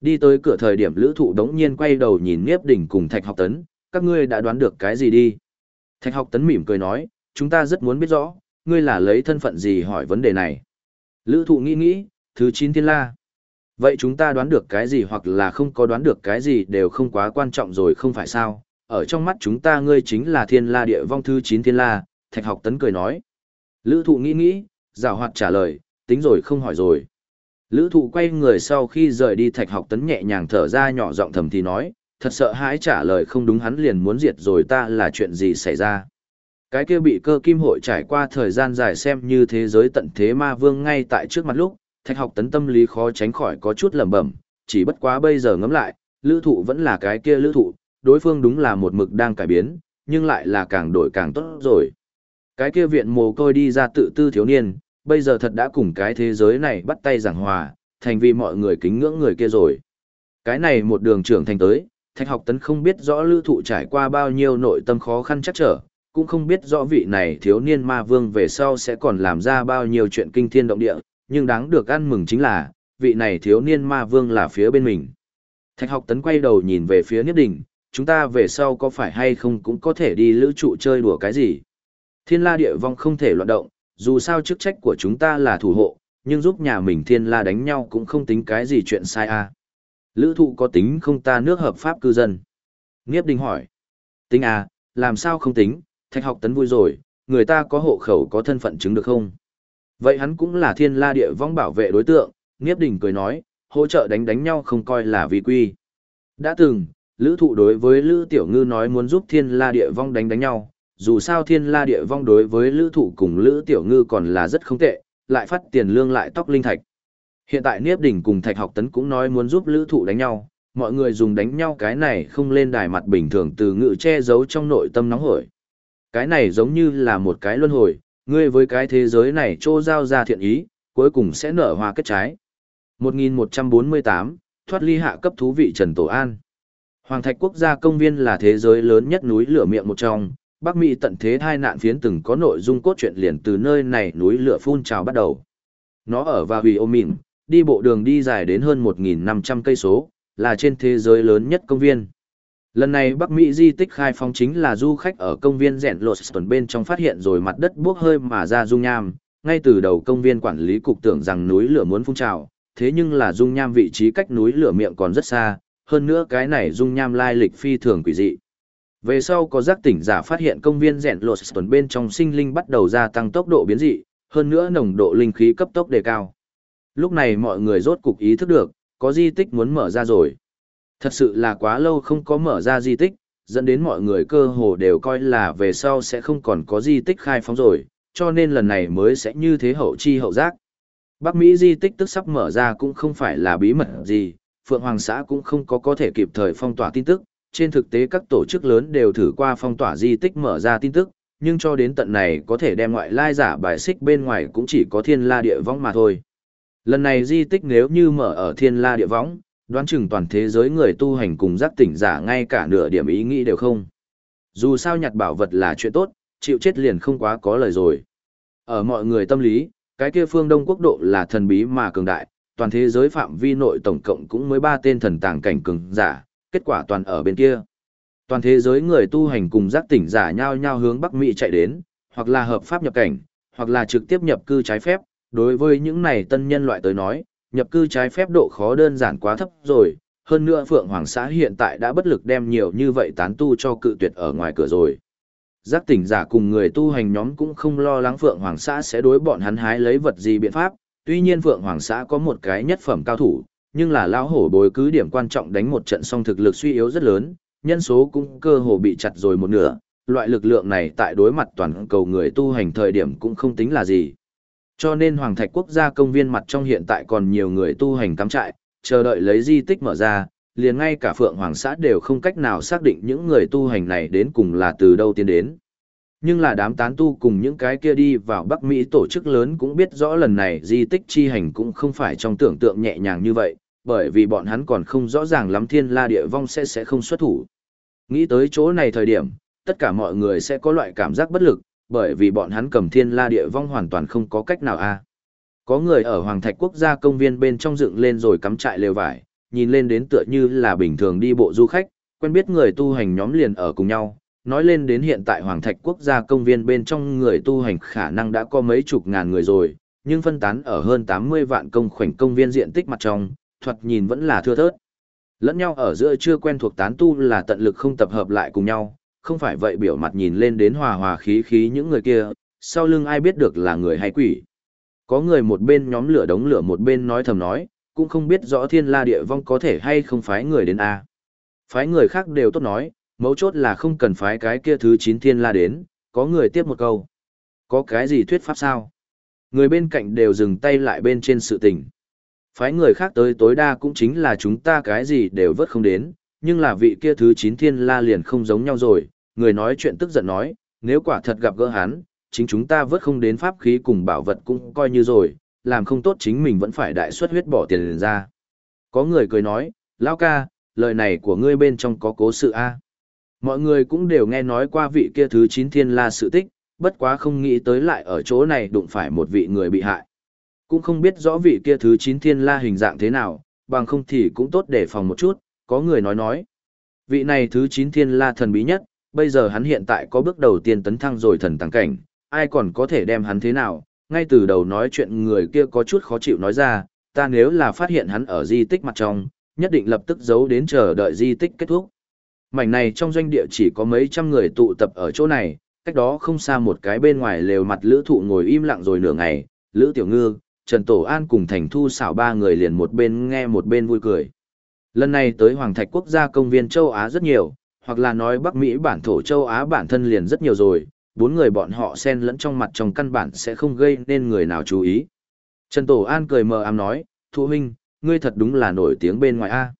Đi tới cửa thời điểm lữ thụ đống nhiên quay đầu nhìn Niếp Đỉnh cùng Thạch Học Tấn, các ngươi đã đoán được cái gì đi. Thạch Học Tấn mỉm cười nói, chúng ta rất muốn biết rõ, ngươi là lấy thân phận gì hỏi vấn đề này. Lữ thụ nghĩ nghĩ, thứ 9 thiên la. Vậy chúng ta đoán được cái gì hoặc là không có đoán được cái gì đều không quá quan trọng rồi không phải sao. Ở trong mắt chúng ta ngươi chính là thiên la địa vong thứ 9 thiên la, Thạch Học Tấn cười nói. Lữ thụ nghĩ nghĩ, rào hoạt trả lời, tính rồi không hỏi rồi. Lữ thụ quay người sau khi rời đi thạch học tấn nhẹ nhàng thở ra nhỏ giọng thầm thì nói, thật sợ hãi trả lời không đúng hắn liền muốn diệt rồi ta là chuyện gì xảy ra. Cái kia bị cơ kim hội trải qua thời gian dài xem như thế giới tận thế ma vương ngay tại trước mặt lúc, thạch học tấn tâm lý khó tránh khỏi có chút lẩm bẩm chỉ bất quá bây giờ ngẫm lại, lữ thụ vẫn là cái kia lữ thụ, đối phương đúng là một mực đang cải biến, nhưng lại là càng đổi càng tốt rồi. Cái kia viện mồ côi đi ra tự tư thiếu niên, bây giờ thật đã cùng cái thế giới này bắt tay giảng hòa, thành vì mọi người kính ngưỡng người kia rồi. Cái này một đường trưởng thành tới, thạch học tấn không biết rõ lữ thụ trải qua bao nhiêu nội tâm khó khăn chắc trở, cũng không biết rõ vị này thiếu niên ma vương về sau sẽ còn làm ra bao nhiêu chuyện kinh thiên động địa, nhưng đáng được ăn mừng chính là, vị này thiếu niên ma vương là phía bên mình. Thạch học tấn quay đầu nhìn về phía Niếp Đình, chúng ta về sau có phải hay không cũng có thể đi lữ trụ chơi đùa cái gì. Thiên la địa vong không thể loạn động, dù sao chức trách của chúng ta là thủ hộ, nhưng giúp nhà mình thiên la đánh nhau cũng không tính cái gì chuyện sai à. Lữ thụ có tính không ta nước hợp pháp cư dân? Nghiếp đình hỏi. Tính à, làm sao không tính, thạch học tấn vui rồi, người ta có hộ khẩu có thân phận chứng được không? Vậy hắn cũng là thiên la địa vong bảo vệ đối tượng, Nghiếp đình cười nói, hỗ trợ đánh đánh nhau không coi là vi quy. Đã từng, lữ thụ đối với lữ tiểu ngư nói muốn giúp thiên la địa vong đánh đánh nhau, dù sao thiên la địa vong đối với lữ thụ cùng lữ tiểu ngư còn là rất không tệ, lại phát tiền lương lại tóc linh thạch. Hiện tại Niếp Đỉnh cùng Thạch Học Tấn cũng nói muốn giúp lữ thụ đánh nhau, mọi người dùng đánh nhau cái này không lên đài mặt bình thường từ ngự che giấu trong nội tâm nóng hổi. Cái này giống như là một cái luân hồi, ngươi với cái thế giới này trô giao ra thiện ý, cuối cùng sẽ nở hoa kết trái. 1148, thoát ly hạ cấp thú vị Trần Tổ An. Hoàng Thạch Quốc gia công viên là thế giới lớn nhất núi lửa miệng một trong, Bắc Mỹ tận thế hai nạn phiến từng có nội dung cốt truyện liền từ nơi này núi lửa phun trào bắt đầu. Nó ở vào Wyoming, đi bộ đường đi dài đến hơn 1.500 cây số, là trên thế giới lớn nhất công viên. Lần này Bắc Mỹ di tích khai phóng chính là du khách ở công viên rèn lột tuần bên trong phát hiện rồi mặt đất bốc hơi mà ra dung nham. Ngay từ đầu công viên quản lý cục tưởng rằng núi lửa muốn phun trào, thế nhưng là dung nham vị trí cách núi lửa miệng còn rất xa, hơn nữa cái này dung nham lai lịch phi thường quỷ dị. Về sau có giác tỉnh giả phát hiện công viên rèn lột tuần bên trong sinh linh bắt đầu gia tăng tốc độ biến dị, hơn nữa nồng độ linh khí cấp tốc đề cao. Lúc này mọi người rốt cục ý thức được, có di tích muốn mở ra rồi. Thật sự là quá lâu không có mở ra di tích, dẫn đến mọi người cơ hồ đều coi là về sau sẽ không còn có di tích khai phóng rồi, cho nên lần này mới sẽ như thế hậu chi hậu giác. Bắc Mỹ di tích tức sắp mở ra cũng không phải là bí mật gì, Phượng Hoàng xã cũng không có có thể kịp thời phong tỏa tin tức, trên thực tế các tổ chức lớn đều thử qua phong tỏa di tích mở ra tin tức, nhưng cho đến tận này có thể đem ngoại lai giả bài xích bên ngoài cũng chỉ có thiên la địa võng mà thôi. Lần này di tích nếu như mở ở thiên la địa võng, đoán chừng toàn thế giới người tu hành cùng giác tỉnh giả ngay cả nửa điểm ý nghĩ đều không. Dù sao nhặt bảo vật là chuyện tốt, chịu chết liền không quá có lời rồi. Ở mọi người tâm lý, cái kia phương Đông quốc độ là thần bí mà cường đại, toàn thế giới phạm vi nội tổng cộng cũng mới ba tên thần tàng cảnh cường giả, kết quả toàn ở bên kia. Toàn thế giới người tu hành cùng giác tỉnh giả nhau nhau hướng Bắc Mỹ chạy đến, hoặc là hợp pháp nhập cảnh, hoặc là trực tiếp nhập cư trái phép. Đối với những này tân nhân loại tới nói, nhập cư trái phép độ khó đơn giản quá thấp rồi. Hơn nữa Phượng Hoàng xã hiện tại đã bất lực đem nhiều như vậy tán tu cho cự tuyệt ở ngoài cửa rồi. Giác tỉnh giả cùng người tu hành nhóm cũng không lo lắng Phượng Hoàng xã sẽ đối bọn hắn hái lấy vật gì biện pháp. Tuy nhiên Phượng Hoàng xã có một cái nhất phẩm cao thủ, nhưng là lão hổ bồi cứ điểm quan trọng đánh một trận xong thực lực suy yếu rất lớn, nhân số cũng cơ hồ bị chặt rồi một nửa, loại lực lượng này tại đối mặt toàn cầu người tu hành thời điểm cũng không tính là gì. Cho nên Hoàng Thạch Quốc gia công viên mặt trong hiện tại còn nhiều người tu hành cắm trại, chờ đợi lấy di tích mở ra, liền ngay cả Phượng Hoàng xã đều không cách nào xác định những người tu hành này đến cùng là từ đâu tiến đến. Nhưng là đám tán tu cùng những cái kia đi vào Bắc Mỹ tổ chức lớn cũng biết rõ lần này di tích chi hành cũng không phải trong tưởng tượng nhẹ nhàng như vậy, bởi vì bọn hắn còn không rõ ràng lắm thiên la địa vong sẽ sẽ không xuất thủ. Nghĩ tới chỗ này thời điểm, tất cả mọi người sẽ có loại cảm giác bất lực, bởi vì bọn hắn cầm thiên la địa vong hoàn toàn không có cách nào a. Có người ở Hoàng Thạch Quốc gia công viên bên trong dựng lên rồi cắm trại lều vải, nhìn lên đến tựa như là bình thường đi bộ du khách, quen biết người tu hành nhóm liền ở cùng nhau. Nói lên đến hiện tại Hoàng Thạch Quốc gia công viên bên trong người tu hành khả năng đã có mấy chục ngàn người rồi, nhưng phân tán ở hơn 80 vạn công khoảnh công viên diện tích mặt trong, thoạt nhìn vẫn là thưa thớt. Lẫn nhau ở giữa chưa quen thuộc tán tu là tận lực không tập hợp lại cùng nhau, không phải vậy biểu mặt nhìn lên đến hòa hòa khí khí những người kia, sau lưng ai biết được là người hay quỷ. Có người một bên nhóm lửa đống lửa một bên nói thầm nói, cũng không biết rõ thiên la địa vong có thể hay không phái người đến A. Phái người khác đều tốt nói, mấu chốt là không cần phái cái kia thứ chín thiên la đến, có người tiếp một câu. Có cái gì thuyết pháp sao? Người bên cạnh đều dừng tay lại bên trên sự tình. Phái người khác tới tối đa cũng chính là chúng ta cái gì đều vớt không đến, nhưng là vị kia thứ chín thiên la liền không giống nhau rồi, người nói chuyện tức giận nói, nếu quả thật gặp gỡ hắn, chính chúng ta vớt không đến pháp khí cùng bảo vật cũng coi như rồi, làm không tốt chính mình vẫn phải đại suất huyết bỏ tiền ra. Có người cười nói, Lao ca, lời này của ngươi bên trong có cố sự A. Mọi người cũng đều nghe nói qua vị kia thứ chín thiên la sự tích, bất quá không nghĩ tới lại ở chỗ này đụng phải một vị người bị hại. Cũng không biết rõ vị kia thứ chín thiên la hình dạng thế nào, bằng không thì cũng tốt để phòng một chút, có người nói nói. Vị này thứ chín thiên la thần bí nhất, bây giờ hắn hiện tại có bước đầu tiên tấn thăng rồi thần tăng cảnh, ai còn có thể đem hắn thế nào, ngay từ đầu nói chuyện người kia có chút khó chịu nói ra, ta nếu là phát hiện hắn ở di tích mặt trong, nhất định lập tức giấu đến chờ đợi di tích kết thúc. Mảnh này trong doanh địa chỉ có mấy trăm người tụ tập ở chỗ này, cách đó không xa một cái bên ngoài lều mặt lữ thụ ngồi im lặng rồi nửa ngày, lữ tiểu ngư, Trần Tổ An cùng Thành Thu xảo ba người liền một bên nghe một bên vui cười. Lần này tới Hoàng Thạch Quốc gia công viên châu Á rất nhiều, hoặc là nói Bắc Mỹ bản thổ châu Á bản thân liền rất nhiều rồi, bốn người bọn họ xen lẫn trong mặt trong căn bản sẽ không gây nên người nào chú ý. Trần Tổ An cười mờ ám nói, Thu Minh, ngươi thật đúng là nổi tiếng bên ngoài A.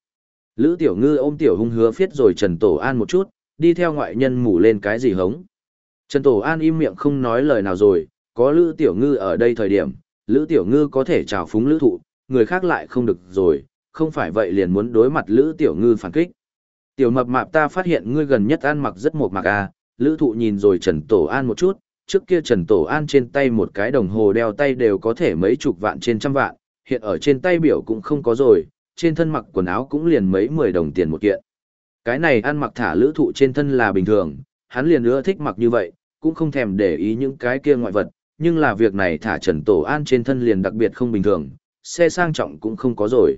Lữ Tiểu Ngư ôm Tiểu Hung hứa phiết rồi Trần Tổ An một chút, đi theo ngoại nhân mủ lên cái gì hống. Trần Tổ An im miệng không nói lời nào rồi, có Lữ Tiểu Ngư ở đây thời điểm, Lữ Tiểu Ngư có thể chào phúng Lữ Thụ, người khác lại không được rồi, không phải vậy liền muốn đối mặt Lữ Tiểu Ngư phản kích. Tiểu mập mạp ta phát hiện ngươi gần nhất ăn mặc rất một mặc à, Lữ Thụ nhìn rồi Trần Tổ An một chút, trước kia Trần Tổ An trên tay một cái đồng hồ đeo tay đều có thể mấy chục vạn trên trăm vạn, hiện ở trên tay biểu cũng không có rồi, trên thân mặc quần áo cũng liền mấy mười đồng tiền một kiện. Cái này ăn mặc thả Lữ Thụ trên thân là bình thường, hắn liền ưa thích mặc như vậy, cũng không thèm để ý những cái kia ngoại vật, nhưng là việc này thả Trần Tổ An trên thân liền đặc biệt không bình thường, xe sang trọng cũng không có rồi.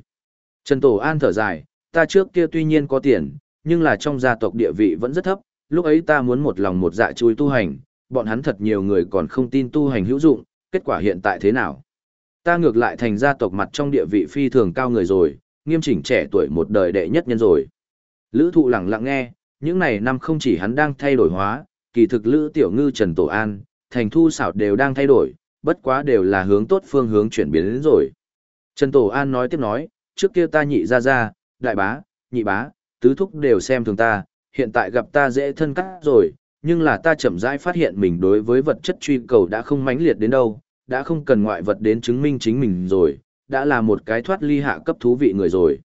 Trần Tổ An thở dài, ta trước kia tuy nhiên có tiền, nhưng là trong gia tộc địa vị vẫn rất thấp, lúc ấy ta muốn một lòng một dạ chui tu hành, bọn hắn thật nhiều người còn không tin tu hành hữu dụng, kết quả hiện tại thế nào? Ta ngược lại thành gia tộc mặt trong địa vị phi thường cao người rồi, nghiêm chỉnh trẻ tuổi một đời đệ nhất nhân rồi. Lữ thụ lặng lặng nghe, những này năm không chỉ hắn đang thay đổi hóa, kỳ thực Lữ Tiểu Ngư Trần Tổ An, thành thu xảo đều đang thay đổi, bất quá đều là hướng tốt phương hướng chuyển biến đến rồi. Trần Tổ An nói tiếp nói, trước kia ta nhị ra ra, đại bá, nhị bá, tứ thúc đều xem thường ta, hiện tại gặp ta dễ thân cắt rồi, nhưng là ta chậm rãi phát hiện mình đối với vật chất truy cầu đã không mãnh liệt đến đâu, đã không cần ngoại vật đến chứng minh chính mình rồi, đã là một cái thoát ly hạ cấp thú vị người rồi.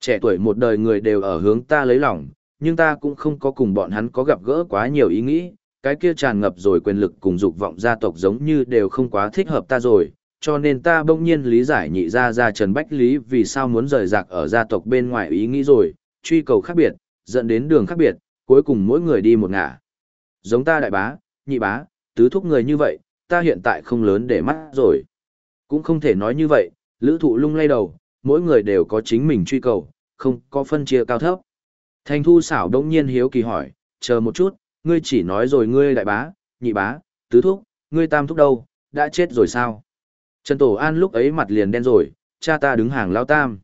Trẻ tuổi một đời người đều ở hướng ta lấy lòng, nhưng ta cũng không có cùng bọn hắn có gặp gỡ quá nhiều ý nghĩ, cái kia tràn ngập rồi quyền lực cùng dục vọng gia tộc giống như đều không quá thích hợp ta rồi, cho nên ta bỗng nhiên lý giải nhị ra ra Trần Bách Lý vì sao muốn rời rạc ở gia tộc bên ngoài ý nghĩ rồi, truy cầu khác biệt, dẫn đến đường khác biệt, cuối cùng mỗi người đi một ngả. Giống ta đại bá, nhị bá, tứ thúc người như vậy, ta hiện tại không lớn để mắt rồi. Cũng không thể nói như vậy, lữ thụ lung lay đầu, mỗi người đều có chính mình truy cầu, không có phân chia cao thấp. Thành thu xảo đông nhiên hiếu kỳ hỏi, chờ một chút, ngươi chỉ nói rồi ngươi đại bá, nhị bá, tứ thúc, ngươi tam thúc đâu, đã chết rồi sao? Trần Tổ An lúc ấy mặt liền đen rồi, cha ta đứng hàng lao tam.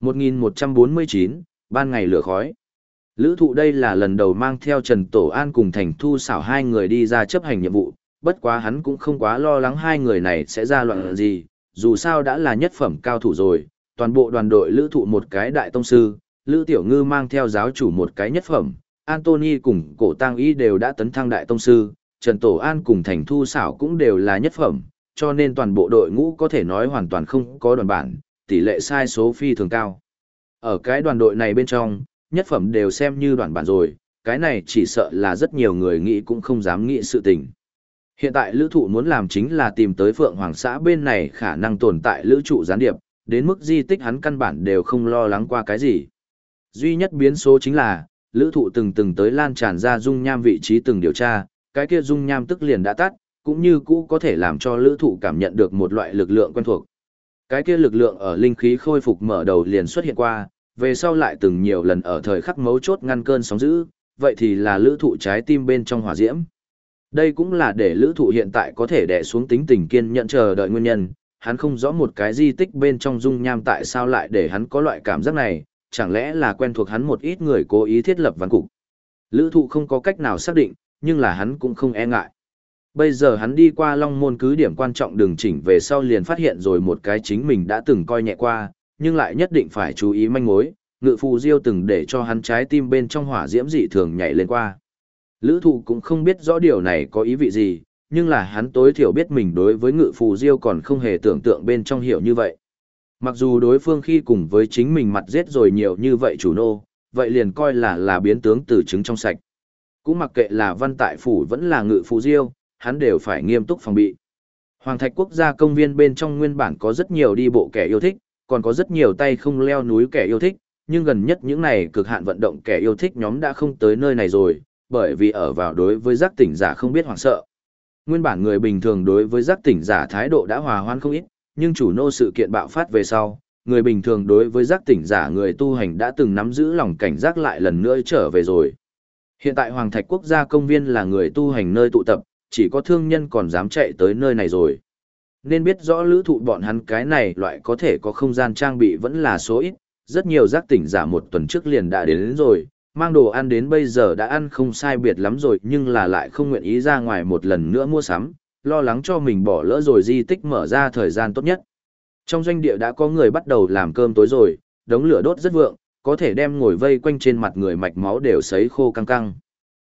1149, ban ngày lửa khói. Lữ thụ đây là lần đầu mang theo Trần Tổ An cùng Thành Thu xảo hai người đi ra chấp hành nhiệm vụ, bất quá hắn cũng không quá lo lắng hai người này sẽ ra loạn gì, dù sao đã là nhất phẩm cao thủ rồi, toàn bộ đoàn đội lữ thụ một cái đại tông sư, lữ tiểu ngư mang theo giáo chủ một cái nhất phẩm, Anthony cùng cổ tăng y đều đã tấn thăng đại tông sư, Trần Tổ An cùng Thành Thu xảo cũng đều là nhất phẩm, cho nên toàn bộ đội ngũ có thể nói hoàn toàn không có đoàn bản, tỷ lệ sai số phi thường cao. Ở cái đoàn đội này bên trong, nhất phẩm đều xem như đoàn bản rồi, cái này chỉ sợ là rất nhiều người nghĩ cũng không dám nghĩ sự tình. Hiện tại lữ thụ muốn làm chính là tìm tới Phượng Hoàng xã bên này khả năng tồn tại lữ trụ gián điệp, đến mức di tích hắn căn bản đều không lo lắng qua cái gì. Duy nhất biến số chính là, lữ thụ từng từng tới lan tràn ra dung nham vị trí từng điều tra, cái kia dung nham tức liền đã tắt, cũng như cũ có thể làm cho lữ thụ cảm nhận được một loại lực lượng quen thuộc. Cái kia lực lượng ở linh khí khôi phục mở đầu liền xuất hiện qua, về sau lại từng nhiều lần ở thời khắc mấu chốt ngăn cơn sóng dữ, vậy thì là lữ thụ trái tim bên trong hỏa diễm. Đây cũng là để lữ thụ hiện tại có thể đè xuống tính tình kiên nhận chờ đợi nguyên nhân, hắn không rõ một cái di tích bên trong dung nham tại sao lại để hắn có loại cảm giác này, chẳng lẽ là quen thuộc hắn một ít người cố ý thiết lập văn cục. Lữ thụ không có cách nào xác định, nhưng là hắn cũng không e ngại. Bây giờ hắn đi qua long môn cứ điểm quan trọng đường chỉnh về sau liền phát hiện rồi một cái chính mình đã từng coi nhẹ qua, nhưng lại nhất định phải chú ý manh mối, ngự phù diêu từng để cho hắn trái tim bên trong hỏa diễm dị thường nhảy lên qua. Lữ thụ cũng không biết rõ điều này có ý vị gì, nhưng là hắn tối thiểu biết mình đối với ngự phù diêu còn không hề tưởng tượng bên trong hiểu như vậy. Mặc dù đối phương khi cùng với chính mình mặt giết rồi nhiều như vậy chủ nô, vậy liền coi là là biến tướng từ trứng trong sạch. Cũng mặc kệ là văn tại phủ vẫn là ngự phù diêu, hắn đều phải nghiêm túc phòng bị. Hoàng Thạch Quốc gia công viên bên trong nguyên bản có rất nhiều đi bộ kẻ yêu thích, còn có rất nhiều tay không leo núi kẻ yêu thích, nhưng gần nhất những này cực hạn vận động kẻ yêu thích nhóm đã không tới nơi này rồi, bởi vì ở vào đối với giác tỉnh giả không biết hoảng sợ. Nguyên bản người bình thường đối với giác tỉnh giả thái độ đã hòa hoan không ít, nhưng chủ nô sự kiện bạo phát về sau, người bình thường đối với giác tỉnh giả người tu hành đã từng nắm giữ lòng cảnh giác lại lần nữa trở về rồi. Hiện tại Hoàng Thạch Quốc gia công viên là người tu hành nơi tụ tập, chỉ có thương nhân còn dám chạy tới nơi này rồi. Nên biết rõ lữ thụ bọn hắn cái này loại có thể có không gian trang bị vẫn là số ít, rất nhiều giác tỉnh giả một tuần trước liền đã đến, đến rồi, mang đồ ăn đến bây giờ đã ăn không sai biệt lắm rồi nhưng là lại không nguyện ý ra ngoài một lần nữa mua sắm, lo lắng cho mình bỏ lỡ rồi di tích mở ra thời gian tốt nhất. Trong doanh địa đã có người bắt đầu làm cơm tối rồi, đống lửa đốt rất vượng, có thể đem ngồi vây quanh trên mặt người mạch máu đều sấy khô căng căng.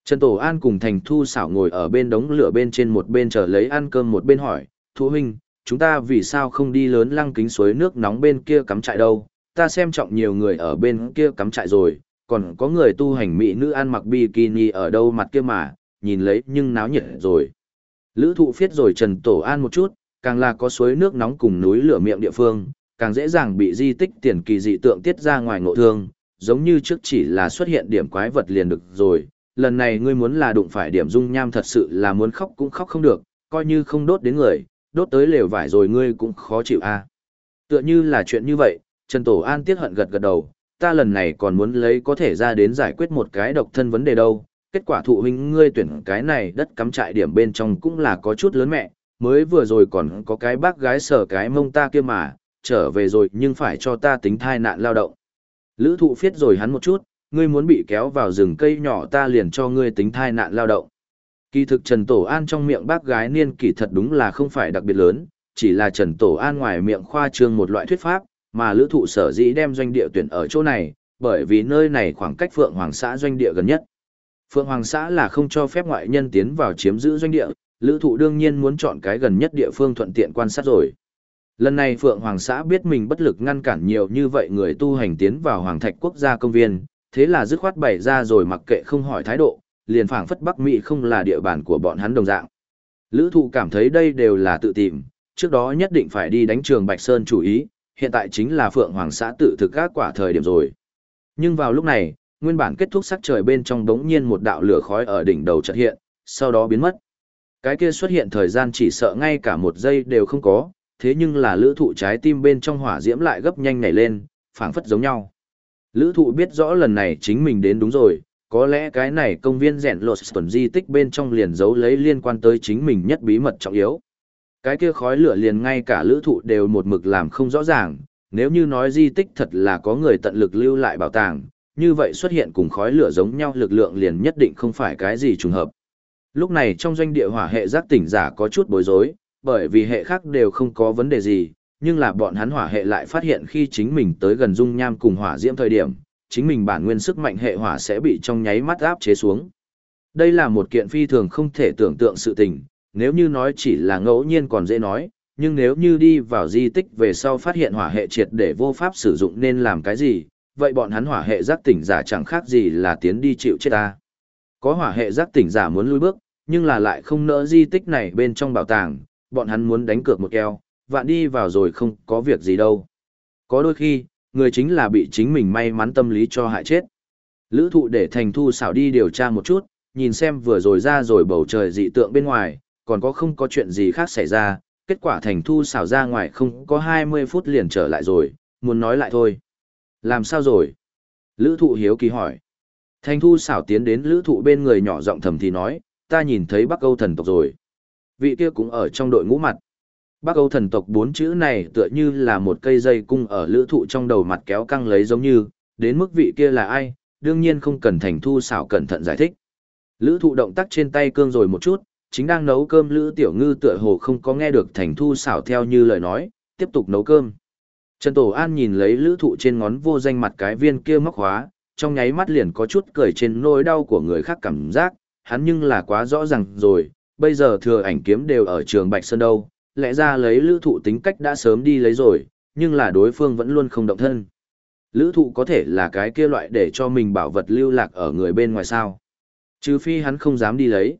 Trần Tổ An cùng Thành Thu xảo ngồi ở bên đống lửa bên trên một bên chờ lấy ăn cơm một bên hỏi, Thu huynh, chúng ta vì sao không đi lớn lăng kính suối nước nóng bên kia cắm trại đâu, ta xem trọng nhiều người ở bên kia cắm trại rồi, còn có người tu hành mỹ nữ ăn mặc bikini ở đâu mặt kia mà, nhìn lấy nhưng náo nhiệt rồi. Lữ thụ phiết rồi Trần Tổ An một chút, càng là có suối nước nóng cùng núi lửa miệng địa phương, càng dễ dàng bị di tích tiền kỳ dị tượng tiết ra ngoài ngộ thương, giống như trước chỉ là xuất hiện điểm quái vật liền được rồi, lần này ngươi muốn là đụng phải điểm dung nham thật sự là muốn khóc cũng khóc không được, coi như không đốt đến người, đốt tới lều vải rồi ngươi cũng khó chịu a. À. Tựa như là chuyện như vậy, Trần Tổ An tiếc hận gật gật đầu, ta lần này còn muốn lấy có thể ra đến giải quyết một cái độc thân vấn đề đâu, kết quả thụ huynh ngươi tuyển cái này đất cắm trại điểm bên trong cũng là có chút lớn mẹ, mới vừa rồi còn có cái bác gái sở cái mông ta kia mà, trở về rồi nhưng phải cho ta tính thai nạn lao động. Lữ thụ phiết rồi hắn một chút, ngươi muốn bị kéo vào rừng cây nhỏ ta liền cho ngươi tính thai nạn lao động. Kỳ thực Trần Tổ An trong miệng bác gái niên kỳ thật đúng là không phải đặc biệt lớn, chỉ là Trần Tổ An ngoài miệng khoa trương một loại thuyết pháp, mà lữ thụ sở dĩ đem doanh địa tuyển ở chỗ này, bởi vì nơi này khoảng cách Phượng Hoàng xã doanh địa gần nhất. Phượng Hoàng xã là không cho phép ngoại nhân tiến vào chiếm giữ doanh địa, lữ thụ đương nhiên muốn chọn cái gần nhất địa phương thuận tiện quan sát rồi. Lần này Phượng Hoàng xã biết mình bất lực ngăn cản nhiều như vậy người tu hành tiến vào Hoàng Thạch Quốc gia công viên, thế là dứt khoát bày ra rồi mặc kệ không hỏi thái độ, liền phảng phất Bắc Mỹ không là địa bàn của bọn hắn đồng dạng. Lữ thụ cảm thấy đây đều là tự tìm, trước đó nhất định phải đi đánh trường Bạch Sơn chủ ý, hiện tại chính là Phượng Hoàng xã tự thực các quả thời điểm rồi. Nhưng vào lúc này, nguyên bản kết thúc sắc trời bên trong đống nhiên một đạo lửa khói ở đỉnh đầu chợt hiện, sau đó biến mất. Cái kia xuất hiện thời gian chỉ sợ ngay cả một giây đều không có, thế nhưng là lữ thụ trái tim bên trong hỏa diễm lại gấp nhanh nảy lên, phảng phất giống nhau. Lữ thụ biết rõ lần này chính mình đến đúng rồi, có lẽ cái này công viên rèn lột tuần di tích bên trong liền giấu lấy liên quan tới chính mình nhất bí mật trọng yếu. Cái kia khói lửa liền ngay cả lữ thụ đều một mực làm không rõ ràng, nếu như nói di tích thật là có người tận lực lưu lại bảo tàng, như vậy xuất hiện cùng khói lửa giống nhau lực lượng liền nhất định không phải cái gì trùng hợp. Lúc này trong doanh địa hỏa hệ giác tỉnh giả có chút bối rối, bởi vì hệ khác đều không có vấn đề gì, nhưng là bọn hắn hỏa hệ lại phát hiện khi chính mình tới gần dung nham cùng hỏa diễm thời điểm, chính mình bản nguyên sức mạnh hệ hỏa sẽ bị trong nháy mắt áp chế xuống. Đây là một kiện phi thường không thể tưởng tượng sự tình, nếu như nói chỉ là ngẫu nhiên còn dễ nói, nhưng nếu như đi vào di tích về sau phát hiện hỏa hệ triệt để vô pháp sử dụng nên làm cái gì, vậy bọn hắn hỏa hệ giác tỉnh giả chẳng khác gì là tiến đi chịu chết ta. Có hỏa hệ giác tỉnh giả muốn lui bước, nhưng là lại không nỡ di tích này bên trong bảo tàng, bọn hắn muốn đánh cược một keo, vạn đi vào rồi không có việc gì đâu. Có đôi khi, người chính là bị chính mình may mắn tâm lý cho hại chết. Lữ thụ để thành thu xảo đi điều tra một chút, nhìn xem vừa rồi ra rồi bầu trời dị tượng bên ngoài, còn có không có chuyện gì khác xảy ra, kết quả thành thu xảo ra ngoài không có 20 phút liền trở lại rồi, muốn nói lại thôi. Làm sao rồi? Lữ thụ hiếu kỳ hỏi. Thành thu xảo tiến đến lữ thụ bên người nhỏ giọng thầm thì nói, ta nhìn thấy Bắc Âu thần tộc rồi. Vị kia cũng ở trong đội ngũ mặt. Bắc Âu thần tộc bốn chữ này tựa như là một cây dây cung ở lữ thụ trong đầu mặt kéo căng lấy giống như, đến mức vị kia là ai, đương nhiên không cần thành thu xảo cẩn thận giải thích. Lữ thụ động tác trên tay cương rồi một chút, chính đang nấu cơm lữ tiểu ngư tựa hồ không có nghe được thành thu xảo theo như lời nói, tiếp tục nấu cơm. Trần Tổ An nhìn lấy lữ thụ trên ngón vô danh mặt cái viên kia móc hóa, trong nháy mắt liền có chút cười trên nỗi đau của người khác cảm giác, hắn nhưng là quá rõ ràng rồi, bây giờ thừa ảnh kiếm đều ở trường Bạch Sơn đâu, lẽ ra lấy lữ thụ tính cách đã sớm đi lấy rồi, nhưng là đối phương vẫn luôn không động thân. Lữ thụ có thể là cái kia loại để cho mình bảo vật lưu lạc ở người bên ngoài sao. Chứ phi hắn không dám đi lấy.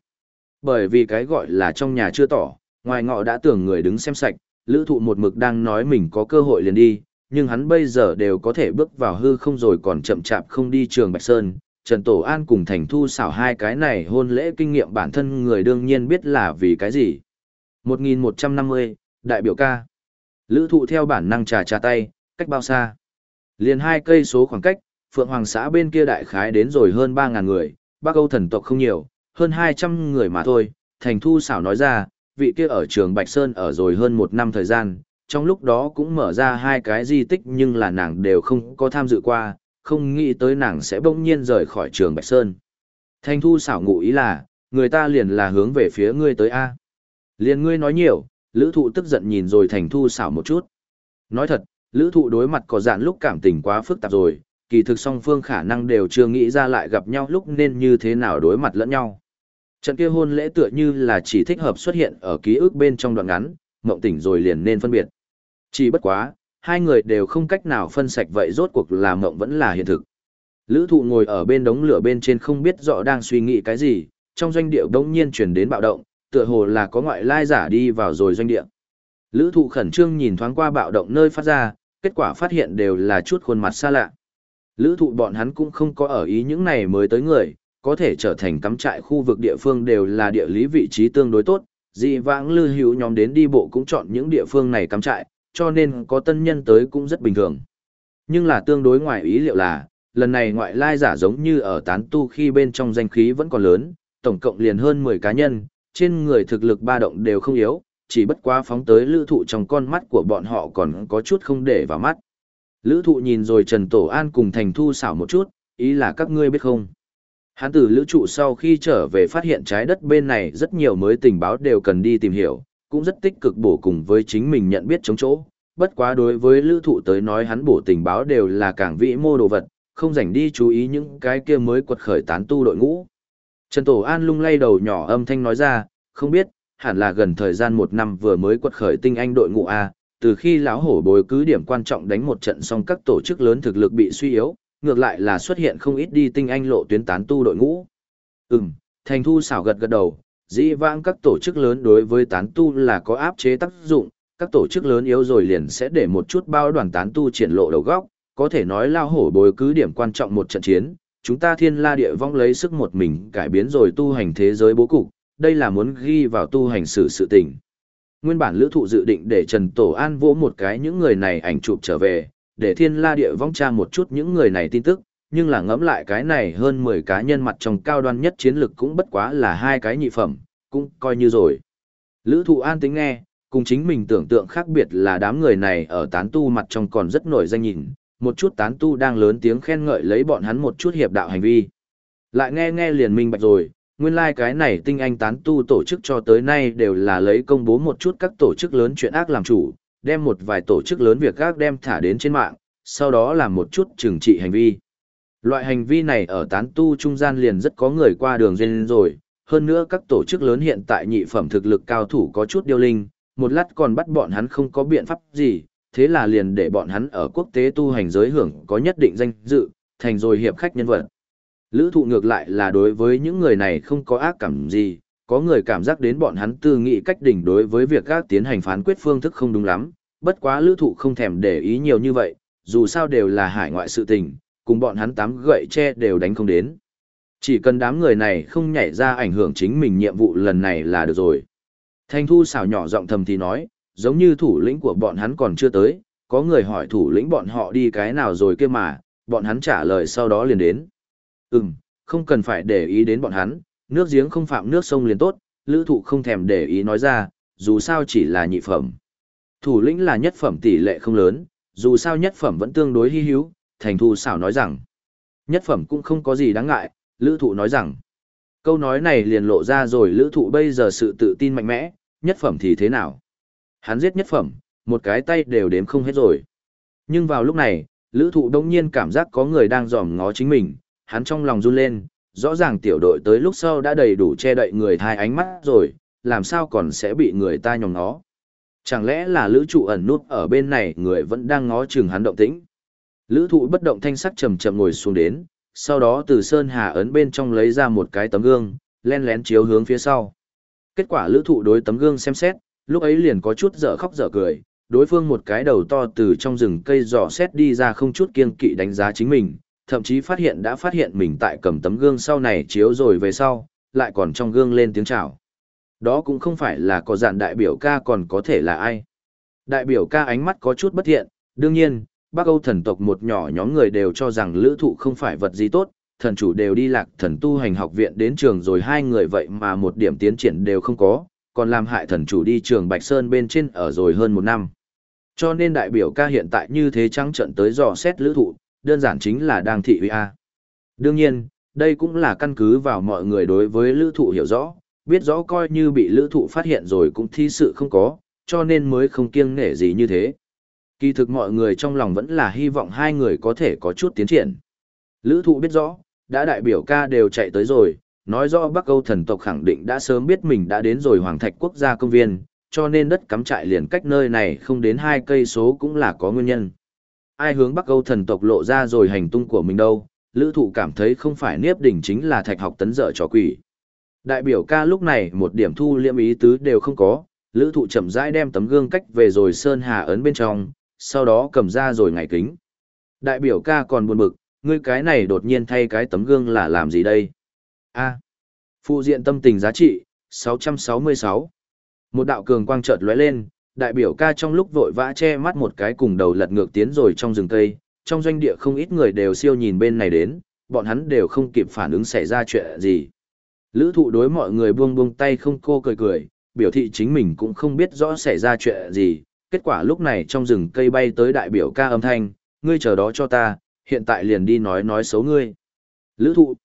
Bởi vì cái gọi là trong nhà chưa tỏ, ngoài ngọ đã tưởng người đứng xem sạch, lữ thụ một mực đang nói mình có cơ hội liền đi, nhưng hắn bây giờ đều có thể bước vào hư không rồi còn chậm chạp không đi trường Bạch Sơn. Trần Tổ An cùng Thành Thu xảo hai cái này hôn lễ kinh nghiệm bản thân người đương nhiên biết là vì cái gì. 1150, Đại biểu ca. Lữ thụ theo bản năng trà trà tay, cách bao xa. Liền hai cây số khoảng cách, Phượng Hoàng xã bên kia đại khái đến rồi hơn 3.000 người, Bắc Âu thần tộc không nhiều, hơn 200 người mà thôi. Thành Thu xảo nói ra, vị kia ở trường Bạch Sơn ở rồi hơn một năm thời gian, trong lúc đó cũng mở ra hai cái di tích nhưng là nàng đều không có tham dự qua, không nghĩ tới nàng sẽ bỗng nhiên rời khỏi trường Bạch Sơn. Thành Thu xảo ngụ ý là, người ta liền là hướng về phía ngươi tới A. Liền ngươi nói nhiều, lữ thụ tức giận nhìn rồi Thành Thu xảo một chút. Nói thật, lữ thụ đối mặt có dạn lúc cảm tình quá phức tạp rồi, kỳ thực song phương khả năng đều chưa nghĩ ra lại gặp nhau lúc nên như thế nào đối mặt lẫn nhau. Trận kia hôn lễ tựa như là chỉ thích hợp xuất hiện ở ký ức bên trong đoạn ngắn, mộng tỉnh rồi liền nên phân biệt. Chỉ bất quá, hai người đều không cách nào phân sạch vậy rốt cuộc là mộng vẫn là hiện thực. Lữ thụ ngồi ở bên đống lửa bên trên không biết rõ đang suy nghĩ cái gì, trong doanh địa đống nhiên chuyển đến bạo động, tựa hồ là có ngoại lai giả đi vào rồi doanh địa. Lữ thụ khẩn trương nhìn thoáng qua bạo động nơi phát ra, kết quả phát hiện đều là chút khuôn mặt xa lạ. Lữ thụ bọn hắn cũng không có ở ý những này mới tới người, có thể trở thành cắm trại khu vực địa phương đều là địa lý vị trí tương đối tốt, dị vãng lư hữu nhóm đến đi bộ cũng chọn những địa phương này cắm trại, cho nên có tân nhân tới cũng rất bình thường. Nhưng là tương đối ngoài ý liệu là, lần này ngoại lai giả giống như ở tán tu khi bên trong danh khí vẫn còn lớn, tổng cộng liền hơn 10 cá nhân, trên người thực lực ba động đều không yếu, chỉ bất quá phóng tới lữ thụ trong con mắt của bọn họ còn có chút không để vào mắt. Lữ thụ nhìn rồi Trần Tổ An cùng Thành Thu xảo một chút, ý là các ngươi biết không. Hán tử lữ trụ sau khi trở về phát hiện trái đất bên này rất nhiều mới tình báo đều cần đi tìm hiểu, cũng rất tích cực bổ cùng với chính mình nhận biết chống chỗ. Bất quá đối với lữ thụ tới nói hắn bổ tình báo đều là càng vĩ mô đồ vật, không dành đi chú ý những cái kia mới quật khởi tán tu đội ngũ. Trần Tổ An lung lay đầu nhỏ âm thanh nói ra, không biết, hẳn là gần thời gian một năm vừa mới quật khởi tinh anh đội ngũ A, từ khi lão hổ bồi cứ điểm quan trọng đánh một trận xong các tổ chức lớn thực lực bị suy yếu, ngược lại là xuất hiện không ít đi tinh anh lộ tuyến tán tu đội ngũ. Ừm, thành thu xảo gật gật đầu, dĩ vãng các tổ chức lớn đối với tán tu là có áp chế tác dụng, các tổ chức lớn yếu rồi liền sẽ để một chút bao đoàn tán tu triển lộ đầu góc, có thể nói lao hổ bồi cứ điểm quan trọng một trận chiến, chúng ta thiên la địa vong lấy sức một mình cải biến rồi tu hành thế giới bố cục, đây là muốn ghi vào tu hành sử sự tình. Nguyên bản lữ thụ dự định để Trần Tổ An vỗ một cái những người này ảnh chụp trở về, để thiên la địa vong tra một chút những người này tin tức, nhưng là ngẫm lại cái này hơn 10 cá nhân mặt trong cao đoan nhất chiến lực cũng bất quá là hai cái nhị phẩm, cũng coi như rồi. Lữ thụ an tính nghe, cùng chính mình tưởng tượng khác biệt là đám người này ở tán tu mặt trong còn rất nổi danh nhìn, một chút tán tu đang lớn tiếng khen ngợi lấy bọn hắn một chút hiệp đạo hành vi. Lại nghe nghe liền minh bạch rồi, nguyên lai like cái này tinh anh tán tu tổ chức cho tới nay đều là lấy công bố một chút các tổ chức lớn chuyện ác làm chủ, đem một vài tổ chức lớn việc ác đem thả đến trên mạng, sau đó làm một chút trừng trị hành vi. Loại hành vi này ở tán tu trung gian liền rất có người qua đường duyên rồi, hơn nữa các tổ chức lớn hiện tại nhị phẩm thực lực cao thủ có chút điêu linh, một lát còn bắt bọn hắn không có biện pháp gì, thế là liền để bọn hắn ở quốc tế tu hành giới hưởng có nhất định danh dự, thành rồi hiệp khách nhân vật. Lữ thụ ngược lại là đối với những người này không có ác cảm gì, có người cảm giác đến bọn hắn tư nghị cách đỉnh đối với việc các tiến hành phán quyết phương thức không đúng lắm, bất quá lữ thụ không thèm để ý nhiều như vậy, dù sao đều là hải ngoại sự tình, cùng bọn hắn tám gậy che đều đánh không đến. Chỉ cần đám người này không nhảy ra ảnh hưởng chính mình nhiệm vụ lần này là được rồi. Thanh thu xảo nhỏ giọng thầm thì nói, giống như thủ lĩnh của bọn hắn còn chưa tới, có người hỏi thủ lĩnh bọn họ đi cái nào rồi kia mà, bọn hắn trả lời sau đó liền đến. Ừm, không cần phải để ý đến bọn hắn, nước giếng không phạm nước sông liền tốt, lữ thụ không thèm để ý nói ra, dù sao chỉ là nhị phẩm. Thủ lĩnh là nhất phẩm tỷ lệ không lớn, dù sao nhất phẩm vẫn tương đối hy hữu, thành thu xảo nói rằng. Nhất phẩm cũng không có gì đáng ngại, lữ thụ nói rằng. Câu nói này liền lộ ra rồi lữ thụ bây giờ sự tự tin mạnh mẽ, nhất phẩm thì thế nào? Hắn giết nhất phẩm, một cái tay đều đếm không hết rồi. Nhưng vào lúc này, lữ thụ đông nhiên cảm giác có người đang dòm ngó chính mình, hắn trong lòng run lên, rõ ràng tiểu đội tới lúc sau đã đầy đủ che đậy người thai ánh mắt rồi, làm sao còn sẽ bị người ta nhòm ngó. Chẳng lẽ là lữ trụ ẩn nút ở bên này người vẫn đang ngó chừng hắn động tĩnh. Lữ thụ bất động thanh sắc chầm chậm ngồi xuống đến, sau đó từ sơn hà ấn bên trong lấy ra một cái tấm gương, len lén chiếu hướng phía sau. Kết quả lữ thụ đối tấm gương xem xét, lúc ấy liền có chút dở khóc dở cười, đối phương một cái đầu to từ trong rừng cây giò xét đi ra không chút kiên kỵ đánh giá chính mình, thậm chí phát hiện đã phát hiện mình tại cầm tấm gương sau này chiếu rồi về sau, lại còn trong gương lên tiếng chào. Đó cũng không phải là có dạn đại biểu ca còn có thể là ai. Đại biểu ca ánh mắt có chút bất thiện, đương nhiên, Bắc Âu thần tộc một nhỏ nhóm người đều cho rằng lữ thụ không phải vật gì tốt, thần chủ đều đi lạc thần tu hành học viện đến trường rồi hai người vậy mà một điểm tiến triển đều không có, còn làm hại thần chủ đi trường Bạch Sơn bên trên ở rồi hơn một năm. Cho nên đại biểu ca hiện tại như thế trắng trận tới dò xét lữ thụ, đơn giản chính là đang thị uy A. Đương nhiên, đây cũng là căn cứ vào mọi người đối với lữ thụ hiểu rõ, biết rõ coi như bị lữ thụ phát hiện rồi cũng thi sự không có, cho nên mới không kiêng nể gì như thế. Kỳ thực mọi người trong lòng vẫn là hy vọng hai người có thể có chút tiến triển. Lữ thụ biết rõ, đã đại biểu ca đều chạy tới rồi, nói rõ Bắc Âu thần tộc khẳng định đã sớm biết mình đã đến rồi Hoàng Thạch Quốc gia công viên, cho nên đất cắm trại liền cách nơi này không đến hai cây số cũng là có nguyên nhân. Ai hướng Bắc Âu thần tộc lộ ra rồi hành tung của mình đâu, lữ thụ cảm thấy không phải niếp đỉnh chính là thạch học tấn dở trò quỷ. Đại biểu ca lúc này một điểm thu liễm ý tứ đều không có, lữ thụ chậm rãi đem tấm gương cách về rồi sơn hà ấn bên trong, sau đó cầm ra rồi ngày kính. Đại biểu ca còn buồn bực, ngươi cái này đột nhiên thay cái tấm gương là làm gì đây? A. phụ diện tâm tình giá trị, 666. Một đạo cường quang chợt lóe lên, đại biểu ca trong lúc vội vã che mắt một cái cùng đầu lật ngược tiến rồi trong rừng cây, trong doanh địa không ít người đều siêu nhìn bên này đến, bọn hắn đều không kịp phản ứng xảy ra chuyện gì. Lữ thụ đối mọi người buông buông tay không cô cười cười, biểu thị chính mình cũng không biết rõ xảy ra chuyện gì, kết quả lúc này trong rừng cây bay tới đại biểu ca âm thanh, ngươi chờ đó cho ta, hiện tại liền đi nói nói xấu ngươi. Lữ thụ.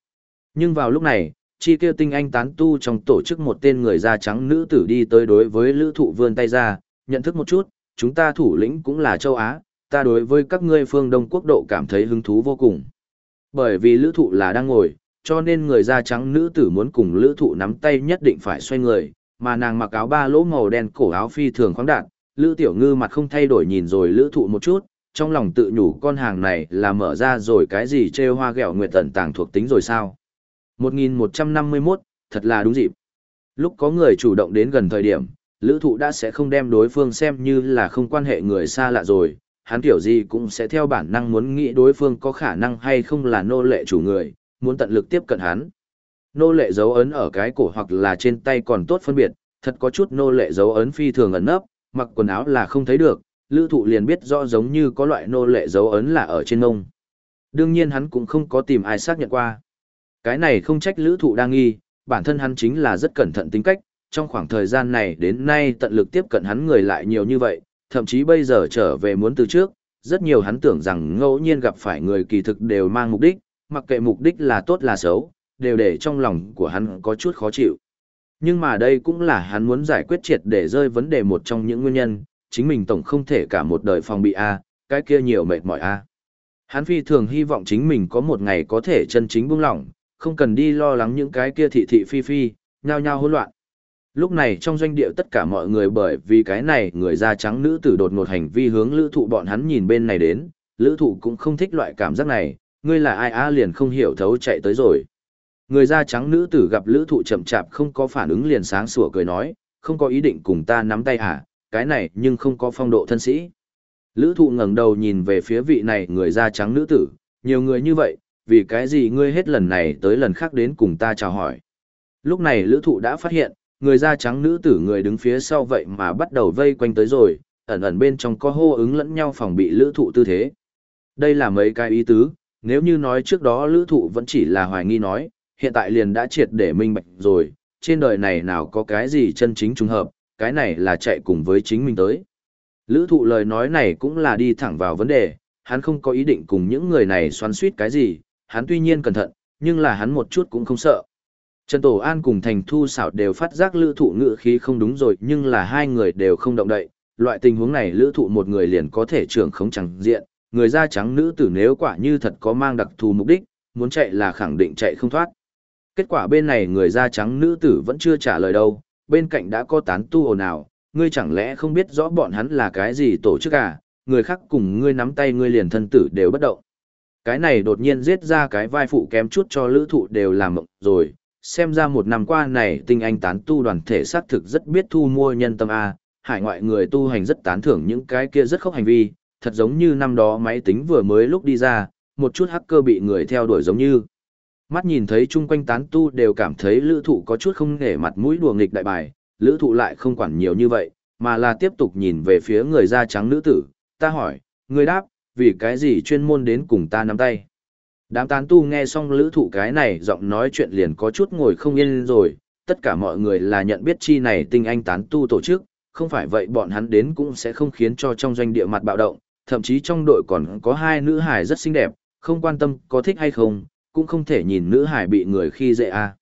Nhưng vào lúc này, chi kêu tinh anh tán tu trong tổ chức một tên người da trắng nữ tử đi tới đối với lữ thụ vươn tay ra, nhận thức một chút, chúng ta thủ lĩnh cũng là châu Á, ta đối với các ngươi phương Đông quốc độ cảm thấy hứng thú vô cùng. Bởi vì lữ thụ là đang ngồi, cho nên người da trắng nữ tử muốn cùng lữ thụ nắm tay nhất định phải xoay người, mà nàng mặc áo ba lỗ màu đen cổ áo phi thường khoáng đạn, lữ tiểu ngư mặt không thay đổi nhìn rồi lữ thụ một chút, trong lòng tự nhủ con hàng này là mở ra rồi cái gì trêu hoa ghẹo nguyệt tận tàng thuộc tính rồi sao. 1151, thật là đúng dịp. Lúc có người chủ động đến gần thời điểm, lữ thụ đã sẽ không đem đối phương xem như là không quan hệ người xa lạ rồi, hắn kiểu gì cũng sẽ theo bản năng muốn nghĩ đối phương có khả năng hay không là nô lệ chủ người, muốn tận lực tiếp cận hắn. Nô lệ dấu ấn ở cái cổ hoặc là trên tay còn tốt phân biệt, thật có chút nô lệ dấu ấn phi thường ẩn nấp, mặc quần áo là không thấy được, lữ thụ liền biết rõ giống như có loại nô lệ dấu ấn là ở trên ngông. Đương nhiên hắn cũng không có tìm ai xác nhận qua. Cái này không trách lữ thụ đang nghi, bản thân hắn chính là rất cẩn thận tính cách, trong khoảng thời gian này đến nay tận lực tiếp cận hắn người lại nhiều như vậy, thậm chí bây giờ trở về muốn từ trước, rất nhiều hắn tưởng rằng ngẫu nhiên gặp phải người kỳ thực đều mang mục đích, mặc kệ mục đích là tốt là xấu, đều để trong lòng của hắn có chút khó chịu. Nhưng mà đây cũng là hắn muốn giải quyết triệt để rơi vấn đề một trong những nguyên nhân, chính mình tổng không thể cả một đời phòng bị A, cái kia nhiều mệt mỏi A. Hắn phi thường hy vọng chính mình có một ngày có thể chân chính buông lỏng, không cần đi lo lắng những cái kia thị thị phi phi, nhao nhao hỗn loạn. Lúc này trong doanh địa tất cả mọi người bởi vì cái này người da trắng nữ tử đột ngột hành vi hướng lữ thụ bọn hắn nhìn bên này đến, lữ thụ cũng không thích loại cảm giác này, ngươi là ai á liền không hiểu thấu chạy tới rồi. Người da trắng nữ tử gặp lữ thụ chậm chạp không có phản ứng liền sáng sủa cười nói, không có ý định cùng ta nắm tay à, cái này nhưng không có phong độ thân sĩ. Lữ thụ ngẩng đầu nhìn về phía vị này người da trắng nữ tử, nhiều người như vậy, vì cái gì ngươi hết lần này tới lần khác đến cùng ta chào hỏi. Lúc này lữ thụ đã phát hiện, người da trắng nữ tử người đứng phía sau vậy mà bắt đầu vây quanh tới rồi, ẩn ẩn bên trong có hô ứng lẫn nhau phòng bị lữ thụ tư thế. Đây là mấy cái ý tứ, nếu như nói trước đó lữ thụ vẫn chỉ là hoài nghi nói, hiện tại liền đã triệt để minh bạch rồi, trên đời này nào có cái gì chân chính trùng hợp, cái này là chạy cùng với chính mình tới. Lữ thụ lời nói này cũng là đi thẳng vào vấn đề, hắn không có ý định cùng những người này xoắn suýt cái gì, hắn tuy nhiên cẩn thận, nhưng là hắn một chút cũng không sợ. Trần Tổ An cùng Thành Thu xảo đều phát giác lữ thụ ngự khí không đúng rồi nhưng là hai người đều không động đậy. Loại tình huống này lữ thụ một người liền có thể trưởng không chẳng diện, người da trắng nữ tử nếu quả như thật có mang đặc thù mục đích, muốn chạy là khẳng định chạy không thoát. Kết quả bên này người da trắng nữ tử vẫn chưa trả lời đâu, bên cạnh đã có tán tu ồn ào, ngươi chẳng lẽ không biết rõ bọn hắn là cái gì tổ chức à, người khác cùng ngươi nắm tay ngươi liền thân tử đều bất động. Cái này đột nhiên giết ra cái vai phụ kém chút cho lữ thụ đều làm mộng rồi, xem ra một năm qua này tinh anh tán tu đoàn thể xác thực rất biết thu mua nhân tâm A, hải ngoại người tu hành rất tán thưởng những cái kia rất khốc hành vi, thật giống như năm đó máy tính vừa mới lúc đi ra, một chút hacker bị người theo đuổi giống như. Mắt nhìn thấy chung quanh tán tu đều cảm thấy lữ thụ có chút không nghề mặt mũi đùa nghịch đại bài, lữ thụ lại không quản nhiều như vậy, mà là tiếp tục nhìn về phía người da trắng nữ tử, ta hỏi, người đáp, vì cái gì chuyên môn đến cùng ta nắm tay. Đám tán tu nghe xong lữ thụ cái này giọng nói chuyện liền có chút ngồi không yên rồi, tất cả mọi người là nhận biết chi này tinh anh tán tu tổ chức, không phải vậy bọn hắn đến cũng sẽ không khiến cho trong doanh địa mặt bạo động, thậm chí trong đội còn có hai nữ hải rất xinh đẹp, không quan tâm có thích hay không, cũng không thể nhìn nữ hải bị người khi dễ a à.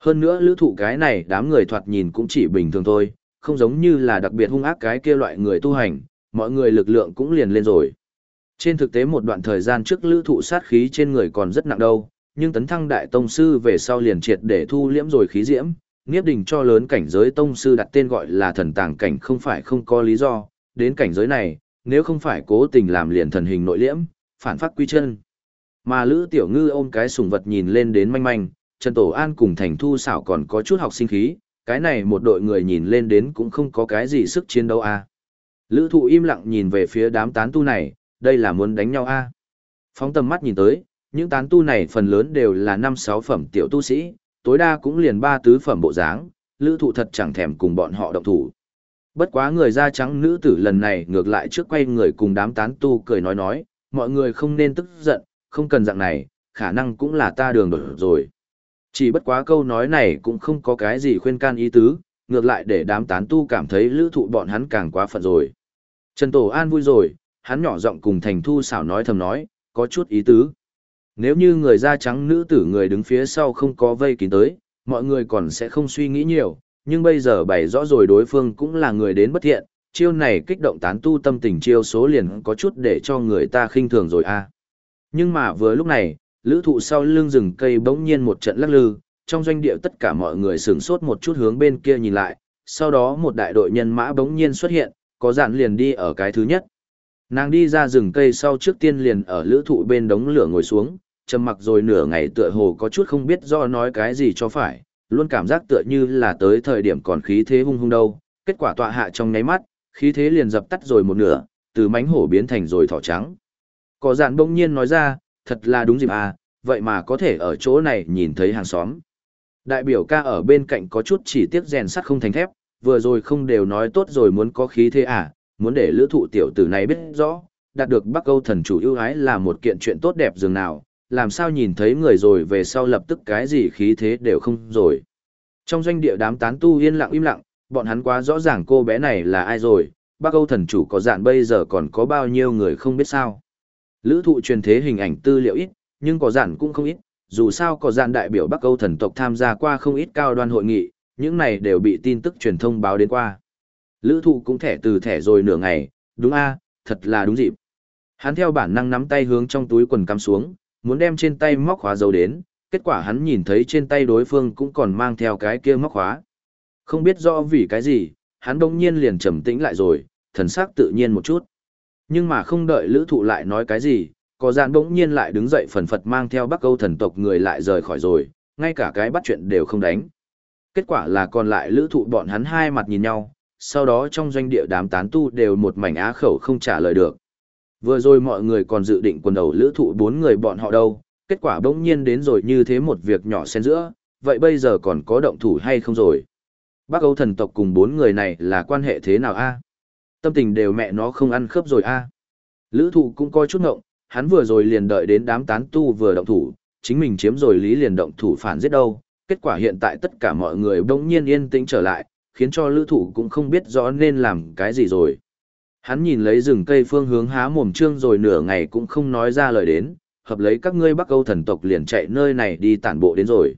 Hơn nữa lữ thụ cái này đám người thoạt nhìn cũng chỉ bình thường thôi, không giống như là đặc biệt hung ác cái kia loại người tu hành, mọi người lực lượng cũng liền lên rồi. Trên thực tế một đoạn thời gian trước lữ thụ sát khí trên người còn rất nặng đâu, nhưng tấn thăng đại tông sư về sau liền triệt để thu liễm rồi khí diễm, nghiếp đình cho lớn cảnh giới tông sư đặt tên gọi là thần tàng cảnh không phải không có lý do, đến cảnh giới này, nếu không phải cố tình làm liền thần hình nội liễm, phản phát quy chân. Mà Lữ Tiểu Ngư ôm cái sùng vật nhìn lên đến manh manh, Trần Tổ An cùng Thành Thu xảo còn có chút học sinh khí, cái này một đội người nhìn lên đến cũng không có cái gì sức chiến đấu à. Lữ thụ im lặng nhìn về phía đám tán tu này, đây là muốn đánh nhau a à? Phóng tầm mắt nhìn tới, những tán tu này phần lớn đều là năm sáu phẩm tiểu tu sĩ, tối đa cũng liền ba tứ phẩm bộ dáng, lữ thụ thật chẳng thèm cùng bọn họ động thủ. Bất quá người da trắng nữ tử lần này ngược lại trước quay người cùng đám tán tu cười nói nói, mọi người không nên tức giận, không cần dạng này, khả năng cũng là ta đường đổi rồi. Chỉ bất quá câu nói này cũng không có cái gì khuyên can ý tứ, ngược lại để đám tán tu cảm thấy lữ thụ bọn hắn càng quá phận rồi. Trần Tổ An vui rồi, hắn nhỏ giọng cùng Thành Thu xảo nói thầm nói, có chút ý tứ. Nếu như người da trắng nữ tử người đứng phía sau không có vây kín tới, mọi người còn sẽ không suy nghĩ nhiều, nhưng bây giờ bày rõ rồi đối phương cũng là người đến bất thiện, chiêu này kích động tán tu tâm tình chiêu số liền có chút để cho người ta khinh thường rồi a. À. Nhưng mà vừa lúc này, lữ thụ sau lưng rừng cây bỗng nhiên một trận lắc lư, trong doanh địa tất cả mọi người sửng sốt một chút hướng bên kia nhìn lại, sau đó một đại đội nhân mã bỗng nhiên xuất hiện, có dạn liền đi ở cái thứ nhất. Nàng đi ra rừng cây sau trước tiên liền ở lữ thụ bên đống lửa ngồi xuống, trầm mặc rồi nửa ngày tựa hồ có chút không biết do nói cái gì cho phải, luôn cảm giác tựa như là tới thời điểm còn khí thế hung hung đâu, kết quả tọa hạ trong nháy mắt, khí thế liền dập tắt rồi một nửa, từ mánh hổ biến thành rồi thỏ trắng. Có dạn bỗng nhiên nói ra, thật là đúng dịp à, vậy mà có thể ở chỗ này nhìn thấy hàng xóm. Đại biểu ca ở bên cạnh có chút chỉ tiếc rèn sắt không thành thép, vừa rồi không đều nói tốt rồi muốn có khí thế à, muốn để lữ thụ tiểu tử này biết rõ, đạt được Bắc Âu thần chủ ưu ái là một kiện chuyện tốt đẹp dường nào, làm sao nhìn thấy người rồi về sau lập tức cái gì khí thế đều không rồi. Trong doanh địa đám tán tu yên lặng im lặng, bọn hắn quá rõ ràng cô bé này là ai rồi, Bắc Âu thần chủ có dạn bây giờ còn có bao nhiêu người không biết sao. Lữ thụ truyền thế hình ảnh tư liệu ít, nhưng có dạn cũng không ít, dù sao có dạn đại biểu Bắc Âu thần tộc tham gia qua không ít cao đoan hội nghị, những này đều bị tin tức truyền thông báo đến qua. Lữ thụ cũng thẻ từ thẻ rồi nửa ngày, đúng a thật là đúng dịp. Hắn theo bản năng nắm tay hướng trong túi quần cắm xuống, muốn đem trên tay móc khóa dấu đến, kết quả hắn nhìn thấy trên tay đối phương cũng còn mang theo cái kia móc khóa. Không biết rõ vì cái gì, hắn đông nhiên liền trầm tĩnh lại rồi, thần sắc tự nhiên một chút. Nhưng mà không đợi lữ thụ lại nói cái gì, có gian đông nhiên lại đứng dậy phần phật mang theo bắc câu thần tộc người lại rời khỏi rồi, ngay cả cái bắt chuyện đều không đánh. Kết quả là còn lại lữ thụ bọn hắn hai mặt nhìn nhau, sau đó trong doanh địa đám tán tu đều một mảnh á khẩu không trả lời được, Vừa rồi mọi người còn dự định quần đầu lữ thụ bốn người bọn họ đâu, kết quả bỗng nhiên đến rồi như thế một việc nhỏ xen giữa, vậy bây giờ còn có động thủ hay không rồi? Bác Âu thần tộc cùng bốn người này là quan hệ thế nào a Tâm tình đều mẹ nó không ăn khớp rồi a Lữ thụ cũng coi chút ngộng, hắn vừa rồi liền đợi đến đám tán tu vừa động thủ, chính mình chiếm rồi lý liền động thủ phản giết đâu. Kết quả hiện tại tất cả mọi người bỗng nhiên yên tĩnh trở lại, khiến cho lữ thụ cũng không biết rõ nên làm cái gì rồi. Hắn nhìn lấy rừng cây phương hướng há mồm trương rồi nửa ngày cũng không nói ra lời đến, hợp lấy các ngươi Bắc Âu thần tộc liền chạy nơi này đi tản bộ đến rồi.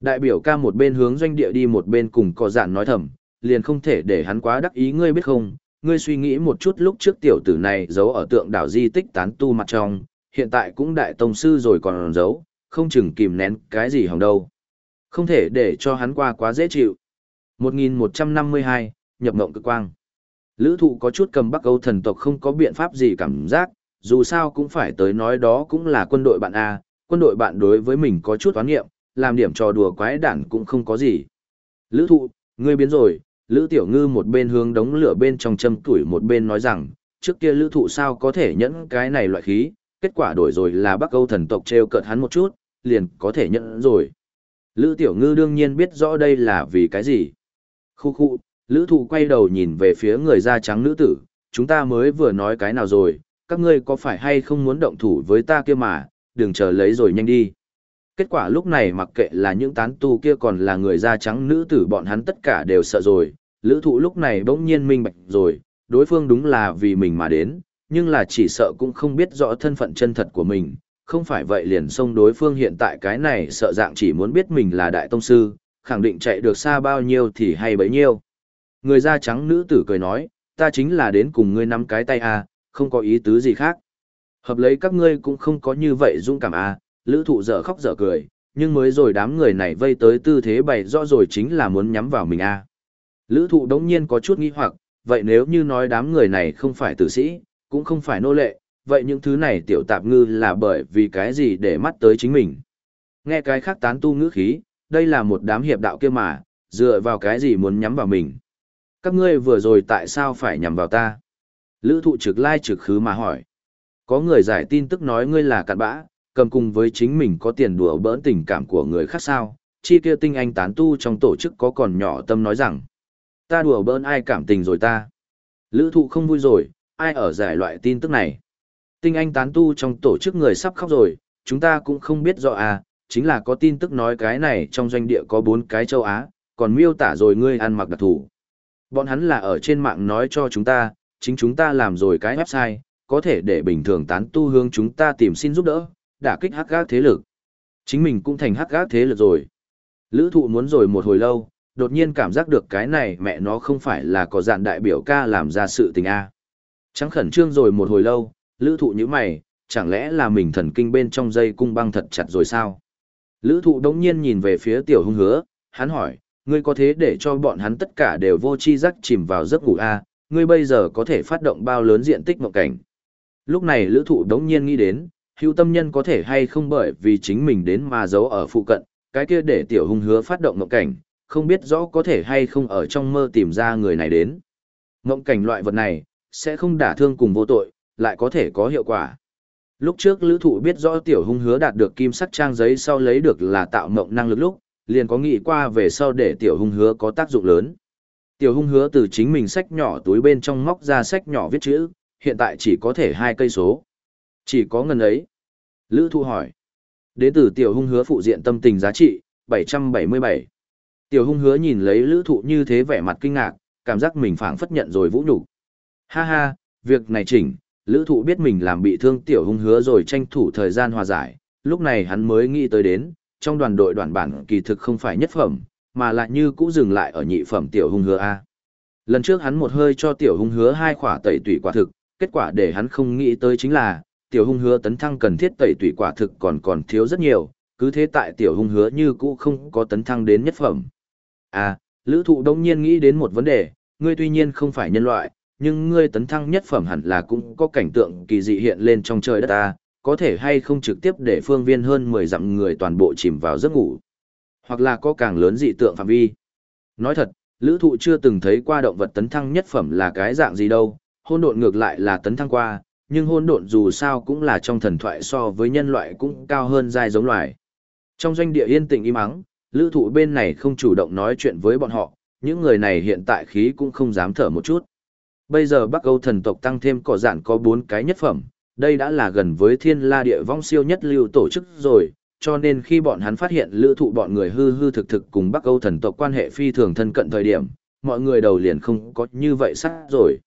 Đại biểu ca một bên hướng doanh địa đi một bên cùng có dạn nói thầm, liền không thể để hắn quá đắc ý ngươi biết không, ngươi suy nghĩ một chút lúc trước tiểu tử này giấu ở tượng đảo di tích tán tu mặt trong, hiện tại cũng đại tông sư rồi còn giấu, không chừng kìm nén cái gì hỏng đâu. Không thể để cho hắn qua quá dễ chịu. 1152, nhập mộng cực quang. Lữ thụ có chút cầm Bắc Âu thần tộc không có biện pháp gì cảm giác, dù sao cũng phải tới nói đó cũng là quân đội bạn A, quân đội bạn đối với mình có chút toán nghiệm, làm điểm trò đùa quái đản cũng không có gì. Lữ thụ, ngươi biến rồi, Lữ Tiểu Ngư một bên hướng đống lửa bên trong châm tuổi một bên nói rằng, trước kia lữ thụ sao có thể nhẫn cái này loại khí, kết quả đổi rồi là Bắc Âu thần tộc treo cợt hắn một chút, liền có thể nhẫn rồi. Lữ Tiểu Ngư đương nhiên biết rõ đây là vì cái gì. Khu khu, lữ thụ quay đầu nhìn về phía người da trắng nữ tử, chúng ta mới vừa nói cái nào rồi, các ngươi có phải hay không muốn động thủ với ta kia mà, đừng chờ lấy rồi nhanh đi. Kết quả lúc này mặc kệ là những tán tu kia còn là người da trắng nữ tử bọn hắn tất cả đều sợ rồi, lữ thụ lúc này bỗng nhiên minh bạch rồi, đối phương đúng là vì mình mà đến, nhưng là chỉ sợ cũng không biết rõ thân phận chân thật của mình, không phải vậy liền xông đối phương hiện tại cái này sợ dạng chỉ muốn biết mình là đại tông sư, khẳng định chạy được xa bao nhiêu thì hay bấy nhiêu. Người da trắng nữ tử cười nói, ta chính là đến cùng ngươi nắm cái tay à, không có ý tứ gì khác. Hợp lấy các ngươi cũng không có như vậy dũng cảm à, lữ thụ dở khóc dở cười, nhưng mới rồi đám người này vây tới tư thế bày rõ rồi chính là muốn nhắm vào mình à. Lữ thụ đống nhiên có chút nghi hoặc, vậy nếu như nói đám người này không phải tử sĩ, cũng không phải nô lệ, vậy những thứ này tiểu tạp ngư là bởi vì cái gì để mắt tới chính mình. Nghe cái khác tán tu ngữ khí, đây là một đám hiệp đạo kia mà, dựa vào cái gì muốn nhắm vào mình. Các ngươi vừa rồi tại sao phải nhắm vào ta? Lữ thụ trực lai trực khứ mà hỏi. Có người giải tin tức nói ngươi là cặn bã, cầm cùng với chính mình có tiền đùa bỡn tình cảm của người khác sao, chi kia tinh anh tán tu trong tổ chức có còn nhỏ tâm nói rằng. Ta đùa bỡn ai cảm tình rồi ta. Lữ thụ không vui rồi, ai ở giải loại tin tức này. Tinh anh tán tu trong tổ chức người sắp khóc rồi, chúng ta cũng không biết rõ à, chính là có tin tức nói cái này trong doanh địa có bốn cái châu Á, còn miêu tả rồi ngươi ăn mặc đặc thủ. Bọn hắn là ở trên mạng nói cho chúng ta, chính chúng ta làm rồi cái website, có thể để bình thường tán tu hướng chúng ta tìm xin giúp đỡ, đả kích hắc gác thế lực. Chính mình cũng thành hắc gác thế lực rồi. Lữ thụ muốn rồi một hồi lâu, đột nhiên cảm giác được cái này mẹ nó không phải là có dạn đại biểu ca làm ra sự tình A. Trắng khẩn trương rồi một hồi lâu, lữ thụ như mày, chẳng lẽ là mình thần kinh bên trong dây cung băng thật chặt rồi sao? Lữ thụ đống nhiên nhìn về phía tiểu hung hứa, hắn hỏi, ngươi có thế để cho bọn hắn tất cả đều vô chi giác chìm vào giấc ngủ A, ngươi bây giờ có thể phát động bao lớn diện tích mộng cảnh. Lúc này lữ thụ đống nhiên nghĩ đến, hữu tâm nhân có thể hay không bởi vì chính mình đến mà giấu ở phụ cận, cái kia để tiểu hung hứa phát động mộng cảnh, không biết rõ có thể hay không ở trong mơ tìm ra người này đến. Mộng cảnh loại vật này, sẽ không đả thương cùng vô tội, lại có thể có hiệu quả. Lúc trước lữ thụ biết rõ tiểu hung hứa đạt được kim sắc trang giấy sau lấy được là tạo mộng năng lực lúc, liền có nghĩ qua về sau để tiểu hung hứa có tác dụng lớn. Tiểu hung hứa từ chính mình sách nhỏ túi bên trong móc ra sách nhỏ viết chữ, hiện tại chỉ có thể hai cây số. Chỉ có ngần ấy. Lữ thụ hỏi. Đến từ tiểu hung hứa phụ diện tâm tình giá trị, 777. Tiểu hung hứa nhìn lấy lữ thụ như thế vẻ mặt kinh ngạc, cảm giác mình phản phất nhận rồi vũ nhục Ha ha, việc này chỉnh, lữ thụ biết mình làm bị thương tiểu hung hứa rồi tranh thủ thời gian hòa giải, lúc này hắn mới nghĩ tới đến, trong đoàn đội đoàn bản kỳ thực không phải nhất phẩm, mà lại như cũ dừng lại ở nhị phẩm tiểu hung hứa A. Lần trước hắn một hơi cho tiểu hung hứa hai khỏa tẩy tủy quả thực, kết quả để hắn không nghĩ tới chính là, tiểu hung hứa tấn thăng cần thiết tẩy tủy quả thực còn còn thiếu rất nhiều, cứ thế tại tiểu hung hứa như cũ không có tấn thăng đến nhất phẩm. À, lữ thụ đông nhiên nghĩ đến một vấn đề, ngươi tuy nhiên không phải nhân loại, nhưng ngươi tấn thăng nhất phẩm hẳn là cũng có cảnh tượng kỳ dị hiện lên trong trời đất ta, có thể hay không trực tiếp để phương viên hơn 10 dặm người toàn bộ chìm vào giấc ngủ. Hoặc là có càng lớn dị tượng phạm vi. Nói thật, lữ thụ chưa từng thấy qua động vật tấn thăng nhất phẩm là cái dạng gì đâu, hôn độn ngược lại là tấn thăng qua, nhưng hôn độn dù sao cũng là trong thần thoại so với nhân loại cũng cao hơn giai giống loài. Trong doanh địa yên tĩnh im ắng, lữ thụ bên này không chủ động nói chuyện với bọn họ, những người này hiện tại khí cũng không dám thở một chút. Bây giờ Bắc Âu thần tộc tăng thêm cỏ dạn có 4 cái nhất phẩm, đây đã là gần với thiên la địa vong siêu nhất lưu tổ chức rồi, cho nên khi bọn hắn phát hiện lữ thụ bọn người hư hư thực thực cùng Bắc Âu thần tộc quan hệ phi thường thân cận thời điểm, mọi người đầu liền không có như vậy sắc rồi.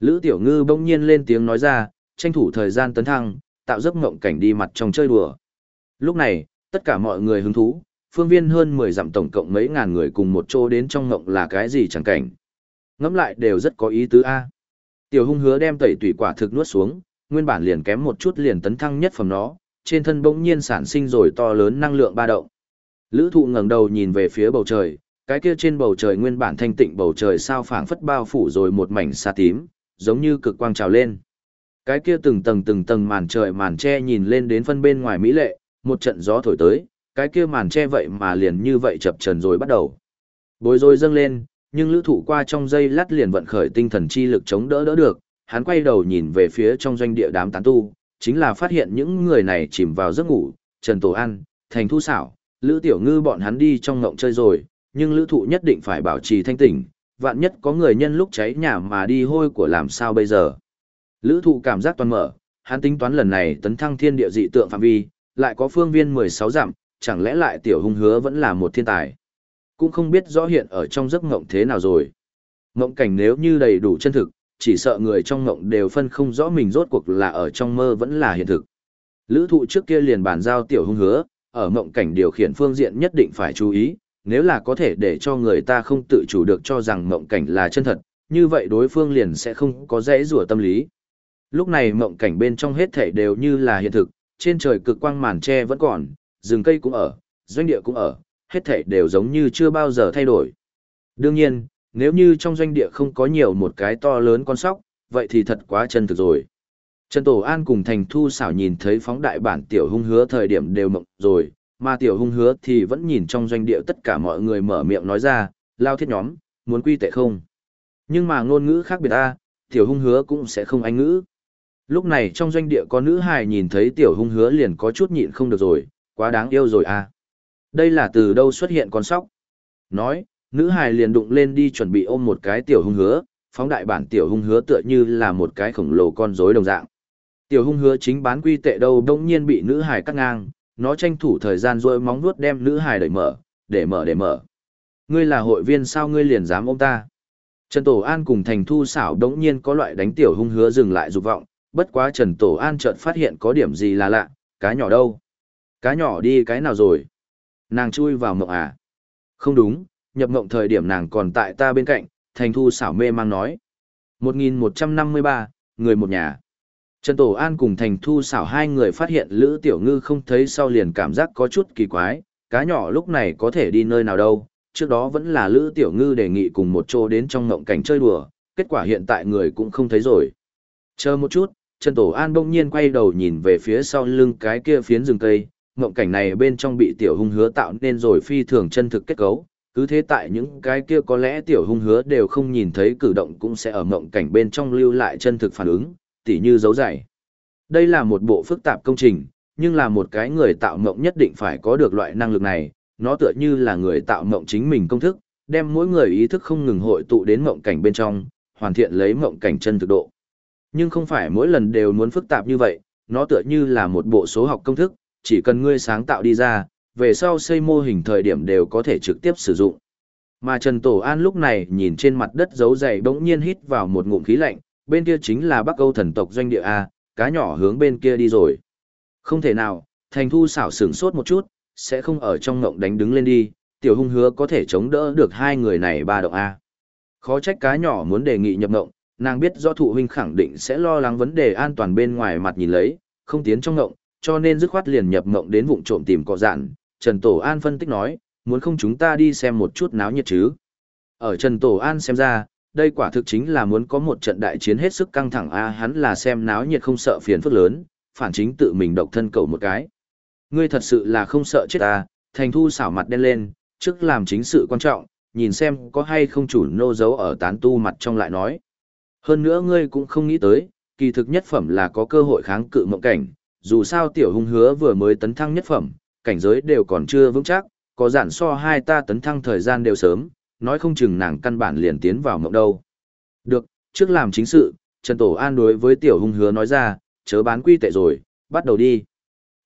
Lữ Tiểu Ngư bỗng nhiên lên tiếng nói ra, tranh thủ thời gian tấn thăng, tạo giấc ngộng cảnh đi mặt trong chơi đùa. Lúc này, tất cả mọi người hứng thú, phương viên hơn 10 dặm tổng cộng mấy ngàn người cùng một chỗ đến trong ngộng là cái gì chẳng cảnh. Ngẫm lại đều rất có ý tứ A. Tiểu hung hứa đem tẩy tủy quả thực nuốt xuống, nguyên bản liền kém một chút liền tấn thăng nhất phẩm nó, trên thân bỗng nhiên sản sinh rồi to lớn năng lượng ba động. Lữ thụ ngẩng đầu nhìn về phía bầu trời, cái kia trên bầu trời nguyên bản thanh tịnh bầu trời sao phảng phất bao phủ rồi một mảnh xa tím, giống như cực quang trào lên. Cái kia từng tầng từng tầng màn trời màn che nhìn lên đến phân bên ngoài mỹ lệ, một trận gió thổi tới, cái kia màn che vậy mà liền như vậy chập trần rồi bắt đầu. Bối rối dâng lên, nhưng lữ thụ qua trong dây lát liền vận khởi tinh thần chi lực chống đỡ đỡ được, hắn quay đầu nhìn về phía trong doanh địa đám tán tu, chính là phát hiện những người này chìm vào giấc ngủ, Trần Tổ An, Thành Thu Xảo, Lữ Tiểu Ngư bọn hắn đi trong ngộng chơi rồi, nhưng lữ thụ nhất định phải bảo trì thanh tỉnh, vạn nhất có người nhân lúc cháy nhà mà đi hôi của làm sao bây giờ. Lữ thụ cảm giác toàn mở, hắn tính toán lần này tấn thăng thiên địa dị tượng phạm vi, lại có phương viên 16 dặm, chẳng lẽ lại tiểu hung hứa vẫn là một thiên tài. Cũng không biết rõ hiện ở trong giấc ngộng thế nào rồi. Ngộng cảnh nếu như đầy đủ chân thực, chỉ sợ người trong ngộng đều phân không rõ mình rốt cuộc là ở trong mơ vẫn là hiện thực. Lữ thụ trước kia liền bàn giao tiểu hung hứa, ở ngộng cảnh điều khiển phương diện nhất định phải chú ý, nếu là có thể để cho người ta không tự chủ được cho rằng ngộng cảnh là chân thật, như vậy đối phương liền sẽ không có dễ rủa tâm lý. Lúc này mộng cảnh bên trong hết thể đều như là hiện thực, trên trời cực quang màn che vẫn còn, rừng cây cũng ở, doanh địa cũng ở, hết thể đều giống như chưa bao giờ thay đổi. Đương nhiên, nếu như trong doanh địa không có nhiều một cái to lớn con sóc, vậy thì thật quá chân thực rồi. Trần Tổ An cùng Thành Thu xảo nhìn thấy phóng đại bản tiểu hung hứa thời điểm đều mộng rồi, mà tiểu hung hứa thì vẫn nhìn trong doanh địa tất cả mọi người mở miệng nói ra, lao thiết nhóm, muốn quy tệ không. Nhưng mà ngôn ngữ khác biệt ta, tiểu hung hứa cũng sẽ không anh ngữ. Lúc này trong doanh địa có nữ hài nhìn thấy tiểu hung hứa liền có chút nhịn không được rồi, quá đáng yêu rồi à. Đây là từ đâu xuất hiện con sóc. Nói, nữ hài liền đụng lên đi chuẩn bị ôm một cái tiểu hung hứa, phóng đại bản tiểu hung hứa tựa như là một cái khổng lồ con rối đồng dạng. Tiểu hung hứa chính bán quy tệ đâu đông nhiên bị nữ hài cắt ngang, nó tranh thủ thời gian rồi móng vuốt đem nữ hài đẩy mở, để mở để mở. Ngươi là hội viên sao ngươi liền dám ôm ta? Trần Tổ An cùng Thành Thu xảo đống nhiên có loại đánh tiểu hung hứa dừng lại dục vọng, bất quá Trần Tổ An chợt phát hiện có điểm gì là lạ, cá nhỏ đâu? Cá nhỏ đi cái nào rồi? Nàng chui vào mộng à? Không đúng, nhập mộng thời điểm nàng còn tại ta bên cạnh, Thành Thu xảo mê mang nói. 1153, người một nhà. Trần Tổ An cùng Thành Thu xảo hai người phát hiện Lữ Tiểu Ngư không thấy sau liền cảm giác có chút kỳ quái, cá nhỏ lúc này có thể đi nơi nào đâu, trước đó vẫn là Lữ Tiểu Ngư đề nghị cùng một chỗ đến trong ngộng cảnh chơi đùa, kết quả hiện tại người cũng không thấy rồi. Chờ một chút, Trần Tổ An bỗng nhiên quay đầu nhìn về phía sau lưng cái kia phiến rừng cây, ngộng cảnh này bên trong bị tiểu hung hứa tạo nên rồi phi thường chân thực kết cấu, cứ thế tại những cái kia có lẽ tiểu hung hứa đều không nhìn thấy cử động cũng sẽ ở ngộng cảnh bên trong lưu lại chân thực phản ứng, tỉ như dấu dày. Đây là một bộ phức tạp công trình, nhưng là một cái người tạo ngộng nhất định phải có được loại năng lực này, nó tựa như là người tạo ngộng chính mình công thức, đem mỗi người ý thức không ngừng hội tụ đến ngộng cảnh bên trong, hoàn thiện lấy ngộng cảnh chân thực độ. Nhưng không phải mỗi lần đều muốn phức tạp như vậy, nó tựa như là một bộ số học công thức, chỉ cần ngươi sáng tạo đi ra, về sau xây mô hình thời điểm đều có thể trực tiếp sử dụng. Mà Trần Tổ An lúc này nhìn trên mặt đất dấu dày bỗng nhiên hít vào một ngụm khí lạnh, bên kia chính là Bắc Âu thần tộc doanh địa A, cá nhỏ hướng bên kia đi rồi. Không thể nào, thành thu xảo sửng sốt một chút, sẽ không ở trong ngộng đánh đứng lên đi, tiểu hung hứa có thể chống đỡ được hai người này ba động A. Khó trách cá nhỏ muốn đề nghị nhập ngộng, nàng biết do thụ huynh khẳng định sẽ lo lắng vấn đề an toàn bên ngoài mặt nhìn lấy, không tiến trong ngộng, cho nên dứt khoát liền nhập ngộng đến vụng trộm tìm cọ dạn. Trần Tổ An phân tích nói, muốn không chúng ta đi xem một chút náo nhiệt chứ. Ở Trần Tổ An xem ra, đây quả thực chính là muốn có một trận đại chiến hết sức căng thẳng a hắn là xem náo nhiệt không sợ phiền phức lớn, phản chính tự mình độc thân cầu một cái. Ngươi thật sự là không sợ chết ta, thành thu xảo mặt đen lên, trước làm chính sự quan trọng, nhìn xem có hay không chủ nô giấu ở tán tu mặt trong lại nói. Hơn nữa ngươi cũng không nghĩ tới, kỳ thực nhất phẩm là có cơ hội kháng cự mộng cảnh, dù sao tiểu hung hứa vừa mới tấn thăng nhất phẩm, cảnh giới đều còn chưa vững chắc, có giản so hai ta tấn thăng thời gian đều sớm, nói không chừng nàng căn bản liền tiến vào mộng đâu. Được, trước làm chính sự, Trần Tổ An đối với tiểu hung hứa nói ra, chớ bán quy tệ rồi, bắt đầu đi.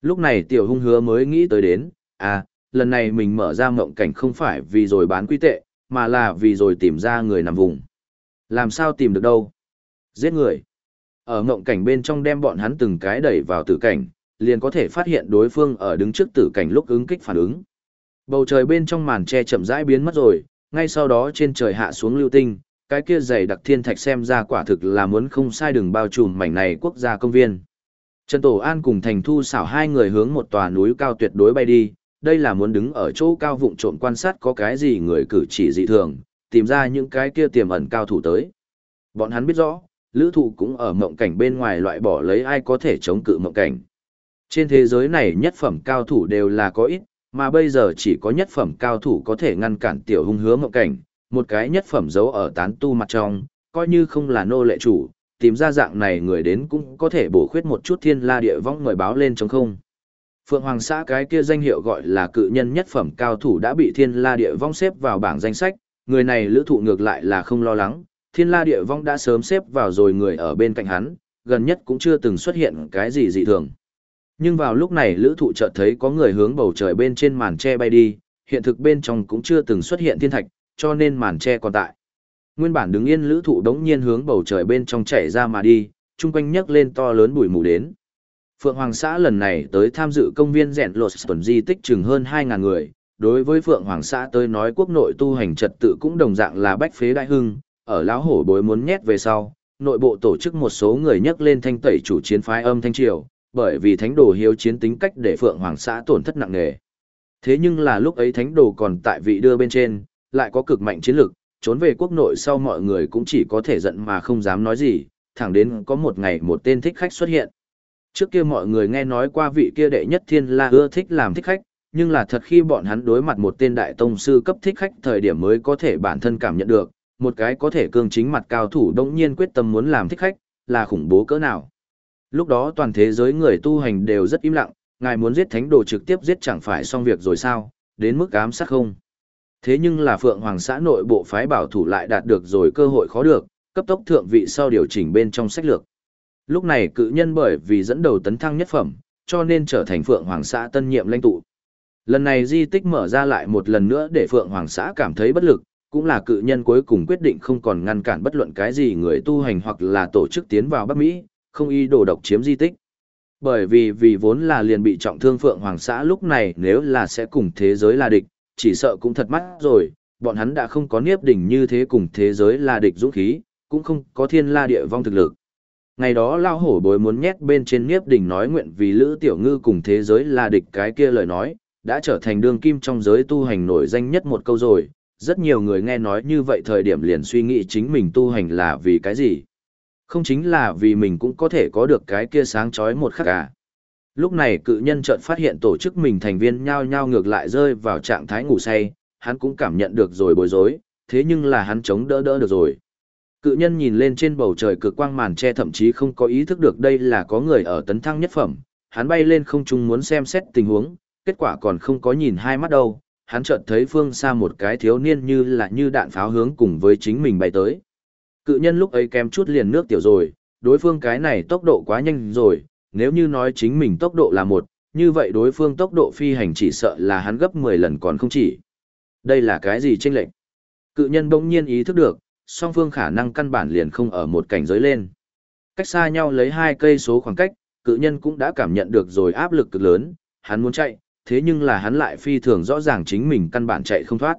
Lúc này tiểu hung hứa mới nghĩ tới đến, à, lần này mình mở ra mộng cảnh không phải vì rồi bán quy tệ, mà là vì rồi tìm ra người nằm vùng. Làm sao tìm được đâu? Giết người. Ở ngộng cảnh bên trong đem bọn hắn từng cái đẩy vào tử cảnh, liền có thể phát hiện đối phương ở đứng trước tử cảnh lúc ứng kích phản ứng. Bầu trời bên trong màn che chậm rãi biến mất rồi, ngay sau đó trên trời hạ xuống lưu tinh, cái kia dày đặc thiên thạch xem ra quả thực là muốn không sai đừng bao trùm mảnh này quốc gia công viên. Trần Tổ An cùng Thành Thu xảo hai người hướng một tòa núi cao tuyệt đối bay đi, đây là muốn đứng ở chỗ cao vụng trộm quan sát có cái gì người cử chỉ dị thường, tìm ra những cái kia tiềm ẩn cao thủ tới. Bọn hắn biết rõ, lữ thụ cũng ở mộng cảnh bên ngoài loại bỏ lấy ai có thể chống cự mộng cảnh. Trên thế giới này nhất phẩm cao thủ đều là có ít, mà bây giờ chỉ có nhất phẩm cao thủ có thể ngăn cản tiểu hung hứa mộng cảnh, một cái nhất phẩm giấu ở tán tu mặt trong, coi như không là nô lệ chủ, tìm ra dạng này người đến cũng có thể bổ khuyết một chút thiên la địa vong mời báo lên trong không. Phượng Hoàng xã cái kia danh hiệu gọi là cự nhân nhất phẩm cao thủ đã bị thiên la địa vong xếp vào bảng danh sách, người này lữ thụ ngược lại là không lo lắng, thiên la địa vong đã sớm xếp vào rồi người ở bên cạnh hắn, gần nhất cũng chưa từng xuất hiện cái gì dị thường. Nhưng vào lúc này lữ thụ chợt thấy có người hướng bầu trời bên trên màn che bay đi, hiện thực bên trong cũng chưa từng xuất hiện thiên thạch, cho nên màn che còn tại. Nguyên bản đứng yên lữ thụ đống nhiên hướng bầu trời bên trong chảy ra mà đi, chung quanh nhấc lên to lớn bụi mù đến. Phượng Hoàng xã lần này tới tham dự công viên rèn lột tuần di tích chừng hơn 2.000 người. Đối với Phượng Hoàng xã tới nói quốc nội tu hành trật tự cũng đồng dạng là bách phế đại hưng, ở lão hổ bối muốn nhét về sau, nội bộ tổ chức một số người nhắc lên thanh tẩy chủ chiến phái âm thanh triều, bởi vì thánh đồ hiếu chiến tính cách để Phượng Hoàng xã tổn thất nặng nề. Thế nhưng là lúc ấy thánh đồ còn tại vị đưa bên trên, lại có cực mạnh chiến lực, trốn về quốc nội sau mọi người cũng chỉ có thể giận mà không dám nói gì, thẳng đến có một ngày một tên thích khách xuất hiện. Trước kia mọi người nghe nói qua vị kia đệ nhất thiên la ưa thích làm thích khách, nhưng là thật khi bọn hắn đối mặt một tên đại tông sư cấp thích khách thời điểm mới có thể bản thân cảm nhận được, một cái có thể cương chính mặt cao thủ đống nhiên quyết tâm muốn làm thích khách, là khủng bố cỡ nào. Lúc đó toàn thế giới người tu hành đều rất im lặng, ngài muốn giết thánh đồ trực tiếp giết chẳng phải xong việc rồi sao, đến mức ám sát không. Thế nhưng là Phượng Hoàng xã nội bộ phái bảo thủ lại đạt được rồi cơ hội khó được, cấp tốc thượng vị sau điều chỉnh bên trong sách lược. Lúc này cự nhân bởi vì dẫn đầu tấn thăng nhất phẩm, cho nên trở thành Phượng Hoàng xã tân nhiệm lãnh tụ. Lần này di tích mở ra lại một lần nữa để Phượng Hoàng xã cảm thấy bất lực, cũng là cự nhân cuối cùng quyết định không còn ngăn cản bất luận cái gì người tu hành hoặc là tổ chức tiến vào Bắc Mỹ, không y đồ độc chiếm di tích. Bởi vì vì vốn là liền bị trọng thương Phượng Hoàng xã lúc này nếu là sẽ cùng thế giới là địch, chỉ sợ cũng thật mắt rồi, bọn hắn đã không có niếp đỉnh như thế cùng thế giới là địch dũng khí, cũng không có thiên la địa vong thực lực. Ngày đó lao hổ bối muốn nhét bên trên niếp đỉnh nói nguyện vì Lữ Tiểu Ngư cùng thế giới là địch cái kia lời nói, đã trở thành đương kim trong giới tu hành nổi danh nhất một câu rồi. Rất nhiều người nghe nói như vậy thời điểm liền suy nghĩ chính mình tu hành là vì cái gì. Không chính là vì mình cũng có thể có được cái kia sáng chói một khắc cả. Lúc này cự nhân chợt phát hiện tổ chức mình thành viên nhao nhao ngược lại rơi vào trạng thái ngủ say, hắn cũng cảm nhận được rồi bối rối, thế nhưng là hắn chống đỡ đỡ được rồi. Cự nhân nhìn lên trên bầu trời cực quang màn che thậm chí không có ý thức được đây là có người ở tấn thăng nhất phẩm, hắn bay lên không trung muốn xem xét tình huống, kết quả còn không có nhìn hai mắt đâu, hắn chợt thấy phương xa một cái thiếu niên như là như đạn pháo hướng cùng với chính mình bay tới. Cự nhân lúc ấy kém chút liền nước tiểu rồi, đối phương cái này tốc độ quá nhanh rồi, nếu như nói chính mình tốc độ là một, như vậy đối phương tốc độ phi hành chỉ sợ là hắn gấp 10 lần còn không chỉ. Đây là cái gì chênh lệnh? Cự nhân bỗng nhiên ý thức được, song phương khả năng căn bản liền không ở một cảnh giới lên. Cách xa nhau lấy hai cây số khoảng cách, cự nhân cũng đã cảm nhận được rồi áp lực cực lớn, hắn muốn chạy, thế nhưng là hắn lại phi thường rõ ràng chính mình căn bản chạy không thoát.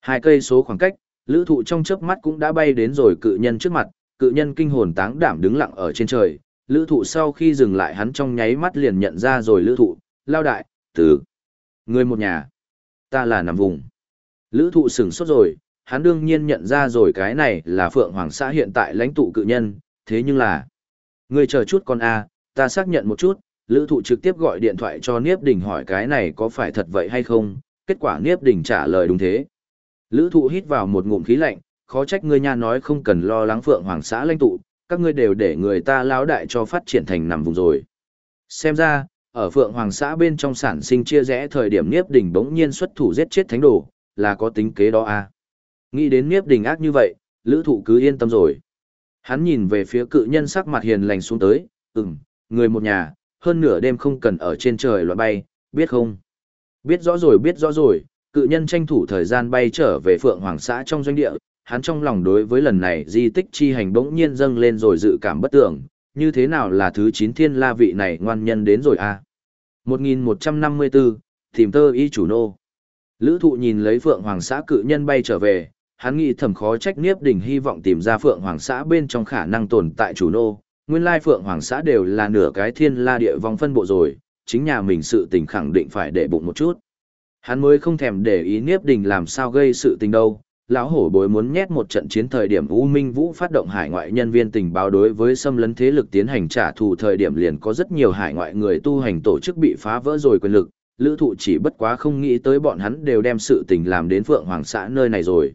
Hai cây số khoảng cách, lữ thụ trong chớp mắt cũng đã bay đến rồi cự nhân trước mặt, cự nhân kinh hồn táng đảm đứng lặng ở trên trời, lữ thụ sau khi dừng lại hắn trong nháy mắt liền nhận ra rồi lữ thụ, lao đại, từ người một nhà, ta là nằm vùng. Lữ thụ sừng sốt rồi, hắn đương nhiên nhận ra rồi cái này là Phượng Hoàng xã hiện tại lãnh tụ cự nhân, thế nhưng là, người chờ chút con A, ta xác nhận một chút, lữ thụ trực tiếp gọi điện thoại cho Niếp Đình hỏi cái này có phải thật vậy hay không, kết quả Niếp Đình trả lời đúng thế. Lữ thụ hít vào một ngụm khí lạnh, khó trách ngươi nha nói không cần lo lắng Phượng Hoàng xã lãnh tụ, các ngươi đều để người ta lão đại cho phát triển thành nằm vùng rồi. Xem ra, ở Phượng Hoàng xã bên trong sản sinh chia rẽ thời điểm Niếp Đình bỗng nhiên xuất thủ giết chết thánh đồ, là có tính kế đó à. Nghĩ đến Niếp Đình ác như vậy, lữ thụ cứ yên tâm rồi. Hắn nhìn về phía cự nhân sắc mặt hiền lành xuống tới, ừm, người một nhà, hơn nửa đêm không cần ở trên trời loạn bay, biết không? Biết rõ rồi biết rõ rồi, cự nhân tranh thủ thời gian bay trở về Phượng Hoàng xã trong doanh địa, hắn trong lòng đối với lần này di tích chi hành bỗng nhiên dâng lên rồi dự cảm bất tưởng, như thế nào là thứ 9 thiên la vị này ngoan nhân đến rồi à? 1154, tìm tơ y chủ nô. Lữ thụ nhìn lấy Phượng Hoàng xã cự nhân bay trở về, hắn nghĩ thầm khó trách Niếp Đình hy vọng tìm ra Phượng Hoàng xã bên trong khả năng tồn tại chủ nô. Nguyên lai Phượng Hoàng xã đều là nửa cái thiên la địa vong phân bộ rồi, chính nhà mình sự tình khẳng định phải để bụng một chút. Hắn mới không thèm để ý Niếp Đình làm sao gây sự tình đâu, lão hổ bối muốn nhét một trận chiến thời điểm U Minh Vũ phát động hải ngoại nhân viên tình báo đối với xâm lấn thế lực tiến hành trả thù thời điểm liền có rất nhiều hải ngoại người tu hành tổ chức bị phá vỡ rồi quyền lực, lữ thụ chỉ bất quá không nghĩ tới bọn hắn đều đem sự tình làm đến Phượng Hoàng xã nơi này rồi.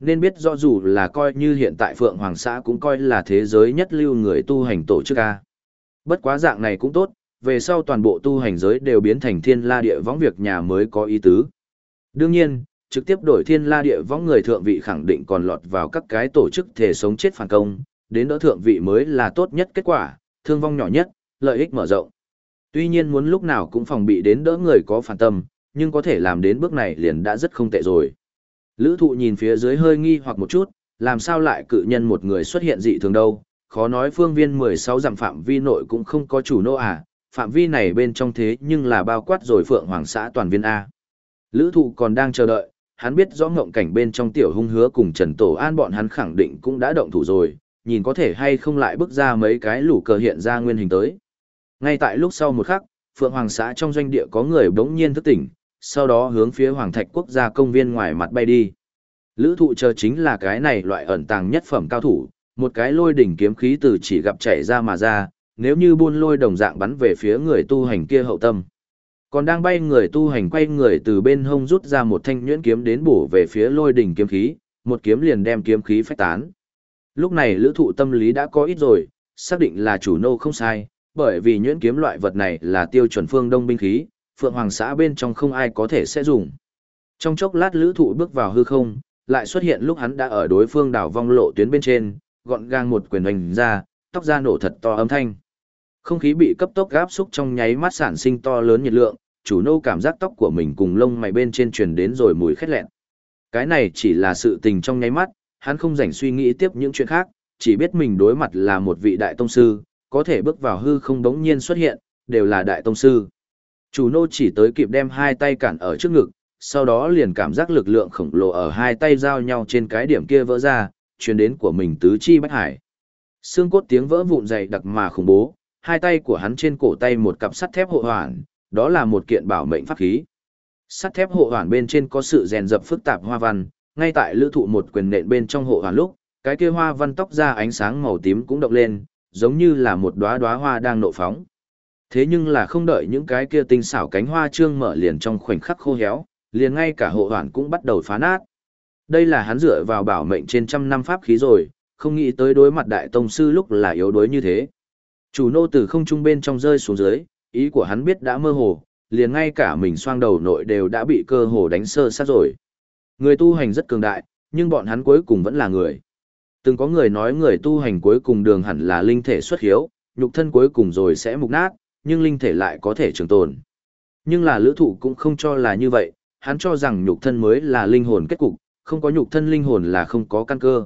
Nên biết rõ dù là coi như hiện tại Phượng Hoàng xã cũng coi là thế giới nhất lưu người tu hành tổ chức A. Bất quá dạng này cũng tốt, về sau toàn bộ tu hành giới đều biến thành thiên la địa võng việc nhà mới có ý tứ. Đương nhiên, trực tiếp đổi thiên la địa võng người thượng vị khẳng định còn lọt vào các cái tổ chức thể sống chết phản công, đến đỡ thượng vị mới là tốt nhất kết quả, thương vong nhỏ nhất, lợi ích mở rộng. Tuy nhiên muốn lúc nào cũng phòng bị đến đỡ người có phản tâm, nhưng có thể làm đến bước này liền đã rất không tệ rồi. Lữ thụ nhìn phía dưới hơi nghi hoặc một chút, làm sao lại cự nhân một người xuất hiện dị thường đâu, khó nói phương viên 16 dặm phạm vi nội cũng không có chủ nô à, phạm vi này bên trong thế nhưng là bao quát rồi phượng hoàng xã toàn viên A. Lữ thụ còn đang chờ đợi, hắn biết rõ ngộng cảnh bên trong tiểu hung hứa cùng Trần Tổ An bọn hắn khẳng định cũng đã động thủ rồi, nhìn có thể hay không lại bước ra mấy cái lũ cờ hiện ra nguyên hình tới. Ngay tại lúc sau một khắc, Phượng Hoàng xã trong doanh địa có người bỗng nhiên thức tỉnh, sau đó hướng phía Hoàng Thạch quốc gia công viên ngoài mặt bay đi. Lữ thụ chờ chính là cái này loại ẩn tàng nhất phẩm cao thủ, một cái lôi đỉnh kiếm khí từ chỉ gặp chảy ra mà ra, nếu như buôn lôi đồng dạng bắn về phía người tu hành kia hậu tâm. Còn đang bay người tu hành quay người từ bên hông rút ra một thanh nhuyễn kiếm đến bổ về phía lôi đỉnh kiếm khí, một kiếm liền đem kiếm khí phách tán. Lúc này lữ thụ tâm lý đã có ít rồi, xác định là chủ nô không sai, bởi vì nhuyễn kiếm loại vật này là tiêu chuẩn phương đông binh khí, phượng hoàng xã bên trong không ai có thể sẽ dùng. Trong chốc lát lữ thụ bước vào hư không, lại xuất hiện lúc hắn đã ở đối phương đảo vong lộ tuyến bên trên, gọn gàng một quyền hoành ra, tóc ra nổ thật to âm thanh. Không khí bị cấp tốc gáp xúc trong nháy mắt sản sinh to lớn nhiệt lượng, chủ nô cảm giác tóc của mình cùng lông mày bên trên truyền đến rồi mùi khét lẹn. Cái này chỉ là sự tình trong nháy mắt, hắn không rảnh suy nghĩ tiếp những chuyện khác, chỉ biết mình đối mặt là một vị đại tông sư, có thể bước vào hư không đống nhiên xuất hiện, đều là đại tông sư. Chủ nô chỉ tới kịp đem hai tay cản ở trước ngực, sau đó liền cảm giác lực lượng khổng lồ ở hai tay giao nhau trên cái điểm kia vỡ ra, truyền đến của mình tứ chi bách hải. Xương cốt tiếng vỡ vụn dày đặc mà khủng bố, hai tay của hắn trên cổ tay một cặp sắt thép hộ hoàn, đó là một kiện bảo mệnh pháp khí. Sắt thép hộ hoàn bên trên có sự rèn dập phức tạp hoa văn, ngay tại lữ thụ một quyền nện bên trong hộ hoàn lúc, cái kia hoa văn tóc ra ánh sáng màu tím cũng động lên, giống như là một đóa đóa hoa đang nộ phóng. Thế nhưng là không đợi những cái kia tinh xảo cánh hoa trương mở liền trong khoảnh khắc khô héo, liền ngay cả hộ hoàn cũng bắt đầu phá nát. Đây là hắn dựa vào bảo mệnh trên trăm năm pháp khí rồi, không nghĩ tới đối mặt đại tông sư lúc là yếu đuối như thế. Chủ nô từ không trung bên trong rơi xuống dưới, ý của hắn biết đã mơ hồ, liền ngay cả mình xoang đầu nội đều đã bị cơ hồ đánh sơ sát rồi. Người tu hành rất cường đại, nhưng bọn hắn cuối cùng vẫn là người. Từng có người nói người tu hành cuối cùng đường hẳn là linh thể xuất hiếu, nhục thân cuối cùng rồi sẽ mục nát, nhưng linh thể lại có thể trường tồn. Nhưng là lữ thụ cũng không cho là như vậy, hắn cho rằng nhục thân mới là linh hồn kết cục, không có nhục thân linh hồn là không có căn cơ.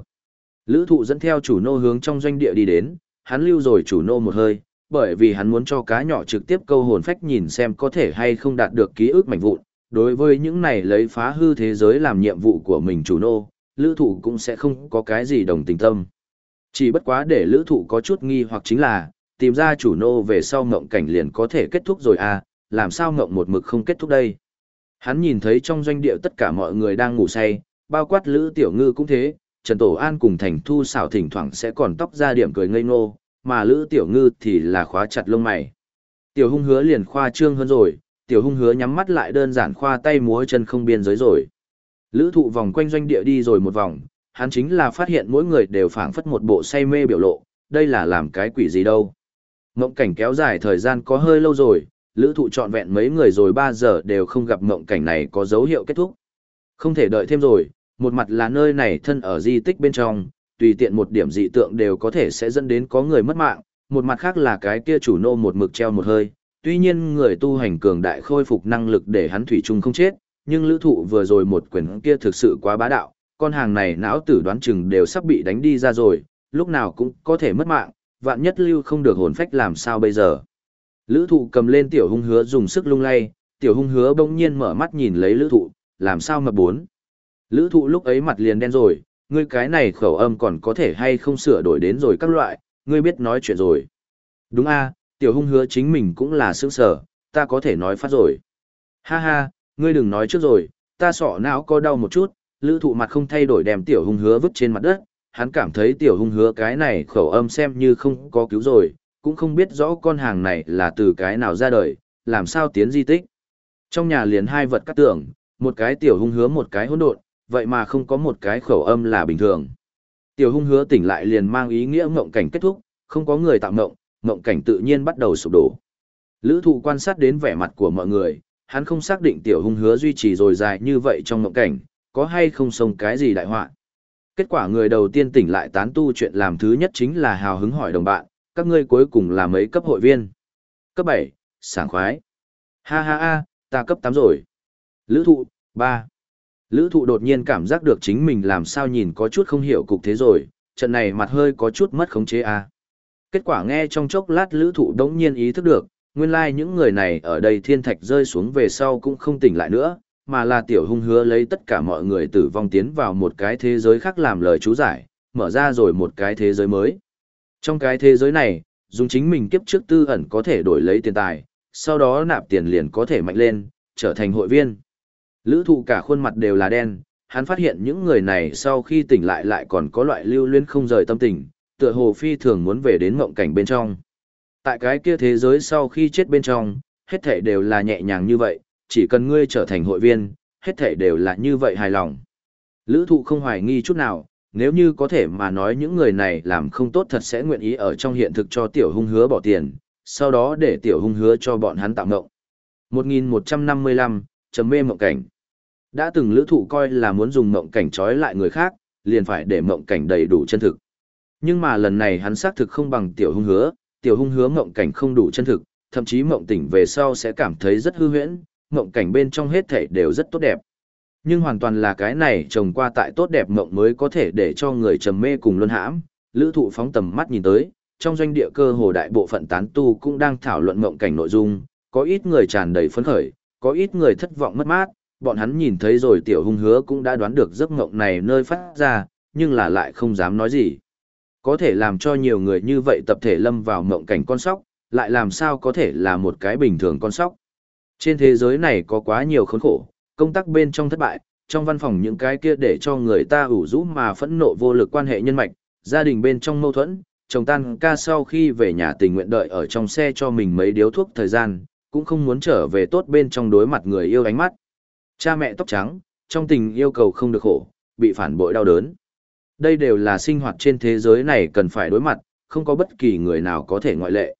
Lữ thụ dẫn theo chủ nô hướng trong doanh địa đi đến, hắn lưu rồi chủ nô một hơi, bởi vì hắn muốn cho cá nhỏ trực tiếp câu hồn phách nhìn xem có thể hay không đạt được ký ức mạnh vụn. Đối với những này lấy phá hư thế giới làm nhiệm vụ của mình chủ nô, lữ thụ cũng sẽ không có cái gì đồng tình tâm. Chỉ bất quá để lữ thụ có chút nghi hoặc chính là, tìm ra chủ nô về sau ngộng cảnh liền có thể kết thúc rồi à, làm sao ngộng một mực không kết thúc đây. Hắn nhìn thấy trong doanh địa tất cả mọi người đang ngủ say, bao quát lữ tiểu ngư cũng thế, Trần Tổ An cùng Thành Thu xảo thỉnh thoảng sẽ còn tóc ra điểm cười ngây ngô, mà Lữ Tiểu Ngư thì là khóa chặt lông mày. Tiểu hung hứa liền khoa trương hơn rồi, tiểu hung hứa nhắm mắt lại đơn giản khoa tay múa chân không biên giới rồi. Lữ thụ vòng quanh doanh địa đi rồi một vòng, hắn chính là phát hiện mỗi người đều phảng phất một bộ say mê biểu lộ, đây là làm cái quỷ gì đâu. Mộng cảnh kéo dài thời gian có hơi lâu rồi, lữ thụ trọn vẹn mấy người rồi 3 giờ đều không gặp mộng cảnh này có dấu hiệu kết thúc. Không thể đợi thêm rồi, một mặt là nơi này thân ở di tích bên trong, tùy tiện một điểm dị tượng đều có thể sẽ dẫn đến có người mất mạng, một mặt khác là cái kia chủ nô một mực treo một hơi, tuy nhiên người tu hành cường đại khôi phục năng lực để hắn thủy chung không chết, nhưng lữ thụ vừa rồi một quyền kia thực sự quá bá đạo, con hàng này não tử đoán chừng đều sắp bị đánh đi ra rồi, lúc nào cũng có thể mất mạng, vạn nhất lưu không được hồn phách làm sao bây giờ. Lữ thụ cầm lên tiểu hung hứa dùng sức lung lay, tiểu hung hứa bỗng nhiên mở mắt nhìn lấy lữ thụ, làm sao mà bốn. Lữ thụ lúc ấy mặt liền đen rồi, ngươi cái này khẩu âm còn có thể hay không sửa đổi đến rồi các loại, ngươi biết nói chuyện rồi. Đúng a tiểu hung hứa chính mình cũng là sướng sở, ta có thể nói phát rồi. Ha ha, ngươi đừng nói trước rồi, ta sọ não có đau một chút, lữ thụ mặt không thay đổi đem tiểu hung hứa vứt trên mặt đất, hắn cảm thấy tiểu hung hứa cái này khẩu âm xem như không có cứu rồi, cũng không biết rõ con hàng này là từ cái nào ra đời, làm sao tiến di tích. Trong nhà liền hai vật cắt tưởng, một cái tiểu hung hứa một cái hỗn độn, vậy mà không có một cái khẩu âm là bình thường. Tiểu hung hứa tỉnh lại liền mang ý nghĩa mộng cảnh kết thúc, không có người tạo mộng, mộng cảnh tự nhiên bắt đầu sụp đổ. Lữ thụ quan sát đến vẻ mặt của mọi người, hắn không xác định tiểu hung hứa duy trì rồi dài như vậy trong mộng cảnh, có hay không sống cái gì đại họa. Kết quả người đầu tiên tỉnh lại tán tu chuyện làm thứ nhất chính là hào hứng hỏi đồng bạn, các ngươi cuối cùng là mấy cấp hội viên. Cấp 7, sảng khoái. Ha ha ha, ta cấp 8 rồi. Lữ thụ, 3. Lữ thụ đột nhiên cảm giác được chính mình làm sao nhìn có chút không hiểu cục thế rồi, trận này mặt hơi có chút mất khống chế a à. Kết quả nghe trong chốc lát lữ thụ đống nhiên ý thức được, nguyên lai like những người này ở đây thiên thạch rơi xuống về sau cũng không tỉnh lại nữa, mà là tiểu hung hứa lấy tất cả mọi người tử vong tiến vào một cái thế giới khác làm lời chú giải, mở ra rồi một cái thế giới mới. Trong cái thế giới này, dùng chính mình kiếp trước tư ẩn có thể đổi lấy tiền tài, sau đó nạp tiền liền có thể mạnh lên, trở thành hội viên. Lữ thụ cả khuôn mặt đều là đen, hắn phát hiện những người này sau khi tỉnh lại lại còn có loại lưu luyến không rời tâm tình, tựa hồ phi thường muốn về đến mộng cảnh bên trong. Tại cái kia thế giới sau khi chết bên trong, hết thể đều là nhẹ nhàng như vậy, chỉ cần ngươi trở thành hội viên, hết thể đều là như vậy hài lòng. Lữ thụ không hoài nghi chút nào, nếu như có thể mà nói những người này làm không tốt thật sẽ nguyện ý ở trong hiện thực cho tiểu hung hứa bỏ tiền, sau đó để tiểu hung hứa cho bọn hắn tạm ngộng. 1155, chấm mê mộng cảnh. Đã từng lữ thụ coi là muốn dùng mộng cảnh trói lại người khác, liền phải để mộng cảnh đầy đủ chân thực. Nhưng mà lần này hắn xác thực không bằng tiểu hung hứa, tiểu hung hứa mộng cảnh không đủ chân thực, thậm chí mộng tỉnh về sau sẽ cảm thấy rất hư huyễn, mộng cảnh bên trong hết thể đều rất tốt đẹp. Nhưng hoàn toàn là cái này trồng qua tại tốt đẹp mộng mới có thể để cho người trầm mê cùng luân hãm, lữ thụ phóng tầm mắt nhìn tới, trong doanh địa cơ hồ đại bộ phận tán tu cũng đang thảo luận mộng cảnh nội dung, có ít người tràn đầy phấn khởi, có ít người thất vọng mất mát, bọn hắn nhìn thấy rồi tiểu hung hứa cũng đã đoán được giấc mộng này nơi phát ra, nhưng là lại không dám nói gì. Có thể làm cho nhiều người như vậy tập thể lâm vào mộng cảnh con sóc, lại làm sao có thể là một cái bình thường con sóc. Trên thế giới này có quá nhiều khốn khổ, công tác bên trong thất bại, trong văn phòng những cái kia để cho người ta ủ rũ mà phẫn nộ vô lực quan hệ nhân mạch, gia đình bên trong mâu thuẫn, chồng tan ca sau khi về nhà tình nguyện đợi ở trong xe cho mình mấy điếu thuốc thời gian, cũng không muốn trở về tốt bên trong đối mặt người yêu ánh mắt. Cha mẹ tóc trắng, trong tình yêu cầu không được khổ, bị phản bội đau đớn. Đây đều là sinh hoạt trên thế giới này cần phải đối mặt, không có bất kỳ người nào có thể ngoại lệ.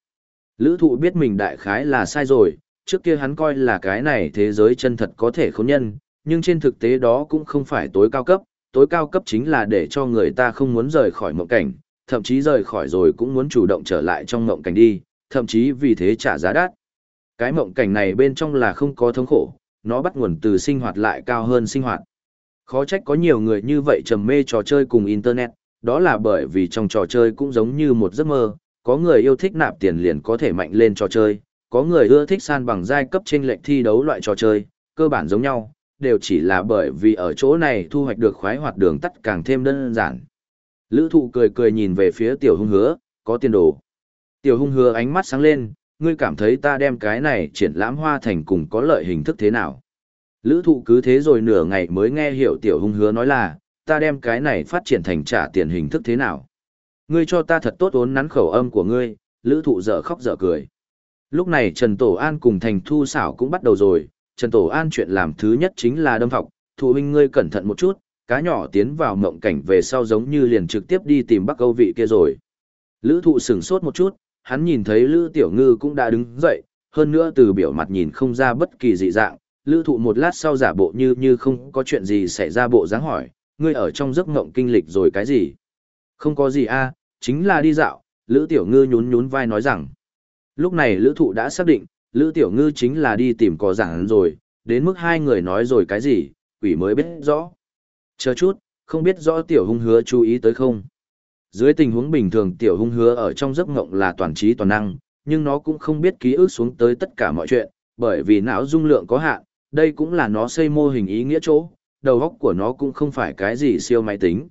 Lữ thụ biết mình đại khái là sai rồi, trước kia hắn coi là cái này thế giới chân thật có thể khốn nhân, nhưng trên thực tế đó cũng không phải tối cao cấp, tối cao cấp chính là để cho người ta không muốn rời khỏi mộng cảnh, thậm chí rời khỏi rồi cũng muốn chủ động trở lại trong mộng cảnh đi, thậm chí vì thế trả giá đắt. Cái mộng cảnh này bên trong là không có thống khổ, nó bắt nguồn từ sinh hoạt lại cao hơn sinh hoạt. Khó trách có nhiều người như vậy trầm mê trò chơi cùng Internet, đó là bởi vì trong trò chơi cũng giống như một giấc mơ, có người yêu thích nạp tiền liền có thể mạnh lên trò chơi, có người ưa thích san bằng giai cấp trên lệnh thi đấu loại trò chơi, cơ bản giống nhau, đều chỉ là bởi vì ở chỗ này thu hoạch được khoái hoạt đường tắt càng thêm đơn giản. Lữ thụ cười cười nhìn về phía tiểu hung hứa, có tiền đồ. Tiểu hung hứa ánh mắt sáng lên, ngươi cảm thấy ta đem cái này triển lãm hoa thành cùng có lợi hình thức thế nào. Lữ thụ cứ thế rồi nửa ngày mới nghe hiểu tiểu hung hứa nói là, ta đem cái này phát triển thành trả tiền hình thức thế nào. Ngươi cho ta thật tốt ốn nắn khẩu âm của ngươi, lữ thụ dở khóc dở cười. Lúc này Trần Tổ An cùng Thành Thu xảo cũng bắt đầu rồi, Trần Tổ An chuyện làm thứ nhất chính là đâm thọc, thụ huynh ngươi cẩn thận một chút, cá nhỏ tiến vào mộng cảnh về sau giống như liền trực tiếp đi tìm Bắc Âu vị kia rồi. Lữ thụ sửng sốt một chút, hắn nhìn thấy Lữ Tiểu Ngư cũng đã đứng dậy, hơn nữa từ biểu mặt nhìn không ra bất kỳ dị dạng, Lữ thụ một lát sau giả bộ như như không có chuyện gì xảy ra bộ dáng hỏi, ngươi ở trong giấc mộng kinh lịch rồi cái gì? Không có gì a chính là đi dạo, Lữ Tiểu Ngư nhún nhún vai nói rằng. Lúc này Lữ thụ đã xác định, Lữ Tiểu Ngư chính là đi tìm có giảng rồi, đến mức hai người nói rồi cái gì, quỷ mới biết rõ. Chờ chút, không biết rõ Tiểu Hung hứa chú ý tới không? Dưới tình huống bình thường Tiểu Hung hứa ở trong giấc ngộng là toàn trí toàn năng, nhưng nó cũng không biết ký ức xuống tới tất cả mọi chuyện, bởi vì não dung lượng có hạn, đây cũng là nó xây mô hình ý nghĩa chỗ, đầu óc của nó cũng không phải cái gì siêu máy tính.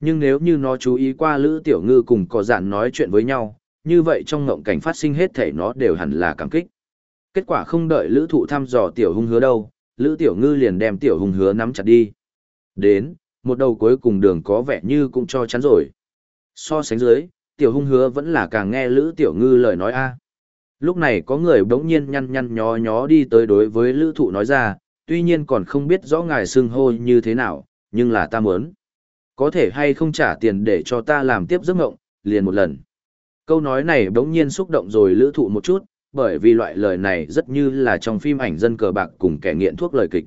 Nhưng nếu như nó chú ý qua Lữ Tiểu Ngư cùng có giản nói chuyện với nhau, như vậy trong ngộng cảnh phát sinh hết thể nó đều hẳn là cảm kích. Kết quả không đợi Lữ Thụ thăm dò Tiểu Hung hứa đâu, Lữ Tiểu Ngư liền đem Tiểu Hung hứa nắm chặt đi. Đến, một đầu cuối cùng đường có vẻ như cũng cho chắn rồi. So sánh dưới, Tiểu Hung hứa vẫn là càng nghe Lữ Tiểu Ngư lời nói a Lúc này có người bỗng nhiên nhăn nhăn nhó nhó đi tới đối với Lữ Thụ nói ra, tuy nhiên còn không biết rõ ngài xưng hô như thế nào, nhưng là ta muốn. Có thể hay không trả tiền để cho ta làm tiếp giấc mộng, liền một lần. Câu nói này bỗng nhiên xúc động rồi lữ thụ một chút, bởi vì loại lời này rất như là trong phim ảnh dân cờ bạc cùng kẻ nghiện thuốc lời kịch.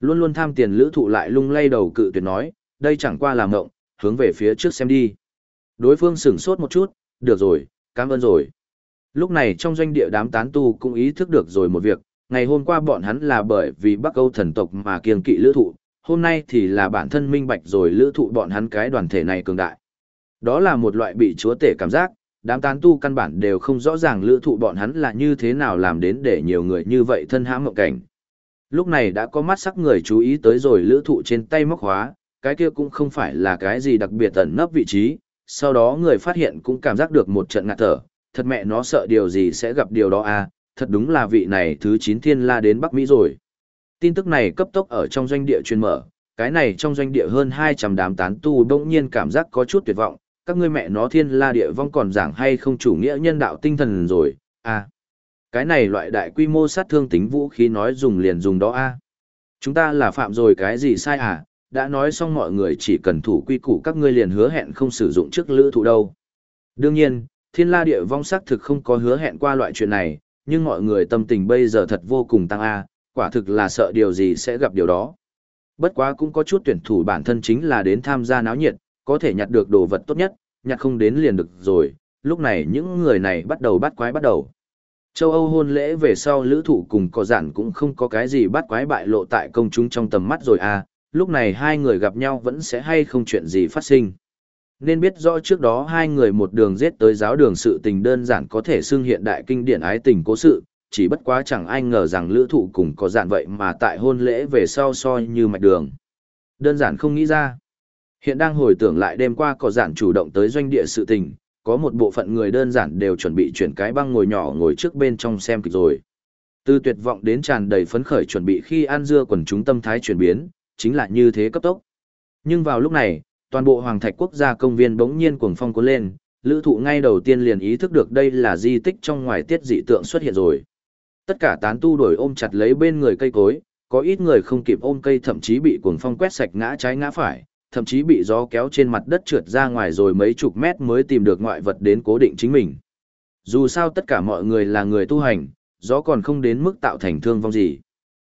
Luôn luôn tham tiền lữ thụ lại lung lay đầu cự tuyệt nói, đây chẳng qua là mộng, hướng về phía trước xem đi. Đối phương sửng sốt một chút, được rồi, cảm ơn rồi. Lúc này trong doanh địa đám tán tu cũng ý thức được rồi một việc, ngày hôm qua bọn hắn là bởi vì Bắc Âu thần tộc mà kiêng kỵ lữ thụ, hôm nay thì là bản thân minh bạch rồi lữ thụ bọn hắn cái đoàn thể này cường đại. Đó là một loại bị chúa tể cảm giác, đám tán tu căn bản đều không rõ ràng lữ thụ bọn hắn là như thế nào làm đến để nhiều người như vậy thân hãm mộng cảnh. Lúc này đã có mắt sắc người chú ý tới rồi lữ thụ trên tay móc hóa, cái kia cũng không phải là cái gì đặc biệt ẩn nấp vị trí, sau đó người phát hiện cũng cảm giác được một trận ngạt thở, thật mẹ nó sợ điều gì sẽ gặp điều đó à, thật đúng là vị này thứ 9 thiên la đến Bắc Mỹ rồi. Tin tức này cấp tốc ở trong doanh địa truyền mở, cái này trong doanh địa hơn 200 đám tán tu đông nhiên cảm giác có chút tuyệt vọng, các ngươi mẹ nó thiên la địa vong còn giảng hay không chủ nghĩa nhân đạo tinh thần rồi, à. Cái này loại đại quy mô sát thương tính vũ khí nói dùng liền dùng đó a à. Chúng ta là phạm rồi cái gì sai à, đã nói xong mọi người chỉ cần thủ quy củ các ngươi liền hứa hẹn không sử dụng trước lữ thụ đâu. Đương nhiên, thiên la địa vong xác thực không có hứa hẹn qua loại chuyện này, nhưng mọi người tâm tình bây giờ thật vô cùng tăng a quả thực là sợ điều gì sẽ gặp điều đó. Bất quá cũng có chút tuyển thủ bản thân chính là đến tham gia náo nhiệt, có thể nhặt được đồ vật tốt nhất, nhặt không đến liền được rồi, lúc này những người này bắt đầu bắt quái bắt đầu. Châu Âu hôn lễ về sau lữ thụ cùng có giản cũng không có cái gì bắt quái bại lộ tại công chúng trong tầm mắt rồi à, lúc này hai người gặp nhau vẫn sẽ hay không chuyện gì phát sinh. Nên biết rõ trước đó hai người một đường giết tới giáo đường sự tình đơn giản có thể xưng hiện đại kinh điển ái tình cố sự, chỉ bất quá chẳng ai ngờ rằng lữ thụ cùng có giản vậy mà tại hôn lễ về sau soi như mạch đường. Đơn giản không nghĩ ra. Hiện đang hồi tưởng lại đêm qua có giản chủ động tới doanh địa sự tình, có một bộ phận người đơn giản đều chuẩn bị chuyển cái băng ngồi nhỏ ngồi trước bên trong xem kịch rồi. Từ tuyệt vọng đến tràn đầy phấn khởi chuẩn bị khi ăn dưa quần chúng tâm thái chuyển biến, chính là như thế cấp tốc. Nhưng vào lúc này, toàn bộ Hoàng Thạch Quốc gia công viên bỗng nhiên cuồng phong cuốn lên, lữ thụ ngay đầu tiên liền ý thức được đây là di tích trong ngoài tiết dị tượng xuất hiện rồi. Tất cả tán tu đổi ôm chặt lấy bên người cây cối, có ít người không kịp ôm cây thậm chí bị cuồng phong quét sạch ngã trái ngã phải, thậm chí bị gió kéo trên mặt đất trượt ra ngoài rồi mấy chục mét mới tìm được ngoại vật đến cố định chính mình. Dù sao tất cả mọi người là người tu hành, gió còn không đến mức tạo thành thương vong gì.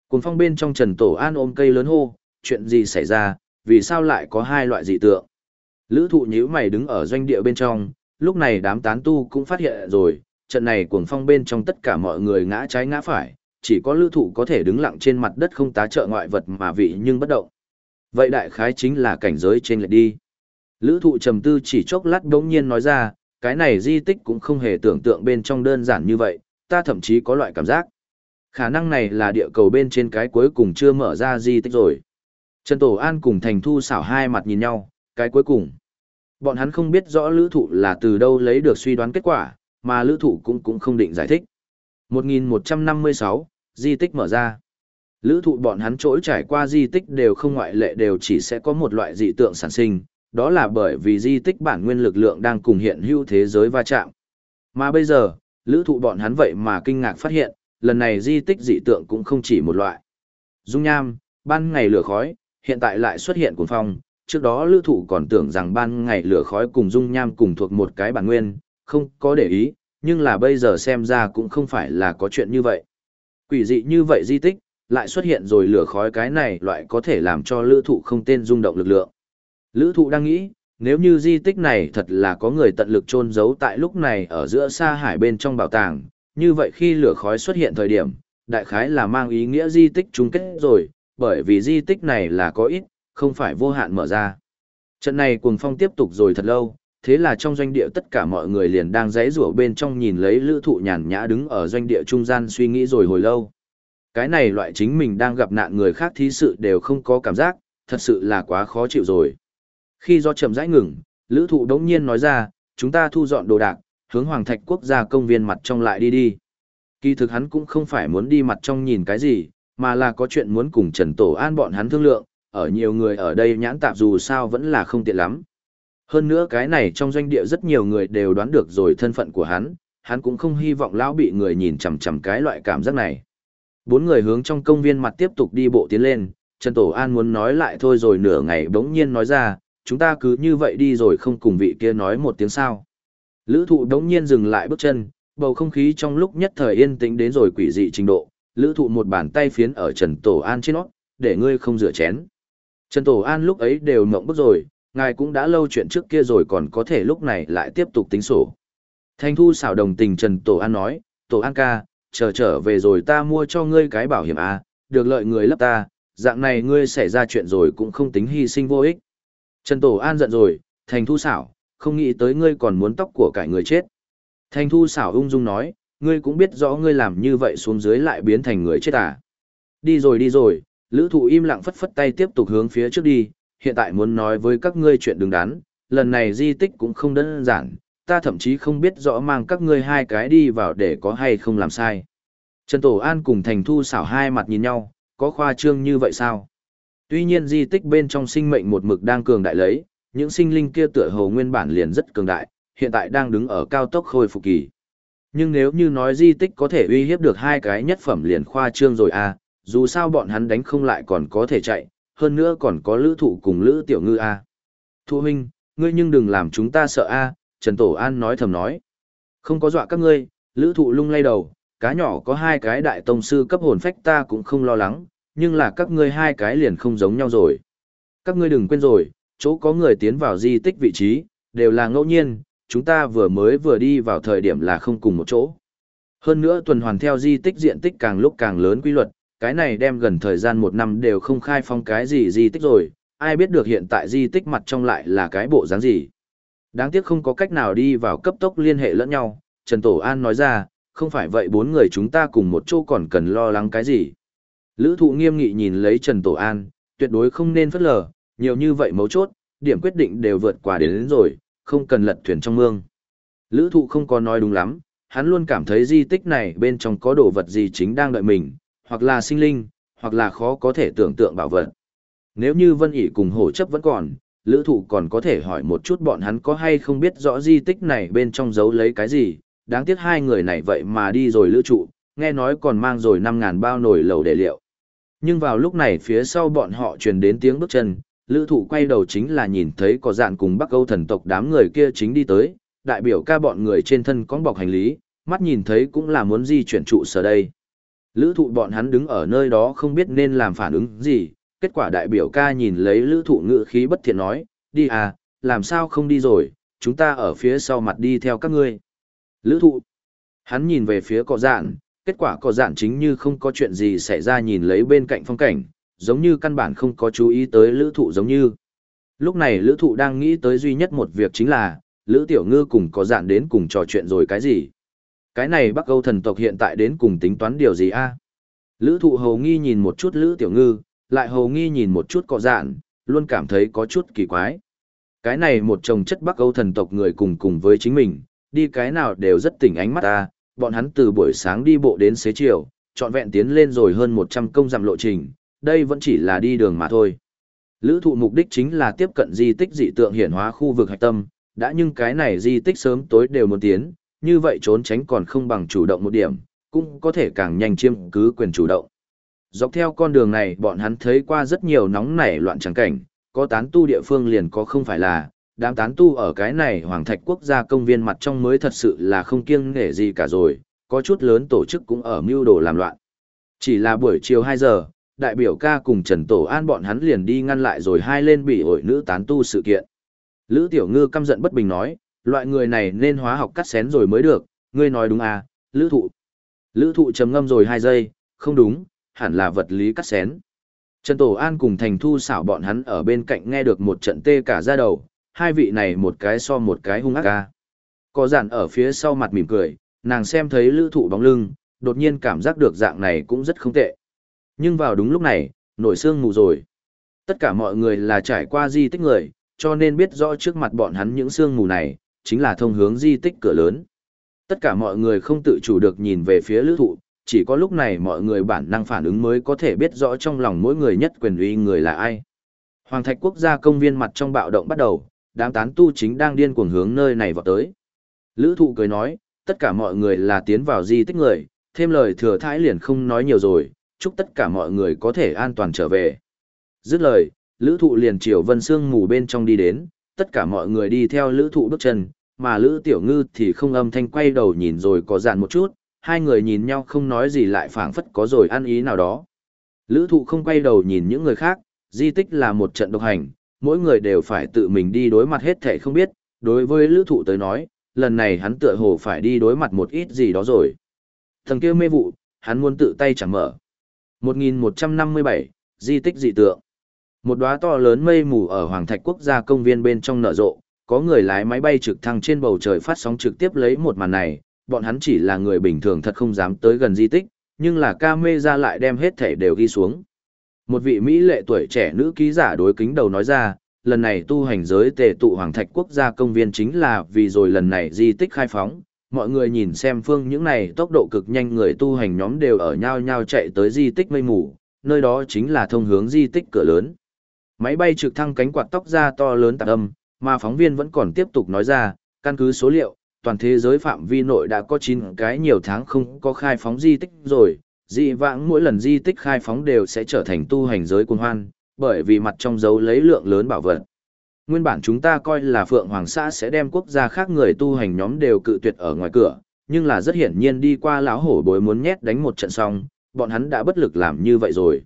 Cuồng phong bên trong Trần Tổ An ôm cây lớn hô, chuyện gì xảy ra, vì sao lại có hai loại dị tượng. Lữ thụ nhíu mày đứng ở doanh địa bên trong, lúc này đám tán tu cũng phát hiện rồi, trận này cuồng phong bên trong tất cả mọi người ngã trái ngã phải, chỉ có lữ thụ có thể đứng lặng trên mặt đất không tá trợ ngoại vật mà vị nhưng bất động. Vậy đại khái chính là cảnh giới trên lệch đi. Lữ thụ trầm tư chỉ chốc lát đống nhiên nói ra, cái này di tích cũng không hề tưởng tượng bên trong đơn giản như vậy, ta thậm chí có loại cảm giác. Khả năng này là địa cầu bên trên cái cuối cùng chưa mở ra di tích rồi. Trần Tổ An cùng Thành Thu xảo hai mặt nhìn nhau, cái cuối cùng. Bọn hắn không biết rõ lữ thụ là từ đâu lấy được suy đoán kết quả, mà lữ thụ cũng cũng không định giải thích. 1156, di tích mở ra. Lữ thụ bọn hắn trỗi trải qua di tích đều không ngoại lệ đều chỉ sẽ có một loại dị tượng sản sinh, đó là bởi vì di tích bản nguyên lực lượng đang cùng hiện hữu thế giới va chạm. Mà bây giờ, lữ thụ bọn hắn vậy mà kinh ngạc phát hiện, lần này di tích dị tượng cũng không chỉ một loại. Dung nham, ban ngày lửa khói, hiện tại lại xuất hiện cuồng phong, trước đó lữ thụ còn tưởng rằng ban ngày lửa khói cùng dung nham cùng thuộc một cái bản nguyên, không có để ý, nhưng là bây giờ xem ra cũng không phải là có chuyện như vậy. Quỷ dị như vậy di tích, lại xuất hiện rồi lửa khói cái này loại có thể làm cho lữ thụ không tên rung động lực lượng. Lữ thụ đang nghĩ, nếu như di tích này thật là có người tận lực chôn giấu tại lúc này ở giữa xa hải bên trong bảo tàng, như vậy khi lửa khói xuất hiện thời điểm, đại khái là mang ý nghĩa di tích chung kết rồi, bởi vì di tích này là có ít, không phải vô hạn mở ra. Trận này cuồng phong tiếp tục rồi thật lâu, thế là trong doanh địa tất cả mọi người liền đang giãy rủa bên trong nhìn lấy lữ thụ nhàn nhã đứng ở doanh địa trung gian suy nghĩ rồi hồi lâu. Cái này loại chính mình đang gặp nạn người khác thí sự đều không có cảm giác, thật sự là quá khó chịu rồi. Khi do chậm rãi ngừng, lữ thụ đống nhiên nói ra, chúng ta thu dọn đồ đạc, hướng Hoàng Thạch Quốc gia công viên mặt trong lại đi đi. Kỳ thực hắn cũng không phải muốn đi mặt trong nhìn cái gì, mà là có chuyện muốn cùng Trần Tổ An bọn hắn thương lượng, ở nhiều người ở đây nhãn tạp dù sao vẫn là không tiện lắm. Hơn nữa cái này trong doanh địa rất nhiều người đều đoán được rồi thân phận của hắn, hắn cũng không hy vọng lão bị người nhìn chằm chằm cái loại cảm giác này. Bốn người hướng trong công viên mặt tiếp tục đi bộ tiến lên, Trần Tổ An muốn nói lại thôi rồi nửa ngày bỗng nhiên nói ra, chúng ta cứ như vậy đi rồi không cùng vị kia nói một tiếng sao. Lữ thụ đống nhiên dừng lại bước chân, bầu không khí trong lúc nhất thời yên tĩnh đến rồi quỷ dị trình độ, lữ thụ một bàn tay phiến ở Trần Tổ An trên nó, để ngươi không rửa chén. Trần Tổ An lúc ấy đều mộng bức rồi, ngài cũng đã lâu chuyện trước kia rồi còn có thể lúc này lại tiếp tục tính sổ. Thanh thu xảo đồng tình Trần Tổ An nói, Tổ An ca, chờ trở về rồi ta mua cho ngươi cái bảo hiểm A, được lợi người lấp ta, dạng này ngươi xảy ra chuyện rồi cũng không tính hy sinh vô ích. Trần Tổ An giận rồi, Thành thu xảo, không nghĩ tới ngươi còn muốn tóc của cải người chết. Thành thu xảo ung dung nói, ngươi cũng biết rõ ngươi làm như vậy xuống dưới lại biến thành người chết à. Đi rồi đi rồi, lữ thụ im lặng phất phất tay tiếp tục hướng phía trước đi, hiện tại muốn nói với các ngươi chuyện đứng đắn, lần này di tích cũng không đơn giản, ta thậm chí không biết rõ mang các ngươi hai cái đi vào để có hay không làm sai. Trần Tổ An cùng Thành Thu xảo hai mặt nhìn nhau, có khoa trương như vậy sao? Tuy nhiên di tích bên trong sinh mệnh một mực đang cường đại lấy, những sinh linh kia tựa hồ nguyên bản liền rất cường đại, hiện tại đang đứng ở cao tốc khôi phục kỳ. Nhưng nếu như nói di tích có thể uy hiếp được hai cái nhất phẩm liền khoa trương rồi à, dù sao bọn hắn đánh không lại còn có thể chạy, hơn nữa còn có lữ thụ cùng lữ tiểu ngư a Thu huynh, ngươi nhưng đừng làm chúng ta sợ a Trần Tổ An nói thầm nói. Không có dọa các ngươi, lữ thụ lung lay đầu, cá nhỏ có hai cái đại tông sư cấp hồn phách ta cũng không lo lắng, nhưng là các ngươi hai cái liền không giống nhau rồi. Các ngươi đừng quên rồi, chỗ có người tiến vào di tích vị trí, đều là ngẫu nhiên, chúng ta vừa mới vừa đi vào thời điểm là không cùng một chỗ. Hơn nữa tuần hoàn theo di tích diện tích càng lúc càng lớn quy luật, cái này đem gần thời gian một năm đều không khai phong cái gì di tích rồi, ai biết được hiện tại di tích mặt trong lại là cái bộ dáng gì. Đáng tiếc không có cách nào đi vào cấp tốc liên hệ lẫn nhau, Trần Tổ An nói ra, không phải vậy bốn người chúng ta cùng một chỗ còn cần lo lắng cái gì. Lữ thụ nghiêm nghị nhìn lấy Trần Tổ An, tuyệt đối không nên phất lờ, nhiều như vậy mấu chốt, điểm quyết định đều vượt qua đến, đến rồi, không cần lật thuyền trong mương. Lữ thụ không có nói đúng lắm, hắn luôn cảm thấy di tích này bên trong có đồ vật gì chính đang đợi mình, hoặc là sinh linh, hoặc là khó có thể tưởng tượng bảo vật. Nếu như Vân ỉ cùng hổ chấp vẫn còn, lữ thụ còn có thể hỏi một chút bọn hắn có hay không biết rõ di tích này bên trong giấu lấy cái gì, đáng tiếc hai người này vậy mà đi rồi lữ trụ, nghe nói còn mang rồi 5.000 bao nổi lầu để liệu. Nhưng vào lúc này phía sau bọn họ truyền đến tiếng bước chân, lữ thụ quay đầu chính là nhìn thấy có dạn cùng bắc âu thần tộc đám người kia chính đi tới, đại biểu ca bọn người trên thân có bọc hành lý, mắt nhìn thấy cũng là muốn di chuyển trụ sở đây. Lữ thụ bọn hắn đứng ở nơi đó không biết nên làm phản ứng gì, kết quả đại biểu ca nhìn lấy lữ thụ ngự khí bất thiện nói, đi à, làm sao không đi rồi, chúng ta ở phía sau mặt đi theo các ngươi. Lữ thụ, hắn nhìn về phía cỏ dạn, kết quả cỏ dạn chính như không có chuyện gì xảy ra nhìn lấy bên cạnh phong cảnh, giống như căn bản không có chú ý tới lữ thụ giống như. Lúc này lữ thụ đang nghĩ tới duy nhất một việc chính là, lữ tiểu ngư cùng có dạn đến cùng trò chuyện rồi cái gì. Cái này Bắc Âu thần tộc hiện tại đến cùng tính toán điều gì a? Lữ thụ hầu nghi nhìn một chút Lữ Tiểu Ngư, lại hầu nghi nhìn một chút cọ dạn, luôn cảm thấy có chút kỳ quái. Cái này một chồng chất Bắc Âu thần tộc người cùng cùng với chính mình, đi cái nào đều rất tỉnh ánh mắt ta, bọn hắn từ buổi sáng đi bộ đến xế chiều, trọn vẹn tiến lên rồi hơn 100 công dặm lộ trình, đây vẫn chỉ là đi đường mà thôi. Lữ thụ mục đích chính là tiếp cận di tích dị tượng hiển hóa khu vực hạch tâm, đã nhưng cái này di tích sớm tối đều muốn tiến, như vậy trốn tránh còn không bằng chủ động một điểm, cũng có thể càng nhanh chiếm cứ quyền chủ động. Dọc theo con đường này bọn hắn thấy qua rất nhiều nóng nảy loạn trắng cảnh, có tán tu địa phương liền có không phải là, đám tán tu ở cái này Hoàng Thạch Quốc gia công viên mặt trong mới thật sự là không kiêng nể gì cả rồi, có chút lớn tổ chức cũng ở mưu đồ làm loạn. Chỉ là buổi chiều 2 giờ, đại biểu ca cùng Trần Tổ An bọn hắn liền đi ngăn lại rồi hai lên bị ổi nữ tán tu sự kiện. Lữ Tiểu Ngư căm giận bất bình nói, loại người này nên hóa học cắt xén rồi mới được, ngươi nói đúng à, Lữ Thụ. Lữ Thụ trầm ngâm rồi 2 giây, không đúng, hẳn là vật lý cắt xén. Trần Tổ An cùng Thành Thu xảo bọn hắn ở bên cạnh nghe được một trận tê cả da đầu, hai vị này một cái so một cái hung ác ca. Có giản ở phía sau mặt mỉm cười, nàng xem thấy lữ thụ bóng lưng, đột nhiên cảm giác được dạng này cũng rất không tệ. Nhưng vào đúng lúc này, nổi xương mù rồi. Tất cả mọi người là trải qua di tích người, cho nên biết rõ trước mặt bọn hắn những xương mù này, chính là thông hướng di tích cửa lớn. Tất cả mọi người không tự chủ được nhìn về phía lữ thụ, chỉ có lúc này mọi người bản năng phản ứng mới có thể biết rõ trong lòng mỗi người nhất quyền uy người là ai. Hoàng Thạch Quốc gia công viên mặt trong bạo động bắt đầu, đám tán tu chính đang điên cuồng hướng nơi này vào tới. Lữ thụ cười nói, tất cả mọi người là tiến vào di tích người, thêm lời thừa thãi liền không nói nhiều rồi, chúc tất cả mọi người có thể an toàn trở về. Dứt lời, lữ thụ liền chiều vân xương mù bên trong đi đến, tất cả mọi người đi theo lữ thụ bước chân, mà lữ tiểu ngư thì không âm thanh quay đầu nhìn rồi có dạn một chút, hai người nhìn nhau không nói gì lại phảng phất có rồi ăn ý nào đó. Lữ thụ không quay đầu nhìn những người khác, di tích là một trận độc hành, mỗi người đều phải tự mình đi đối mặt hết thể không biết, đối với lữ thụ tới nói, lần này hắn tựa hồ phải đi đối mặt một ít gì đó rồi. Thần kia mê vụ, hắn muốn tự tay chẳng mở. 1157, di tích dị tượng. Một đóa to lớn mây mù ở Hoàng Thạch Quốc gia công viên bên trong nở rộ, có người lái máy bay trực thăng trên bầu trời phát sóng trực tiếp lấy một màn này, bọn hắn chỉ là người bình thường thật không dám tới gần di tích, nhưng là ca mê ra lại đem hết thể đều ghi xuống. Một vị Mỹ lệ tuổi trẻ nữ ký giả đối kính đầu nói ra, lần này tu hành giới tề tụ Hoàng Thạch Quốc gia công viên chính là vì rồi lần này di tích khai phóng. Mọi người nhìn xem phương những này tốc độ cực nhanh người tu hành nhóm đều ở nhau nhau chạy tới di tích mây mù, nơi đó chính là thông hướng di tích cửa lớn. Máy bay trực thăng cánh quạt tóc ra to lớn tạc âm, mà phóng viên vẫn còn tiếp tục nói ra, căn cứ số liệu, toàn thế giới phạm vi nội đã có 9 cái nhiều tháng không có khai phóng di tích rồi, dị vãng mỗi lần di tích khai phóng đều sẽ trở thành tu hành giới quân hoan, bởi vì mặt trong dấu lấy lượng lớn bảo vật. Nguyên bản chúng ta coi là Phượng Hoàng xã sẽ đem quốc gia khác người tu hành nhóm đều cự tuyệt ở ngoài cửa, nhưng là rất hiển nhiên đi qua lão hổ bối muốn nhét đánh một trận xong, bọn hắn đã bất lực làm như vậy rồi.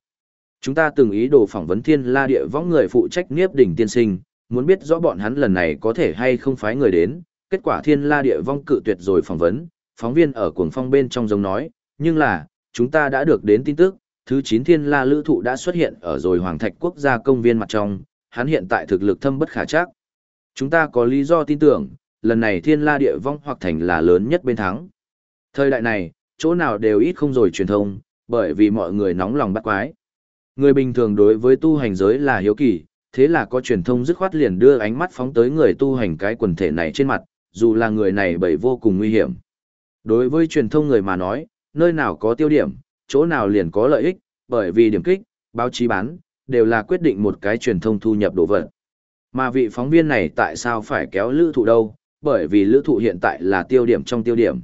Chúng ta từng ý đồ phỏng vấn thiên la địa võng người phụ trách nghiếp đỉnh tiên sinh, muốn biết rõ bọn hắn lần này có thể hay không phái người đến, kết quả thiên la địa vong cự tuyệt rồi phỏng vấn, phóng viên ở cuồng phong bên trong giống nói, nhưng là, chúng ta đã được đến tin tức, thứ 9 thiên la lữ thụ đã xuất hiện ở rồi Hoàng Thạch Quốc gia công viên mặt trong, hắn hiện tại thực lực thâm bất khả chắc. Chúng ta có lý do tin tưởng, lần này thiên la địa vong hoặc thành là lớn nhất bên thắng. Thời đại này, chỗ nào đều ít không rồi truyền thông, bởi vì mọi người nóng lòng bắt quái. Người bình thường đối với tu hành giới là hiếu kỳ, thế là có truyền thông dứt khoát liền đưa ánh mắt phóng tới người tu hành cái quần thể này trên mặt, dù là người này bởi vô cùng nguy hiểm. Đối với truyền thông người mà nói, nơi nào có tiêu điểm, chỗ nào liền có lợi ích, bởi vì điểm kích, báo chí bán, đều là quyết định một cái truyền thông thu nhập đồ vật. Mà vị phóng viên này tại sao phải kéo lữ thụ đâu, bởi vì lữ thụ hiện tại là tiêu điểm trong tiêu điểm.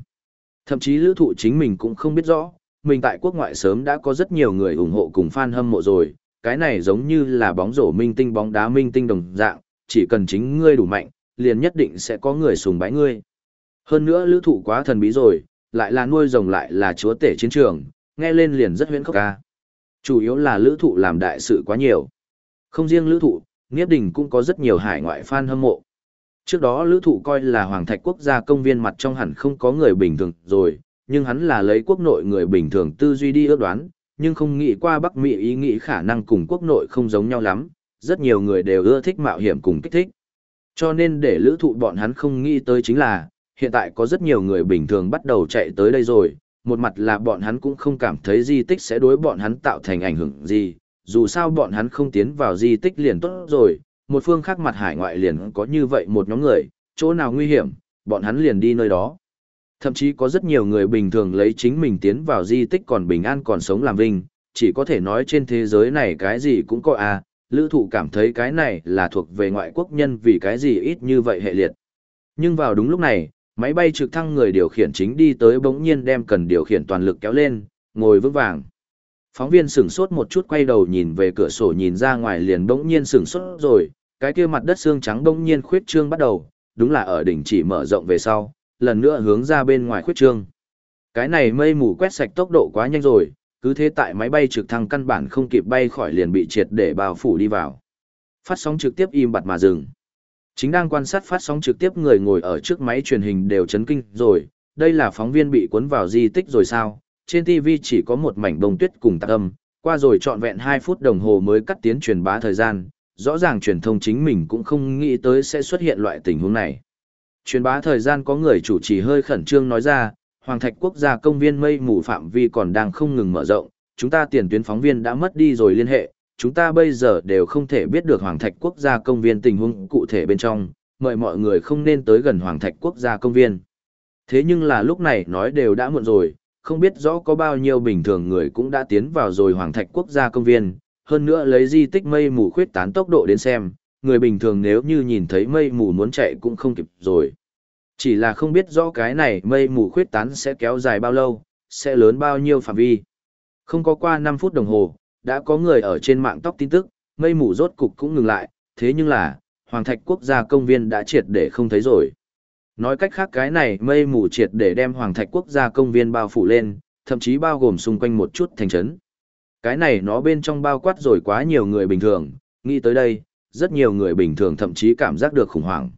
Thậm chí lữ thụ chính mình cũng không biết rõ, mình tại quốc ngoại sớm đã có rất nhiều người ủng hộ cùng fan hâm mộ rồi, cái này giống như là bóng rổ minh tinh bóng đá minh tinh đồng dạng, chỉ cần chính ngươi đủ mạnh, liền nhất định sẽ có người sùng bái ngươi. Hơn nữa lữ thụ quá thần bí rồi, lại là nuôi rồng lại là chúa tể chiến trường, nghe lên liền rất huyễn khốc ca. Chủ yếu là lữ thụ làm đại sự quá nhiều. Không riêng lữ thụ, Nghiếp Đình cũng có rất nhiều hải ngoại fan hâm mộ. Trước đó lữ thụ coi là Hoàng Thạch Quốc gia công viên mặt trong hẳn không có người bình thường rồi, nhưng hắn là lấy quốc nội người bình thường tư duy đi ước đoán, nhưng không nghĩ qua Bắc Mỹ ý nghĩ khả năng cùng quốc nội không giống nhau lắm, rất nhiều người đều ưa thích mạo hiểm cùng kích thích. Cho nên để lữ thụ bọn hắn không nghĩ tới chính là, hiện tại có rất nhiều người bình thường bắt đầu chạy tới đây rồi, một mặt là bọn hắn cũng không cảm thấy di tích sẽ đối bọn hắn tạo thành ảnh hưởng gì, dù sao bọn hắn không tiến vào di tích liền tốt rồi, một phương khác mặt hải ngoại liền có như vậy một nhóm người, chỗ nào nguy hiểm, bọn hắn liền đi nơi đó. Thậm chí có rất nhiều người bình thường lấy chính mình tiến vào di tích còn bình an còn sống làm vinh, chỉ có thể nói trên thế giới này cái gì cũng có à, lữ thụ cảm thấy cái này là thuộc về ngoại quốc nhân vì cái gì ít như vậy hệ liệt. Nhưng vào đúng lúc này, máy bay trực thăng người điều khiển chính đi tới bỗng nhiên đem cần điều khiển toàn lực kéo lên, ngồi vững vàng. Phóng viên sửng sốt một chút quay đầu nhìn về cửa sổ nhìn ra ngoài liền bỗng nhiên sửng sốt rồi, cái kia mặt đất xương trắng bỗng nhiên khuyết trương bắt đầu, đúng là ở đỉnh chỉ mở rộng về sau, lần nữa hướng ra bên ngoài khuyết trương. Cái này mây mù quét sạch tốc độ quá nhanh rồi, cứ thế tại máy bay trực thăng căn bản không kịp bay khỏi liền bị triệt để bao phủ đi vào. Phát sóng trực tiếp im bặt mà dừng. Chính đang quan sát phát sóng trực tiếp người ngồi ở trước máy truyền hình đều chấn kinh rồi, đây là phóng viên bị cuốn vào di tích rồi sao? Trên TV chỉ có một mảnh bông tuyết cùng tạc âm, qua rồi trọn vẹn 2 phút đồng hồ mới cắt tiến truyền bá thời gian, rõ ràng truyền thông chính mình cũng không nghĩ tới sẽ xuất hiện loại tình huống này. Truyền bá thời gian có người chủ trì hơi khẩn trương nói ra, Hoàng Thạch Quốc gia công viên mây mù phạm vi còn đang không ngừng mở rộng, chúng ta tiền tuyến phóng viên đã mất đi rồi liên hệ, chúng ta bây giờ đều không thể biết được Hoàng Thạch Quốc gia công viên tình huống cụ thể bên trong, mời mọi người không nên tới gần Hoàng Thạch Quốc gia công viên. Thế nhưng là lúc này nói đều đã muộn rồi, không biết rõ có bao nhiêu bình thường người cũng đã tiến vào rồi Hoàng Thạch Quốc gia công viên, hơn nữa lấy di tích mây mù khuyết tán tốc độ đến xem, người bình thường nếu như nhìn thấy mây mù muốn chạy cũng không kịp rồi. Chỉ là không biết rõ cái này mây mù khuyết tán sẽ kéo dài bao lâu, sẽ lớn bao nhiêu phạm vi. Không có qua 5 phút đồng hồ, đã có người ở trên mạng tóc tin tức, mây mù rốt cục cũng ngừng lại, thế nhưng là, Hoàng Thạch Quốc gia công viên đã triệt để không thấy rồi. Nói cách khác cái này mây mù triệt để đem Hoàng Thạch Quốc gia công viên bao phủ lên, thậm chí bao gồm xung quanh một chút thành trấn. Cái này nó bên trong bao quát rồi quá nhiều người bình thường, nghĩ tới đây, rất nhiều người bình thường thậm chí cảm giác được khủng hoảng.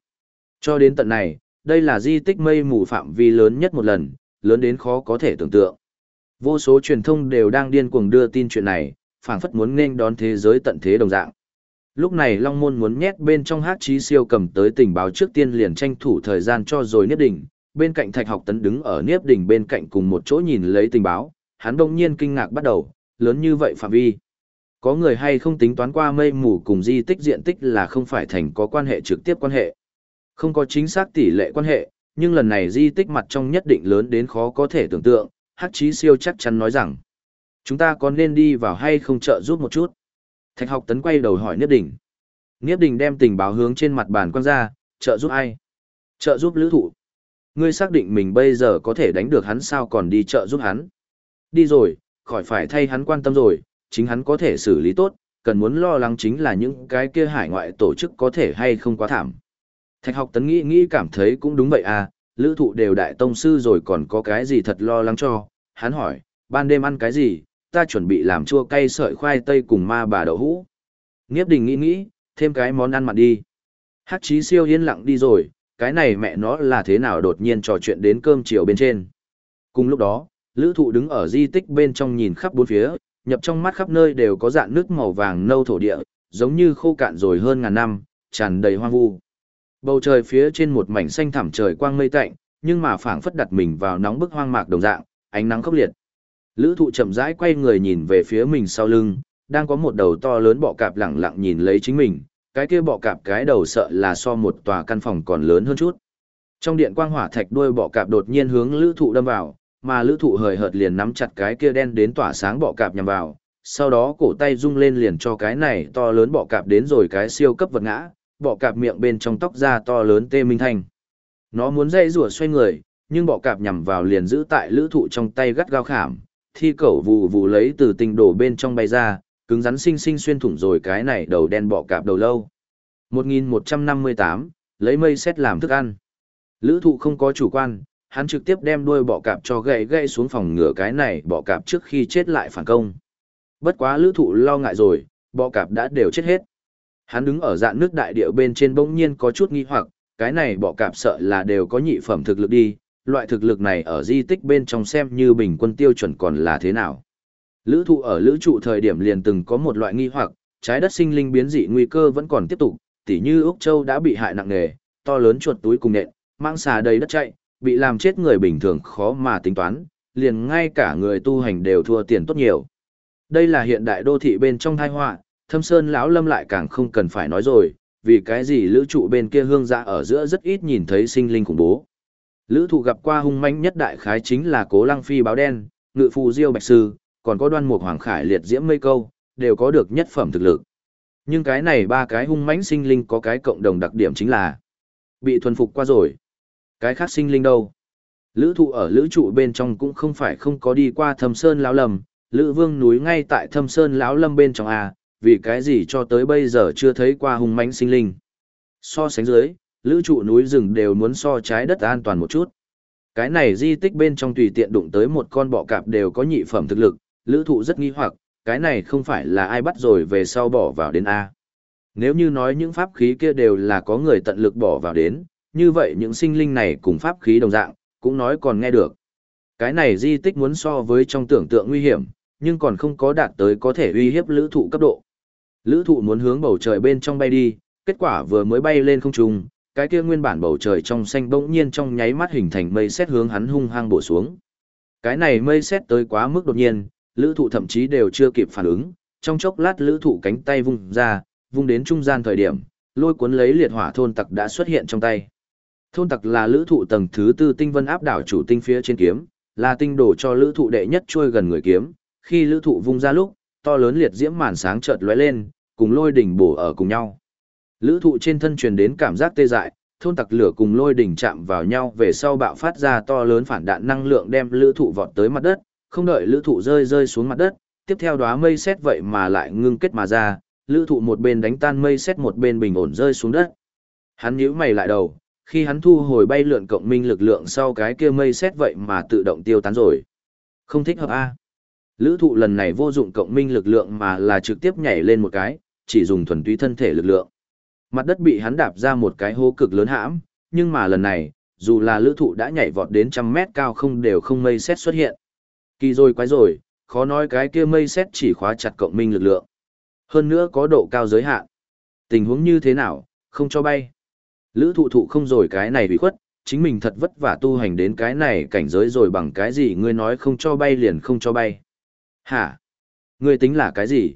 Cho đến tận này, đây là di tích mây mù phạm vi lớn nhất một lần, lớn đến khó có thể tưởng tượng. Vô số truyền thông đều đang điên cuồng đưa tin chuyện này, phảng phất muốn nên đón thế giới tận thế đồng dạng. Lúc này Long Môn muốn nhét bên trong hát trí siêu cầm tới tình báo trước tiên liền tranh thủ thời gian cho rồi Niếp Đỉnh, bên cạnh Thạch Học Tấn đứng ở Niếp Đỉnh bên cạnh cùng một chỗ nhìn lấy tình báo, hắn đông nhiên kinh ngạc bắt đầu, lớn như vậy phạm vi. Có người hay không tính toán qua mây mù cùng di tích diện tích là không phải thành có quan hệ trực tiếp quan hệ. Không có chính xác tỷ lệ quan hệ, nhưng lần này di tích mặt trong nhất định lớn đến khó có thể tưởng tượng, Hắc Chí Siêu chắc chắn nói rằng, chúng ta có nên đi vào hay không trợ giúp một chút. Thạch học tấn quay đầu hỏi Niếp Đình. Niếp Đình đem tình báo hướng trên mặt bàn quan ra, trợ giúp ai? Trợ giúp lữ thụ. Ngươi xác định mình bây giờ có thể đánh được hắn sao còn đi trợ giúp hắn. Đi rồi, khỏi phải thay hắn quan tâm rồi, chính hắn có thể xử lý tốt, cần muốn lo lắng chính là những cái kia hải ngoại tổ chức có thể hay không quá thảm. Thạch học tấn nghĩ nghĩ cảm thấy cũng đúng vậy à, lữ thụ đều đại tông sư rồi còn có cái gì thật lo lắng cho. Hắn hỏi, ban đêm ăn cái gì, ta chuẩn bị làm chua cay sợi khoai tây cùng ma bà đậu hũ. Nghiếp đình nghĩ nghĩ, thêm cái món ăn mặn đi. Hắc chí siêu yên lặng đi rồi, cái này mẹ nó là thế nào đột nhiên trò chuyện đến cơm chiều bên trên. Cùng lúc đó, lữ thụ đứng ở di tích bên trong nhìn khắp bốn phía, nhập trong mắt khắp nơi đều có dạng nước màu vàng nâu thổ địa, giống như khô cạn rồi hơn ngàn năm, tràn đầy hoang vu. Bầu trời phía trên một mảnh xanh thẳm trời quang mây tạnh, nhưng mà phảng phất đặt mình vào nóng bức hoang mạc đồng dạng, ánh nắng khốc liệt. Lữ thụ chậm rãi quay người nhìn về phía mình sau lưng, đang có một đầu to lớn bọ cạp lẳng lặng nhìn lấy chính mình, cái kia bọ cạp cái đầu sợ là so một tòa căn phòng còn lớn hơn chút. Trong điện quang hỏa thạch đuôi bọ cạp đột nhiên hướng lữ thụ đâm vào, mà lữ thụ hời hợt liền nắm chặt cái kia đen đến tỏa sáng bọ cạp nhằm vào, sau đó cổ tay rung lên liền cho cái này to lớn bọ cạp đến rồi cái siêu cấp vật ngã, bọ cạp miệng bên trong tóc ra to lớn tê minh thanh. Nó muốn dây rủa xoay người, nhưng bọ cạp nhằm vào liền giữ tại lữ thụ trong tay gắt gao khảm, thi cẩu vù vù lấy từ tình đổ bên trong bay ra, cứng rắn sinh sinh xuyên thủng rồi cái này đầu đen bọ cạp đầu lâu. 1158, lấy mây xét làm thức ăn. Lữ thụ không có chủ quan, hắn trực tiếp đem đuôi bọ cạp cho gậy gậy xuống phòng ngửa cái này bọ cạp trước khi chết lại phản công. Bất quá lữ thụ lo ngại rồi, bọ cạp đã đều chết hết. Hắn đứng ở dạng nước đại địa bên trên bỗng nhiên có chút nghi hoặc, cái này bọ cạp sợ là đều có nhị phẩm thực lực đi, loại thực lực này ở di tích bên trong xem như bình quân tiêu chuẩn còn là thế nào. Lữ thụ ở lữ trụ thời điểm liền từng có một loại nghi hoặc, trái đất sinh linh biến dị nguy cơ vẫn còn tiếp tục, tỉ như Úc Châu đã bị hại nặng nề, to lớn chuột túi cùng nện, mang xà đầy đất chạy, bị làm chết người bình thường khó mà tính toán, liền ngay cả người tu hành đều thua tiền tốt nhiều. Đây là hiện đại đô thị bên trong thai họa, thâm sơn lão lâm lại càng không cần phải nói rồi, vì cái gì lữ trụ bên kia hương dạ ở giữa rất ít nhìn thấy sinh linh khủng bố. Lữ thụ gặp qua hung manh nhất đại khái chính là cố lăng phi báo đen, ngự phù diêu bạch sư, còn có đoan mục hoàng khải liệt diễm mây câu, đều có được nhất phẩm thực lực. Nhưng cái này ba cái hung mãnh sinh linh có cái cộng đồng đặc điểm chính là bị thuần phục qua rồi. Cái khác sinh linh đâu? Lữ thụ ở lữ trụ bên trong cũng không phải không có đi qua Thâm sơn lão Lâm, Lữ Vương núi ngay tại Thâm Sơn lão lâm bên trong a, vì cái gì cho tới bây giờ chưa thấy qua hung mãnh sinh linh. So sánh dưới, lữ trụ núi rừng đều muốn so trái đất an toàn một chút. Cái này di tích bên trong tùy tiện đụng tới một con bọ cạp đều có nhị phẩm thực lực, lữ thụ rất nghi hoặc, cái này không phải là ai bắt rồi về sau bỏ vào đến A. Nếu như nói những pháp khí kia đều là có người tận lực bỏ vào đến, như vậy những sinh linh này cùng pháp khí đồng dạng, cũng nói còn nghe được. Cái này di tích muốn so với trong tưởng tượng nguy hiểm, nhưng còn không có đạt tới có thể uy hiếp lữ thụ cấp độ. Lữ thụ muốn hướng bầu trời bên trong bay đi, kết quả vừa mới bay lên không trung, cái kia nguyên bản bầu trời trong xanh bỗng nhiên trong nháy mắt hình thành mây xét hướng hắn hung hăng bổ xuống. Cái này mây xét tới quá mức đột nhiên, lữ thụ thậm chí đều chưa kịp phản ứng, trong chốc lát lữ thụ cánh tay vung ra, vung đến trung gian thời điểm, lôi cuốn lấy liệt hỏa thôn tặc đã xuất hiện trong tay. Thôn tặc là lữ thụ tầng thứ tư tinh vân áp đảo chủ tinh phía trên kiếm, là tinh đổ cho lữ thụ đệ nhất chui gần người kiếm, khi lữ thụ vung ra lúc, to lớn liệt diễm màn sáng chợt lóe lên, cùng lôi đỉnh bổ ở cùng nhau. Lữ thụ trên thân truyền đến cảm giác tê dại, thôn tặc lửa cùng lôi đỉnh chạm vào nhau về sau bạo phát ra to lớn phản đạn năng lượng đem lữ thụ vọt tới mặt đất, không đợi lữ thụ rơi rơi xuống mặt đất, tiếp theo đóa mây xét vậy mà lại ngưng kết mà ra, lữ thụ một bên đánh tan mây xét một bên bình ổn rơi xuống đất. Hắn nhíu mày lại đầu, khi hắn thu hồi bay lượn cộng minh lực lượng sau cái kia mây xét vậy mà tự động tiêu tán rồi. Không thích hợp A. Lữ thụ lần này vô dụng cộng minh lực lượng mà là trực tiếp nhảy lên một cái, chỉ dùng thuần túy thân thể lực lượng. Mặt đất bị hắn đạp ra một cái hố cực lớn hãm, nhưng mà lần này, dù là lữ thụ đã nhảy vọt đến trăm mét cao không đều không mây xét xuất hiện. Kỳ rồi quái rồi, khó nói cái kia mây xét chỉ khóa chặt cộng minh lực lượng. Hơn nữa có độ cao giới hạn. Tình huống như thế nào, không cho bay. Lữ thụ thụ không rồi cái này bị khuất, chính mình thật vất vả tu hành đến cái này cảnh giới rồi bằng cái gì ngươi nói không cho bay liền không cho bay. Hả? Ngươi tính là cái gì?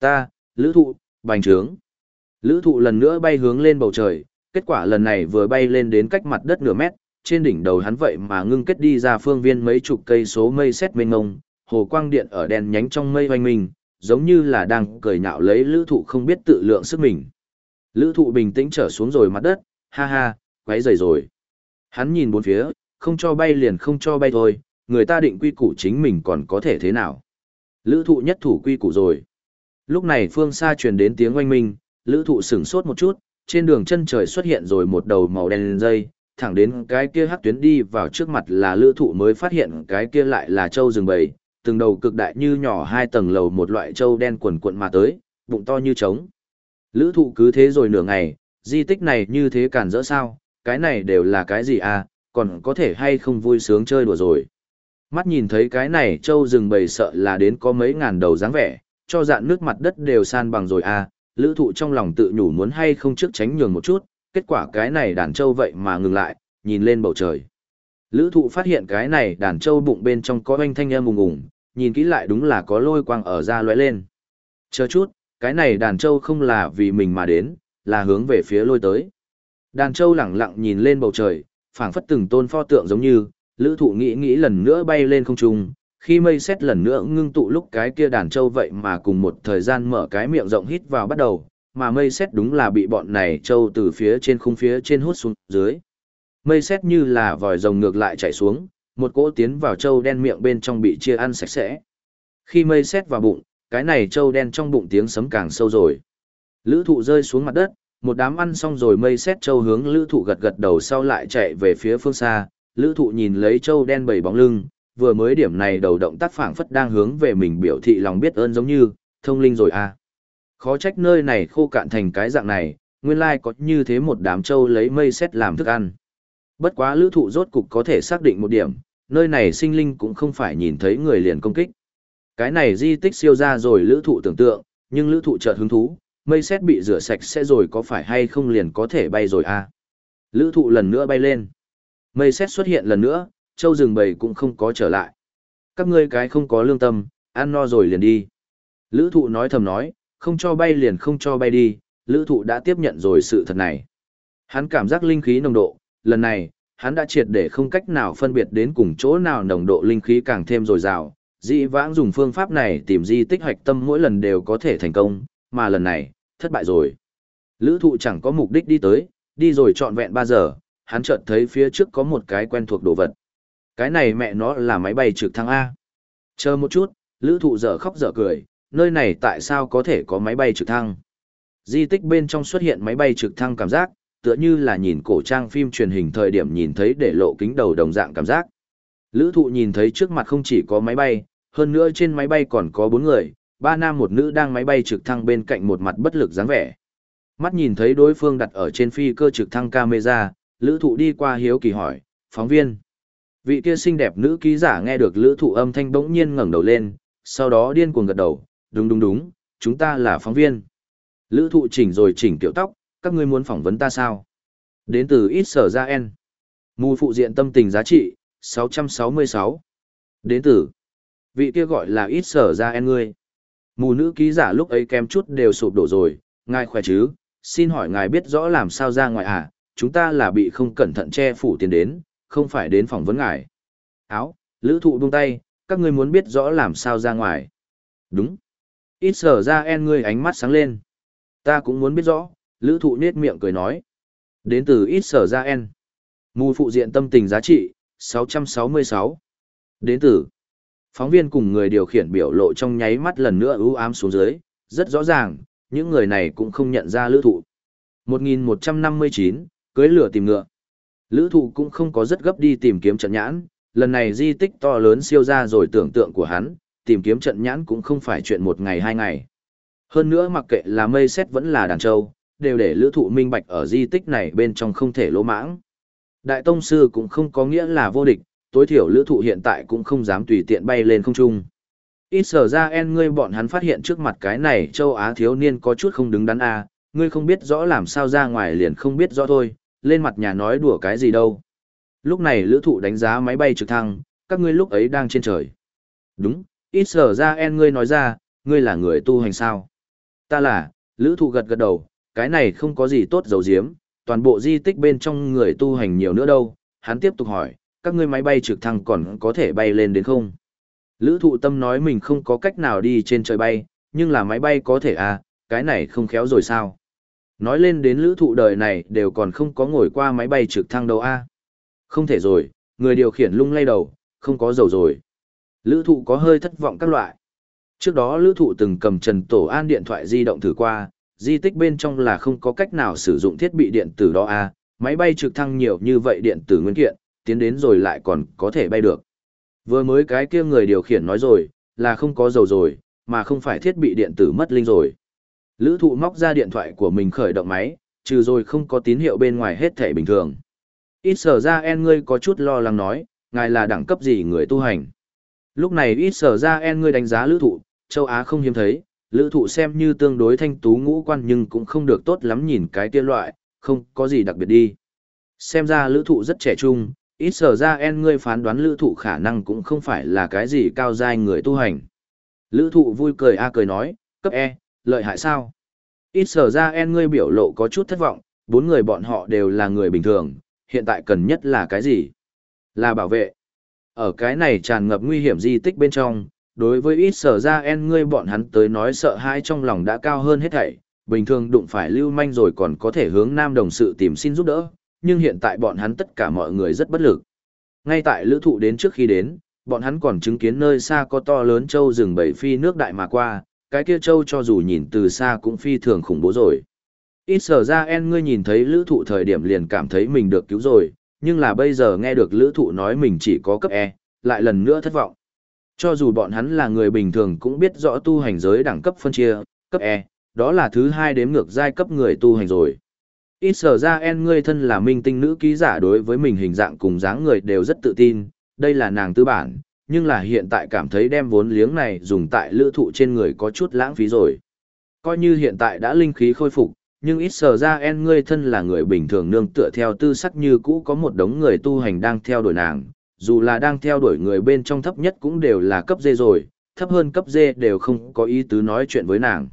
Ta, lữ thụ, bành trướng. Lữ thụ lần nữa bay hướng lên bầu trời, kết quả lần này vừa bay lên đến cách mặt đất nửa mét, trên đỉnh đầu hắn vậy mà ngưng kết đi ra phương viên mấy chục cây số mây xét mênh ngông, hồ quang điện ở đèn nhánh trong mây hoành mình, giống như là đang cười nhạo lấy lữ thụ không biết tự lượng sức mình. Lữ thụ bình tĩnh trở xuống rồi mặt đất, ha ha, quấy rời rồi. Hắn nhìn bốn phía, không cho bay liền không cho bay thôi, người ta định quy củ chính mình còn có thể thế nào. Lữ thụ nhất thủ quy củ rồi. Lúc này phương xa truyền đến tiếng oanh minh, lữ thụ sửng sốt một chút, trên đường chân trời xuất hiện rồi một đầu màu đen dây, thẳng đến cái kia hắc tuyến đi vào trước mặt là lữ thụ mới phát hiện cái kia lại là châu rừng bầy, từng đầu cực đại như nhỏ hai tầng lầu một loại châu đen quần cuộn mà tới, bụng to như trống. Lữ thụ cứ thế rồi nửa ngày, di tích này như thế cản rỡ sao, cái này đều là cái gì à, còn có thể hay không vui sướng chơi đùa rồi. Mắt nhìn thấy cái này châu rừng bầy sợ là đến có mấy ngàn đầu dáng vẻ, cho dạn nước mặt đất đều san bằng rồi à, lữ thụ trong lòng tự nhủ muốn hay không trước tránh nhường một chút, kết quả cái này đàn trâu vậy mà ngừng lại, nhìn lên bầu trời. Lữ thụ phát hiện cái này đàn trâu bụng bên trong có oanh thanh âm ùng ùng, nhìn kỹ lại đúng là có lôi quang ở ra lóe lên. Chờ chút, cái này đàn trâu không là vì mình mà đến, là hướng về phía lôi tới. Đàn trâu lẳng lặng nhìn lên bầu trời, phảng phất từng tôn pho tượng giống như, lữ thụ nghĩ nghĩ lần nữa bay lên không trung, khi mây xét lần nữa ngưng tụ lúc cái kia đàn trâu vậy mà cùng một thời gian mở cái miệng rộng hít vào bắt đầu, mà mây xét đúng là bị bọn này trâu từ phía trên khung phía trên hút xuống dưới. Mây xét như là vòi rồng ngược lại chạy xuống, một cỗ tiến vào trâu đen miệng bên trong bị chia ăn sạch sẽ. Khi mây xét vào bụng, cái này trâu đen trong bụng tiếng sấm càng sâu rồi. Lữ thụ rơi xuống mặt đất, một đám ăn xong rồi mây xét trâu hướng lữ thụ gật gật đầu sau lại chạy về phía phương xa. Lữ thụ nhìn lấy châu đen bầy bóng lưng, vừa mới điểm này đầu động tác phảng phất đang hướng về mình biểu thị lòng biết ơn giống như, thông linh rồi à. Khó trách nơi này khô cạn thành cái dạng này, nguyên lai có như thế một đám châu lấy mây xét làm thức ăn. Bất quá lữ thụ rốt cục có thể xác định một điểm, nơi này sinh linh cũng không phải nhìn thấy người liền công kích. Cái này di tích siêu ra rồi lữ thụ tưởng tượng, nhưng lữ thụ chợt hứng thú, mây xét bị rửa sạch sẽ rồi có phải hay không liền có thể bay rồi à. Lữ thụ lần nữa bay lên. Mây xét xuất hiện lần nữa, châu rừng bầy cũng không có trở lại. Các ngươi cái không có lương tâm, ăn no rồi liền đi. Lữ thụ nói thầm nói, không cho bay liền không cho bay đi, lữ thụ đã tiếp nhận rồi sự thật này. Hắn cảm giác linh khí nồng độ, lần này, hắn đã triệt để không cách nào phân biệt đến cùng chỗ nào nồng độ linh khí càng thêm dồi dào. Dĩ vãng dùng phương pháp này tìm di tích hoạch tâm mỗi lần đều có thể thành công, mà lần này, thất bại rồi. Lữ thụ chẳng có mục đích đi tới, đi rồi trọn vẹn 3 giờ, hắn chợt thấy phía trước có một cái quen thuộc đồ vật. Cái này mẹ nó là máy bay trực thăng A. Chờ một chút, lữ thụ dở khóc dở cười, nơi này tại sao có thể có máy bay trực thăng. Di tích bên trong xuất hiện máy bay trực thăng cảm giác, tựa như là nhìn cổ trang phim truyền hình thời điểm nhìn thấy để lộ kính đầu đồng dạng cảm giác. Lữ thụ nhìn thấy trước mặt không chỉ có máy bay, hơn nữa trên máy bay còn có bốn người, ba nam một nữ đang máy bay trực thăng bên cạnh một mặt bất lực dáng vẻ. Mắt nhìn thấy đối phương đặt ở trên phi cơ trực thăng camera, lữ thụ đi qua hiếu kỳ hỏi, phóng viên. Vị kia xinh đẹp nữ ký giả nghe được lữ thụ âm thanh bỗng nhiên ngẩng đầu lên, sau đó điên cuồng gật đầu, đúng đúng đúng, chúng ta là phóng viên. Lữ thụ chỉnh rồi chỉnh tiểu tóc, các ngươi muốn phỏng vấn ta sao? Đến từ ít sở ra en. Mù phụ diện tâm tình giá trị, 666. Đến từ. Vị kia gọi là ít sở ra en ngươi. Mù nữ ký giả lúc ấy kem chút đều sụp đổ rồi, ngài khỏe chứ, xin hỏi ngài biết rõ làm sao ra ngoài à, chúng ta là bị không cẩn thận che phủ tiền đến, không phải đến phỏng vấn ngài. Áo, lữ thụ buông tay, các ngươi muốn biết rõ làm sao ra ngoài. Đúng. Ít sở ra en ngươi ánh mắt sáng lên. Ta cũng muốn biết rõ, lữ thụ nết miệng cười nói. Đến từ ít sở ra en. Mù phụ diện tâm tình giá trị, 666. Đến từ. Phóng viên cùng người điều khiển biểu lộ trong nháy mắt lần nữa ưu ám xuống dưới, rất rõ ràng, những người này cũng không nhận ra lữ thụ. 1159, cưới lửa tìm ngựa. Lữ thụ cũng không có rất gấp đi tìm kiếm trận nhãn, lần này di tích to lớn siêu ra rồi tưởng tượng của hắn, tìm kiếm trận nhãn cũng không phải chuyện một ngày hai ngày. Hơn nữa mặc kệ là mây xét vẫn là đàn châu, đều để lữ thụ minh bạch ở di tích này bên trong không thể lỗ mãng. Đại tông sư cũng không có nghĩa là vô địch, tối thiểu lữ thụ hiện tại cũng không dám tùy tiện bay lên không trung. Ít sở ra en ngươi bọn hắn phát hiện trước mặt cái này châu Á thiếu niên có chút không đứng đắn a à, ngươi không biết rõ làm sao ra ngoài liền không biết rõ thôi, lên mặt nhà nói đùa cái gì đâu. Lúc này lữ thụ đánh giá máy bay trực thăng, các ngươi lúc ấy đang trên trời. Đúng, ít sở ra en ngươi nói ra, ngươi là người tu hành sao. Ta là, lữ thụ gật gật đầu, cái này không có gì tốt dầu diếm, toàn bộ di tích bên trong người tu hành nhiều nữa đâu. Hắn tiếp tục hỏi, các ngươi máy bay trực thăng còn có thể bay lên đến không? Lữ thụ tâm nói mình không có cách nào đi trên trời bay, nhưng là máy bay có thể à, cái này không khéo rồi sao? Nói lên đến lữ thụ đời này đều còn không có ngồi qua máy bay trực thăng đâu a à? Không thể rồi, người điều khiển lung lay đầu, không có dầu rồi. Lữ thụ có hơi thất vọng các loại. Trước đó lữ thụ từng cầm trần tổ an điện thoại di động thử qua, di tích bên trong là không có cách nào sử dụng thiết bị điện tử đó a à? máy bay trực thăng nhiều như vậy điện tử nguyên kiện, tiến đến rồi lại còn có thể bay được. Vừa mới cái kia người điều khiển nói rồi, là không có dầu rồi, mà không phải thiết bị điện tử mất linh rồi. Lữ thụ móc ra điện thoại của mình khởi động máy, trừ rồi không có tín hiệu bên ngoài hết thể bình thường. Ít sở ra en ngươi có chút lo lắng nói, ngài là đẳng cấp gì người tu hành. Lúc này ít sở ra en ngươi đánh giá lữ thụ, châu Á không hiếm thấy, lữ thụ xem như tương đối thanh tú ngũ quan nhưng cũng không được tốt lắm nhìn cái tiên loại, không có gì đặc biệt đi. Xem ra lữ thụ rất trẻ trung, ít sở ra en ngươi phán đoán lữ thụ khả năng cũng không phải là cái gì cao dai người tu hành. Lữ thụ vui cười a cười nói, cấp E, lợi hại sao? Ít sở ra en ngươi biểu lộ có chút thất vọng, bốn người bọn họ đều là người bình thường, hiện tại cần nhất là cái gì? Là bảo vệ. Ở cái này tràn ngập nguy hiểm di tích bên trong, đối với ít sở ra en ngươi bọn hắn tới nói sợ hãi trong lòng đã cao hơn hết thảy, bình thường đụng phải lưu manh rồi còn có thể hướng nam đồng sự tìm xin giúp đỡ, nhưng hiện tại bọn hắn tất cả mọi người rất bất lực. Ngay tại lữ thụ đến trước khi đến, bọn hắn còn chứng kiến nơi xa có to lớn châu rừng bầy phi nước đại mà qua, cái kia châu cho dù nhìn từ xa cũng phi thường khủng bố rồi. Ít sở ra en ngươi nhìn thấy lữ thụ thời điểm liền cảm thấy mình được cứu rồi, nhưng là bây giờ nghe được lữ thụ nói mình chỉ có cấp E, lại lần nữa thất vọng. Cho dù bọn hắn là người bình thường cũng biết rõ tu hành giới đẳng cấp phân chia, cấp E, đó là thứ hai đếm ngược giai cấp người tu hành rồi. Ít sở ra en ngươi thân là minh tinh nữ ký giả đối với mình hình dạng cùng dáng người đều rất tự tin, đây là nàng tư bản, nhưng là hiện tại cảm thấy đem vốn liếng này dùng tại lữ thụ trên người có chút lãng phí rồi. Coi như hiện tại đã linh khí khôi phục, nhưng ít sờ ra en ngươi thân là người bình thường nương tựa theo tư sắc như cũ có một đống người tu hành đang theo đuổi nàng, dù là đang theo đuổi người bên trong thấp nhất cũng đều là cấp dê rồi, thấp hơn cấp dê đều không có ý tứ nói chuyện với nàng.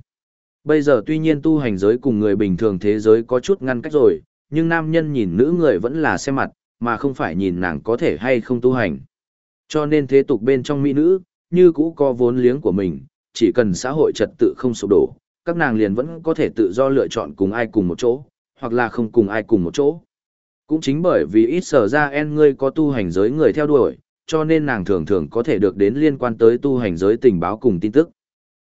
Bây giờ tuy nhiên tu hành giới cùng người bình thường thế giới có chút ngăn cách rồi, nhưng nam nhân nhìn nữ người vẫn là xem mặt, mà không phải nhìn nàng có thể hay không tu hành. Cho nên thế tục bên trong mỹ nữ, như cũ có vốn liếng của mình, chỉ cần xã hội trật tự không sụp đổ, các nàng liền vẫn có thể tự do lựa chọn cùng ai cùng một chỗ, hoặc là không cùng ai cùng một chỗ. Cũng chính bởi vì ít sở ra en ngươi có tu hành giới người theo đuổi, cho nên nàng thường thường có thể được đến liên quan tới tu hành giới tình báo cùng tin tức.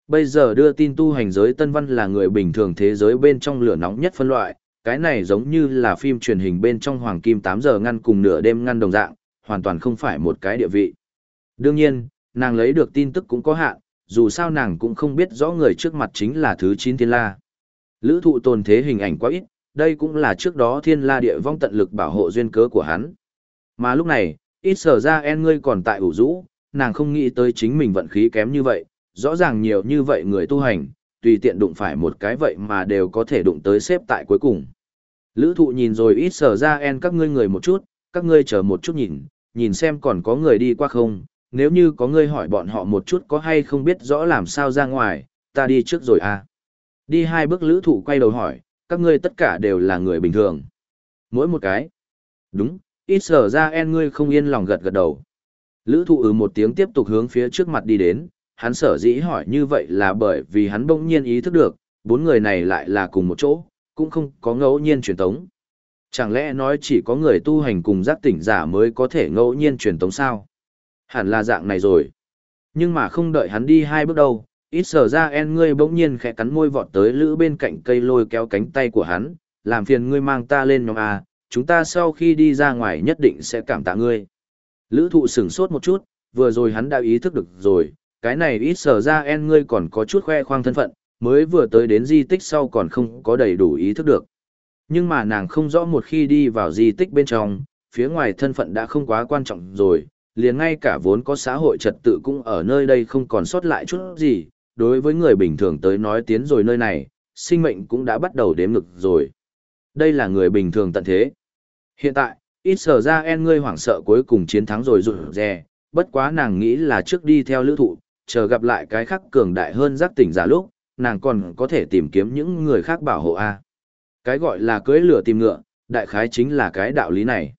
Bây giờ đưa tin tu hành giới Tân Văn là người bình thường thế giới bên trong lửa nóng nhất phân loại, cái này giống như là phim truyền hình bên trong Hoàng Kim 8 giờ ngăn cùng nửa đêm ngăn đồng dạng, hoàn toàn không phải một cái địa vị. Đương nhiên, nàng lấy được tin tức cũng có hạn, dù sao nàng cũng không biết rõ người trước mặt chính là thứ 9 thiên la. Lữ thụ tồn thế hình ảnh quá ít, đây cũng là trước đó thiên la địa vong tận lực bảo hộ duyên cớ của hắn. Mà lúc này, ít sở ra en ngươi còn tại ủ rũ, nàng không nghĩ tới chính mình vận khí kém như vậy, rõ ràng nhiều như vậy người tu hành, tùy tiện đụng phải một cái vậy mà đều có thể đụng tới xếp tại cuối cùng. Lữ thụ nhìn rồi ít sở ra en các ngươi người một chút, các ngươi chờ một chút nhìn, nhìn xem còn có người đi qua không, nếu như có ngươi hỏi bọn họ một chút có hay không biết rõ làm sao ra ngoài, ta đi trước rồi à. Đi hai bước lữ thụ quay đầu hỏi, các ngươi tất cả đều là người bình thường. Mỗi một cái. Đúng, ít sở ra en ngươi không yên lòng gật gật đầu. Lữ thụ ừ một tiếng tiếp tục hướng phía trước mặt đi đến, hắn sở dĩ hỏi như vậy là bởi vì hắn bỗng nhiên ý thức được, bốn người này lại là cùng một chỗ, cũng không có ngẫu nhiên truyền tống. Chẳng lẽ nói chỉ có người tu hành cùng giác tỉnh giả mới có thể ngẫu nhiên truyền tống sao? Hẳn là dạng này rồi. Nhưng mà không đợi hắn đi hai bước đâu, ít sở ra en ngươi bỗng nhiên khẽ cắn môi vọt tới lữ bên cạnh cây lôi kéo cánh tay của hắn, làm phiền ngươi mang ta lên nhóm A, chúng ta sau khi đi ra ngoài nhất định sẽ cảm tạ ngươi. Lữ thụ sửng sốt một chút, vừa rồi hắn đã ý thức được rồi, cái này ít sở ra en ngươi còn có chút khoe khoang thân phận, mới vừa tới đến di tích sau còn không có đầy đủ ý thức được. Nhưng mà nàng không rõ một khi đi vào di tích bên trong, phía ngoài thân phận đã không quá quan trọng rồi, liền ngay cả vốn có xã hội trật tự cũng ở nơi đây không còn sót lại chút gì, đối với người bình thường tới nói tiến rồi nơi này, sinh mệnh cũng đã bắt đầu đếm ngực rồi. Đây là người bình thường tận thế. Hiện tại, ít sở ra en ngươi hoảng sợ cuối cùng chiến thắng rồi rụt rè, bất quá nàng nghĩ là trước đi theo lữ thụ, chờ gặp lại cái khác cường đại hơn giác tỉnh giả lúc, nàng còn có thể tìm kiếm những người khác bảo hộ A. Cái gọi là cưới lửa tìm ngựa, đại khái chính là cái đạo lý này.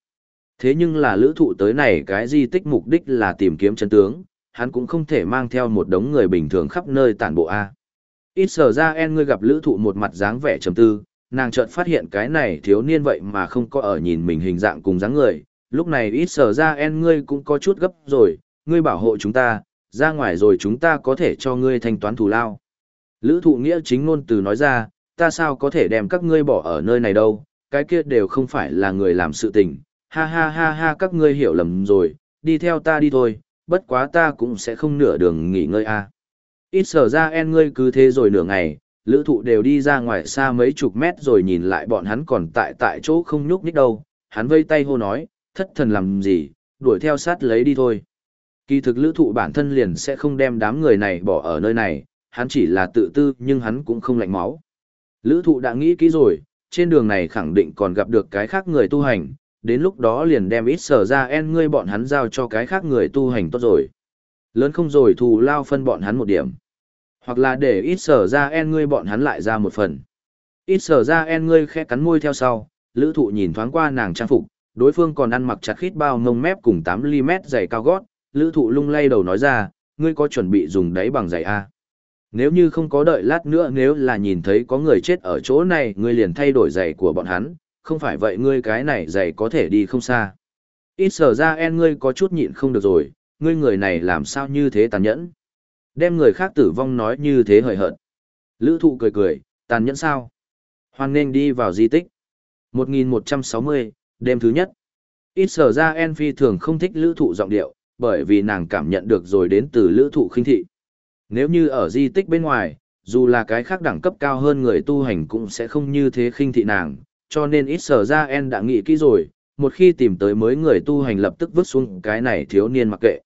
Thế nhưng là lữ thụ tới này cái di tích mục đích là tìm kiếm chân tướng, hắn cũng không thể mang theo một đống người bình thường khắp nơi tản bộ A. Ít sở ra en ngươi gặp lữ thụ một mặt dáng vẻ trầm tư, nàng chợt phát hiện cái này thiếu niên vậy mà không có ở nhìn mình hình dạng cùng dáng người, lúc này ít sở ra en ngươi cũng có chút gấp rồi, ngươi bảo hộ chúng ta, ra ngoài rồi chúng ta có thể cho ngươi thanh toán thù lao. Lữ thụ nghĩa chính ngôn từ nói ra, ta sao có thể đem các ngươi bỏ ở nơi này đâu, cái kia đều không phải là người làm sự tình, ha ha ha ha các ngươi hiểu lầm rồi, đi theo ta đi thôi, bất quá ta cũng sẽ không nửa đường nghỉ ngơi a. Ít sở ra en ngươi cứ thế rồi nửa ngày, lữ thụ đều đi ra ngoài xa mấy chục mét rồi nhìn lại bọn hắn còn tại tại chỗ không nhúc nhích đâu, hắn vây tay hô nói, thất thần làm gì, đuổi theo sát lấy đi thôi. Kỳ thực lữ thụ bản thân liền sẽ không đem đám người này bỏ ở nơi này, hắn chỉ là tự tư nhưng hắn cũng không lạnh máu. Lữ thụ đã nghĩ kỹ rồi, trên đường này khẳng định còn gặp được cái khác người tu hành, đến lúc đó liền đem ít sở ra en ngươi bọn hắn giao cho cái khác người tu hành tốt rồi. Lớn không rồi thù lao phân bọn hắn một điểm. Hoặc là để ít sở ra en ngươi bọn hắn lại ra một phần. Ít sở ra en ngươi khẽ cắn môi theo sau, lữ thụ nhìn thoáng qua nàng trang phục, đối phương còn ăn mặc chặt khít bao ngông mép cùng 8mm giày cao gót, lữ thụ lung lay đầu nói ra, ngươi có chuẩn bị dùng đáy bằng giày A. Nếu như không có đợi lát nữa nếu là nhìn thấy có người chết ở chỗ này ngươi liền thay đổi giày của bọn hắn, không phải vậy ngươi cái này giày có thể đi không xa. Ít sở ra en ngươi có chút nhịn không được rồi, ngươi người này làm sao như thế tàn nhẫn. Đem người khác tử vong nói như thế hời hợt. Lữ thụ cười cười, tàn nhẫn sao? Hoan nên đi vào di tích. 1160, đêm thứ nhất. Ít sở ra en phi thường không thích lữ thụ giọng điệu, bởi vì nàng cảm nhận được rồi đến từ lữ thụ khinh thị. Nếu như ở di tích bên ngoài, dù là cái khác đẳng cấp cao hơn người tu hành cũng sẽ không như thế khinh thị nàng, cho nên ít sở ra en đã nghĩ kỹ rồi, một khi tìm tới mới người tu hành lập tức vứt xuống cái này thiếu niên mặc kệ.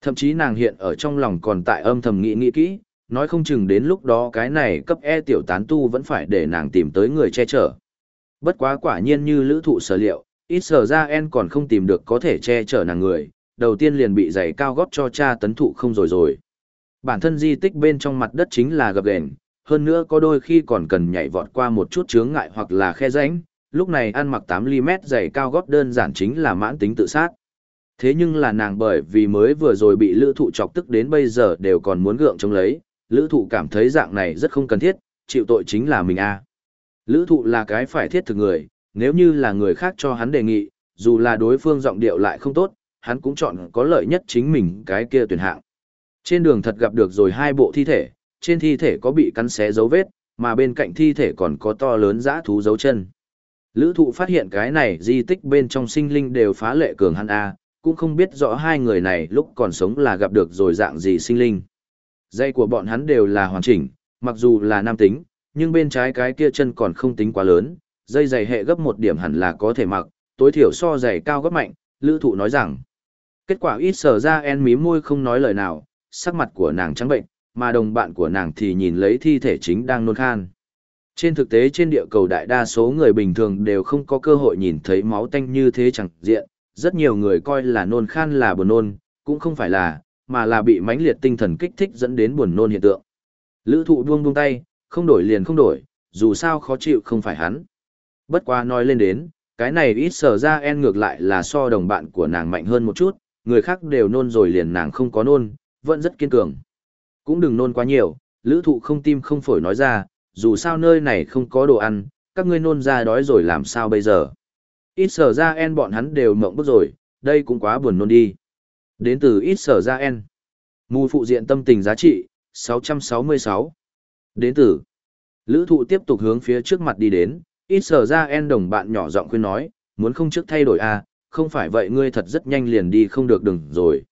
Thậm chí nàng hiện ở trong lòng còn tại âm thầm nghĩ nghĩ kỹ, nói không chừng đến lúc đó cái này cấp E tiểu tán tu vẫn phải để nàng tìm tới người che chở. Bất quá quả nhiên như lữ thụ sở liệu, ít sở ra en còn không tìm được có thể che chở nàng người, đầu tiên liền bị giày cao gót cho cha tấn thụ không rồi rồi. Bản thân di tích bên trong mặt đất chính là gập ghềnh, hơn nữa có đôi khi còn cần nhảy vọt qua một chút chướng ngại hoặc là khe rãnh, lúc này ăn mặc 8mm dày cao gót đơn giản chính là mãn tính tự sát. Thế nhưng là nàng bởi vì mới vừa rồi bị lữ thụ chọc tức đến bây giờ đều còn muốn gượng chống lấy, lữ thụ cảm thấy dạng này rất không cần thiết, chịu tội chính là mình a Lữ thụ là cái phải thiết thực người, nếu như là người khác cho hắn đề nghị, dù là đối phương giọng điệu lại không tốt, hắn cũng chọn có lợi nhất chính mình cái kia tuyển hạng. Trên đường thật gặp được rồi hai bộ thi thể, trên thi thể có bị cắn xé dấu vết, mà bên cạnh thi thể còn có to lớn dã thú dấu chân. Lữ thụ phát hiện cái này di tích bên trong sinh linh đều phá lệ cường hắn A, cũng không biết rõ hai người này lúc còn sống là gặp được rồi dạng gì sinh linh. Dây của bọn hắn đều là hoàn chỉnh, mặc dù là nam tính, nhưng bên trái cái kia chân còn không tính quá lớn, dây dày hệ gấp một điểm hẳn là có thể mặc, tối thiểu so dày cao gấp mạnh, lữ thụ nói rằng. Kết quả ít sở ra en mí môi không nói lời nào, sắc mặt của nàng trắng bệnh, mà đồng bạn của nàng thì nhìn lấy thi thể chính đang nôn khan. Trên thực tế trên địa cầu đại đa số người bình thường đều không có cơ hội nhìn thấy máu tanh như thế chẳng diện, rất nhiều người coi là nôn khan là buồn nôn, cũng không phải là, mà là bị mãnh liệt tinh thần kích thích dẫn đến buồn nôn hiện tượng. Lữ thụ buông buông tay, không đổi liền không đổi, dù sao khó chịu không phải hắn. Bất qua nói lên đến, cái này ít sở ra en ngược lại là so đồng bạn của nàng mạnh hơn một chút, người khác đều nôn rồi liền nàng không có nôn, vẫn rất kiên cường. Cũng đừng nôn quá nhiều, lữ thụ không tim không phổi nói ra, dù sao nơi này không có đồ ăn, các ngươi nôn ra đói rồi làm sao bây giờ. Ít sở ra en bọn hắn đều mộng bức rồi, đây cũng quá buồn nôn đi. Đến từ ít sở ra en. Mù phụ diện tâm tình giá trị, 666. Đến từ. Lữ thụ tiếp tục hướng phía trước mặt đi đến, ít sở ra en đồng bạn nhỏ giọng khuyên nói, muốn không trước thay đổi à, không phải vậy ngươi thật rất nhanh liền đi không được đừng rồi.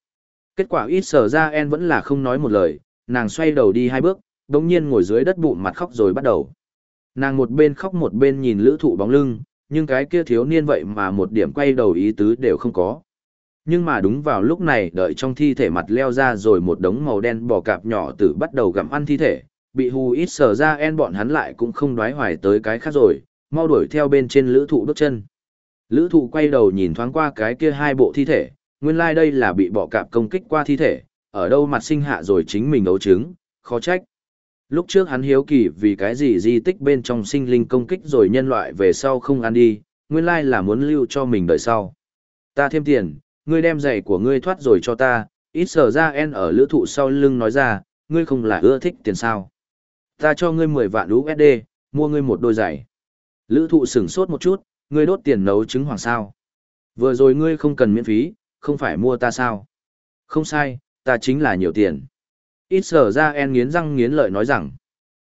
Kết quả ít sở ra en vẫn là không nói một lời, nàng xoay đầu đi hai bước, đồng nhiên ngồi dưới đất bụng mặt khóc rồi bắt đầu. Nàng một bên khóc một bên nhìn lữ thụ bóng lưng, nhưng cái kia thiếu niên vậy mà một điểm quay đầu ý tứ đều không có. Nhưng mà đúng vào lúc này đợi trong thi thể mặt leo ra rồi một đống màu đen bò cạp nhỏ tử bắt đầu gặm ăn thi thể, bị hù ít sở ra en bọn hắn lại cũng không đoái hoài tới cái khác rồi, mau đuổi theo bên trên lữ thụ bước chân. Lữ thụ quay đầu nhìn thoáng qua cái kia hai bộ thi thể, nguyên lai like đây là bị bọ cạp công kích qua thi thể, ở đâu mặt sinh hạ rồi chính mình ấu trứng, khó trách. Lúc trước hắn hiếu kỳ vì cái gì di tích bên trong sinh linh công kích rồi nhân loại về sau không ăn đi, nguyên lai là muốn lưu cho mình đợi sau. Ta thêm tiền, ngươi đem giày của ngươi thoát rồi cho ta, ít sở ra en ở lữ thụ sau lưng nói ra, ngươi không là ưa thích tiền sao. Ta cho ngươi 10 vạn USD, mua ngươi một đôi giày. Lữ thụ sửng sốt một chút, ngươi đốt tiền nấu trứng hoàng sao. Vừa rồi ngươi không cần miễn phí, không phải mua ta sao. Không sai, ta chính là nhiều tiền. Ít sở ra en nghiến răng nghiến lợi nói rằng.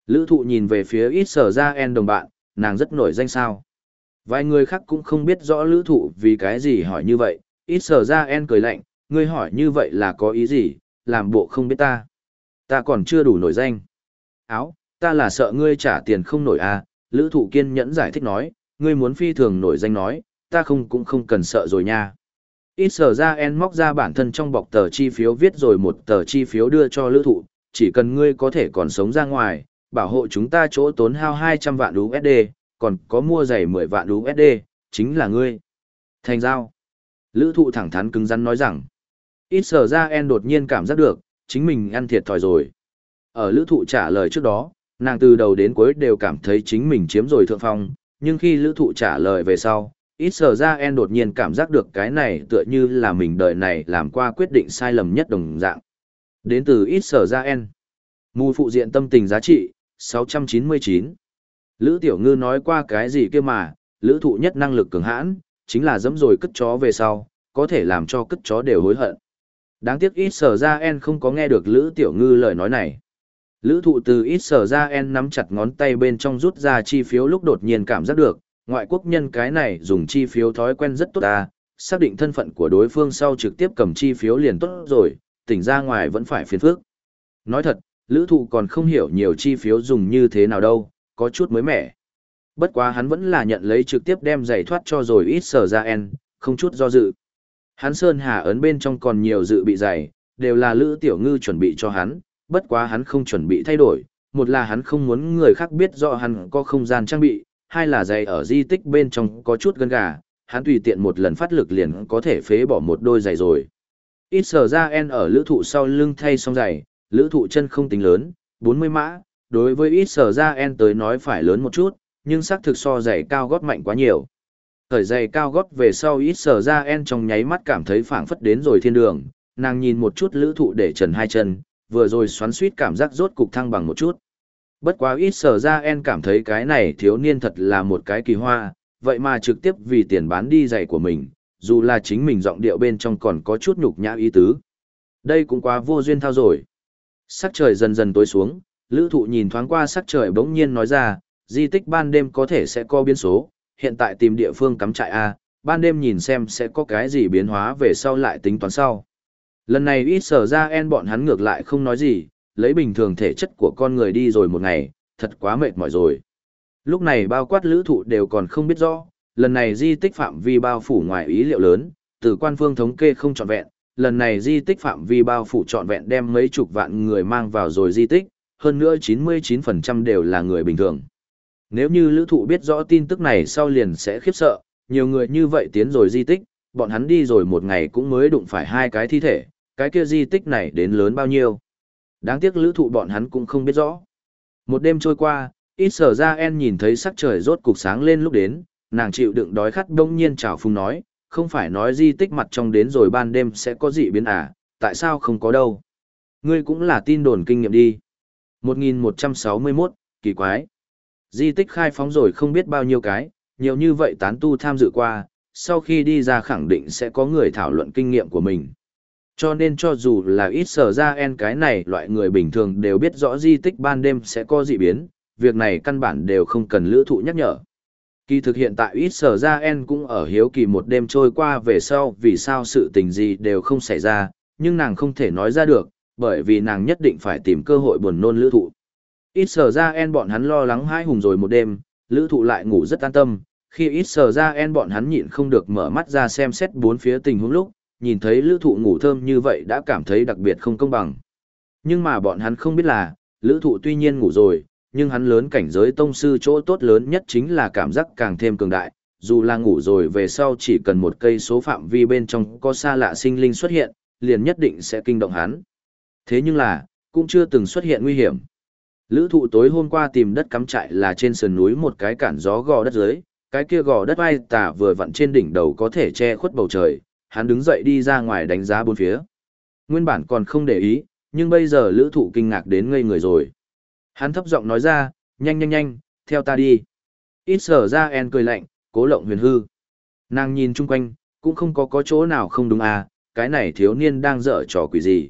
Lữ thụ nhìn về phía ít sở ra en đồng bạn, nàng rất nổi danh sao. Vài người khác cũng không biết rõ lữ thụ vì cái gì hỏi như vậy, ít sở ra en cười lạnh, ngươi hỏi như vậy là có ý gì, làm bộ không biết ta. Ta còn chưa đủ nổi danh. Áo, ta là sợ ngươi trả tiền không nổi à, lữ thụ kiên nhẫn giải thích nói, ngươi muốn phi thường nổi danh nói, ta không cũng không cần sợ rồi nha. Ít sở ra en móc ra bản thân trong bọc tờ chi phiếu viết rồi một tờ chi phiếu đưa cho lữ thụ, chỉ cần ngươi có thể còn sống ra ngoài, bảo hộ chúng ta chỗ tốn hao 200 vạn USD, còn có mua giày 10 vạn USD, chính là ngươi. Thành giao. Lữ thụ thẳng thắn cứng rắn nói rằng, ít sở ra en đột nhiên cảm giác được, chính mình ăn thiệt thòi rồi. Ở lữ thụ trả lời trước đó, nàng từ đầu đến cuối đều cảm thấy chính mình chiếm rồi thượng phong, nhưng khi lữ thụ trả lời về sau, ít sở ra en đột nhiên cảm giác được cái này tựa như là mình đời này làm qua quyết định sai lầm nhất đồng dạng. Đến từ ít sở ra en. Mù phụ diện tâm tình giá trị, 699. Lữ tiểu ngư nói qua cái gì kia mà, lữ thụ nhất năng lực cường hãn, chính là dẫm rồi cất chó về sau, có thể làm cho cất chó đều hối hận. Đáng tiếc ít sở ra en không có nghe được lữ tiểu ngư lời nói này. Lữ thụ từ ít sở ra en nắm chặt ngón tay bên trong rút ra chi phiếu lúc đột nhiên cảm giác được, ngoại quốc nhân cái này dùng chi phiếu thói quen rất tốt ta, xác định thân phận của đối phương sau trực tiếp cầm chi phiếu liền tốt rồi, tỉnh ra ngoài vẫn phải phiền phức. Nói thật, lữ thụ còn không hiểu nhiều chi phiếu dùng như thế nào đâu, có chút mới mẻ. Bất quá hắn vẫn là nhận lấy trực tiếp đem giày thoát cho rồi ít sở ra en, không chút do dự. Hắn Sơn Hà ấn bên trong còn nhiều dự bị giày, đều là Lữ Tiểu Ngư chuẩn bị cho hắn, bất quá hắn không chuẩn bị thay đổi, một là hắn không muốn người khác biết rõ hắn có không gian trang bị, hai là giày ở di tích bên trong có chút gân gà, hắn tùy tiện một lần phát lực liền có thể phế bỏ một đôi giày rồi. Ít sở ra en ở lữ thụ sau lưng thay xong giày, lữ thụ chân không tính lớn, 40 mã, đối với ít sở ra en tới nói phải lớn một chút, nhưng xác thực so giày cao gót mạnh quá nhiều. Thời giày cao gót về sau ít sở ra en trong nháy mắt cảm thấy phảng phất đến rồi thiên đường, nàng nhìn một chút lữ thụ để trần hai chân, vừa rồi xoắn suýt cảm giác rốt cục thăng bằng một chút. Bất quá ít sở ra en cảm thấy cái này thiếu niên thật là một cái kỳ hoa, vậy mà trực tiếp vì tiền bán đi giày của mình, dù là chính mình giọng điệu bên trong còn có chút nhục nhã ý tứ. Đây cũng quá vô duyên thao rồi. Sắc trời dần dần tối xuống, lữ thụ nhìn thoáng qua sắc trời bỗng nhiên nói ra, di tích ban đêm có thể sẽ có biến số, hiện tại tìm địa phương cắm trại A, ban đêm nhìn xem sẽ có cái gì biến hóa về sau lại tính toán sau. Lần này ít sở ra en bọn hắn ngược lại không nói gì, lấy bình thường thể chất của con người đi rồi một ngày, thật quá mệt mỏi rồi. Lúc này bao quát lữ thụ đều còn không biết rõ, lần này di tích phạm vi bao phủ ngoài ý liệu lớn, từ quan phương thống kê không trọn vẹn, lần này di tích phạm vi bao phủ trọn vẹn đem mấy chục vạn người mang vào rồi di tích, hơn nữa 99% đều là người bình thường. Nếu như lữ thụ biết rõ tin tức này sau liền sẽ khiếp sợ, nhiều người như vậy tiến rồi di tích, bọn hắn đi rồi một ngày cũng mới đụng phải hai cái thi thể, cái kia di tích này đến lớn bao nhiêu. Đáng tiếc lữ thụ bọn hắn cũng không biết rõ. Một đêm trôi qua, ít sở ra en nhìn thấy sắc trời rốt cục sáng lên lúc đến, nàng chịu đựng đói khát đông nhiên chào phung nói, không phải nói di tích mặt trong đến rồi ban đêm sẽ có dị biến à, tại sao không có đâu. Ngươi cũng là tin đồn kinh nghiệm đi. 1161, kỳ quái. Di tích khai phóng rồi không biết bao nhiêu cái, nhiều như vậy tán tu tham dự qua, sau khi đi ra khẳng định sẽ có người thảo luận kinh nghiệm của mình. Cho nên cho dù là ít sở ra en cái này loại người bình thường đều biết rõ di tích ban đêm sẽ có dị biến, việc này căn bản đều không cần lữ thụ nhắc nhở. Kỳ thực hiện tại ít sở ra en cũng ở hiếu kỳ một đêm trôi qua về sau vì sao sự tình gì đều không xảy ra, nhưng nàng không thể nói ra được, bởi vì nàng nhất định phải tìm cơ hội buồn nôn lữ thụ. Ít sở ra en bọn hắn lo lắng hai hùng rồi một đêm, lữ thụ lại ngủ rất an tâm, khi ít sở ra en bọn hắn nhịn không được mở mắt ra xem xét bốn phía tình huống lúc, nhìn thấy lữ thụ ngủ thơm như vậy đã cảm thấy đặc biệt không công bằng. Nhưng mà bọn hắn không biết là, lữ thụ tuy nhiên ngủ rồi, nhưng hắn lớn cảnh giới tông sư chỗ tốt lớn nhất chính là cảm giác càng thêm cường đại, dù là ngủ rồi về sau chỉ cần một cây số phạm vi bên trong có xa lạ sinh linh xuất hiện, liền nhất định sẽ kinh động hắn. Thế nhưng là, cũng chưa từng xuất hiện nguy hiểm. Lữ thụ tối hôm qua tìm đất cắm trại là trên sườn núi một cái cản gió gò đất dưới, cái kia gò đất ai tả vừa vặn trên đỉnh đầu có thể che khuất bầu trời, hắn đứng dậy đi ra ngoài đánh giá bốn phía. Nguyên bản còn không để ý, nhưng bây giờ lữ thụ kinh ngạc đến ngây người rồi. Hắn thấp giọng nói ra, nhanh nhanh nhanh, theo ta đi. Ít sở ra en cười lạnh, cố lộng huyền hư. Nàng nhìn chung quanh, cũng không có có chỗ nào không đúng à, cái này thiếu niên đang dở trò quỷ gì.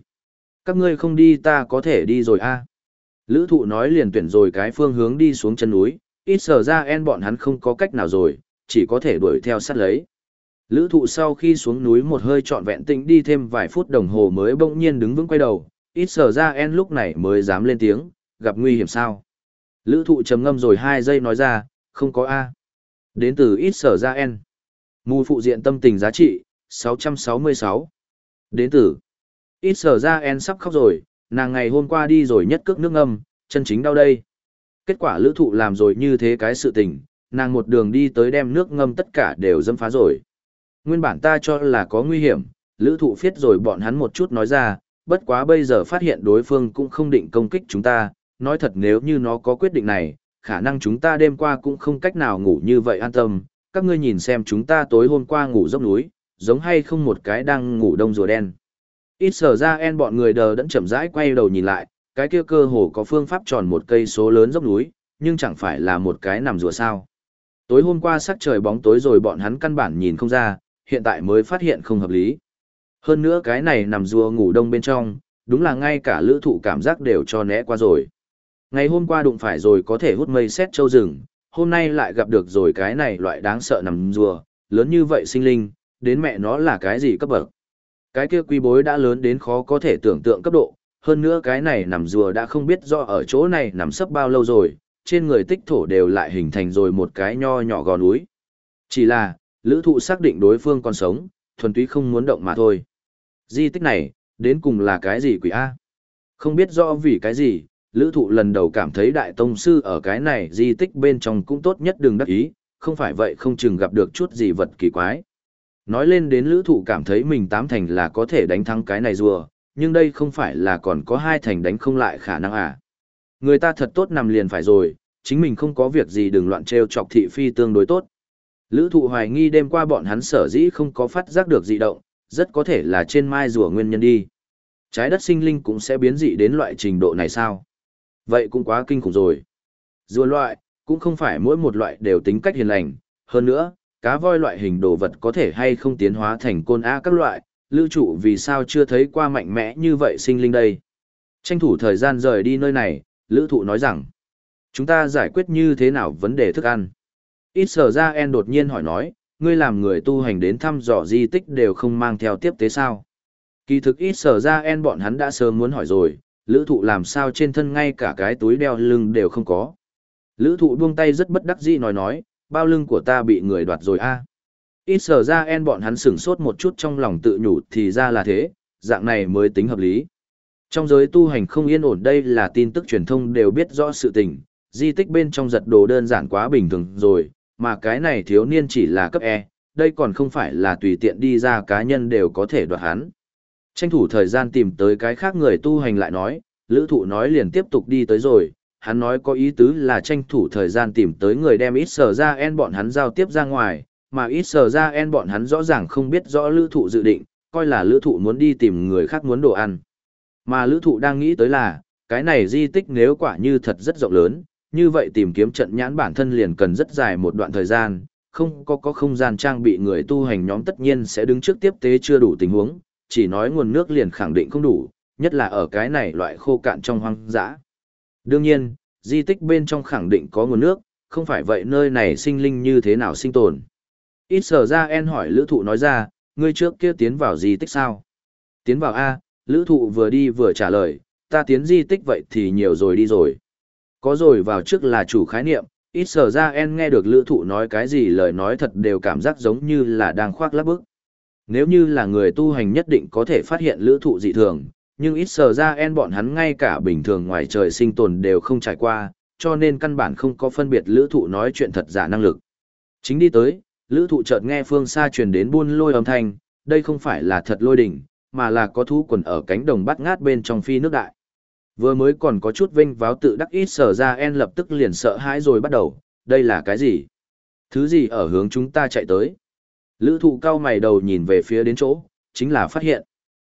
Các ngươi không đi ta có thể đi rồi à. Lữ thụ nói liền tuyển rồi cái phương hướng đi xuống chân núi, ít sở ra en bọn hắn không có cách nào rồi, chỉ có thể đuổi theo sát lấy. Lữ thụ sau khi xuống núi một hơi trọn vẹn tĩnh đi thêm vài phút đồng hồ mới bỗng nhiên đứng vững quay đầu, ít sở ra en lúc này mới dám lên tiếng, gặp nguy hiểm sao. Lữ thụ trầm ngâm rồi hai giây nói ra, không có A. Đến từ ít sở ra en. Mù phụ diện tâm tình giá trị, 666. Đến từ ít sở ra en sắp khóc rồi, nàng ngày hôm qua đi rồi nhất cước nước ngâm, chân chính đau đây. Kết quả lữ thụ làm rồi như thế cái sự tình, nàng một đường đi tới đem nước ngâm tất cả đều dâm phá rồi. Nguyên bản ta cho là có nguy hiểm, lữ thụ phiết rồi bọn hắn một chút nói ra, bất quá bây giờ phát hiện đối phương cũng không định công kích chúng ta, nói thật nếu như nó có quyết định này, khả năng chúng ta đêm qua cũng không cách nào ngủ như vậy an tâm, các ngươi nhìn xem chúng ta tối hôm qua ngủ dốc núi, giống hay không một cái đang ngủ đông rùa đen. Ít sở ra en bọn người đờ đẫn chậm rãi quay đầu nhìn lại, cái kia cơ hồ có phương pháp tròn một cây số lớn dốc núi, nhưng chẳng phải là một cái nằm rùa sao. Tối hôm qua sắc trời bóng tối rồi bọn hắn căn bản nhìn không ra, hiện tại mới phát hiện không hợp lý. Hơn nữa cái này nằm rùa ngủ đông bên trong, đúng là ngay cả lữ thụ cảm giác đều cho né qua rồi. Ngày hôm qua đụng phải rồi có thể hút mây xét châu rừng, hôm nay lại gặp được rồi cái này loại đáng sợ nằm rùa, lớn như vậy sinh linh, đến mẹ nó là cái gì cấp bậc. Cái kia quy bối đã lớn đến khó có thể tưởng tượng cấp độ, hơn nữa cái này nằm rùa đã không biết do ở chỗ này nằm sấp bao lâu rồi, trên người tích thổ đều lại hình thành rồi một cái nho nhỏ gò núi. Chỉ là, lữ thụ xác định đối phương còn sống, thuần túy không muốn động mà thôi. Di tích này, đến cùng là cái gì quỷ A? Không biết rõ vì cái gì, lữ thụ lần đầu cảm thấy đại tông sư ở cái này di tích bên trong cũng tốt nhất đừng đắc ý, không phải vậy không chừng gặp được chút gì vật kỳ quái. Nói lên đến lữ thụ cảm thấy mình tám thành là có thể đánh thắng cái này rùa, nhưng đây không phải là còn có hai thành đánh không lại khả năng à. Người ta thật tốt nằm liền phải rồi, chính mình không có việc gì đừng loạn treo chọc thị phi tương đối tốt. Lữ thụ hoài nghi đêm qua bọn hắn sở dĩ không có phát giác được dị động, rất có thể là trên mai rùa nguyên nhân đi. Trái đất sinh linh cũng sẽ biến dị đến loại trình độ này sao? Vậy cũng quá kinh khủng rồi. Rùa loại, cũng không phải mỗi một loại đều tính cách hiền lành, hơn nữa, cá voi loại hình đồ vật có thể hay không tiến hóa thành côn á các loại, lữ trụ vì sao chưa thấy qua mạnh mẽ như vậy sinh linh đây. Tranh thủ thời gian rời đi nơi này, lữ thụ nói rằng, chúng ta giải quyết như thế nào vấn đề thức ăn. Ít sở ra en đột nhiên hỏi nói, ngươi làm người tu hành đến thăm dò di tích đều không mang theo tiếp tế sao. Kỳ thực ít sở ra en bọn hắn đã sớm muốn hỏi rồi, lữ thụ làm sao trên thân ngay cả cái túi đeo lưng đều không có. Lữ thụ buông tay rất bất đắc dĩ nói nói, bao lưng của ta bị người đoạt rồi a Ít sở ra en bọn hắn sửng sốt một chút trong lòng tự nhủ thì ra là thế, dạng này mới tính hợp lý. Trong giới tu hành không yên ổn đây là tin tức truyền thông đều biết rõ sự tình, di tích bên trong giật đồ đơn giản quá bình thường rồi, mà cái này thiếu niên chỉ là cấp E, đây còn không phải là tùy tiện đi ra cá nhân đều có thể đoạt hắn. Tranh thủ thời gian tìm tới cái khác người tu hành lại nói, lữ thụ nói liền tiếp tục đi tới rồi, hắn nói có ý tứ là tranh thủ thời gian tìm tới người đem ít sở ra en bọn hắn giao tiếp ra ngoài, mà ít sở ra en bọn hắn rõ ràng không biết rõ lữ thụ dự định, coi là lữ thụ muốn đi tìm người khác muốn đồ ăn. Mà lữ thụ đang nghĩ tới là, cái này di tích nếu quả như thật rất rộng lớn, như vậy tìm kiếm trận nhãn bản thân liền cần rất dài một đoạn thời gian, không có có không gian trang bị người tu hành nhóm tất nhiên sẽ đứng trước tiếp tế chưa đủ tình huống, chỉ nói nguồn nước liền khẳng định không đủ, nhất là ở cái này loại khô cạn trong hoang dã. Đương nhiên, di tích bên trong khẳng định có nguồn nước, không phải vậy nơi này sinh linh như thế nào sinh tồn. Ít sở ra en hỏi lữ thụ nói ra, ngươi trước kia tiến vào di tích sao? Tiến vào A, lữ thụ vừa đi vừa trả lời, ta tiến di tích vậy thì nhiều rồi đi rồi. Có rồi vào trước là chủ khái niệm, ít sở ra en nghe được lữ thụ nói cái gì lời nói thật đều cảm giác giống như là đang khoác lắp bức. Nếu như là người tu hành nhất định có thể phát hiện lữ thụ dị thường, nhưng ít sở ra en bọn hắn ngay cả bình thường ngoài trời sinh tồn đều không trải qua, cho nên căn bản không có phân biệt lữ thụ nói chuyện thật giả năng lực. Chính đi tới, lữ thụ chợt nghe phương xa truyền đến buôn lôi âm thanh, đây không phải là thật lôi đỉnh, mà là có thú quần ở cánh đồng bắt ngát bên trong phi nước đại. Vừa mới còn có chút vinh váo tự đắc ít sở ra en lập tức liền sợ hãi rồi bắt đầu, đây là cái gì? Thứ gì ở hướng chúng ta chạy tới? Lữ thụ cao mày đầu nhìn về phía đến chỗ, chính là phát hiện.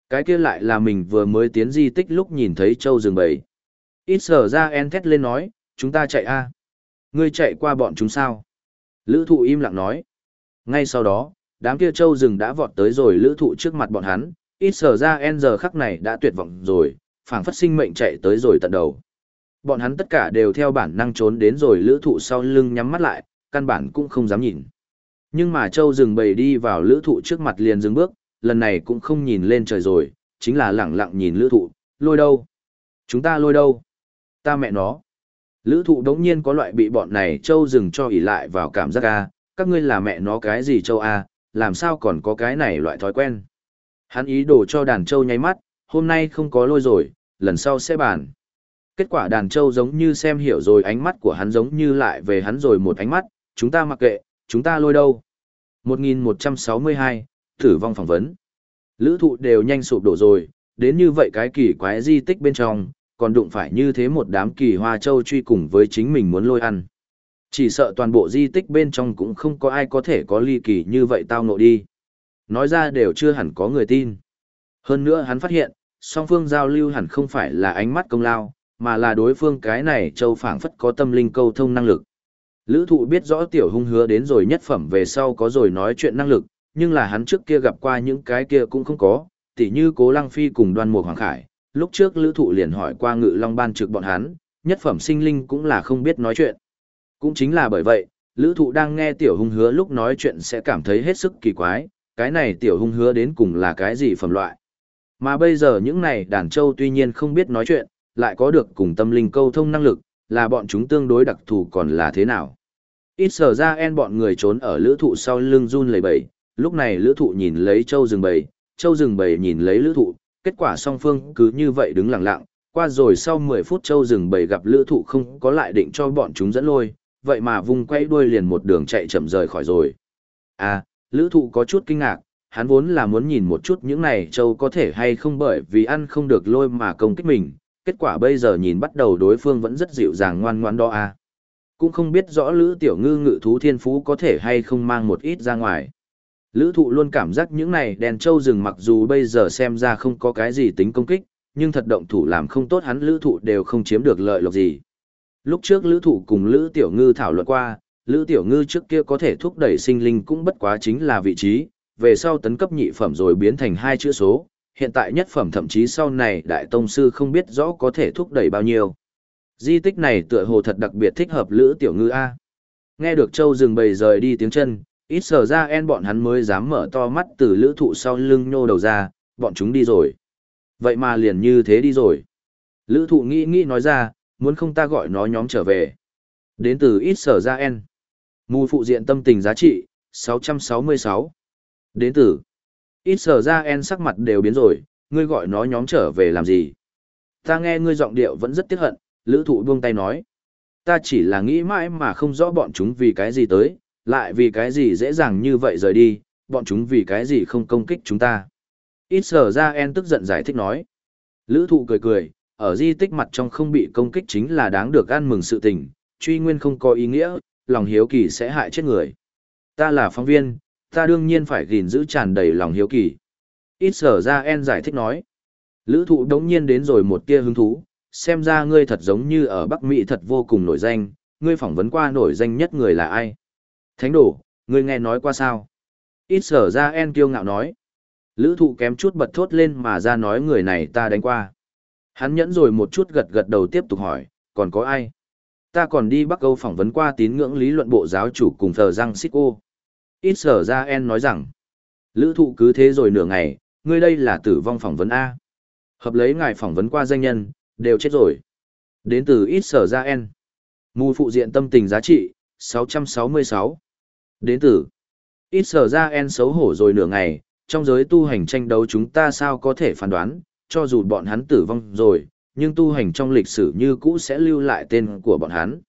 Cái kia lại là mình vừa mới tiến di tích lúc nhìn thấy châu rừng bầy. Ít sở ra en thét lên nói, chúng ta chạy a Ngươi chạy qua bọn chúng sao? Lữ thụ im lặng nói. Ngay sau đó, đám kia châu rừng đã vọt tới rồi lữ thụ trước mặt bọn hắn, ít sở ra en giờ khắc này đã tuyệt vọng rồi, phảng phất sinh mệnh chạy tới rồi tận đầu. Bọn hắn tất cả đều theo bản năng trốn đến rồi lữ thụ sau lưng nhắm mắt lại, căn bản cũng không dám nhìn. Nhưng mà châu rừng bầy đi vào lữ thụ trước mặt liền dừng bước, lần này cũng không nhìn lên trời rồi, chính là lẳng lặng nhìn lữ thụ, lôi đâu? Chúng ta lôi đâu? Ta mẹ nó. Lữ thụ đống nhiên có loại bị bọn này châu rừng cho ỉ lại vào cảm giác A, các ngươi là mẹ nó cái gì châu A, làm sao còn có cái này loại thói quen. Hắn ý đồ cho đàn châu nháy mắt, hôm nay không có lôi rồi, lần sau sẽ bàn. Kết quả đàn châu giống như xem hiểu rồi ánh mắt của hắn giống như lại về hắn rồi một ánh mắt, chúng ta mặc kệ, chúng ta lôi đâu. 1162, thử vong phỏng vấn. Lữ thụ đều nhanh sụp đổ rồi, đến như vậy cái kỳ quái di tích bên trong, còn đụng phải như thế một đám kỳ hoa châu truy cùng với chính mình muốn lôi ăn. Chỉ sợ toàn bộ di tích bên trong cũng không có ai có thể có ly kỳ như vậy tao ngộ đi. Nói ra đều chưa hẳn có người tin. Hơn nữa hắn phát hiện, song phương giao lưu hẳn không phải là ánh mắt công lao, mà là đối phương cái này châu phảng phất có tâm linh câu thông năng lực. Lữ thụ biết rõ tiểu hung hứa đến rồi nhất phẩm về sau có rồi nói chuyện năng lực, nhưng là hắn trước kia gặp qua những cái kia cũng không có, tỉ như cố lăng phi cùng đoan mục hoàng khải. Lúc trước lữ thụ liền hỏi qua ngự long ban trực bọn hắn, nhất phẩm sinh linh cũng là không biết nói chuyện. Cũng chính là bởi vậy, lữ thụ đang nghe tiểu hung hứa lúc nói chuyện sẽ cảm thấy hết sức kỳ quái, cái này tiểu hung hứa đến cùng là cái gì phẩm loại. Mà bây giờ những này đàn châu tuy nhiên không biết nói chuyện, lại có được cùng tâm linh câu thông năng lực, là bọn chúng tương đối đặc thù còn là thế nào. Ít sở ra en bọn người trốn ở lữ thụ sau lưng run lầy bầy, lúc này lữ thụ nhìn lấy châu rừng bầy, châu rừng bầy nhìn lấy lữ thụ, kết quả song phương cứ như vậy đứng lặng lặng, qua rồi sau 10 phút châu rừng bầy gặp lữ thụ không có lại định cho bọn chúng dẫn lôi, vậy mà vùng quay đuôi liền một đường chạy chậm rời khỏi rồi. À, lữ thụ có chút kinh ngạc, hắn vốn là muốn nhìn một chút những này châu có thể hay không bởi vì ăn không được lôi mà công kích mình, kết quả bây giờ nhìn bắt đầu đối phương vẫn rất dịu dàng ngoan ngoan đó à. Cũng không biết rõ Lữ Tiểu Ngư ngự thú thiên phú có thể hay không mang một ít ra ngoài. Lữ thụ luôn cảm giác những này đèn châu rừng mặc dù bây giờ xem ra không có cái gì tính công kích, nhưng thật động thủ làm không tốt hắn lữ thụ đều không chiếm được lợi lộc gì. Lúc trước lữ thụ cùng Lữ Tiểu Ngư thảo luận qua, Lữ Tiểu Ngư trước kia có thể thúc đẩy sinh linh cũng bất quá chính là vị trí, về sau tấn cấp nhị phẩm rồi biến thành hai chữ số, hiện tại nhất phẩm thậm chí sau này đại tông sư không biết rõ có thể thúc đẩy bao nhiêu. Di tích này tựa hồ thật đặc biệt thích hợp Lữ Tiểu Ngư A. Nghe được Châu rừng bầy rời đi tiếng chân, ít sở ra en bọn hắn mới dám mở to mắt từ lữ thụ sau lưng nhô đầu ra, bọn chúng đi rồi. Vậy mà liền như thế đi rồi. Lữ thụ nghĩ nghĩ nói ra, muốn không ta gọi nó nhóm trở về. Đến từ ít sở ra en. Mù phụ diện tâm tình giá trị, 666. Đến từ ít sở ra en sắc mặt đều biến rồi, ngươi gọi nó nhóm trở về làm gì? Ta nghe ngươi giọng điệu vẫn rất tiếc hận, lữ thụ buông tay nói. Ta chỉ là nghĩ mãi mà không rõ bọn chúng vì cái gì tới, lại vì cái gì dễ dàng như vậy rời đi, bọn chúng vì cái gì không công kích chúng ta. Ít sở ra en tức giận giải thích nói. Lữ thụ cười cười, ở di tích mặt trong không bị công kích chính là đáng được ăn mừng sự tình, truy nguyên không có ý nghĩa, lòng hiếu kỳ sẽ hại chết người. Ta là phóng viên, ta đương nhiên phải gìn giữ tràn đầy lòng hiếu kỳ. Ít sở ra en giải thích nói. Lữ thụ đống nhiên đến rồi một tia hứng thú, xem ra ngươi thật giống như ở Bắc Mỹ thật vô cùng nổi danh, ngươi phỏng vấn qua nổi danh nhất người là ai? Thánh đổ, ngươi nghe nói qua sao? Ít sở ra en kiêu ngạo nói. Lữ thụ kém chút bật thốt lên mà ra nói người này ta đánh qua. Hắn nhẫn rồi một chút gật gật đầu tiếp tục hỏi, còn có ai? Ta còn đi Bắc Âu phỏng vấn qua tín ngưỡng lý luận bộ giáo chủ cùng thờ răng xích ô. Ít sở ra en nói rằng, lữ thụ cứ thế rồi nửa ngày, ngươi đây là tử vong phỏng vấn A. Hợp lấy ngài phỏng vấn qua danh nhân, đều chết rồi. Đến từ ít sở ra en. Mù phụ diện tâm tình giá trị, 666. Đến từ ít sở ra en xấu hổ rồi nửa ngày, trong giới tu hành tranh đấu chúng ta sao có thể phán đoán, cho dù bọn hắn tử vong rồi, nhưng tu hành trong lịch sử như cũ sẽ lưu lại tên của bọn hắn.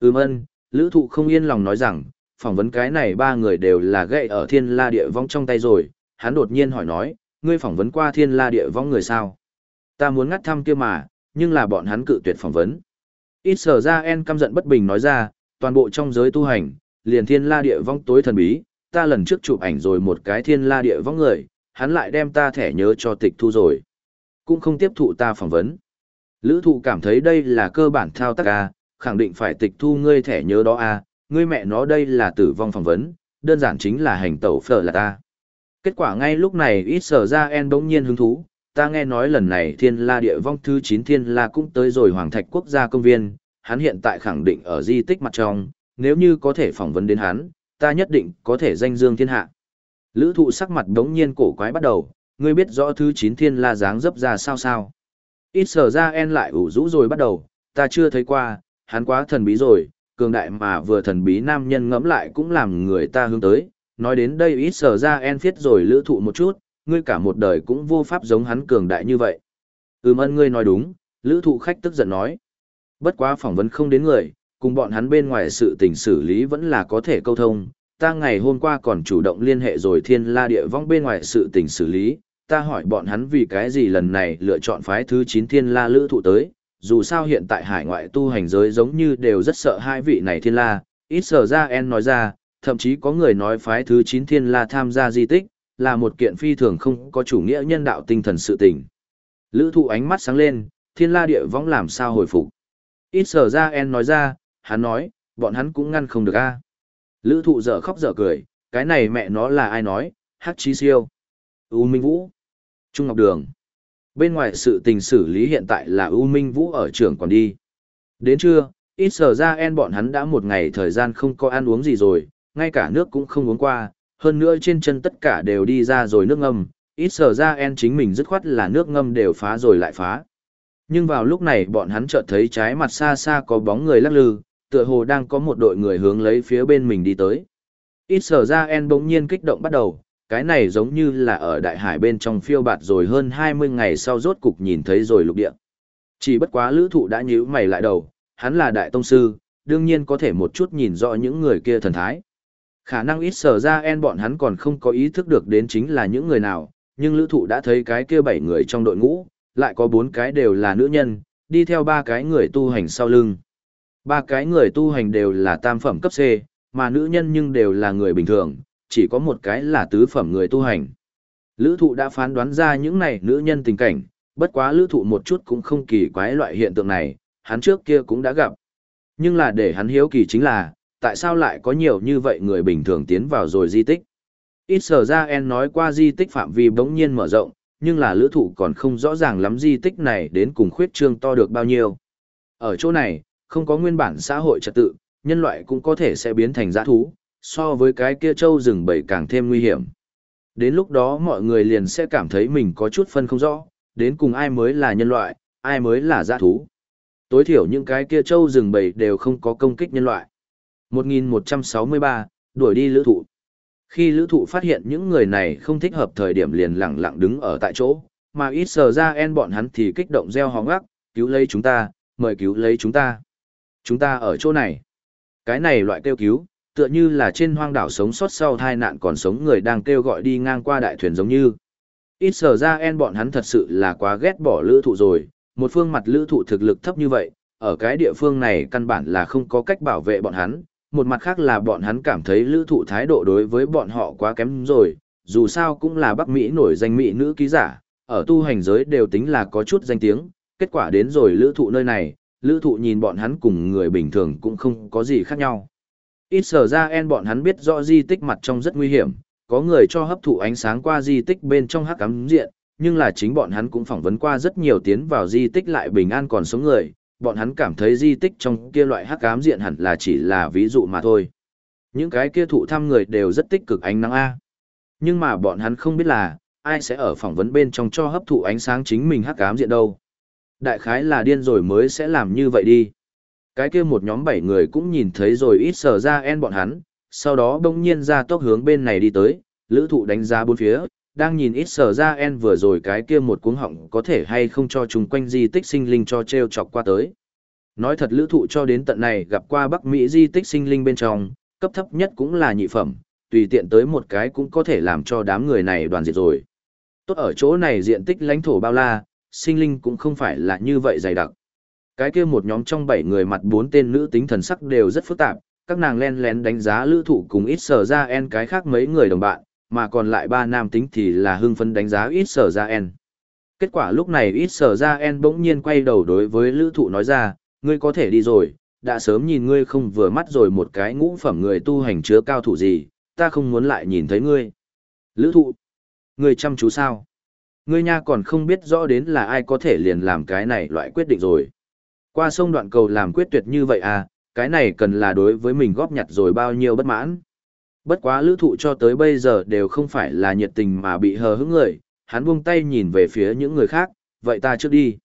Ừm ân, lữ thụ không yên lòng nói rằng, phỏng vấn cái này ba người đều là gậy ở thiên la địa vong trong tay rồi, hắn đột nhiên hỏi nói, ngươi phỏng vấn qua thiên la địa vong người sao? Ta muốn ngắt thăm kia mà, nhưng là bọn hắn cự tuyệt phỏng vấn. Ít sở ra en căm giận bất bình nói ra, toàn bộ trong giới tu hành, liền thiên la địa vong tối thần bí, ta lần trước chụp ảnh rồi một cái thiên la địa vong người, hắn lại đem ta thẻ nhớ cho tịch thu rồi. Cũng không tiếp thụ ta phỏng vấn. Lữ thụ cảm thấy đây là cơ bản thao tác A, khẳng định phải tịch thu ngươi thẻ nhớ đó A, ngươi mẹ nó đây là tử vong phỏng vấn, đơn giản chính là hành tẩu phở là ta. Kết quả ngay lúc này ít sở ra en bỗng nhiên hứng thú, ta nghe nói lần này thiên la địa vong thứ 9 thiên la cũng tới rồi Hoàng Thạch Quốc gia công viên, hắn hiện tại khẳng định ở di tích mặt trong, nếu như có thể phỏng vấn đến hắn, ta nhất định có thể danh dương thiên hạ. Lữ thụ sắc mặt đống nhiên cổ quái bắt đầu, ngươi biết rõ thứ 9 thiên la dáng dấp ra sao sao. Ít sở ra en lại ủ rũ rồi bắt đầu, ta chưa thấy qua, hắn quá thần bí rồi, cường đại mà vừa thần bí nam nhân ngẫm lại cũng làm người ta hướng tới. Nói đến đây ít sở ra en phiết rồi lữ thụ một chút, ngươi cả một đời cũng vô pháp giống hắn cường đại như vậy. Ừm ân ngươi nói đúng, lữ thụ khách tức giận nói. Bất quá phỏng vấn không đến người, cùng bọn hắn bên ngoài sự tình xử lý vẫn là có thể câu thông. Ta ngày hôm qua còn chủ động liên hệ rồi thiên la địa vong bên ngoài sự tình xử lý, ta hỏi bọn hắn vì cái gì lần này lựa chọn phái thứ 9 thiên la lữ thụ tới, dù sao hiện tại hải ngoại tu hành giới giống như đều rất sợ hai vị này thiên la, ít sở ra en nói ra, thậm chí có người nói phái thứ 9 thiên la tham gia di tích, là một kiện phi thường không có chủ nghĩa nhân đạo tinh thần sự tình. Lữ thụ ánh mắt sáng lên, thiên la địa võng làm sao hồi phục. Ít sở ra en nói ra, hắn nói, bọn hắn cũng ngăn không được a Lữ thụ dở khóc dở cười, cái này mẹ nó là ai nói, hát chí siêu. U Minh Vũ. Trung Ngọc Đường. Bên ngoài sự tình xử lý hiện tại là U Minh Vũ ở trường còn đi. Đến trưa, ít sở ra en bọn hắn đã một ngày thời gian không có ăn uống gì rồi, ngay cả nước cũng không uống qua, hơn nữa trên chân tất cả đều đi ra rồi nước ngâm, ít sở ra en chính mình dứt khoát là nước ngâm đều phá rồi lại phá. Nhưng vào lúc này bọn hắn chợt thấy trái mặt xa xa có bóng người lắc lư, tựa hồ đang có một đội người hướng lấy phía bên mình đi tới. Ít sở ra en bỗng nhiên kích động bắt đầu, cái này giống như là ở đại hải bên trong phiêu bạt rồi hơn 20 ngày sau rốt cục nhìn thấy rồi lục địa. Chỉ bất quá lữ thụ đã nhíu mày lại đầu, hắn là đại tông sư, đương nhiên có thể một chút nhìn rõ những người kia thần thái. Khả năng ít sở ra en bọn hắn còn không có ý thức được đến chính là những người nào, nhưng lữ thụ đã thấy cái kia bảy người trong đội ngũ, lại có bốn cái đều là nữ nhân, đi theo ba cái người tu hành sau lưng. Ba cái người tu hành đều là tam phẩm cấp C, mà nữ nhân nhưng đều là người bình thường, chỉ có một cái là tứ phẩm người tu hành. Lữ thụ đã phán đoán ra những này nữ nhân tình cảnh, bất quá lữ thụ một chút cũng không kỳ quái loại hiện tượng này, hắn trước kia cũng đã gặp. Nhưng là để hắn hiếu kỳ chính là, tại sao lại có nhiều như vậy người bình thường tiến vào rồi di tích? Ít sở ra en nói qua di tích phạm vi bỗng nhiên mở rộng, nhưng là lữ thụ còn không rõ ràng lắm di tích này đến cùng khuyết trương to được bao nhiêu. Ở chỗ này, không có nguyên bản xã hội trật tự, nhân loại cũng có thể sẽ biến thành giã thú, so với cái kia châu rừng bầy càng thêm nguy hiểm. Đến lúc đó mọi người liền sẽ cảm thấy mình có chút phân không rõ, đến cùng ai mới là nhân loại, ai mới là giã thú. Tối thiểu những cái kia châu rừng bầy đều không có công kích nhân loại. 1163, đuổi đi lữ thụ. Khi lữ thụ phát hiện những người này không thích hợp thời điểm liền lặng lặng đứng ở tại chỗ, mà ít sờ ra en bọn hắn thì kích động gieo hóng ác, cứu lấy chúng ta, mời cứu lấy chúng ta. Chúng ta ở chỗ này. Cái này loại kêu cứu, tựa như là trên hoang đảo sống sót sau tai nạn còn sống người đang kêu gọi đi ngang qua đại thuyền giống như. Ít sở ra en bọn hắn thật sự là quá ghét bỏ lữ thụ rồi, một phương mặt lữ thụ thực lực thấp như vậy, ở cái địa phương này căn bản là không có cách bảo vệ bọn hắn, một mặt khác là bọn hắn cảm thấy lữ thụ thái độ đối với bọn họ quá kém rồi, dù sao cũng là Bắc Mỹ nổi danh Mỹ nữ ký giả, ở tu hành giới đều tính là có chút danh tiếng, kết quả đến rồi lữ thụ nơi này, lữ thụ nhìn bọn hắn cùng người bình thường cũng không có gì khác nhau. Ít sở ra en bọn hắn biết rõ di tích mặt trong rất nguy hiểm, có người cho hấp thụ ánh sáng qua di tích bên trong hắc cắm diện, nhưng là chính bọn hắn cũng phỏng vấn qua rất nhiều tiến vào di tích lại bình an còn sống người, bọn hắn cảm thấy di tích trong kia loại hắc ám diện hẳn là chỉ là ví dụ mà thôi. Những cái kia thụ thăm người đều rất tích cực ánh nắng A. Nhưng mà bọn hắn không biết là, ai sẽ ở phỏng vấn bên trong cho hấp thụ ánh sáng chính mình hắc ám diện đâu. Đại khái là điên rồi mới sẽ làm như vậy đi. Cái kia một nhóm bảy người cũng nhìn thấy rồi ít sờ ra en bọn hắn, sau đó đông nhiên ra tốc hướng bên này đi tới, lữ thụ đánh giá bốn phía, đang nhìn ít sờ ra en vừa rồi cái kia một cuống họng có thể hay không cho chúng quanh di tích sinh linh cho treo chọc qua tới. Nói thật lữ thụ cho đến tận này gặp qua Bắc Mỹ di tích sinh linh bên trong, cấp thấp nhất cũng là nhị phẩm, tùy tiện tới một cái cũng có thể làm cho đám người này đoàn diệt rồi. Tốt ở chỗ này diện tích lãnh thổ bao la, sinh linh cũng không phải là như vậy dày đặc. Cái kia một nhóm trong bảy người mặt bốn tên nữ tính thần sắc đều rất phức tạp, các nàng len lén đánh giá lữ thụ cùng ít sở ra en cái khác mấy người đồng bạn, mà còn lại ba nam tính thì là hưng phấn đánh giá ít sở ra en. Kết quả lúc này ít sở ra en bỗng nhiên quay đầu đối với lữ thụ nói ra, ngươi có thể đi rồi, đã sớm nhìn ngươi không vừa mắt rồi một cái ngũ phẩm người tu hành chứa cao thủ gì, ta không muốn lại nhìn thấy ngươi. Lữ thụ, ngươi chăm chú sao? Ngươi nha còn không biết rõ đến là ai có thể liền làm cái này loại quyết định rồi. Qua sông đoạn cầu làm quyết tuyệt như vậy à, cái này cần là đối với mình góp nhặt rồi bao nhiêu bất mãn. Bất quá lữ thụ cho tới bây giờ đều không phải là nhiệt tình mà bị hờ hững người, hắn buông tay nhìn về phía những người khác, vậy ta trước đi.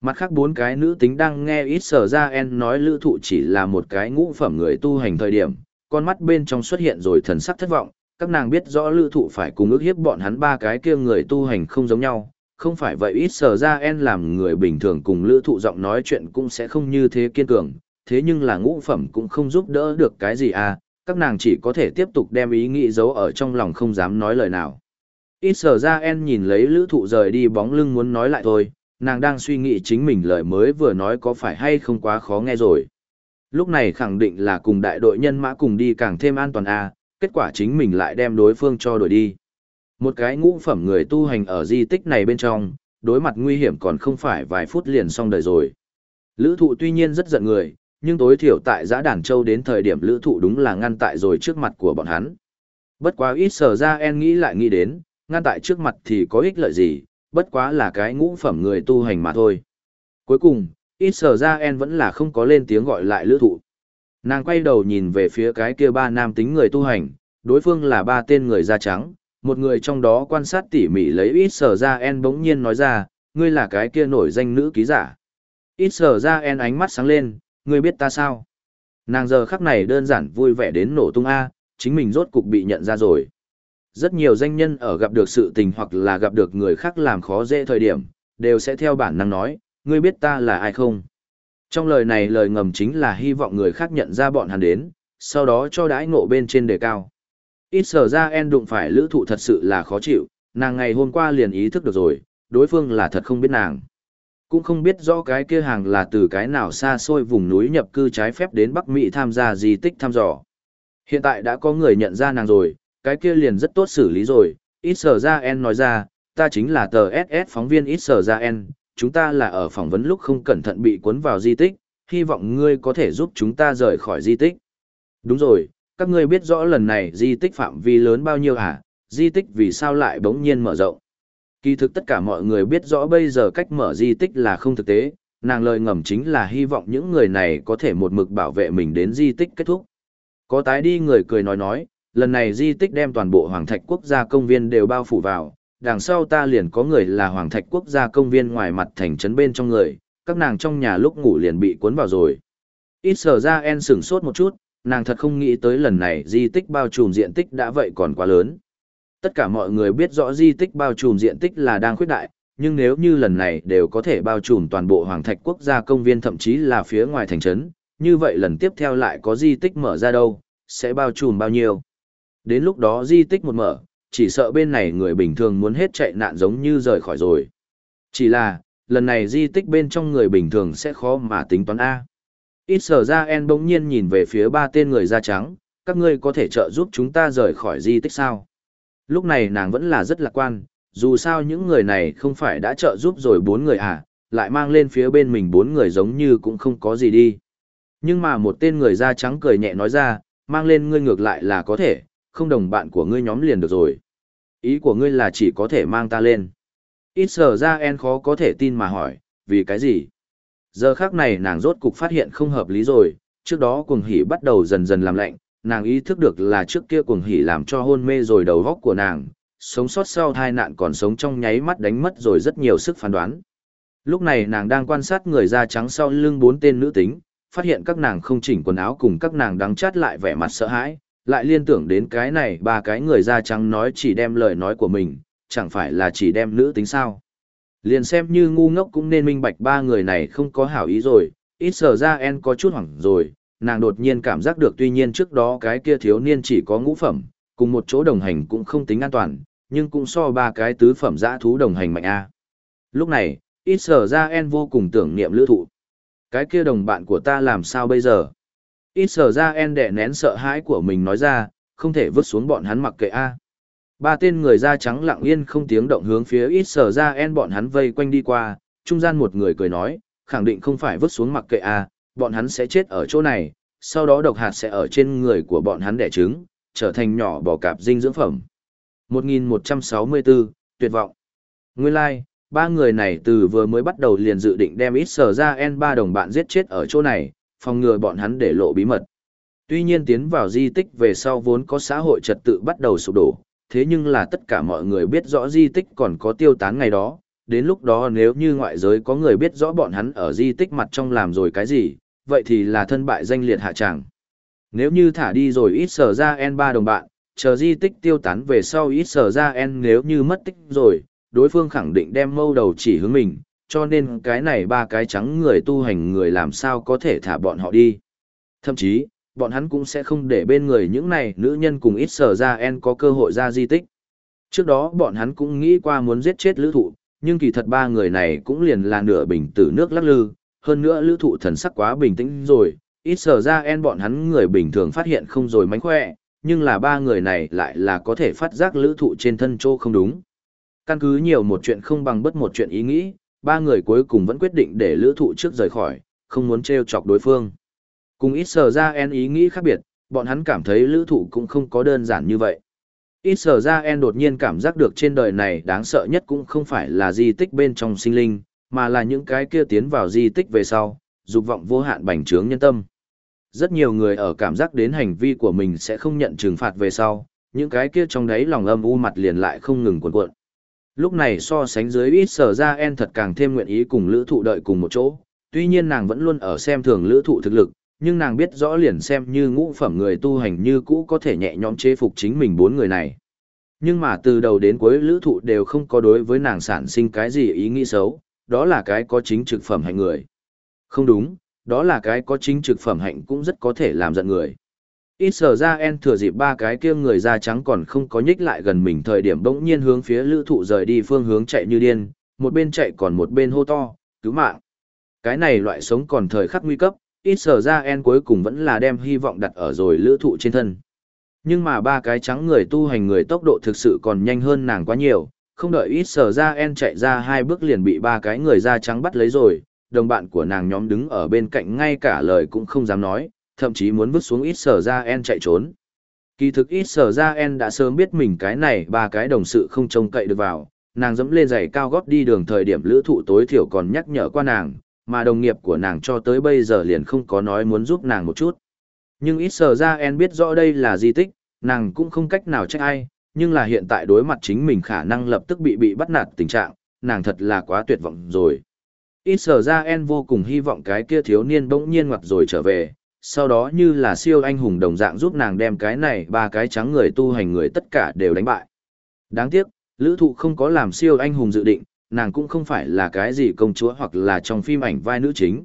Mặt khác bốn cái nữ tính đang nghe ít sở ra en nói lữ thụ chỉ là một cái ngũ phẩm người tu hành thời điểm, con mắt bên trong xuất hiện rồi thần sắc thất vọng, các nàng biết rõ lữ thụ phải cùng ước hiếp bọn hắn ba cái kia người tu hành không giống nhau, không phải vậy ít sở ra en làm người bình thường cùng lữ thụ giọng nói chuyện cũng sẽ không như thế kiên cường, thế nhưng là ngũ phẩm cũng không giúp đỡ được cái gì à, các nàng chỉ có thể tiếp tục đem ý nghĩ giấu ở trong lòng không dám nói lời nào. Ít sở ra en nhìn lấy lữ thụ rời đi bóng lưng muốn nói lại thôi, nàng đang suy nghĩ chính mình lời mới vừa nói có phải hay không quá khó nghe rồi. Lúc này khẳng định là cùng đại đội nhân mã cùng đi càng thêm an toàn à, kết quả chính mình lại đem đối phương cho đổi đi. Một cái ngũ phẩm người tu hành ở di tích này bên trong, đối mặt nguy hiểm còn không phải vài phút liền xong đời rồi. Lữ thụ tuy nhiên rất giận người, nhưng tối thiểu tại giã đàn châu đến thời điểm lữ thụ đúng là ngăn tại rồi trước mặt của bọn hắn. Bất quá ít sở ra en nghĩ lại nghĩ đến, ngăn tại trước mặt thì có ích lợi gì, bất quá là cái ngũ phẩm người tu hành mà thôi. Cuối cùng, ít sở ra en vẫn là không có lên tiếng gọi lại lữ thụ. Nàng quay đầu nhìn về phía cái kia ba nam tính người tu hành, đối phương là ba tên người da trắng, một người trong đó quan sát tỉ mỉ lấy ít sở ra en bỗng nhiên nói ra, ngươi là cái kia nổi danh nữ ký giả. Ít sở ra en ánh mắt sáng lên, ngươi biết ta sao? Nàng giờ khắc này đơn giản vui vẻ đến nổ tung A, chính mình rốt cục bị nhận ra rồi. Rất nhiều danh nhân ở gặp được sự tình hoặc là gặp được người khác làm khó dễ thời điểm, đều sẽ theo bản năng nói, ngươi biết ta là ai không? Trong lời này lời ngầm chính là hy vọng người khác nhận ra bọn hắn đến, sau đó cho đãi ngộ bên trên đề cao. Ít sở ra en đụng phải lữ thụ thật sự là khó chịu, nàng ngày hôm qua liền ý thức được rồi, đối phương là thật không biết nàng. Cũng không biết rõ cái kia hàng là từ cái nào xa xôi vùng núi nhập cư trái phép đến Bắc Mỹ tham gia di tích thăm dò. Hiện tại đã có người nhận ra nàng rồi, cái kia liền rất tốt xử lý rồi, ít sở ra en nói ra, ta chính là tờ SS phóng viên ít sở ra en, chúng ta là ở phỏng vấn lúc không cẩn thận bị cuốn vào di tích, hy vọng ngươi có thể giúp chúng ta rời khỏi di tích. Đúng rồi, các ngươi biết rõ lần này di tích phạm vi lớn bao nhiêu hả? Di tích vì sao lại bỗng nhiên mở rộng? Kỳ thực tất cả mọi người biết rõ bây giờ cách mở di tích là không thực tế, nàng lời ngầm chính là hy vọng những người này có thể một mực bảo vệ mình đến di tích kết thúc. Có tái đi người cười nói nói, lần này di tích đem toàn bộ Hoàng Thạch Quốc gia công viên đều bao phủ vào, đằng sau ta liền có người là Hoàng Thạch Quốc gia công viên ngoài mặt thành trấn bên trong người, các nàng trong nhà lúc ngủ liền bị cuốn vào rồi. Ít sở ra en sửng sốt một chút, nàng thật không nghĩ tới lần này di tích bao trùm diện tích đã vậy còn quá lớn. Tất cả mọi người biết rõ di tích bao trùm diện tích là đang khuyết đại, nhưng nếu như lần này đều có thể bao trùm toàn bộ Hoàng Thạch Quốc gia công viên thậm chí là phía ngoài thành trấn, như vậy lần tiếp theo lại có di tích mở ra đâu, sẽ bao trùm bao nhiêu. Đến lúc đó di tích một mở, chỉ sợ bên này người bình thường muốn hết chạy nạn giống như rời khỏi rồi. Chỉ là, lần này di tích bên trong người bình thường sẽ khó mà tính toán A. Ít sở ra en bỗng nhiên nhìn về phía ba tên người da trắng, các ngươi có thể trợ giúp chúng ta rời khỏi di tích sao? Lúc này nàng vẫn là rất lạc quan, dù sao những người này không phải đã trợ giúp rồi bốn người à, lại mang lên phía bên mình bốn người giống như cũng không có gì đi. Nhưng mà một tên người da trắng cười nhẹ nói ra, mang lên ngươi ngược lại là có thể, không đồng bạn của ngươi nhóm liền được rồi. Ý của ngươi là chỉ có thể mang ta lên. Ít sở ra en khó có thể tin mà hỏi, vì cái gì? Giờ khác này nàng rốt cục phát hiện không hợp lý rồi, trước đó cuồng hỉ bắt đầu dần dần làm lạnh, nàng ý thức được là trước kia cuồng hỉ làm cho hôn mê rồi đầu góc của nàng, sống sót sau tai nạn còn sống trong nháy mắt đánh mất rồi rất nhiều sức phán đoán. Lúc này nàng đang quan sát người da trắng sau lưng bốn tên nữ tính, phát hiện các nàng không chỉnh quần áo cùng các nàng đắng chát lại vẻ mặt sợ hãi, lại liên tưởng đến cái này ba cái người da trắng nói chỉ đem lời nói của mình, chẳng phải là chỉ đem nữ tính sao. Liền xem như ngu ngốc cũng nên minh bạch ba người này không có hảo ý rồi, ít sở ra en có chút hoảng rồi, nàng đột nhiên cảm giác được tuy nhiên trước đó cái kia thiếu niên chỉ có ngũ phẩm, cùng một chỗ đồng hành cũng không tính an toàn, nhưng cũng so ba cái tứ phẩm dã thú đồng hành mạnh a. Lúc này, ít sở ra en vô cùng tưởng niệm lữ thụ. Cái kia đồng bạn của ta làm sao bây giờ? Ít sở ra en đẻ nén sợ hãi của mình nói ra, không thể vứt xuống bọn hắn mặc kệ a. Ba tên người da trắng lặng yên không tiếng động hướng phía ít sở ra en bọn hắn vây quanh đi qua, trung gian một người cười nói, khẳng định không phải vứt xuống mặc kệ a, bọn hắn sẽ chết ở chỗ này, sau đó độc hạt sẽ ở trên người của bọn hắn đẻ trứng, trở thành nhỏ bò cạp dinh dưỡng phẩm. 1164, tuyệt vọng. Nguyên lai, like, ba người này từ vừa mới bắt đầu liền dự định đem ít sở ra en ba đồng bạn giết chết ở chỗ này, phòng ngừa bọn hắn để lộ bí mật. Tuy nhiên tiến vào di tích về sau vốn có xã hội trật tự bắt đầu sụp đổ, thế nhưng là tất cả mọi người biết rõ di tích còn có tiêu tán ngày đó, đến lúc đó nếu như ngoại giới có người biết rõ bọn hắn ở di tích mặt trong làm rồi cái gì, vậy thì là thân bại danh liệt hạ tràng. Nếu như thả đi rồi ít sở ra N3 đồng bạn, chờ di tích tiêu tán về sau ít sở ra N nếu như mất tích rồi, đối phương khẳng định đem mâu đầu chỉ hướng mình, cho nên cái này ba cái trắng người tu hành người làm sao có thể thả bọn họ đi. Thậm chí, bọn hắn cũng sẽ không để bên người những này nữ nhân cùng ít sở ra en có cơ hội ra di tích. Trước đó bọn hắn cũng nghĩ qua muốn giết chết lữ thụ, nhưng kỳ thật ba người này cũng liền là nửa bình tử nước lắc lư, hơn nữa lữ thụ thần sắc quá bình tĩnh rồi, ít sở ra en bọn hắn người bình thường phát hiện không rồi mánh khỏe, nhưng là ba người này lại là có thể phát giác lữ thụ trên thân chỗ không đúng. Căn cứ nhiều một chuyện không bằng bất một chuyện ý nghĩ, ba người cuối cùng vẫn quyết định để lữ thụ trước rời khỏi, không muốn trêu chọc đối phương. Cùng ít sở ra en ý nghĩ khác biệt, bọn hắn cảm thấy lữ thụ cũng không có đơn giản như vậy. Ít sở ra en đột nhiên cảm giác được trên đời này đáng sợ nhất cũng không phải là di tích bên trong sinh linh, mà là những cái kia tiến vào di tích về sau, dục vọng vô hạn bành trướng nhân tâm. Rất nhiều người ở cảm giác đến hành vi của mình sẽ không nhận trừng phạt về sau, những cái kia trong đấy lòng âm u mặt liền lại không ngừng cuộn cuộn. Lúc này so sánh dưới ít sở ra en thật càng thêm nguyện ý cùng lữ thụ đợi cùng một chỗ, tuy nhiên nàng vẫn luôn ở xem thường lữ thụ thực lực, nhưng nàng biết rõ liền xem như ngũ phẩm người tu hành như cũ có thể nhẹ nhõm chế phục chính mình bốn người này. Nhưng mà từ đầu đến cuối lữ thụ đều không có đối với nàng sản sinh cái gì ý nghĩ xấu, đó là cái có chính trực phẩm hạnh người. Không đúng, đó là cái có chính trực phẩm hạnh cũng rất có thể làm giận người. Ít sở ra en thừa dịp ba cái kia người da trắng còn không có nhích lại gần mình thời điểm bỗng nhiên hướng phía lữ thụ rời đi phương hướng chạy như điên, một bên chạy còn một bên hô to, cứu mạng. Cái này loại sống còn thời khắc nguy cấp, ít sở ra en cuối cùng vẫn là đem hy vọng đặt ở rồi lữ thụ trên thân. Nhưng mà ba cái trắng người tu hành người tốc độ thực sự còn nhanh hơn nàng quá nhiều, không đợi ít sở ra en chạy ra hai bước liền bị ba cái người da trắng bắt lấy rồi, đồng bạn của nàng nhóm đứng ở bên cạnh ngay cả lời cũng không dám nói, thậm chí muốn vứt xuống ít sở ra en chạy trốn. Kỳ thực ít sở ra en đã sớm biết mình cái này ba cái đồng sự không trông cậy được vào, nàng dẫm lên giày cao gót đi đường thời điểm lữ thụ tối thiểu còn nhắc nhở qua nàng, mà đồng nghiệp của nàng cho tới bây giờ liền không có nói muốn giúp nàng một chút. Nhưng ít sở ra en biết rõ đây là di tích, nàng cũng không cách nào trách ai, nhưng là hiện tại đối mặt chính mình khả năng lập tức bị bị bắt nạt tình trạng, nàng thật là quá tuyệt vọng rồi. Ít sở ra en vô cùng hy vọng cái kia thiếu niên bỗng nhiên ngoặt rồi trở về, sau đó như là siêu anh hùng đồng dạng giúp nàng đem cái này ba cái trắng người tu hành người tất cả đều đánh bại. Đáng tiếc, lữ thụ không có làm siêu anh hùng dự định, nàng cũng không phải là cái gì công chúa hoặc là trong phim ảnh vai nữ chính.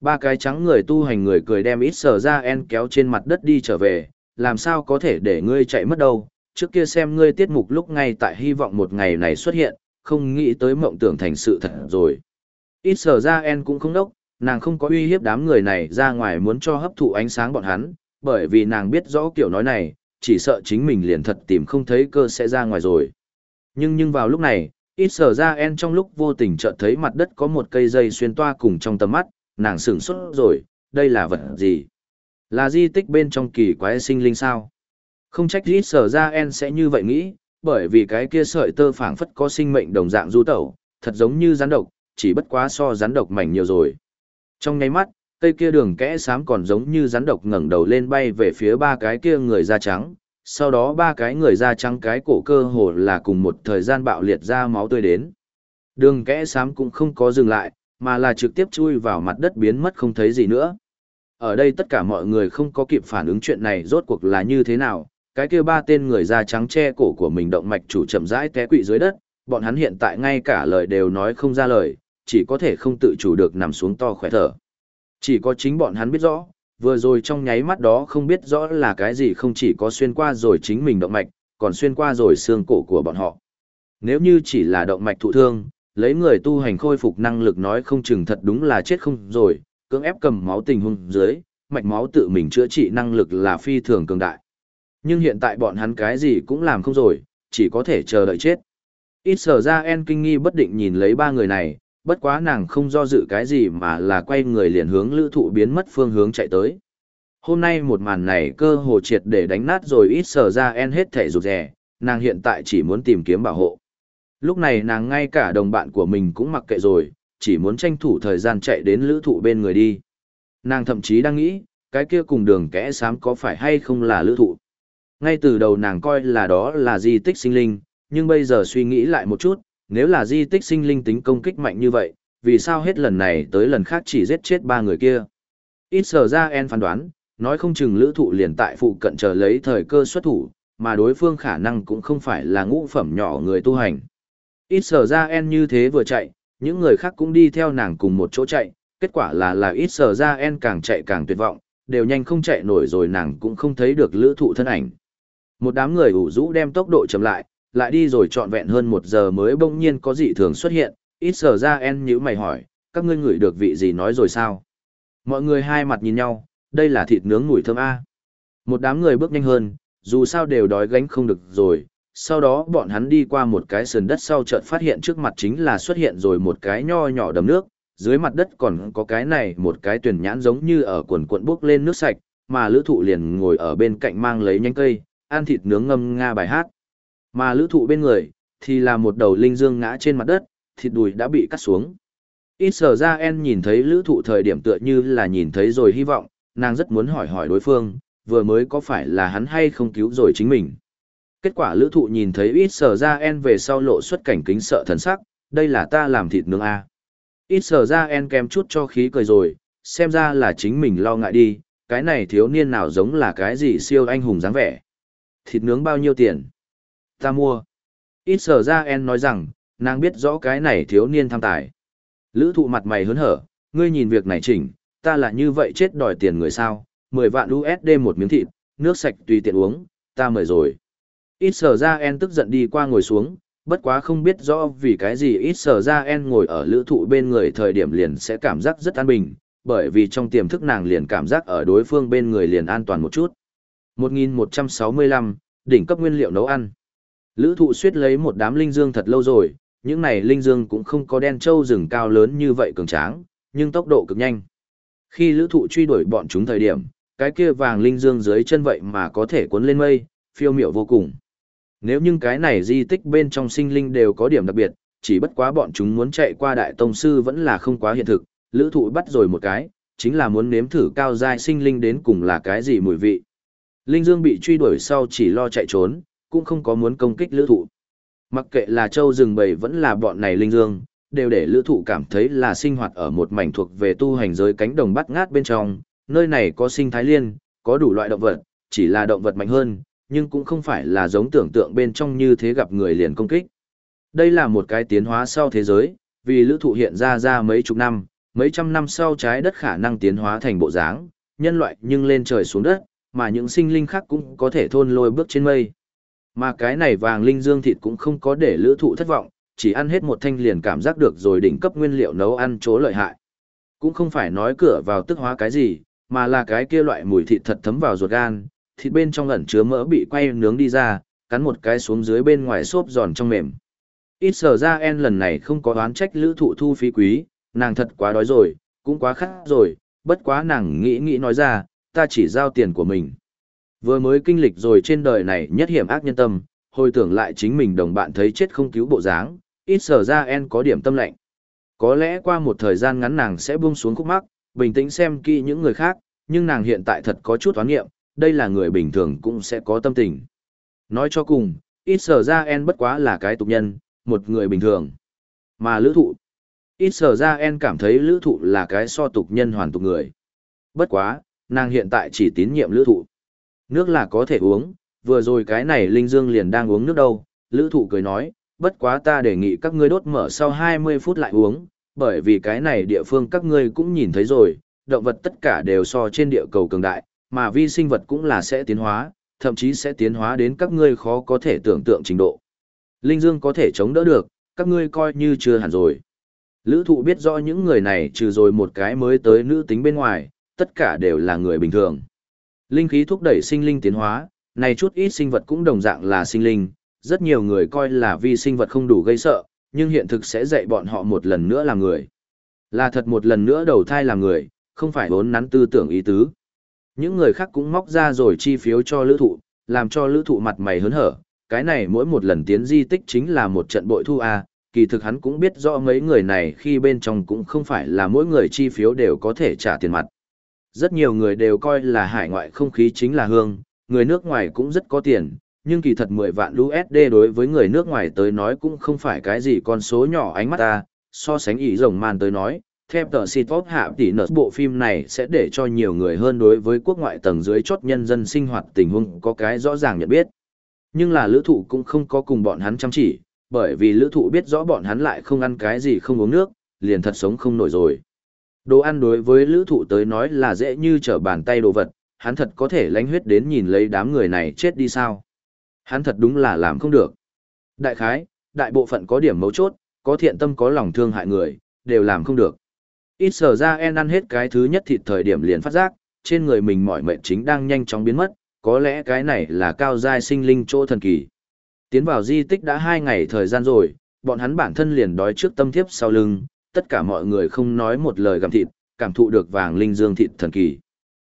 Ba cái trắng người tu hành người cười đem ít sở ra en kéo trên mặt đất đi trở về, làm sao có thể để ngươi chạy mất đâu, trước kia xem ngươi tiết mục lúc ngay tại hy vọng một ngày này xuất hiện, không nghĩ tới mộng tưởng thành sự thật rồi. Ít sở ra en cũng không đốc, nàng không có uy hiếp đám người này ra ngoài muốn cho hấp thụ ánh sáng bọn hắn, bởi vì nàng biết rõ kiểu nói này, chỉ sợ chính mình liền thật tìm không thấy cơ sẽ ra ngoài rồi. Nhưng nhưng vào lúc này, ít sở ra en trong lúc vô tình chợt thấy mặt đất có một cây dây xuyên toa cùng trong tầm mắt, nàng sửng sốt rồi, đây là vật gì? Là di tích bên trong kỳ quái sinh linh sao? Không trách ít sở ra en sẽ như vậy nghĩ, bởi vì cái kia sợi tơ phảng phất có sinh mệnh đồng dạng du tẩu, thật giống như rắn độc, chỉ bất quá so rắn độc mảnh nhiều rồi. Trong nháy mắt, cây kia đường kẽ xám còn giống như rắn độc ngẩng đầu lên bay về phía ba cái kia người da trắng, sau đó ba cái người da trắng cái cổ cơ hồ là cùng một thời gian bạo liệt ra máu tươi đến. Đường kẽ xám cũng không có dừng lại, mà là trực tiếp chui vào mặt đất biến mất không thấy gì nữa. Ở đây tất cả mọi người không có kịp phản ứng chuyện này rốt cuộc là như thế nào, cái kia ba tên người da trắng che cổ của mình động mạch chủ chậm rãi té quỵ dưới đất, bọn hắn hiện tại ngay cả lời đều nói không ra lời, chỉ có thể không tự chủ được nằm xuống to khỏe thở. Chỉ có chính bọn hắn biết rõ, vừa rồi trong nháy mắt đó không biết rõ là cái gì không chỉ có xuyên qua rồi chính mình động mạch, còn xuyên qua rồi xương cổ của bọn họ. Nếu như chỉ là động mạch thụ thương, lấy người tu hành khôi phục năng lực nói không chừng thật đúng là chết không rồi, cưỡng ép cầm máu tình huống dưới, mạch máu tự mình chữa trị năng lực là phi thường cường đại. Nhưng hiện tại bọn hắn cái gì cũng làm không rồi, chỉ có thể chờ đợi chết. Ít sở ra en kinh nghi bất định nhìn lấy ba người này, bất quá nàng không do dự cái gì mà là quay người liền hướng lữ thụ biến mất phương hướng chạy tới. Hôm nay một màn này cơ hồ triệt để đánh nát rồi ít sở ra en hết thể rụt rẻ, nàng hiện tại chỉ muốn tìm kiếm bảo hộ. Lúc này nàng ngay cả đồng bạn của mình cũng mặc kệ rồi, chỉ muốn tranh thủ thời gian chạy đến lữ thụ bên người đi. Nàng thậm chí đang nghĩ, cái kia cùng đường kẽ xám có phải hay không là lữ thụ. Ngay từ đầu nàng coi là đó là di tích sinh linh, nhưng bây giờ suy nghĩ lại một chút, nếu là di tích sinh linh tính công kích mạnh như vậy, vì sao hết lần này tới lần khác chỉ giết chết ba người kia. Ít sở ra en phán đoán, nói không chừng lữ thụ liền tại phụ cận chờ lấy thời cơ xuất thủ, mà đối phương khả năng cũng không phải là ngũ phẩm nhỏ người tu hành. Ít sở ra en như thế vừa chạy, những người khác cũng đi theo nàng cùng một chỗ chạy, kết quả là là ít sở ra en càng chạy càng tuyệt vọng, đều nhanh không chạy nổi rồi nàng cũng không thấy được lữ thụ thân ảnh. Một đám người ủ rũ đem tốc độ chậm lại, lại đi rồi trọn vẹn hơn một giờ mới bỗng nhiên có dị thường xuất hiện, ít sở ra en nhữ mày hỏi, các ngươi ngửi được vị gì nói rồi sao? Mọi người hai mặt nhìn nhau, đây là thịt nướng mùi thơm A. Một đám người bước nhanh hơn, dù sao đều đói gánh không được rồi, sau đó bọn hắn đi qua một cái sườn đất sau chợt phát hiện trước mặt chính là xuất hiện rồi một cái nho nhỏ đầm nước, dưới mặt đất còn có cái này một cái tuyển nhãn giống như ở quần quận bước lên nước sạch, mà lữ thụ liền ngồi ở bên cạnh mang lấy nhánh cây, ăn thịt nướng ngâm nga bài hát. Mà lữ thụ bên người, thì là một đầu linh dương ngã trên mặt đất, thịt đùi đã bị cắt xuống. Ít sở ra en nhìn thấy lữ thụ thời điểm tựa như là nhìn thấy rồi hy vọng, nàng rất muốn hỏi hỏi đối phương, vừa mới có phải là hắn hay không cứu rồi chính mình. Kết quả lữ thụ nhìn thấy ít sở ra en về sau lộ xuất cảnh kính sợ thần sắc, đây là ta làm thịt nướng A. Ít sở ra en kèm chút cho khí cười rồi, xem ra là chính mình lo ngại đi, cái này thiếu niên nào giống là cái gì siêu anh hùng dáng vẻ. Thịt nướng bao nhiêu tiền? Ta mua. Ít sở ra en nói rằng, nàng biết rõ cái này thiếu niên tham tài. Lữ thụ mặt mày hớn hở, ngươi nhìn việc này chỉnh, ta là như vậy chết đòi tiền người sao, 10 vạn USD một miếng thịt, nước sạch tùy tiện uống, ta mời rồi. Ít sở ra en tức giận đi qua ngồi xuống, bất quá không biết rõ vì cái gì ít sở ra en ngồi ở lữ thụ bên người thời điểm liền sẽ cảm giác rất an bình, bởi vì trong tiềm thức nàng liền cảm giác ở đối phương bên người liền an toàn một chút. 1165, đỉnh cấp nguyên liệu nấu ăn. Lữ thụ suyết lấy một đám linh dương thật lâu rồi, những này linh dương cũng không có đen trâu rừng cao lớn như vậy cường tráng, nhưng tốc độ cực nhanh. Khi lữ thụ truy đuổi bọn chúng thời điểm, cái kia vàng linh dương dưới chân vậy mà có thể cuốn lên mây, phiêu miểu vô cùng. Nếu những cái này di tích bên trong sinh linh đều có điểm đặc biệt, chỉ bất quá bọn chúng muốn chạy qua đại tông sư vẫn là không quá hiện thực, lữ thụ bắt rồi một cái, chính là muốn nếm thử cao dai sinh linh đến cùng là cái gì mùi vị. Linh Dương bị truy đuổi sau chỉ lo chạy trốn, cũng không có muốn công kích lữ thụ. Mặc kệ là châu rừng bầy vẫn là bọn này Linh Dương, đều để lữ thụ cảm thấy là sinh hoạt ở một mảnh thuộc về tu hành giới cánh đồng bắt ngát bên trong, nơi này có sinh thái liên, có đủ loại động vật, chỉ là động vật mạnh hơn, nhưng cũng không phải là giống tưởng tượng bên trong như thế gặp người liền công kích. Đây là một cái tiến hóa sau thế giới, vì lữ thụ hiện ra ra mấy chục năm, mấy trăm năm sau trái đất khả năng tiến hóa thành bộ dáng, nhân loại nhưng lên trời xuống đất, mà những sinh linh khác cũng có thể thôn lôi bước trên mây. Mà cái này vàng linh dương thịt cũng không có để lữ thụ thất vọng, chỉ ăn hết một thanh liền cảm giác được rồi đỉnh cấp nguyên liệu nấu ăn chỗ lợi hại. Cũng không phải nói cửa vào tức hóa cái gì, mà là cái kia loại mùi thịt thật thấm vào ruột gan, thịt bên trong ẩn chứa mỡ bị quay nướng đi ra, cắn một cái xuống dưới bên ngoài xốp giòn trong mềm. Ít sở ra en lần này không có oán trách lữ thụ thu phí quý, nàng thật quá đói rồi, cũng quá khát rồi, bất quá nàng nghĩ nghĩ nói ra, ta chỉ giao tiền của mình. Vừa mới kinh lịch rồi trên đời này nhất hiểm ác nhân tâm, hồi tưởng lại chính mình đồng bạn thấy chết không cứu bộ dáng, ít sở ra en có điểm tâm lệnh. Có lẽ qua một thời gian ngắn nàng sẽ buông xuống khúc mắc, bình tĩnh xem kỹ những người khác, nhưng nàng hiện tại thật có chút toán nghiệm, đây là người bình thường cũng sẽ có tâm tình. Nói cho cùng, ít sở ra en bất quá là cái tục nhân, một người bình thường. Mà lữ thụ, ít sở ra en cảm thấy lữ thụ là cái so tục nhân hoàn tục người. Bất quá, nàng hiện tại chỉ tín nhiệm lữ thụ. Nước là có thể uống, vừa rồi cái này Linh Dương liền đang uống nước đâu, lữ thụ cười nói, bất quá ta đề nghị các ngươi đốt mở sau 20 phút lại uống, bởi vì cái này địa phương các ngươi cũng nhìn thấy rồi, động vật tất cả đều so trên địa cầu cường đại, mà vi sinh vật cũng là sẽ tiến hóa, thậm chí sẽ tiến hóa đến các ngươi khó có thể tưởng tượng trình độ. Linh Dương có thể chống đỡ được, các ngươi coi như chưa hẳn rồi. Lữ thụ biết rõ những người này trừ rồi một cái mới tới nữ tính bên ngoài, tất cả đều là người bình thường. Linh khí thúc đẩy sinh linh tiến hóa, này chút ít sinh vật cũng đồng dạng là sinh linh, rất nhiều người coi là vi sinh vật không đủ gây sợ, nhưng hiện thực sẽ dạy bọn họ một lần nữa làm người. Là thật một lần nữa đầu thai làm người, không phải vốn nắn tư tưởng ý tứ. Những người khác cũng móc ra rồi chi phiếu cho lữ thụ, làm cho lữ thụ mặt mày hớn hở, cái này mỗi một lần tiến di tích chính là một trận bội thu A, kỳ thực hắn cũng biết rõ mấy người này khi bên trong cũng không phải là mỗi người chi phiếu đều có thể trả tiền mặt. Rất nhiều người đều coi là hải ngoại không khí chính là hương, người nước ngoài cũng rất có tiền, nhưng kỳ thật 10 vạn USD đối với người nước ngoài tới nói cũng không phải cái gì con số nhỏ ánh mắt ta, so sánh ý rồng man tới nói, theo tờ si tốt hạ tỷ nợ bộ phim này sẽ để cho nhiều người hơn đối với quốc ngoại tầng dưới chốt nhân dân sinh hoạt tình huống có cái rõ ràng nhận biết. Nhưng là lữ thụ cũng không có cùng bọn hắn chăm chỉ, bởi vì lữ thụ biết rõ bọn hắn lại không ăn cái gì không uống nước, liền thật sống không nổi rồi. Đồ ăn đối với lữ thụ tới nói là dễ như trở bàn tay đồ vật, hắn thật có thể lánh huyết đến nhìn lấy đám người này chết đi sao. Hắn thật đúng là làm không được. Đại khái, đại bộ phận có điểm mấu chốt, có thiện tâm có lòng thương hại người, đều làm không được. Ít sở ra en ăn hết cái thứ nhất thịt thời điểm liền phát giác, trên người mình mỏi mệt chính đang nhanh chóng biến mất, có lẽ cái này là cao giai sinh linh chỗ thần kỳ. Tiến vào di tích đã hai ngày thời gian rồi, bọn hắn bản thân liền đói trước tâm thiếp sau lưng, tất cả mọi người không nói một lời gặm thịt, cảm thụ được vàng linh dương thịt thần kỳ.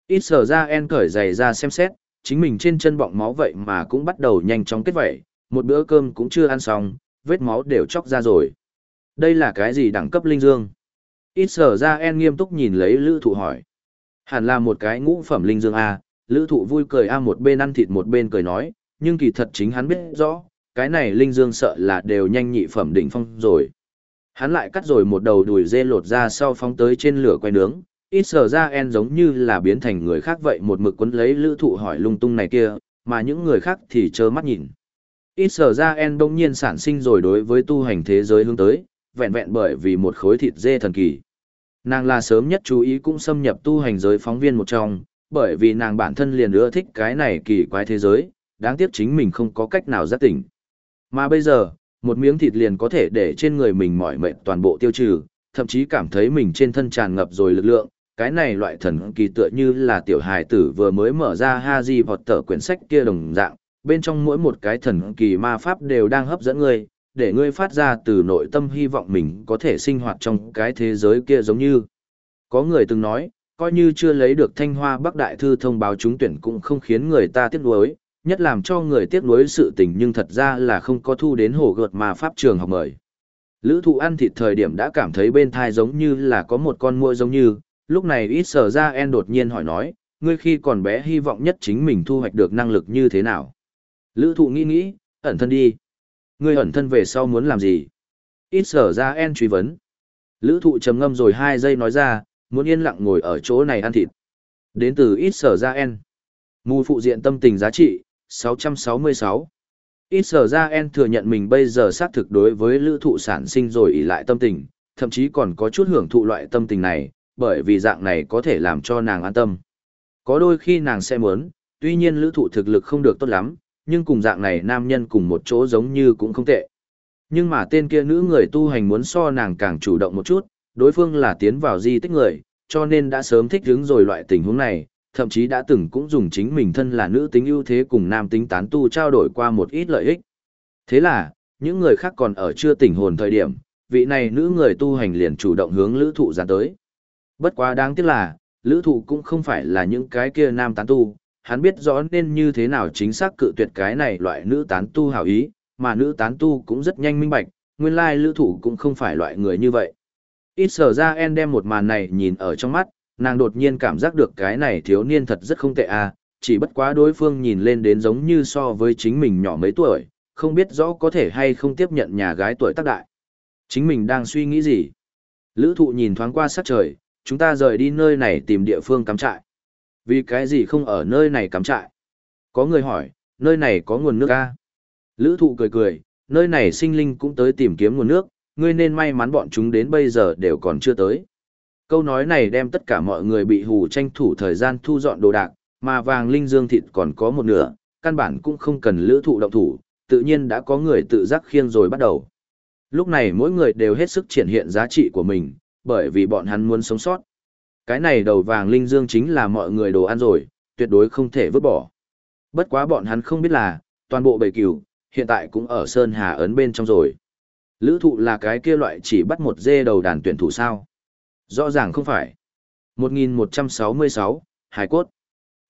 Ít sở ra en cởi giày ra xem xét, chính mình trên chân bọng máu vậy mà cũng bắt đầu nhanh chóng kết vẩy, một bữa cơm cũng chưa ăn xong, vết máu đều chóc ra rồi. Đây là cái gì đẳng cấp linh dương? Ít sở ra en nghiêm túc nhìn lấy lữ thụ hỏi. Hẳn là một cái ngũ phẩm linh dương A, lữ thụ vui cười A một bên ăn thịt một bên cười nói, nhưng kỳ thật chính hắn biết rõ, cái này linh dương sợ là đều nhanh nhị phẩm đỉnh phong rồi. Hắn lại cắt rồi một đầu đùi dê lột ra sau phóng tới trên lửa quay nướng, ít sờ ra en giống như là biến thành người khác vậy một mực quấn lấy lữ thụ hỏi lung tung này kia, mà những người khác thì trơ mắt nhìn. Ít sờ ra en đông nhiên sản sinh rồi đối với tu hành thế giới hướng tới, vẹn vẹn bởi vì một khối thịt dê thần kỳ. Nàng là sớm nhất chú ý cũng xâm nhập tu hành giới phóng viên một trong, bởi vì nàng bản thân liền ưa thích cái này kỳ quái thế giới, đáng tiếc chính mình không có cách nào giác tỉnh. Mà bây giờ, một miếng thịt liền có thể để trên người mình mỏi mệt toàn bộ tiêu trừ, thậm chí cảm thấy mình trên thân tràn ngập rồi lực lượng, cái này loại thần kỳ tựa như là tiểu hài tử vừa mới mở ra Haji Potter quyển sách kia đồng dạng, bên trong mỗi một cái thần kỳ ma pháp đều đang hấp dẫn ngươi, để ngươi phát ra từ nội tâm hy vọng mình có thể sinh hoạt trong cái thế giới kia giống như. Có người từng nói, coi như chưa lấy được thanh hoa bắc đại thư thông báo trúng tuyển cũng không khiến người ta tiếc nuối, nhất làm cho người tiếc nuối sự tình nhưng thật ra là không có thu đến hồ gợt mà pháp trường học mời. Lữ thụ ăn thịt thời điểm đã cảm thấy bên thai giống như là có một con muỗi giống như, lúc này ít sở ra en đột nhiên hỏi nói, ngươi khi còn bé hy vọng nhất chính mình thu hoạch được năng lực như thế nào. Lữ thụ nghĩ nghĩ, ẩn thân đi. Ngươi ẩn thân về sau muốn làm gì? Ít sở ra en truy vấn. Lữ thụ trầm ngâm rồi 2 giây nói ra, muốn yên lặng ngồi ở chỗ này ăn thịt. Đến từ ít sở ra en. Mù phụ diện tâm tình giá trị, 666. Ít sở ra en thừa nhận mình bây giờ xác thực đối với lữ thụ sản sinh rồi ý lại tâm tình, thậm chí còn có chút hưởng thụ loại tâm tình này, bởi vì dạng này có thể làm cho nàng an tâm. Có đôi khi nàng sẽ muốn, tuy nhiên lữ thụ thực lực không được tốt lắm, nhưng cùng dạng này nam nhân cùng một chỗ giống như cũng không tệ. Nhưng mà tên kia nữ người tu hành muốn so nàng càng chủ động một chút, đối phương là tiến vào di tích người, cho nên đã sớm thích ứng rồi loại tình huống này, thậm chí đã từng cũng dùng chính mình thân là nữ tính ưu thế cùng nam tính tán tu trao đổi qua một ít lợi ích. Thế là, những người khác còn ở chưa tỉnh hồn thời điểm, vị này nữ người tu hành liền chủ động hướng lữ thụ ra tới. Bất quá đáng tiếc là, lữ thụ cũng không phải là những cái kia nam tán tu, hắn biết rõ nên như thế nào chính xác cự tuyệt cái này loại nữ tán tu hảo ý, mà nữ tán tu cũng rất nhanh minh bạch, nguyên lai lữ thụ cũng không phải loại người như vậy. Ít sở ra en đem một màn này nhìn ở trong mắt, nàng đột nhiên cảm giác được cái này thiếu niên thật rất không tệ à, chỉ bất quá đối phương nhìn lên đến giống như so với chính mình nhỏ mấy tuổi, không biết rõ có thể hay không tiếp nhận nhà gái tuổi tác đại. Chính mình đang suy nghĩ gì? Lữ thụ nhìn thoáng qua sắc trời, chúng ta rời đi nơi này tìm địa phương cắm trại. Vì cái gì không ở nơi này cắm trại? Có người hỏi, nơi này có nguồn nước à? Lữ thụ cười cười, nơi này sinh linh cũng tới tìm kiếm nguồn nước, ngươi nên may mắn bọn chúng đến bây giờ đều còn chưa tới. Câu nói này đem tất cả mọi người bị hù tranh thủ thời gian thu dọn đồ đạc, mà vàng linh dương thịt còn có một nửa, căn bản cũng không cần lữ thụ động thủ, tự nhiên đã có người tự giác khiêng rồi bắt đầu. Lúc này mỗi người đều hết sức triển hiện giá trị của mình, bởi vì bọn hắn muốn sống sót. Cái này đầu vàng linh dương chính là mọi người đồ ăn rồi, tuyệt đối không thể vứt bỏ. Bất quá bọn hắn không biết là, toàn bộ bầy cừu, hiện tại cũng ở Sơn Hà ấn bên trong rồi. Lữ thụ là cái kia loại chỉ bắt một dê đầu đàn tuyển thủ sao. Rõ ràng không phải. 1166, Hải cốt.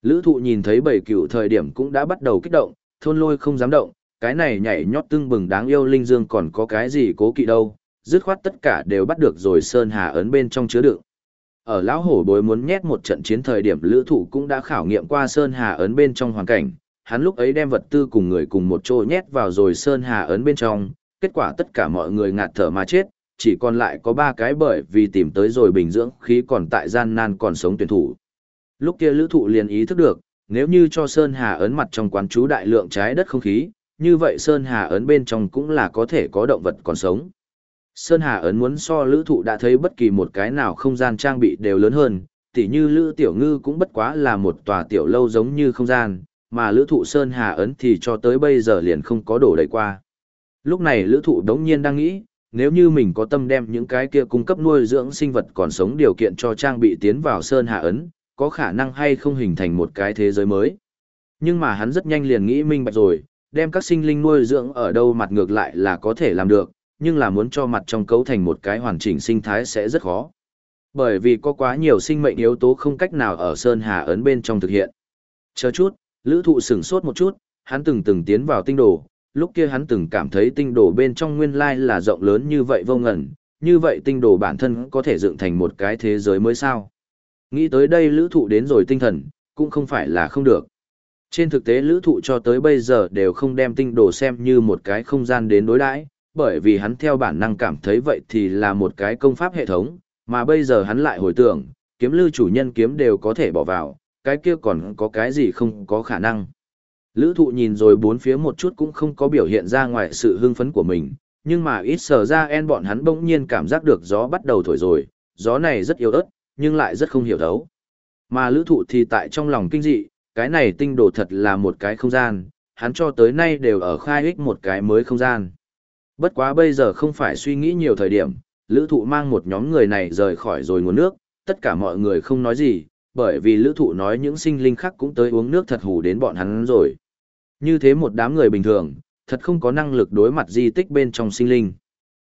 Lữ thụ nhìn thấy bảy cựu thời điểm cũng đã bắt đầu kích động, thôn lôi không dám động, cái này nhảy nhót tưng bừng đáng yêu linh dương còn có cái gì cố kỵ đâu, dứt khoát tất cả đều bắt được rồi Sơn Hà ấn bên trong chứa đựng. Ở lão hổ bối muốn nhét một trận chiến thời điểm lữ thụ cũng đã khảo nghiệm qua Sơn Hà ấn bên trong hoàn cảnh, hắn lúc ấy đem vật tư cùng người cùng một chỗ nhét vào rồi Sơn Hà ấn bên trong, kết quả tất cả mọi người ngạt thở mà chết, chỉ còn lại có ba cái bởi vì tìm tới rồi bình dưỡng khí còn tại gian nan còn sống tuyển thủ. Lúc kia lữ thụ liền ý thức được, nếu như cho Sơn Hà ấn mặt trong quán chú đại lượng trái đất không khí, như vậy Sơn Hà ấn bên trong cũng là có thể có động vật còn sống. Sơn Hà ấn muốn so lữ thụ đã thấy bất kỳ một cái nào không gian trang bị đều lớn hơn, tỉ như lữ tiểu ngư cũng bất quá là một tòa tiểu lâu giống như không gian, mà lữ thụ Sơn Hà ấn thì cho tới bây giờ liền không có đổ đầy qua. Lúc này lữ thụ đống nhiên đang nghĩ, nếu như mình có tâm đem những cái kia cung cấp nuôi dưỡng sinh vật còn sống điều kiện cho trang bị tiến vào Sơn hạ ấn, có khả năng hay không hình thành một cái thế giới mới. Nhưng mà hắn rất nhanh liền nghĩ minh bạch rồi, đem các sinh linh nuôi dưỡng ở đâu mặt ngược lại là có thể làm được, nhưng là muốn cho mặt trong cấu thành một cái hoàn chỉnh sinh thái sẽ rất khó. Bởi vì có quá nhiều sinh mệnh yếu tố không cách nào ở Sơn Hà ấn bên trong thực hiện. Chờ chút, lữ thụ sửng sốt một chút, hắn từng từng tiến vào tinh đồ, lúc kia hắn từng cảm thấy tinh đồ bên trong nguyên lai là rộng lớn như vậy vô ngẩn, như vậy tinh đồ bản thân có thể dựng thành một cái thế giới mới sao. Nghĩ tới đây lữ thụ đến rồi tinh thần, cũng không phải là không được. Trên thực tế lữ thụ cho tới bây giờ đều không đem tinh đồ xem như một cái không gian đến đối đãi bởi vì hắn theo bản năng cảm thấy vậy thì là một cái công pháp hệ thống, mà bây giờ hắn lại hồi tưởng, kiếm lưu chủ nhân kiếm đều có thể bỏ vào, cái kia còn có cái gì không có khả năng. Lữ thụ nhìn rồi bốn phía một chút cũng không có biểu hiện ra ngoài sự hưng phấn của mình, nhưng mà ít sở ra en bọn hắn bỗng nhiên cảm giác được gió bắt đầu thổi rồi, gió này rất yếu ớt, nhưng lại rất không hiểu thấu. Mà lữ thụ thì tại trong lòng kinh dị, cái này tinh đồ thật là một cái không gian, hắn cho tới nay đều ở khai ích một cái mới không gian. Bất quá bây giờ không phải suy nghĩ nhiều thời điểm, lữ thụ mang một nhóm người này rời khỏi rồi nguồn nước, tất cả mọi người không nói gì, bởi vì lữ thụ nói những sinh linh khác cũng tới uống nước thật hù đến bọn hắn rồi. Như thế một đám người bình thường, thật không có năng lực đối mặt di tích bên trong sinh linh.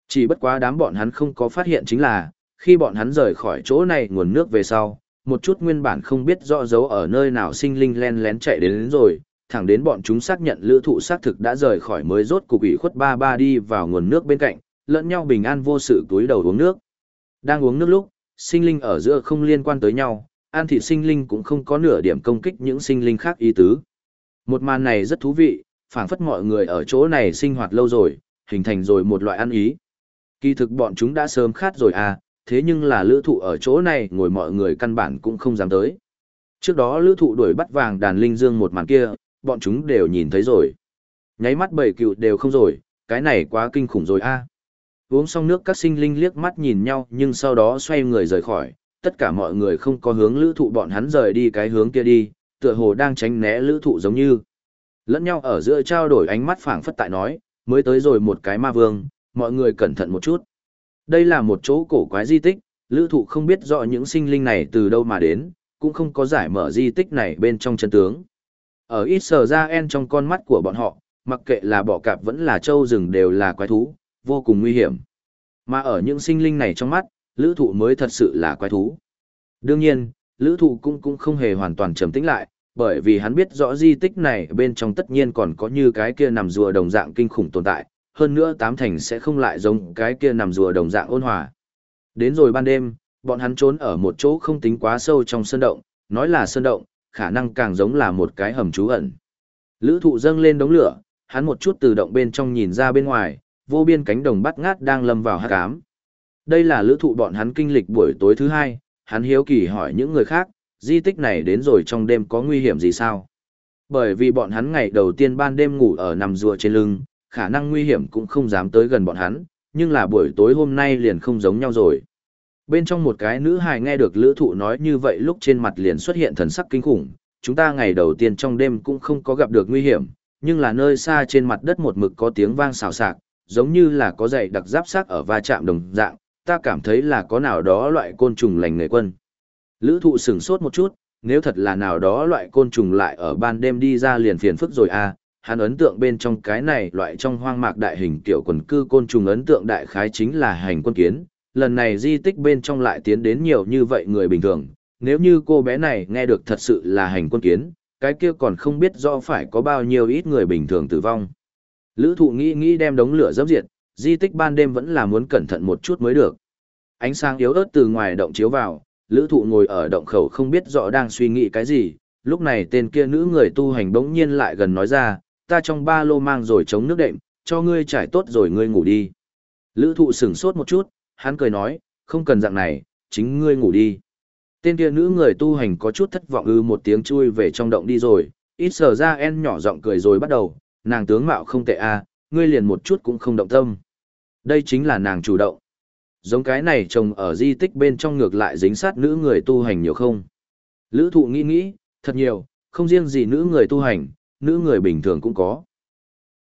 Chỉ bất quá đám bọn hắn không có phát hiện chính là, khi bọn hắn rời khỏi chỗ này nguồn nước về sau, một chút nguyên bản không biết rõ dấu ở nơi nào sinh linh len lén chạy đến, đến rồi, thẳng đến bọn chúng xác nhận lữ thụ xác thực đã rời khỏi mới rốt cục ủy khuất ba ba đi vào nguồn nước bên cạnh, lẫn nhau bình an vô sự túi đầu uống nước. Đang uống nước lúc, sinh linh ở giữa không liên quan tới nhau, an thị sinh linh cũng không có nửa điểm công kích những sinh linh khác ý tứ. Một màn này rất thú vị, phảng phất mọi người ở chỗ này sinh hoạt lâu rồi, hình thành rồi một loại ăn ý. Kỳ thực bọn chúng đã sớm khát rồi à, thế nhưng là lữ thụ ở chỗ này ngồi mọi người căn bản cũng không dám tới. Trước đó lữ thụ đuổi bắt vàng đàn linh dương một màn kia, bọn chúng đều nhìn thấy rồi. Nháy mắt bảy cựu đều không rồi, cái này quá kinh khủng rồi a Uống xong nước các sinh linh liếc mắt nhìn nhau nhưng sau đó xoay người rời khỏi, tất cả mọi người không có hướng lữ thụ bọn hắn rời đi cái hướng kia đi, tựa hồ đang tránh né lữ thụ giống như. Lẫn nhau ở giữa trao đổi ánh mắt phảng phất tại nói, mới tới rồi một cái ma vương, mọi người cẩn thận một chút. Đây là một chỗ cổ quái di tích, lữ thụ không biết rõ những sinh linh này từ đâu mà đến, cũng không có giải mở di tích này bên trong chân tướng. Ở ít sờ ra en trong con mắt của bọn họ, mặc kệ là bọ cạp vẫn là trâu rừng đều là quái thú, vô cùng nguy hiểm. Mà ở những sinh linh này trong mắt, lữ thụ mới thật sự là quái thú. Đương nhiên, lữ thụ cũng cũng không hề hoàn toàn trầm tĩnh lại, bởi vì hắn biết rõ di tích này bên trong tất nhiên còn có như cái kia nằm rùa đồng dạng kinh khủng tồn tại, hơn nữa tám thành sẽ không lại giống cái kia nằm rùa đồng dạng ôn hòa. Đến rồi ban đêm, bọn hắn trốn ở một chỗ không tính quá sâu trong sơn động, nói là sơn động, khả năng càng giống là một cái hầm trú ẩn. Lữ thụ dâng lên đống lửa, hắn một chút từ động bên trong nhìn ra bên ngoài, vô biên cánh đồng bắt ngát đang lâm vào hát cám. Đây là lữ thụ bọn hắn kinh lịch buổi tối thứ hai, hắn hiếu kỳ hỏi những người khác, di tích này đến rồi trong đêm có nguy hiểm gì sao? Bởi vì bọn hắn ngày đầu tiên ban đêm ngủ ở nằm rùa trên lưng, khả năng nguy hiểm cũng không dám tới gần bọn hắn, nhưng là buổi tối hôm nay liền không giống nhau rồi. Bên trong một cái nữ hài nghe được lữ thụ nói như vậy lúc trên mặt liền xuất hiện thần sắc kinh khủng, chúng ta ngày đầu tiên trong đêm cũng không có gặp được nguy hiểm, nhưng là nơi xa trên mặt đất một mực có tiếng vang xào xạc, giống như là có dày đặc giáp sát ở va chạm đồng dạng, ta cảm thấy là có nào đó loại côn trùng lành người quân. Lữ thụ sửng sốt một chút, nếu thật là nào đó loại côn trùng lại ở ban đêm đi ra liền phiền phức rồi à, hắn ấn tượng bên trong cái này loại trong hoang mạc đại hình tiểu quần cư côn trùng ấn tượng đại khái chính là hành quân kiến, lần này di tích bên trong lại tiến đến nhiều như vậy người bình thường, nếu như cô bé này nghe được thật sự là hành quân kiến, cái kia còn không biết do phải có bao nhiêu ít người bình thường tử vong. Lữ thụ nghĩ nghĩ đem đống lửa dấp diệt, di tích ban đêm vẫn là muốn cẩn thận một chút mới được. Ánh sáng yếu ớt từ ngoài động chiếu vào, lữ thụ ngồi ở động khẩu không biết rõ đang suy nghĩ cái gì, lúc này tên kia nữ người tu hành bỗng nhiên lại gần nói ra, ta trong ba lô mang rồi chống nước đệm, cho ngươi trải tốt rồi ngươi ngủ đi. Lữ thụ sửng sốt một chút, hắn cười nói, không cần dạng này, chính ngươi ngủ đi. Tên kia nữ người tu hành có chút thất vọng ư một tiếng chui về trong động đi rồi, ít sở ra en nhỏ giọng cười rồi bắt đầu, nàng tướng mạo không tệ a ngươi liền một chút cũng không động tâm. Đây chính là nàng chủ động. Giống cái này trồng ở di tích bên trong ngược lại dính sát nữ người tu hành nhiều không? Lữ thụ nghĩ nghĩ, thật nhiều, không riêng gì nữ người tu hành, nữ người bình thường cũng có.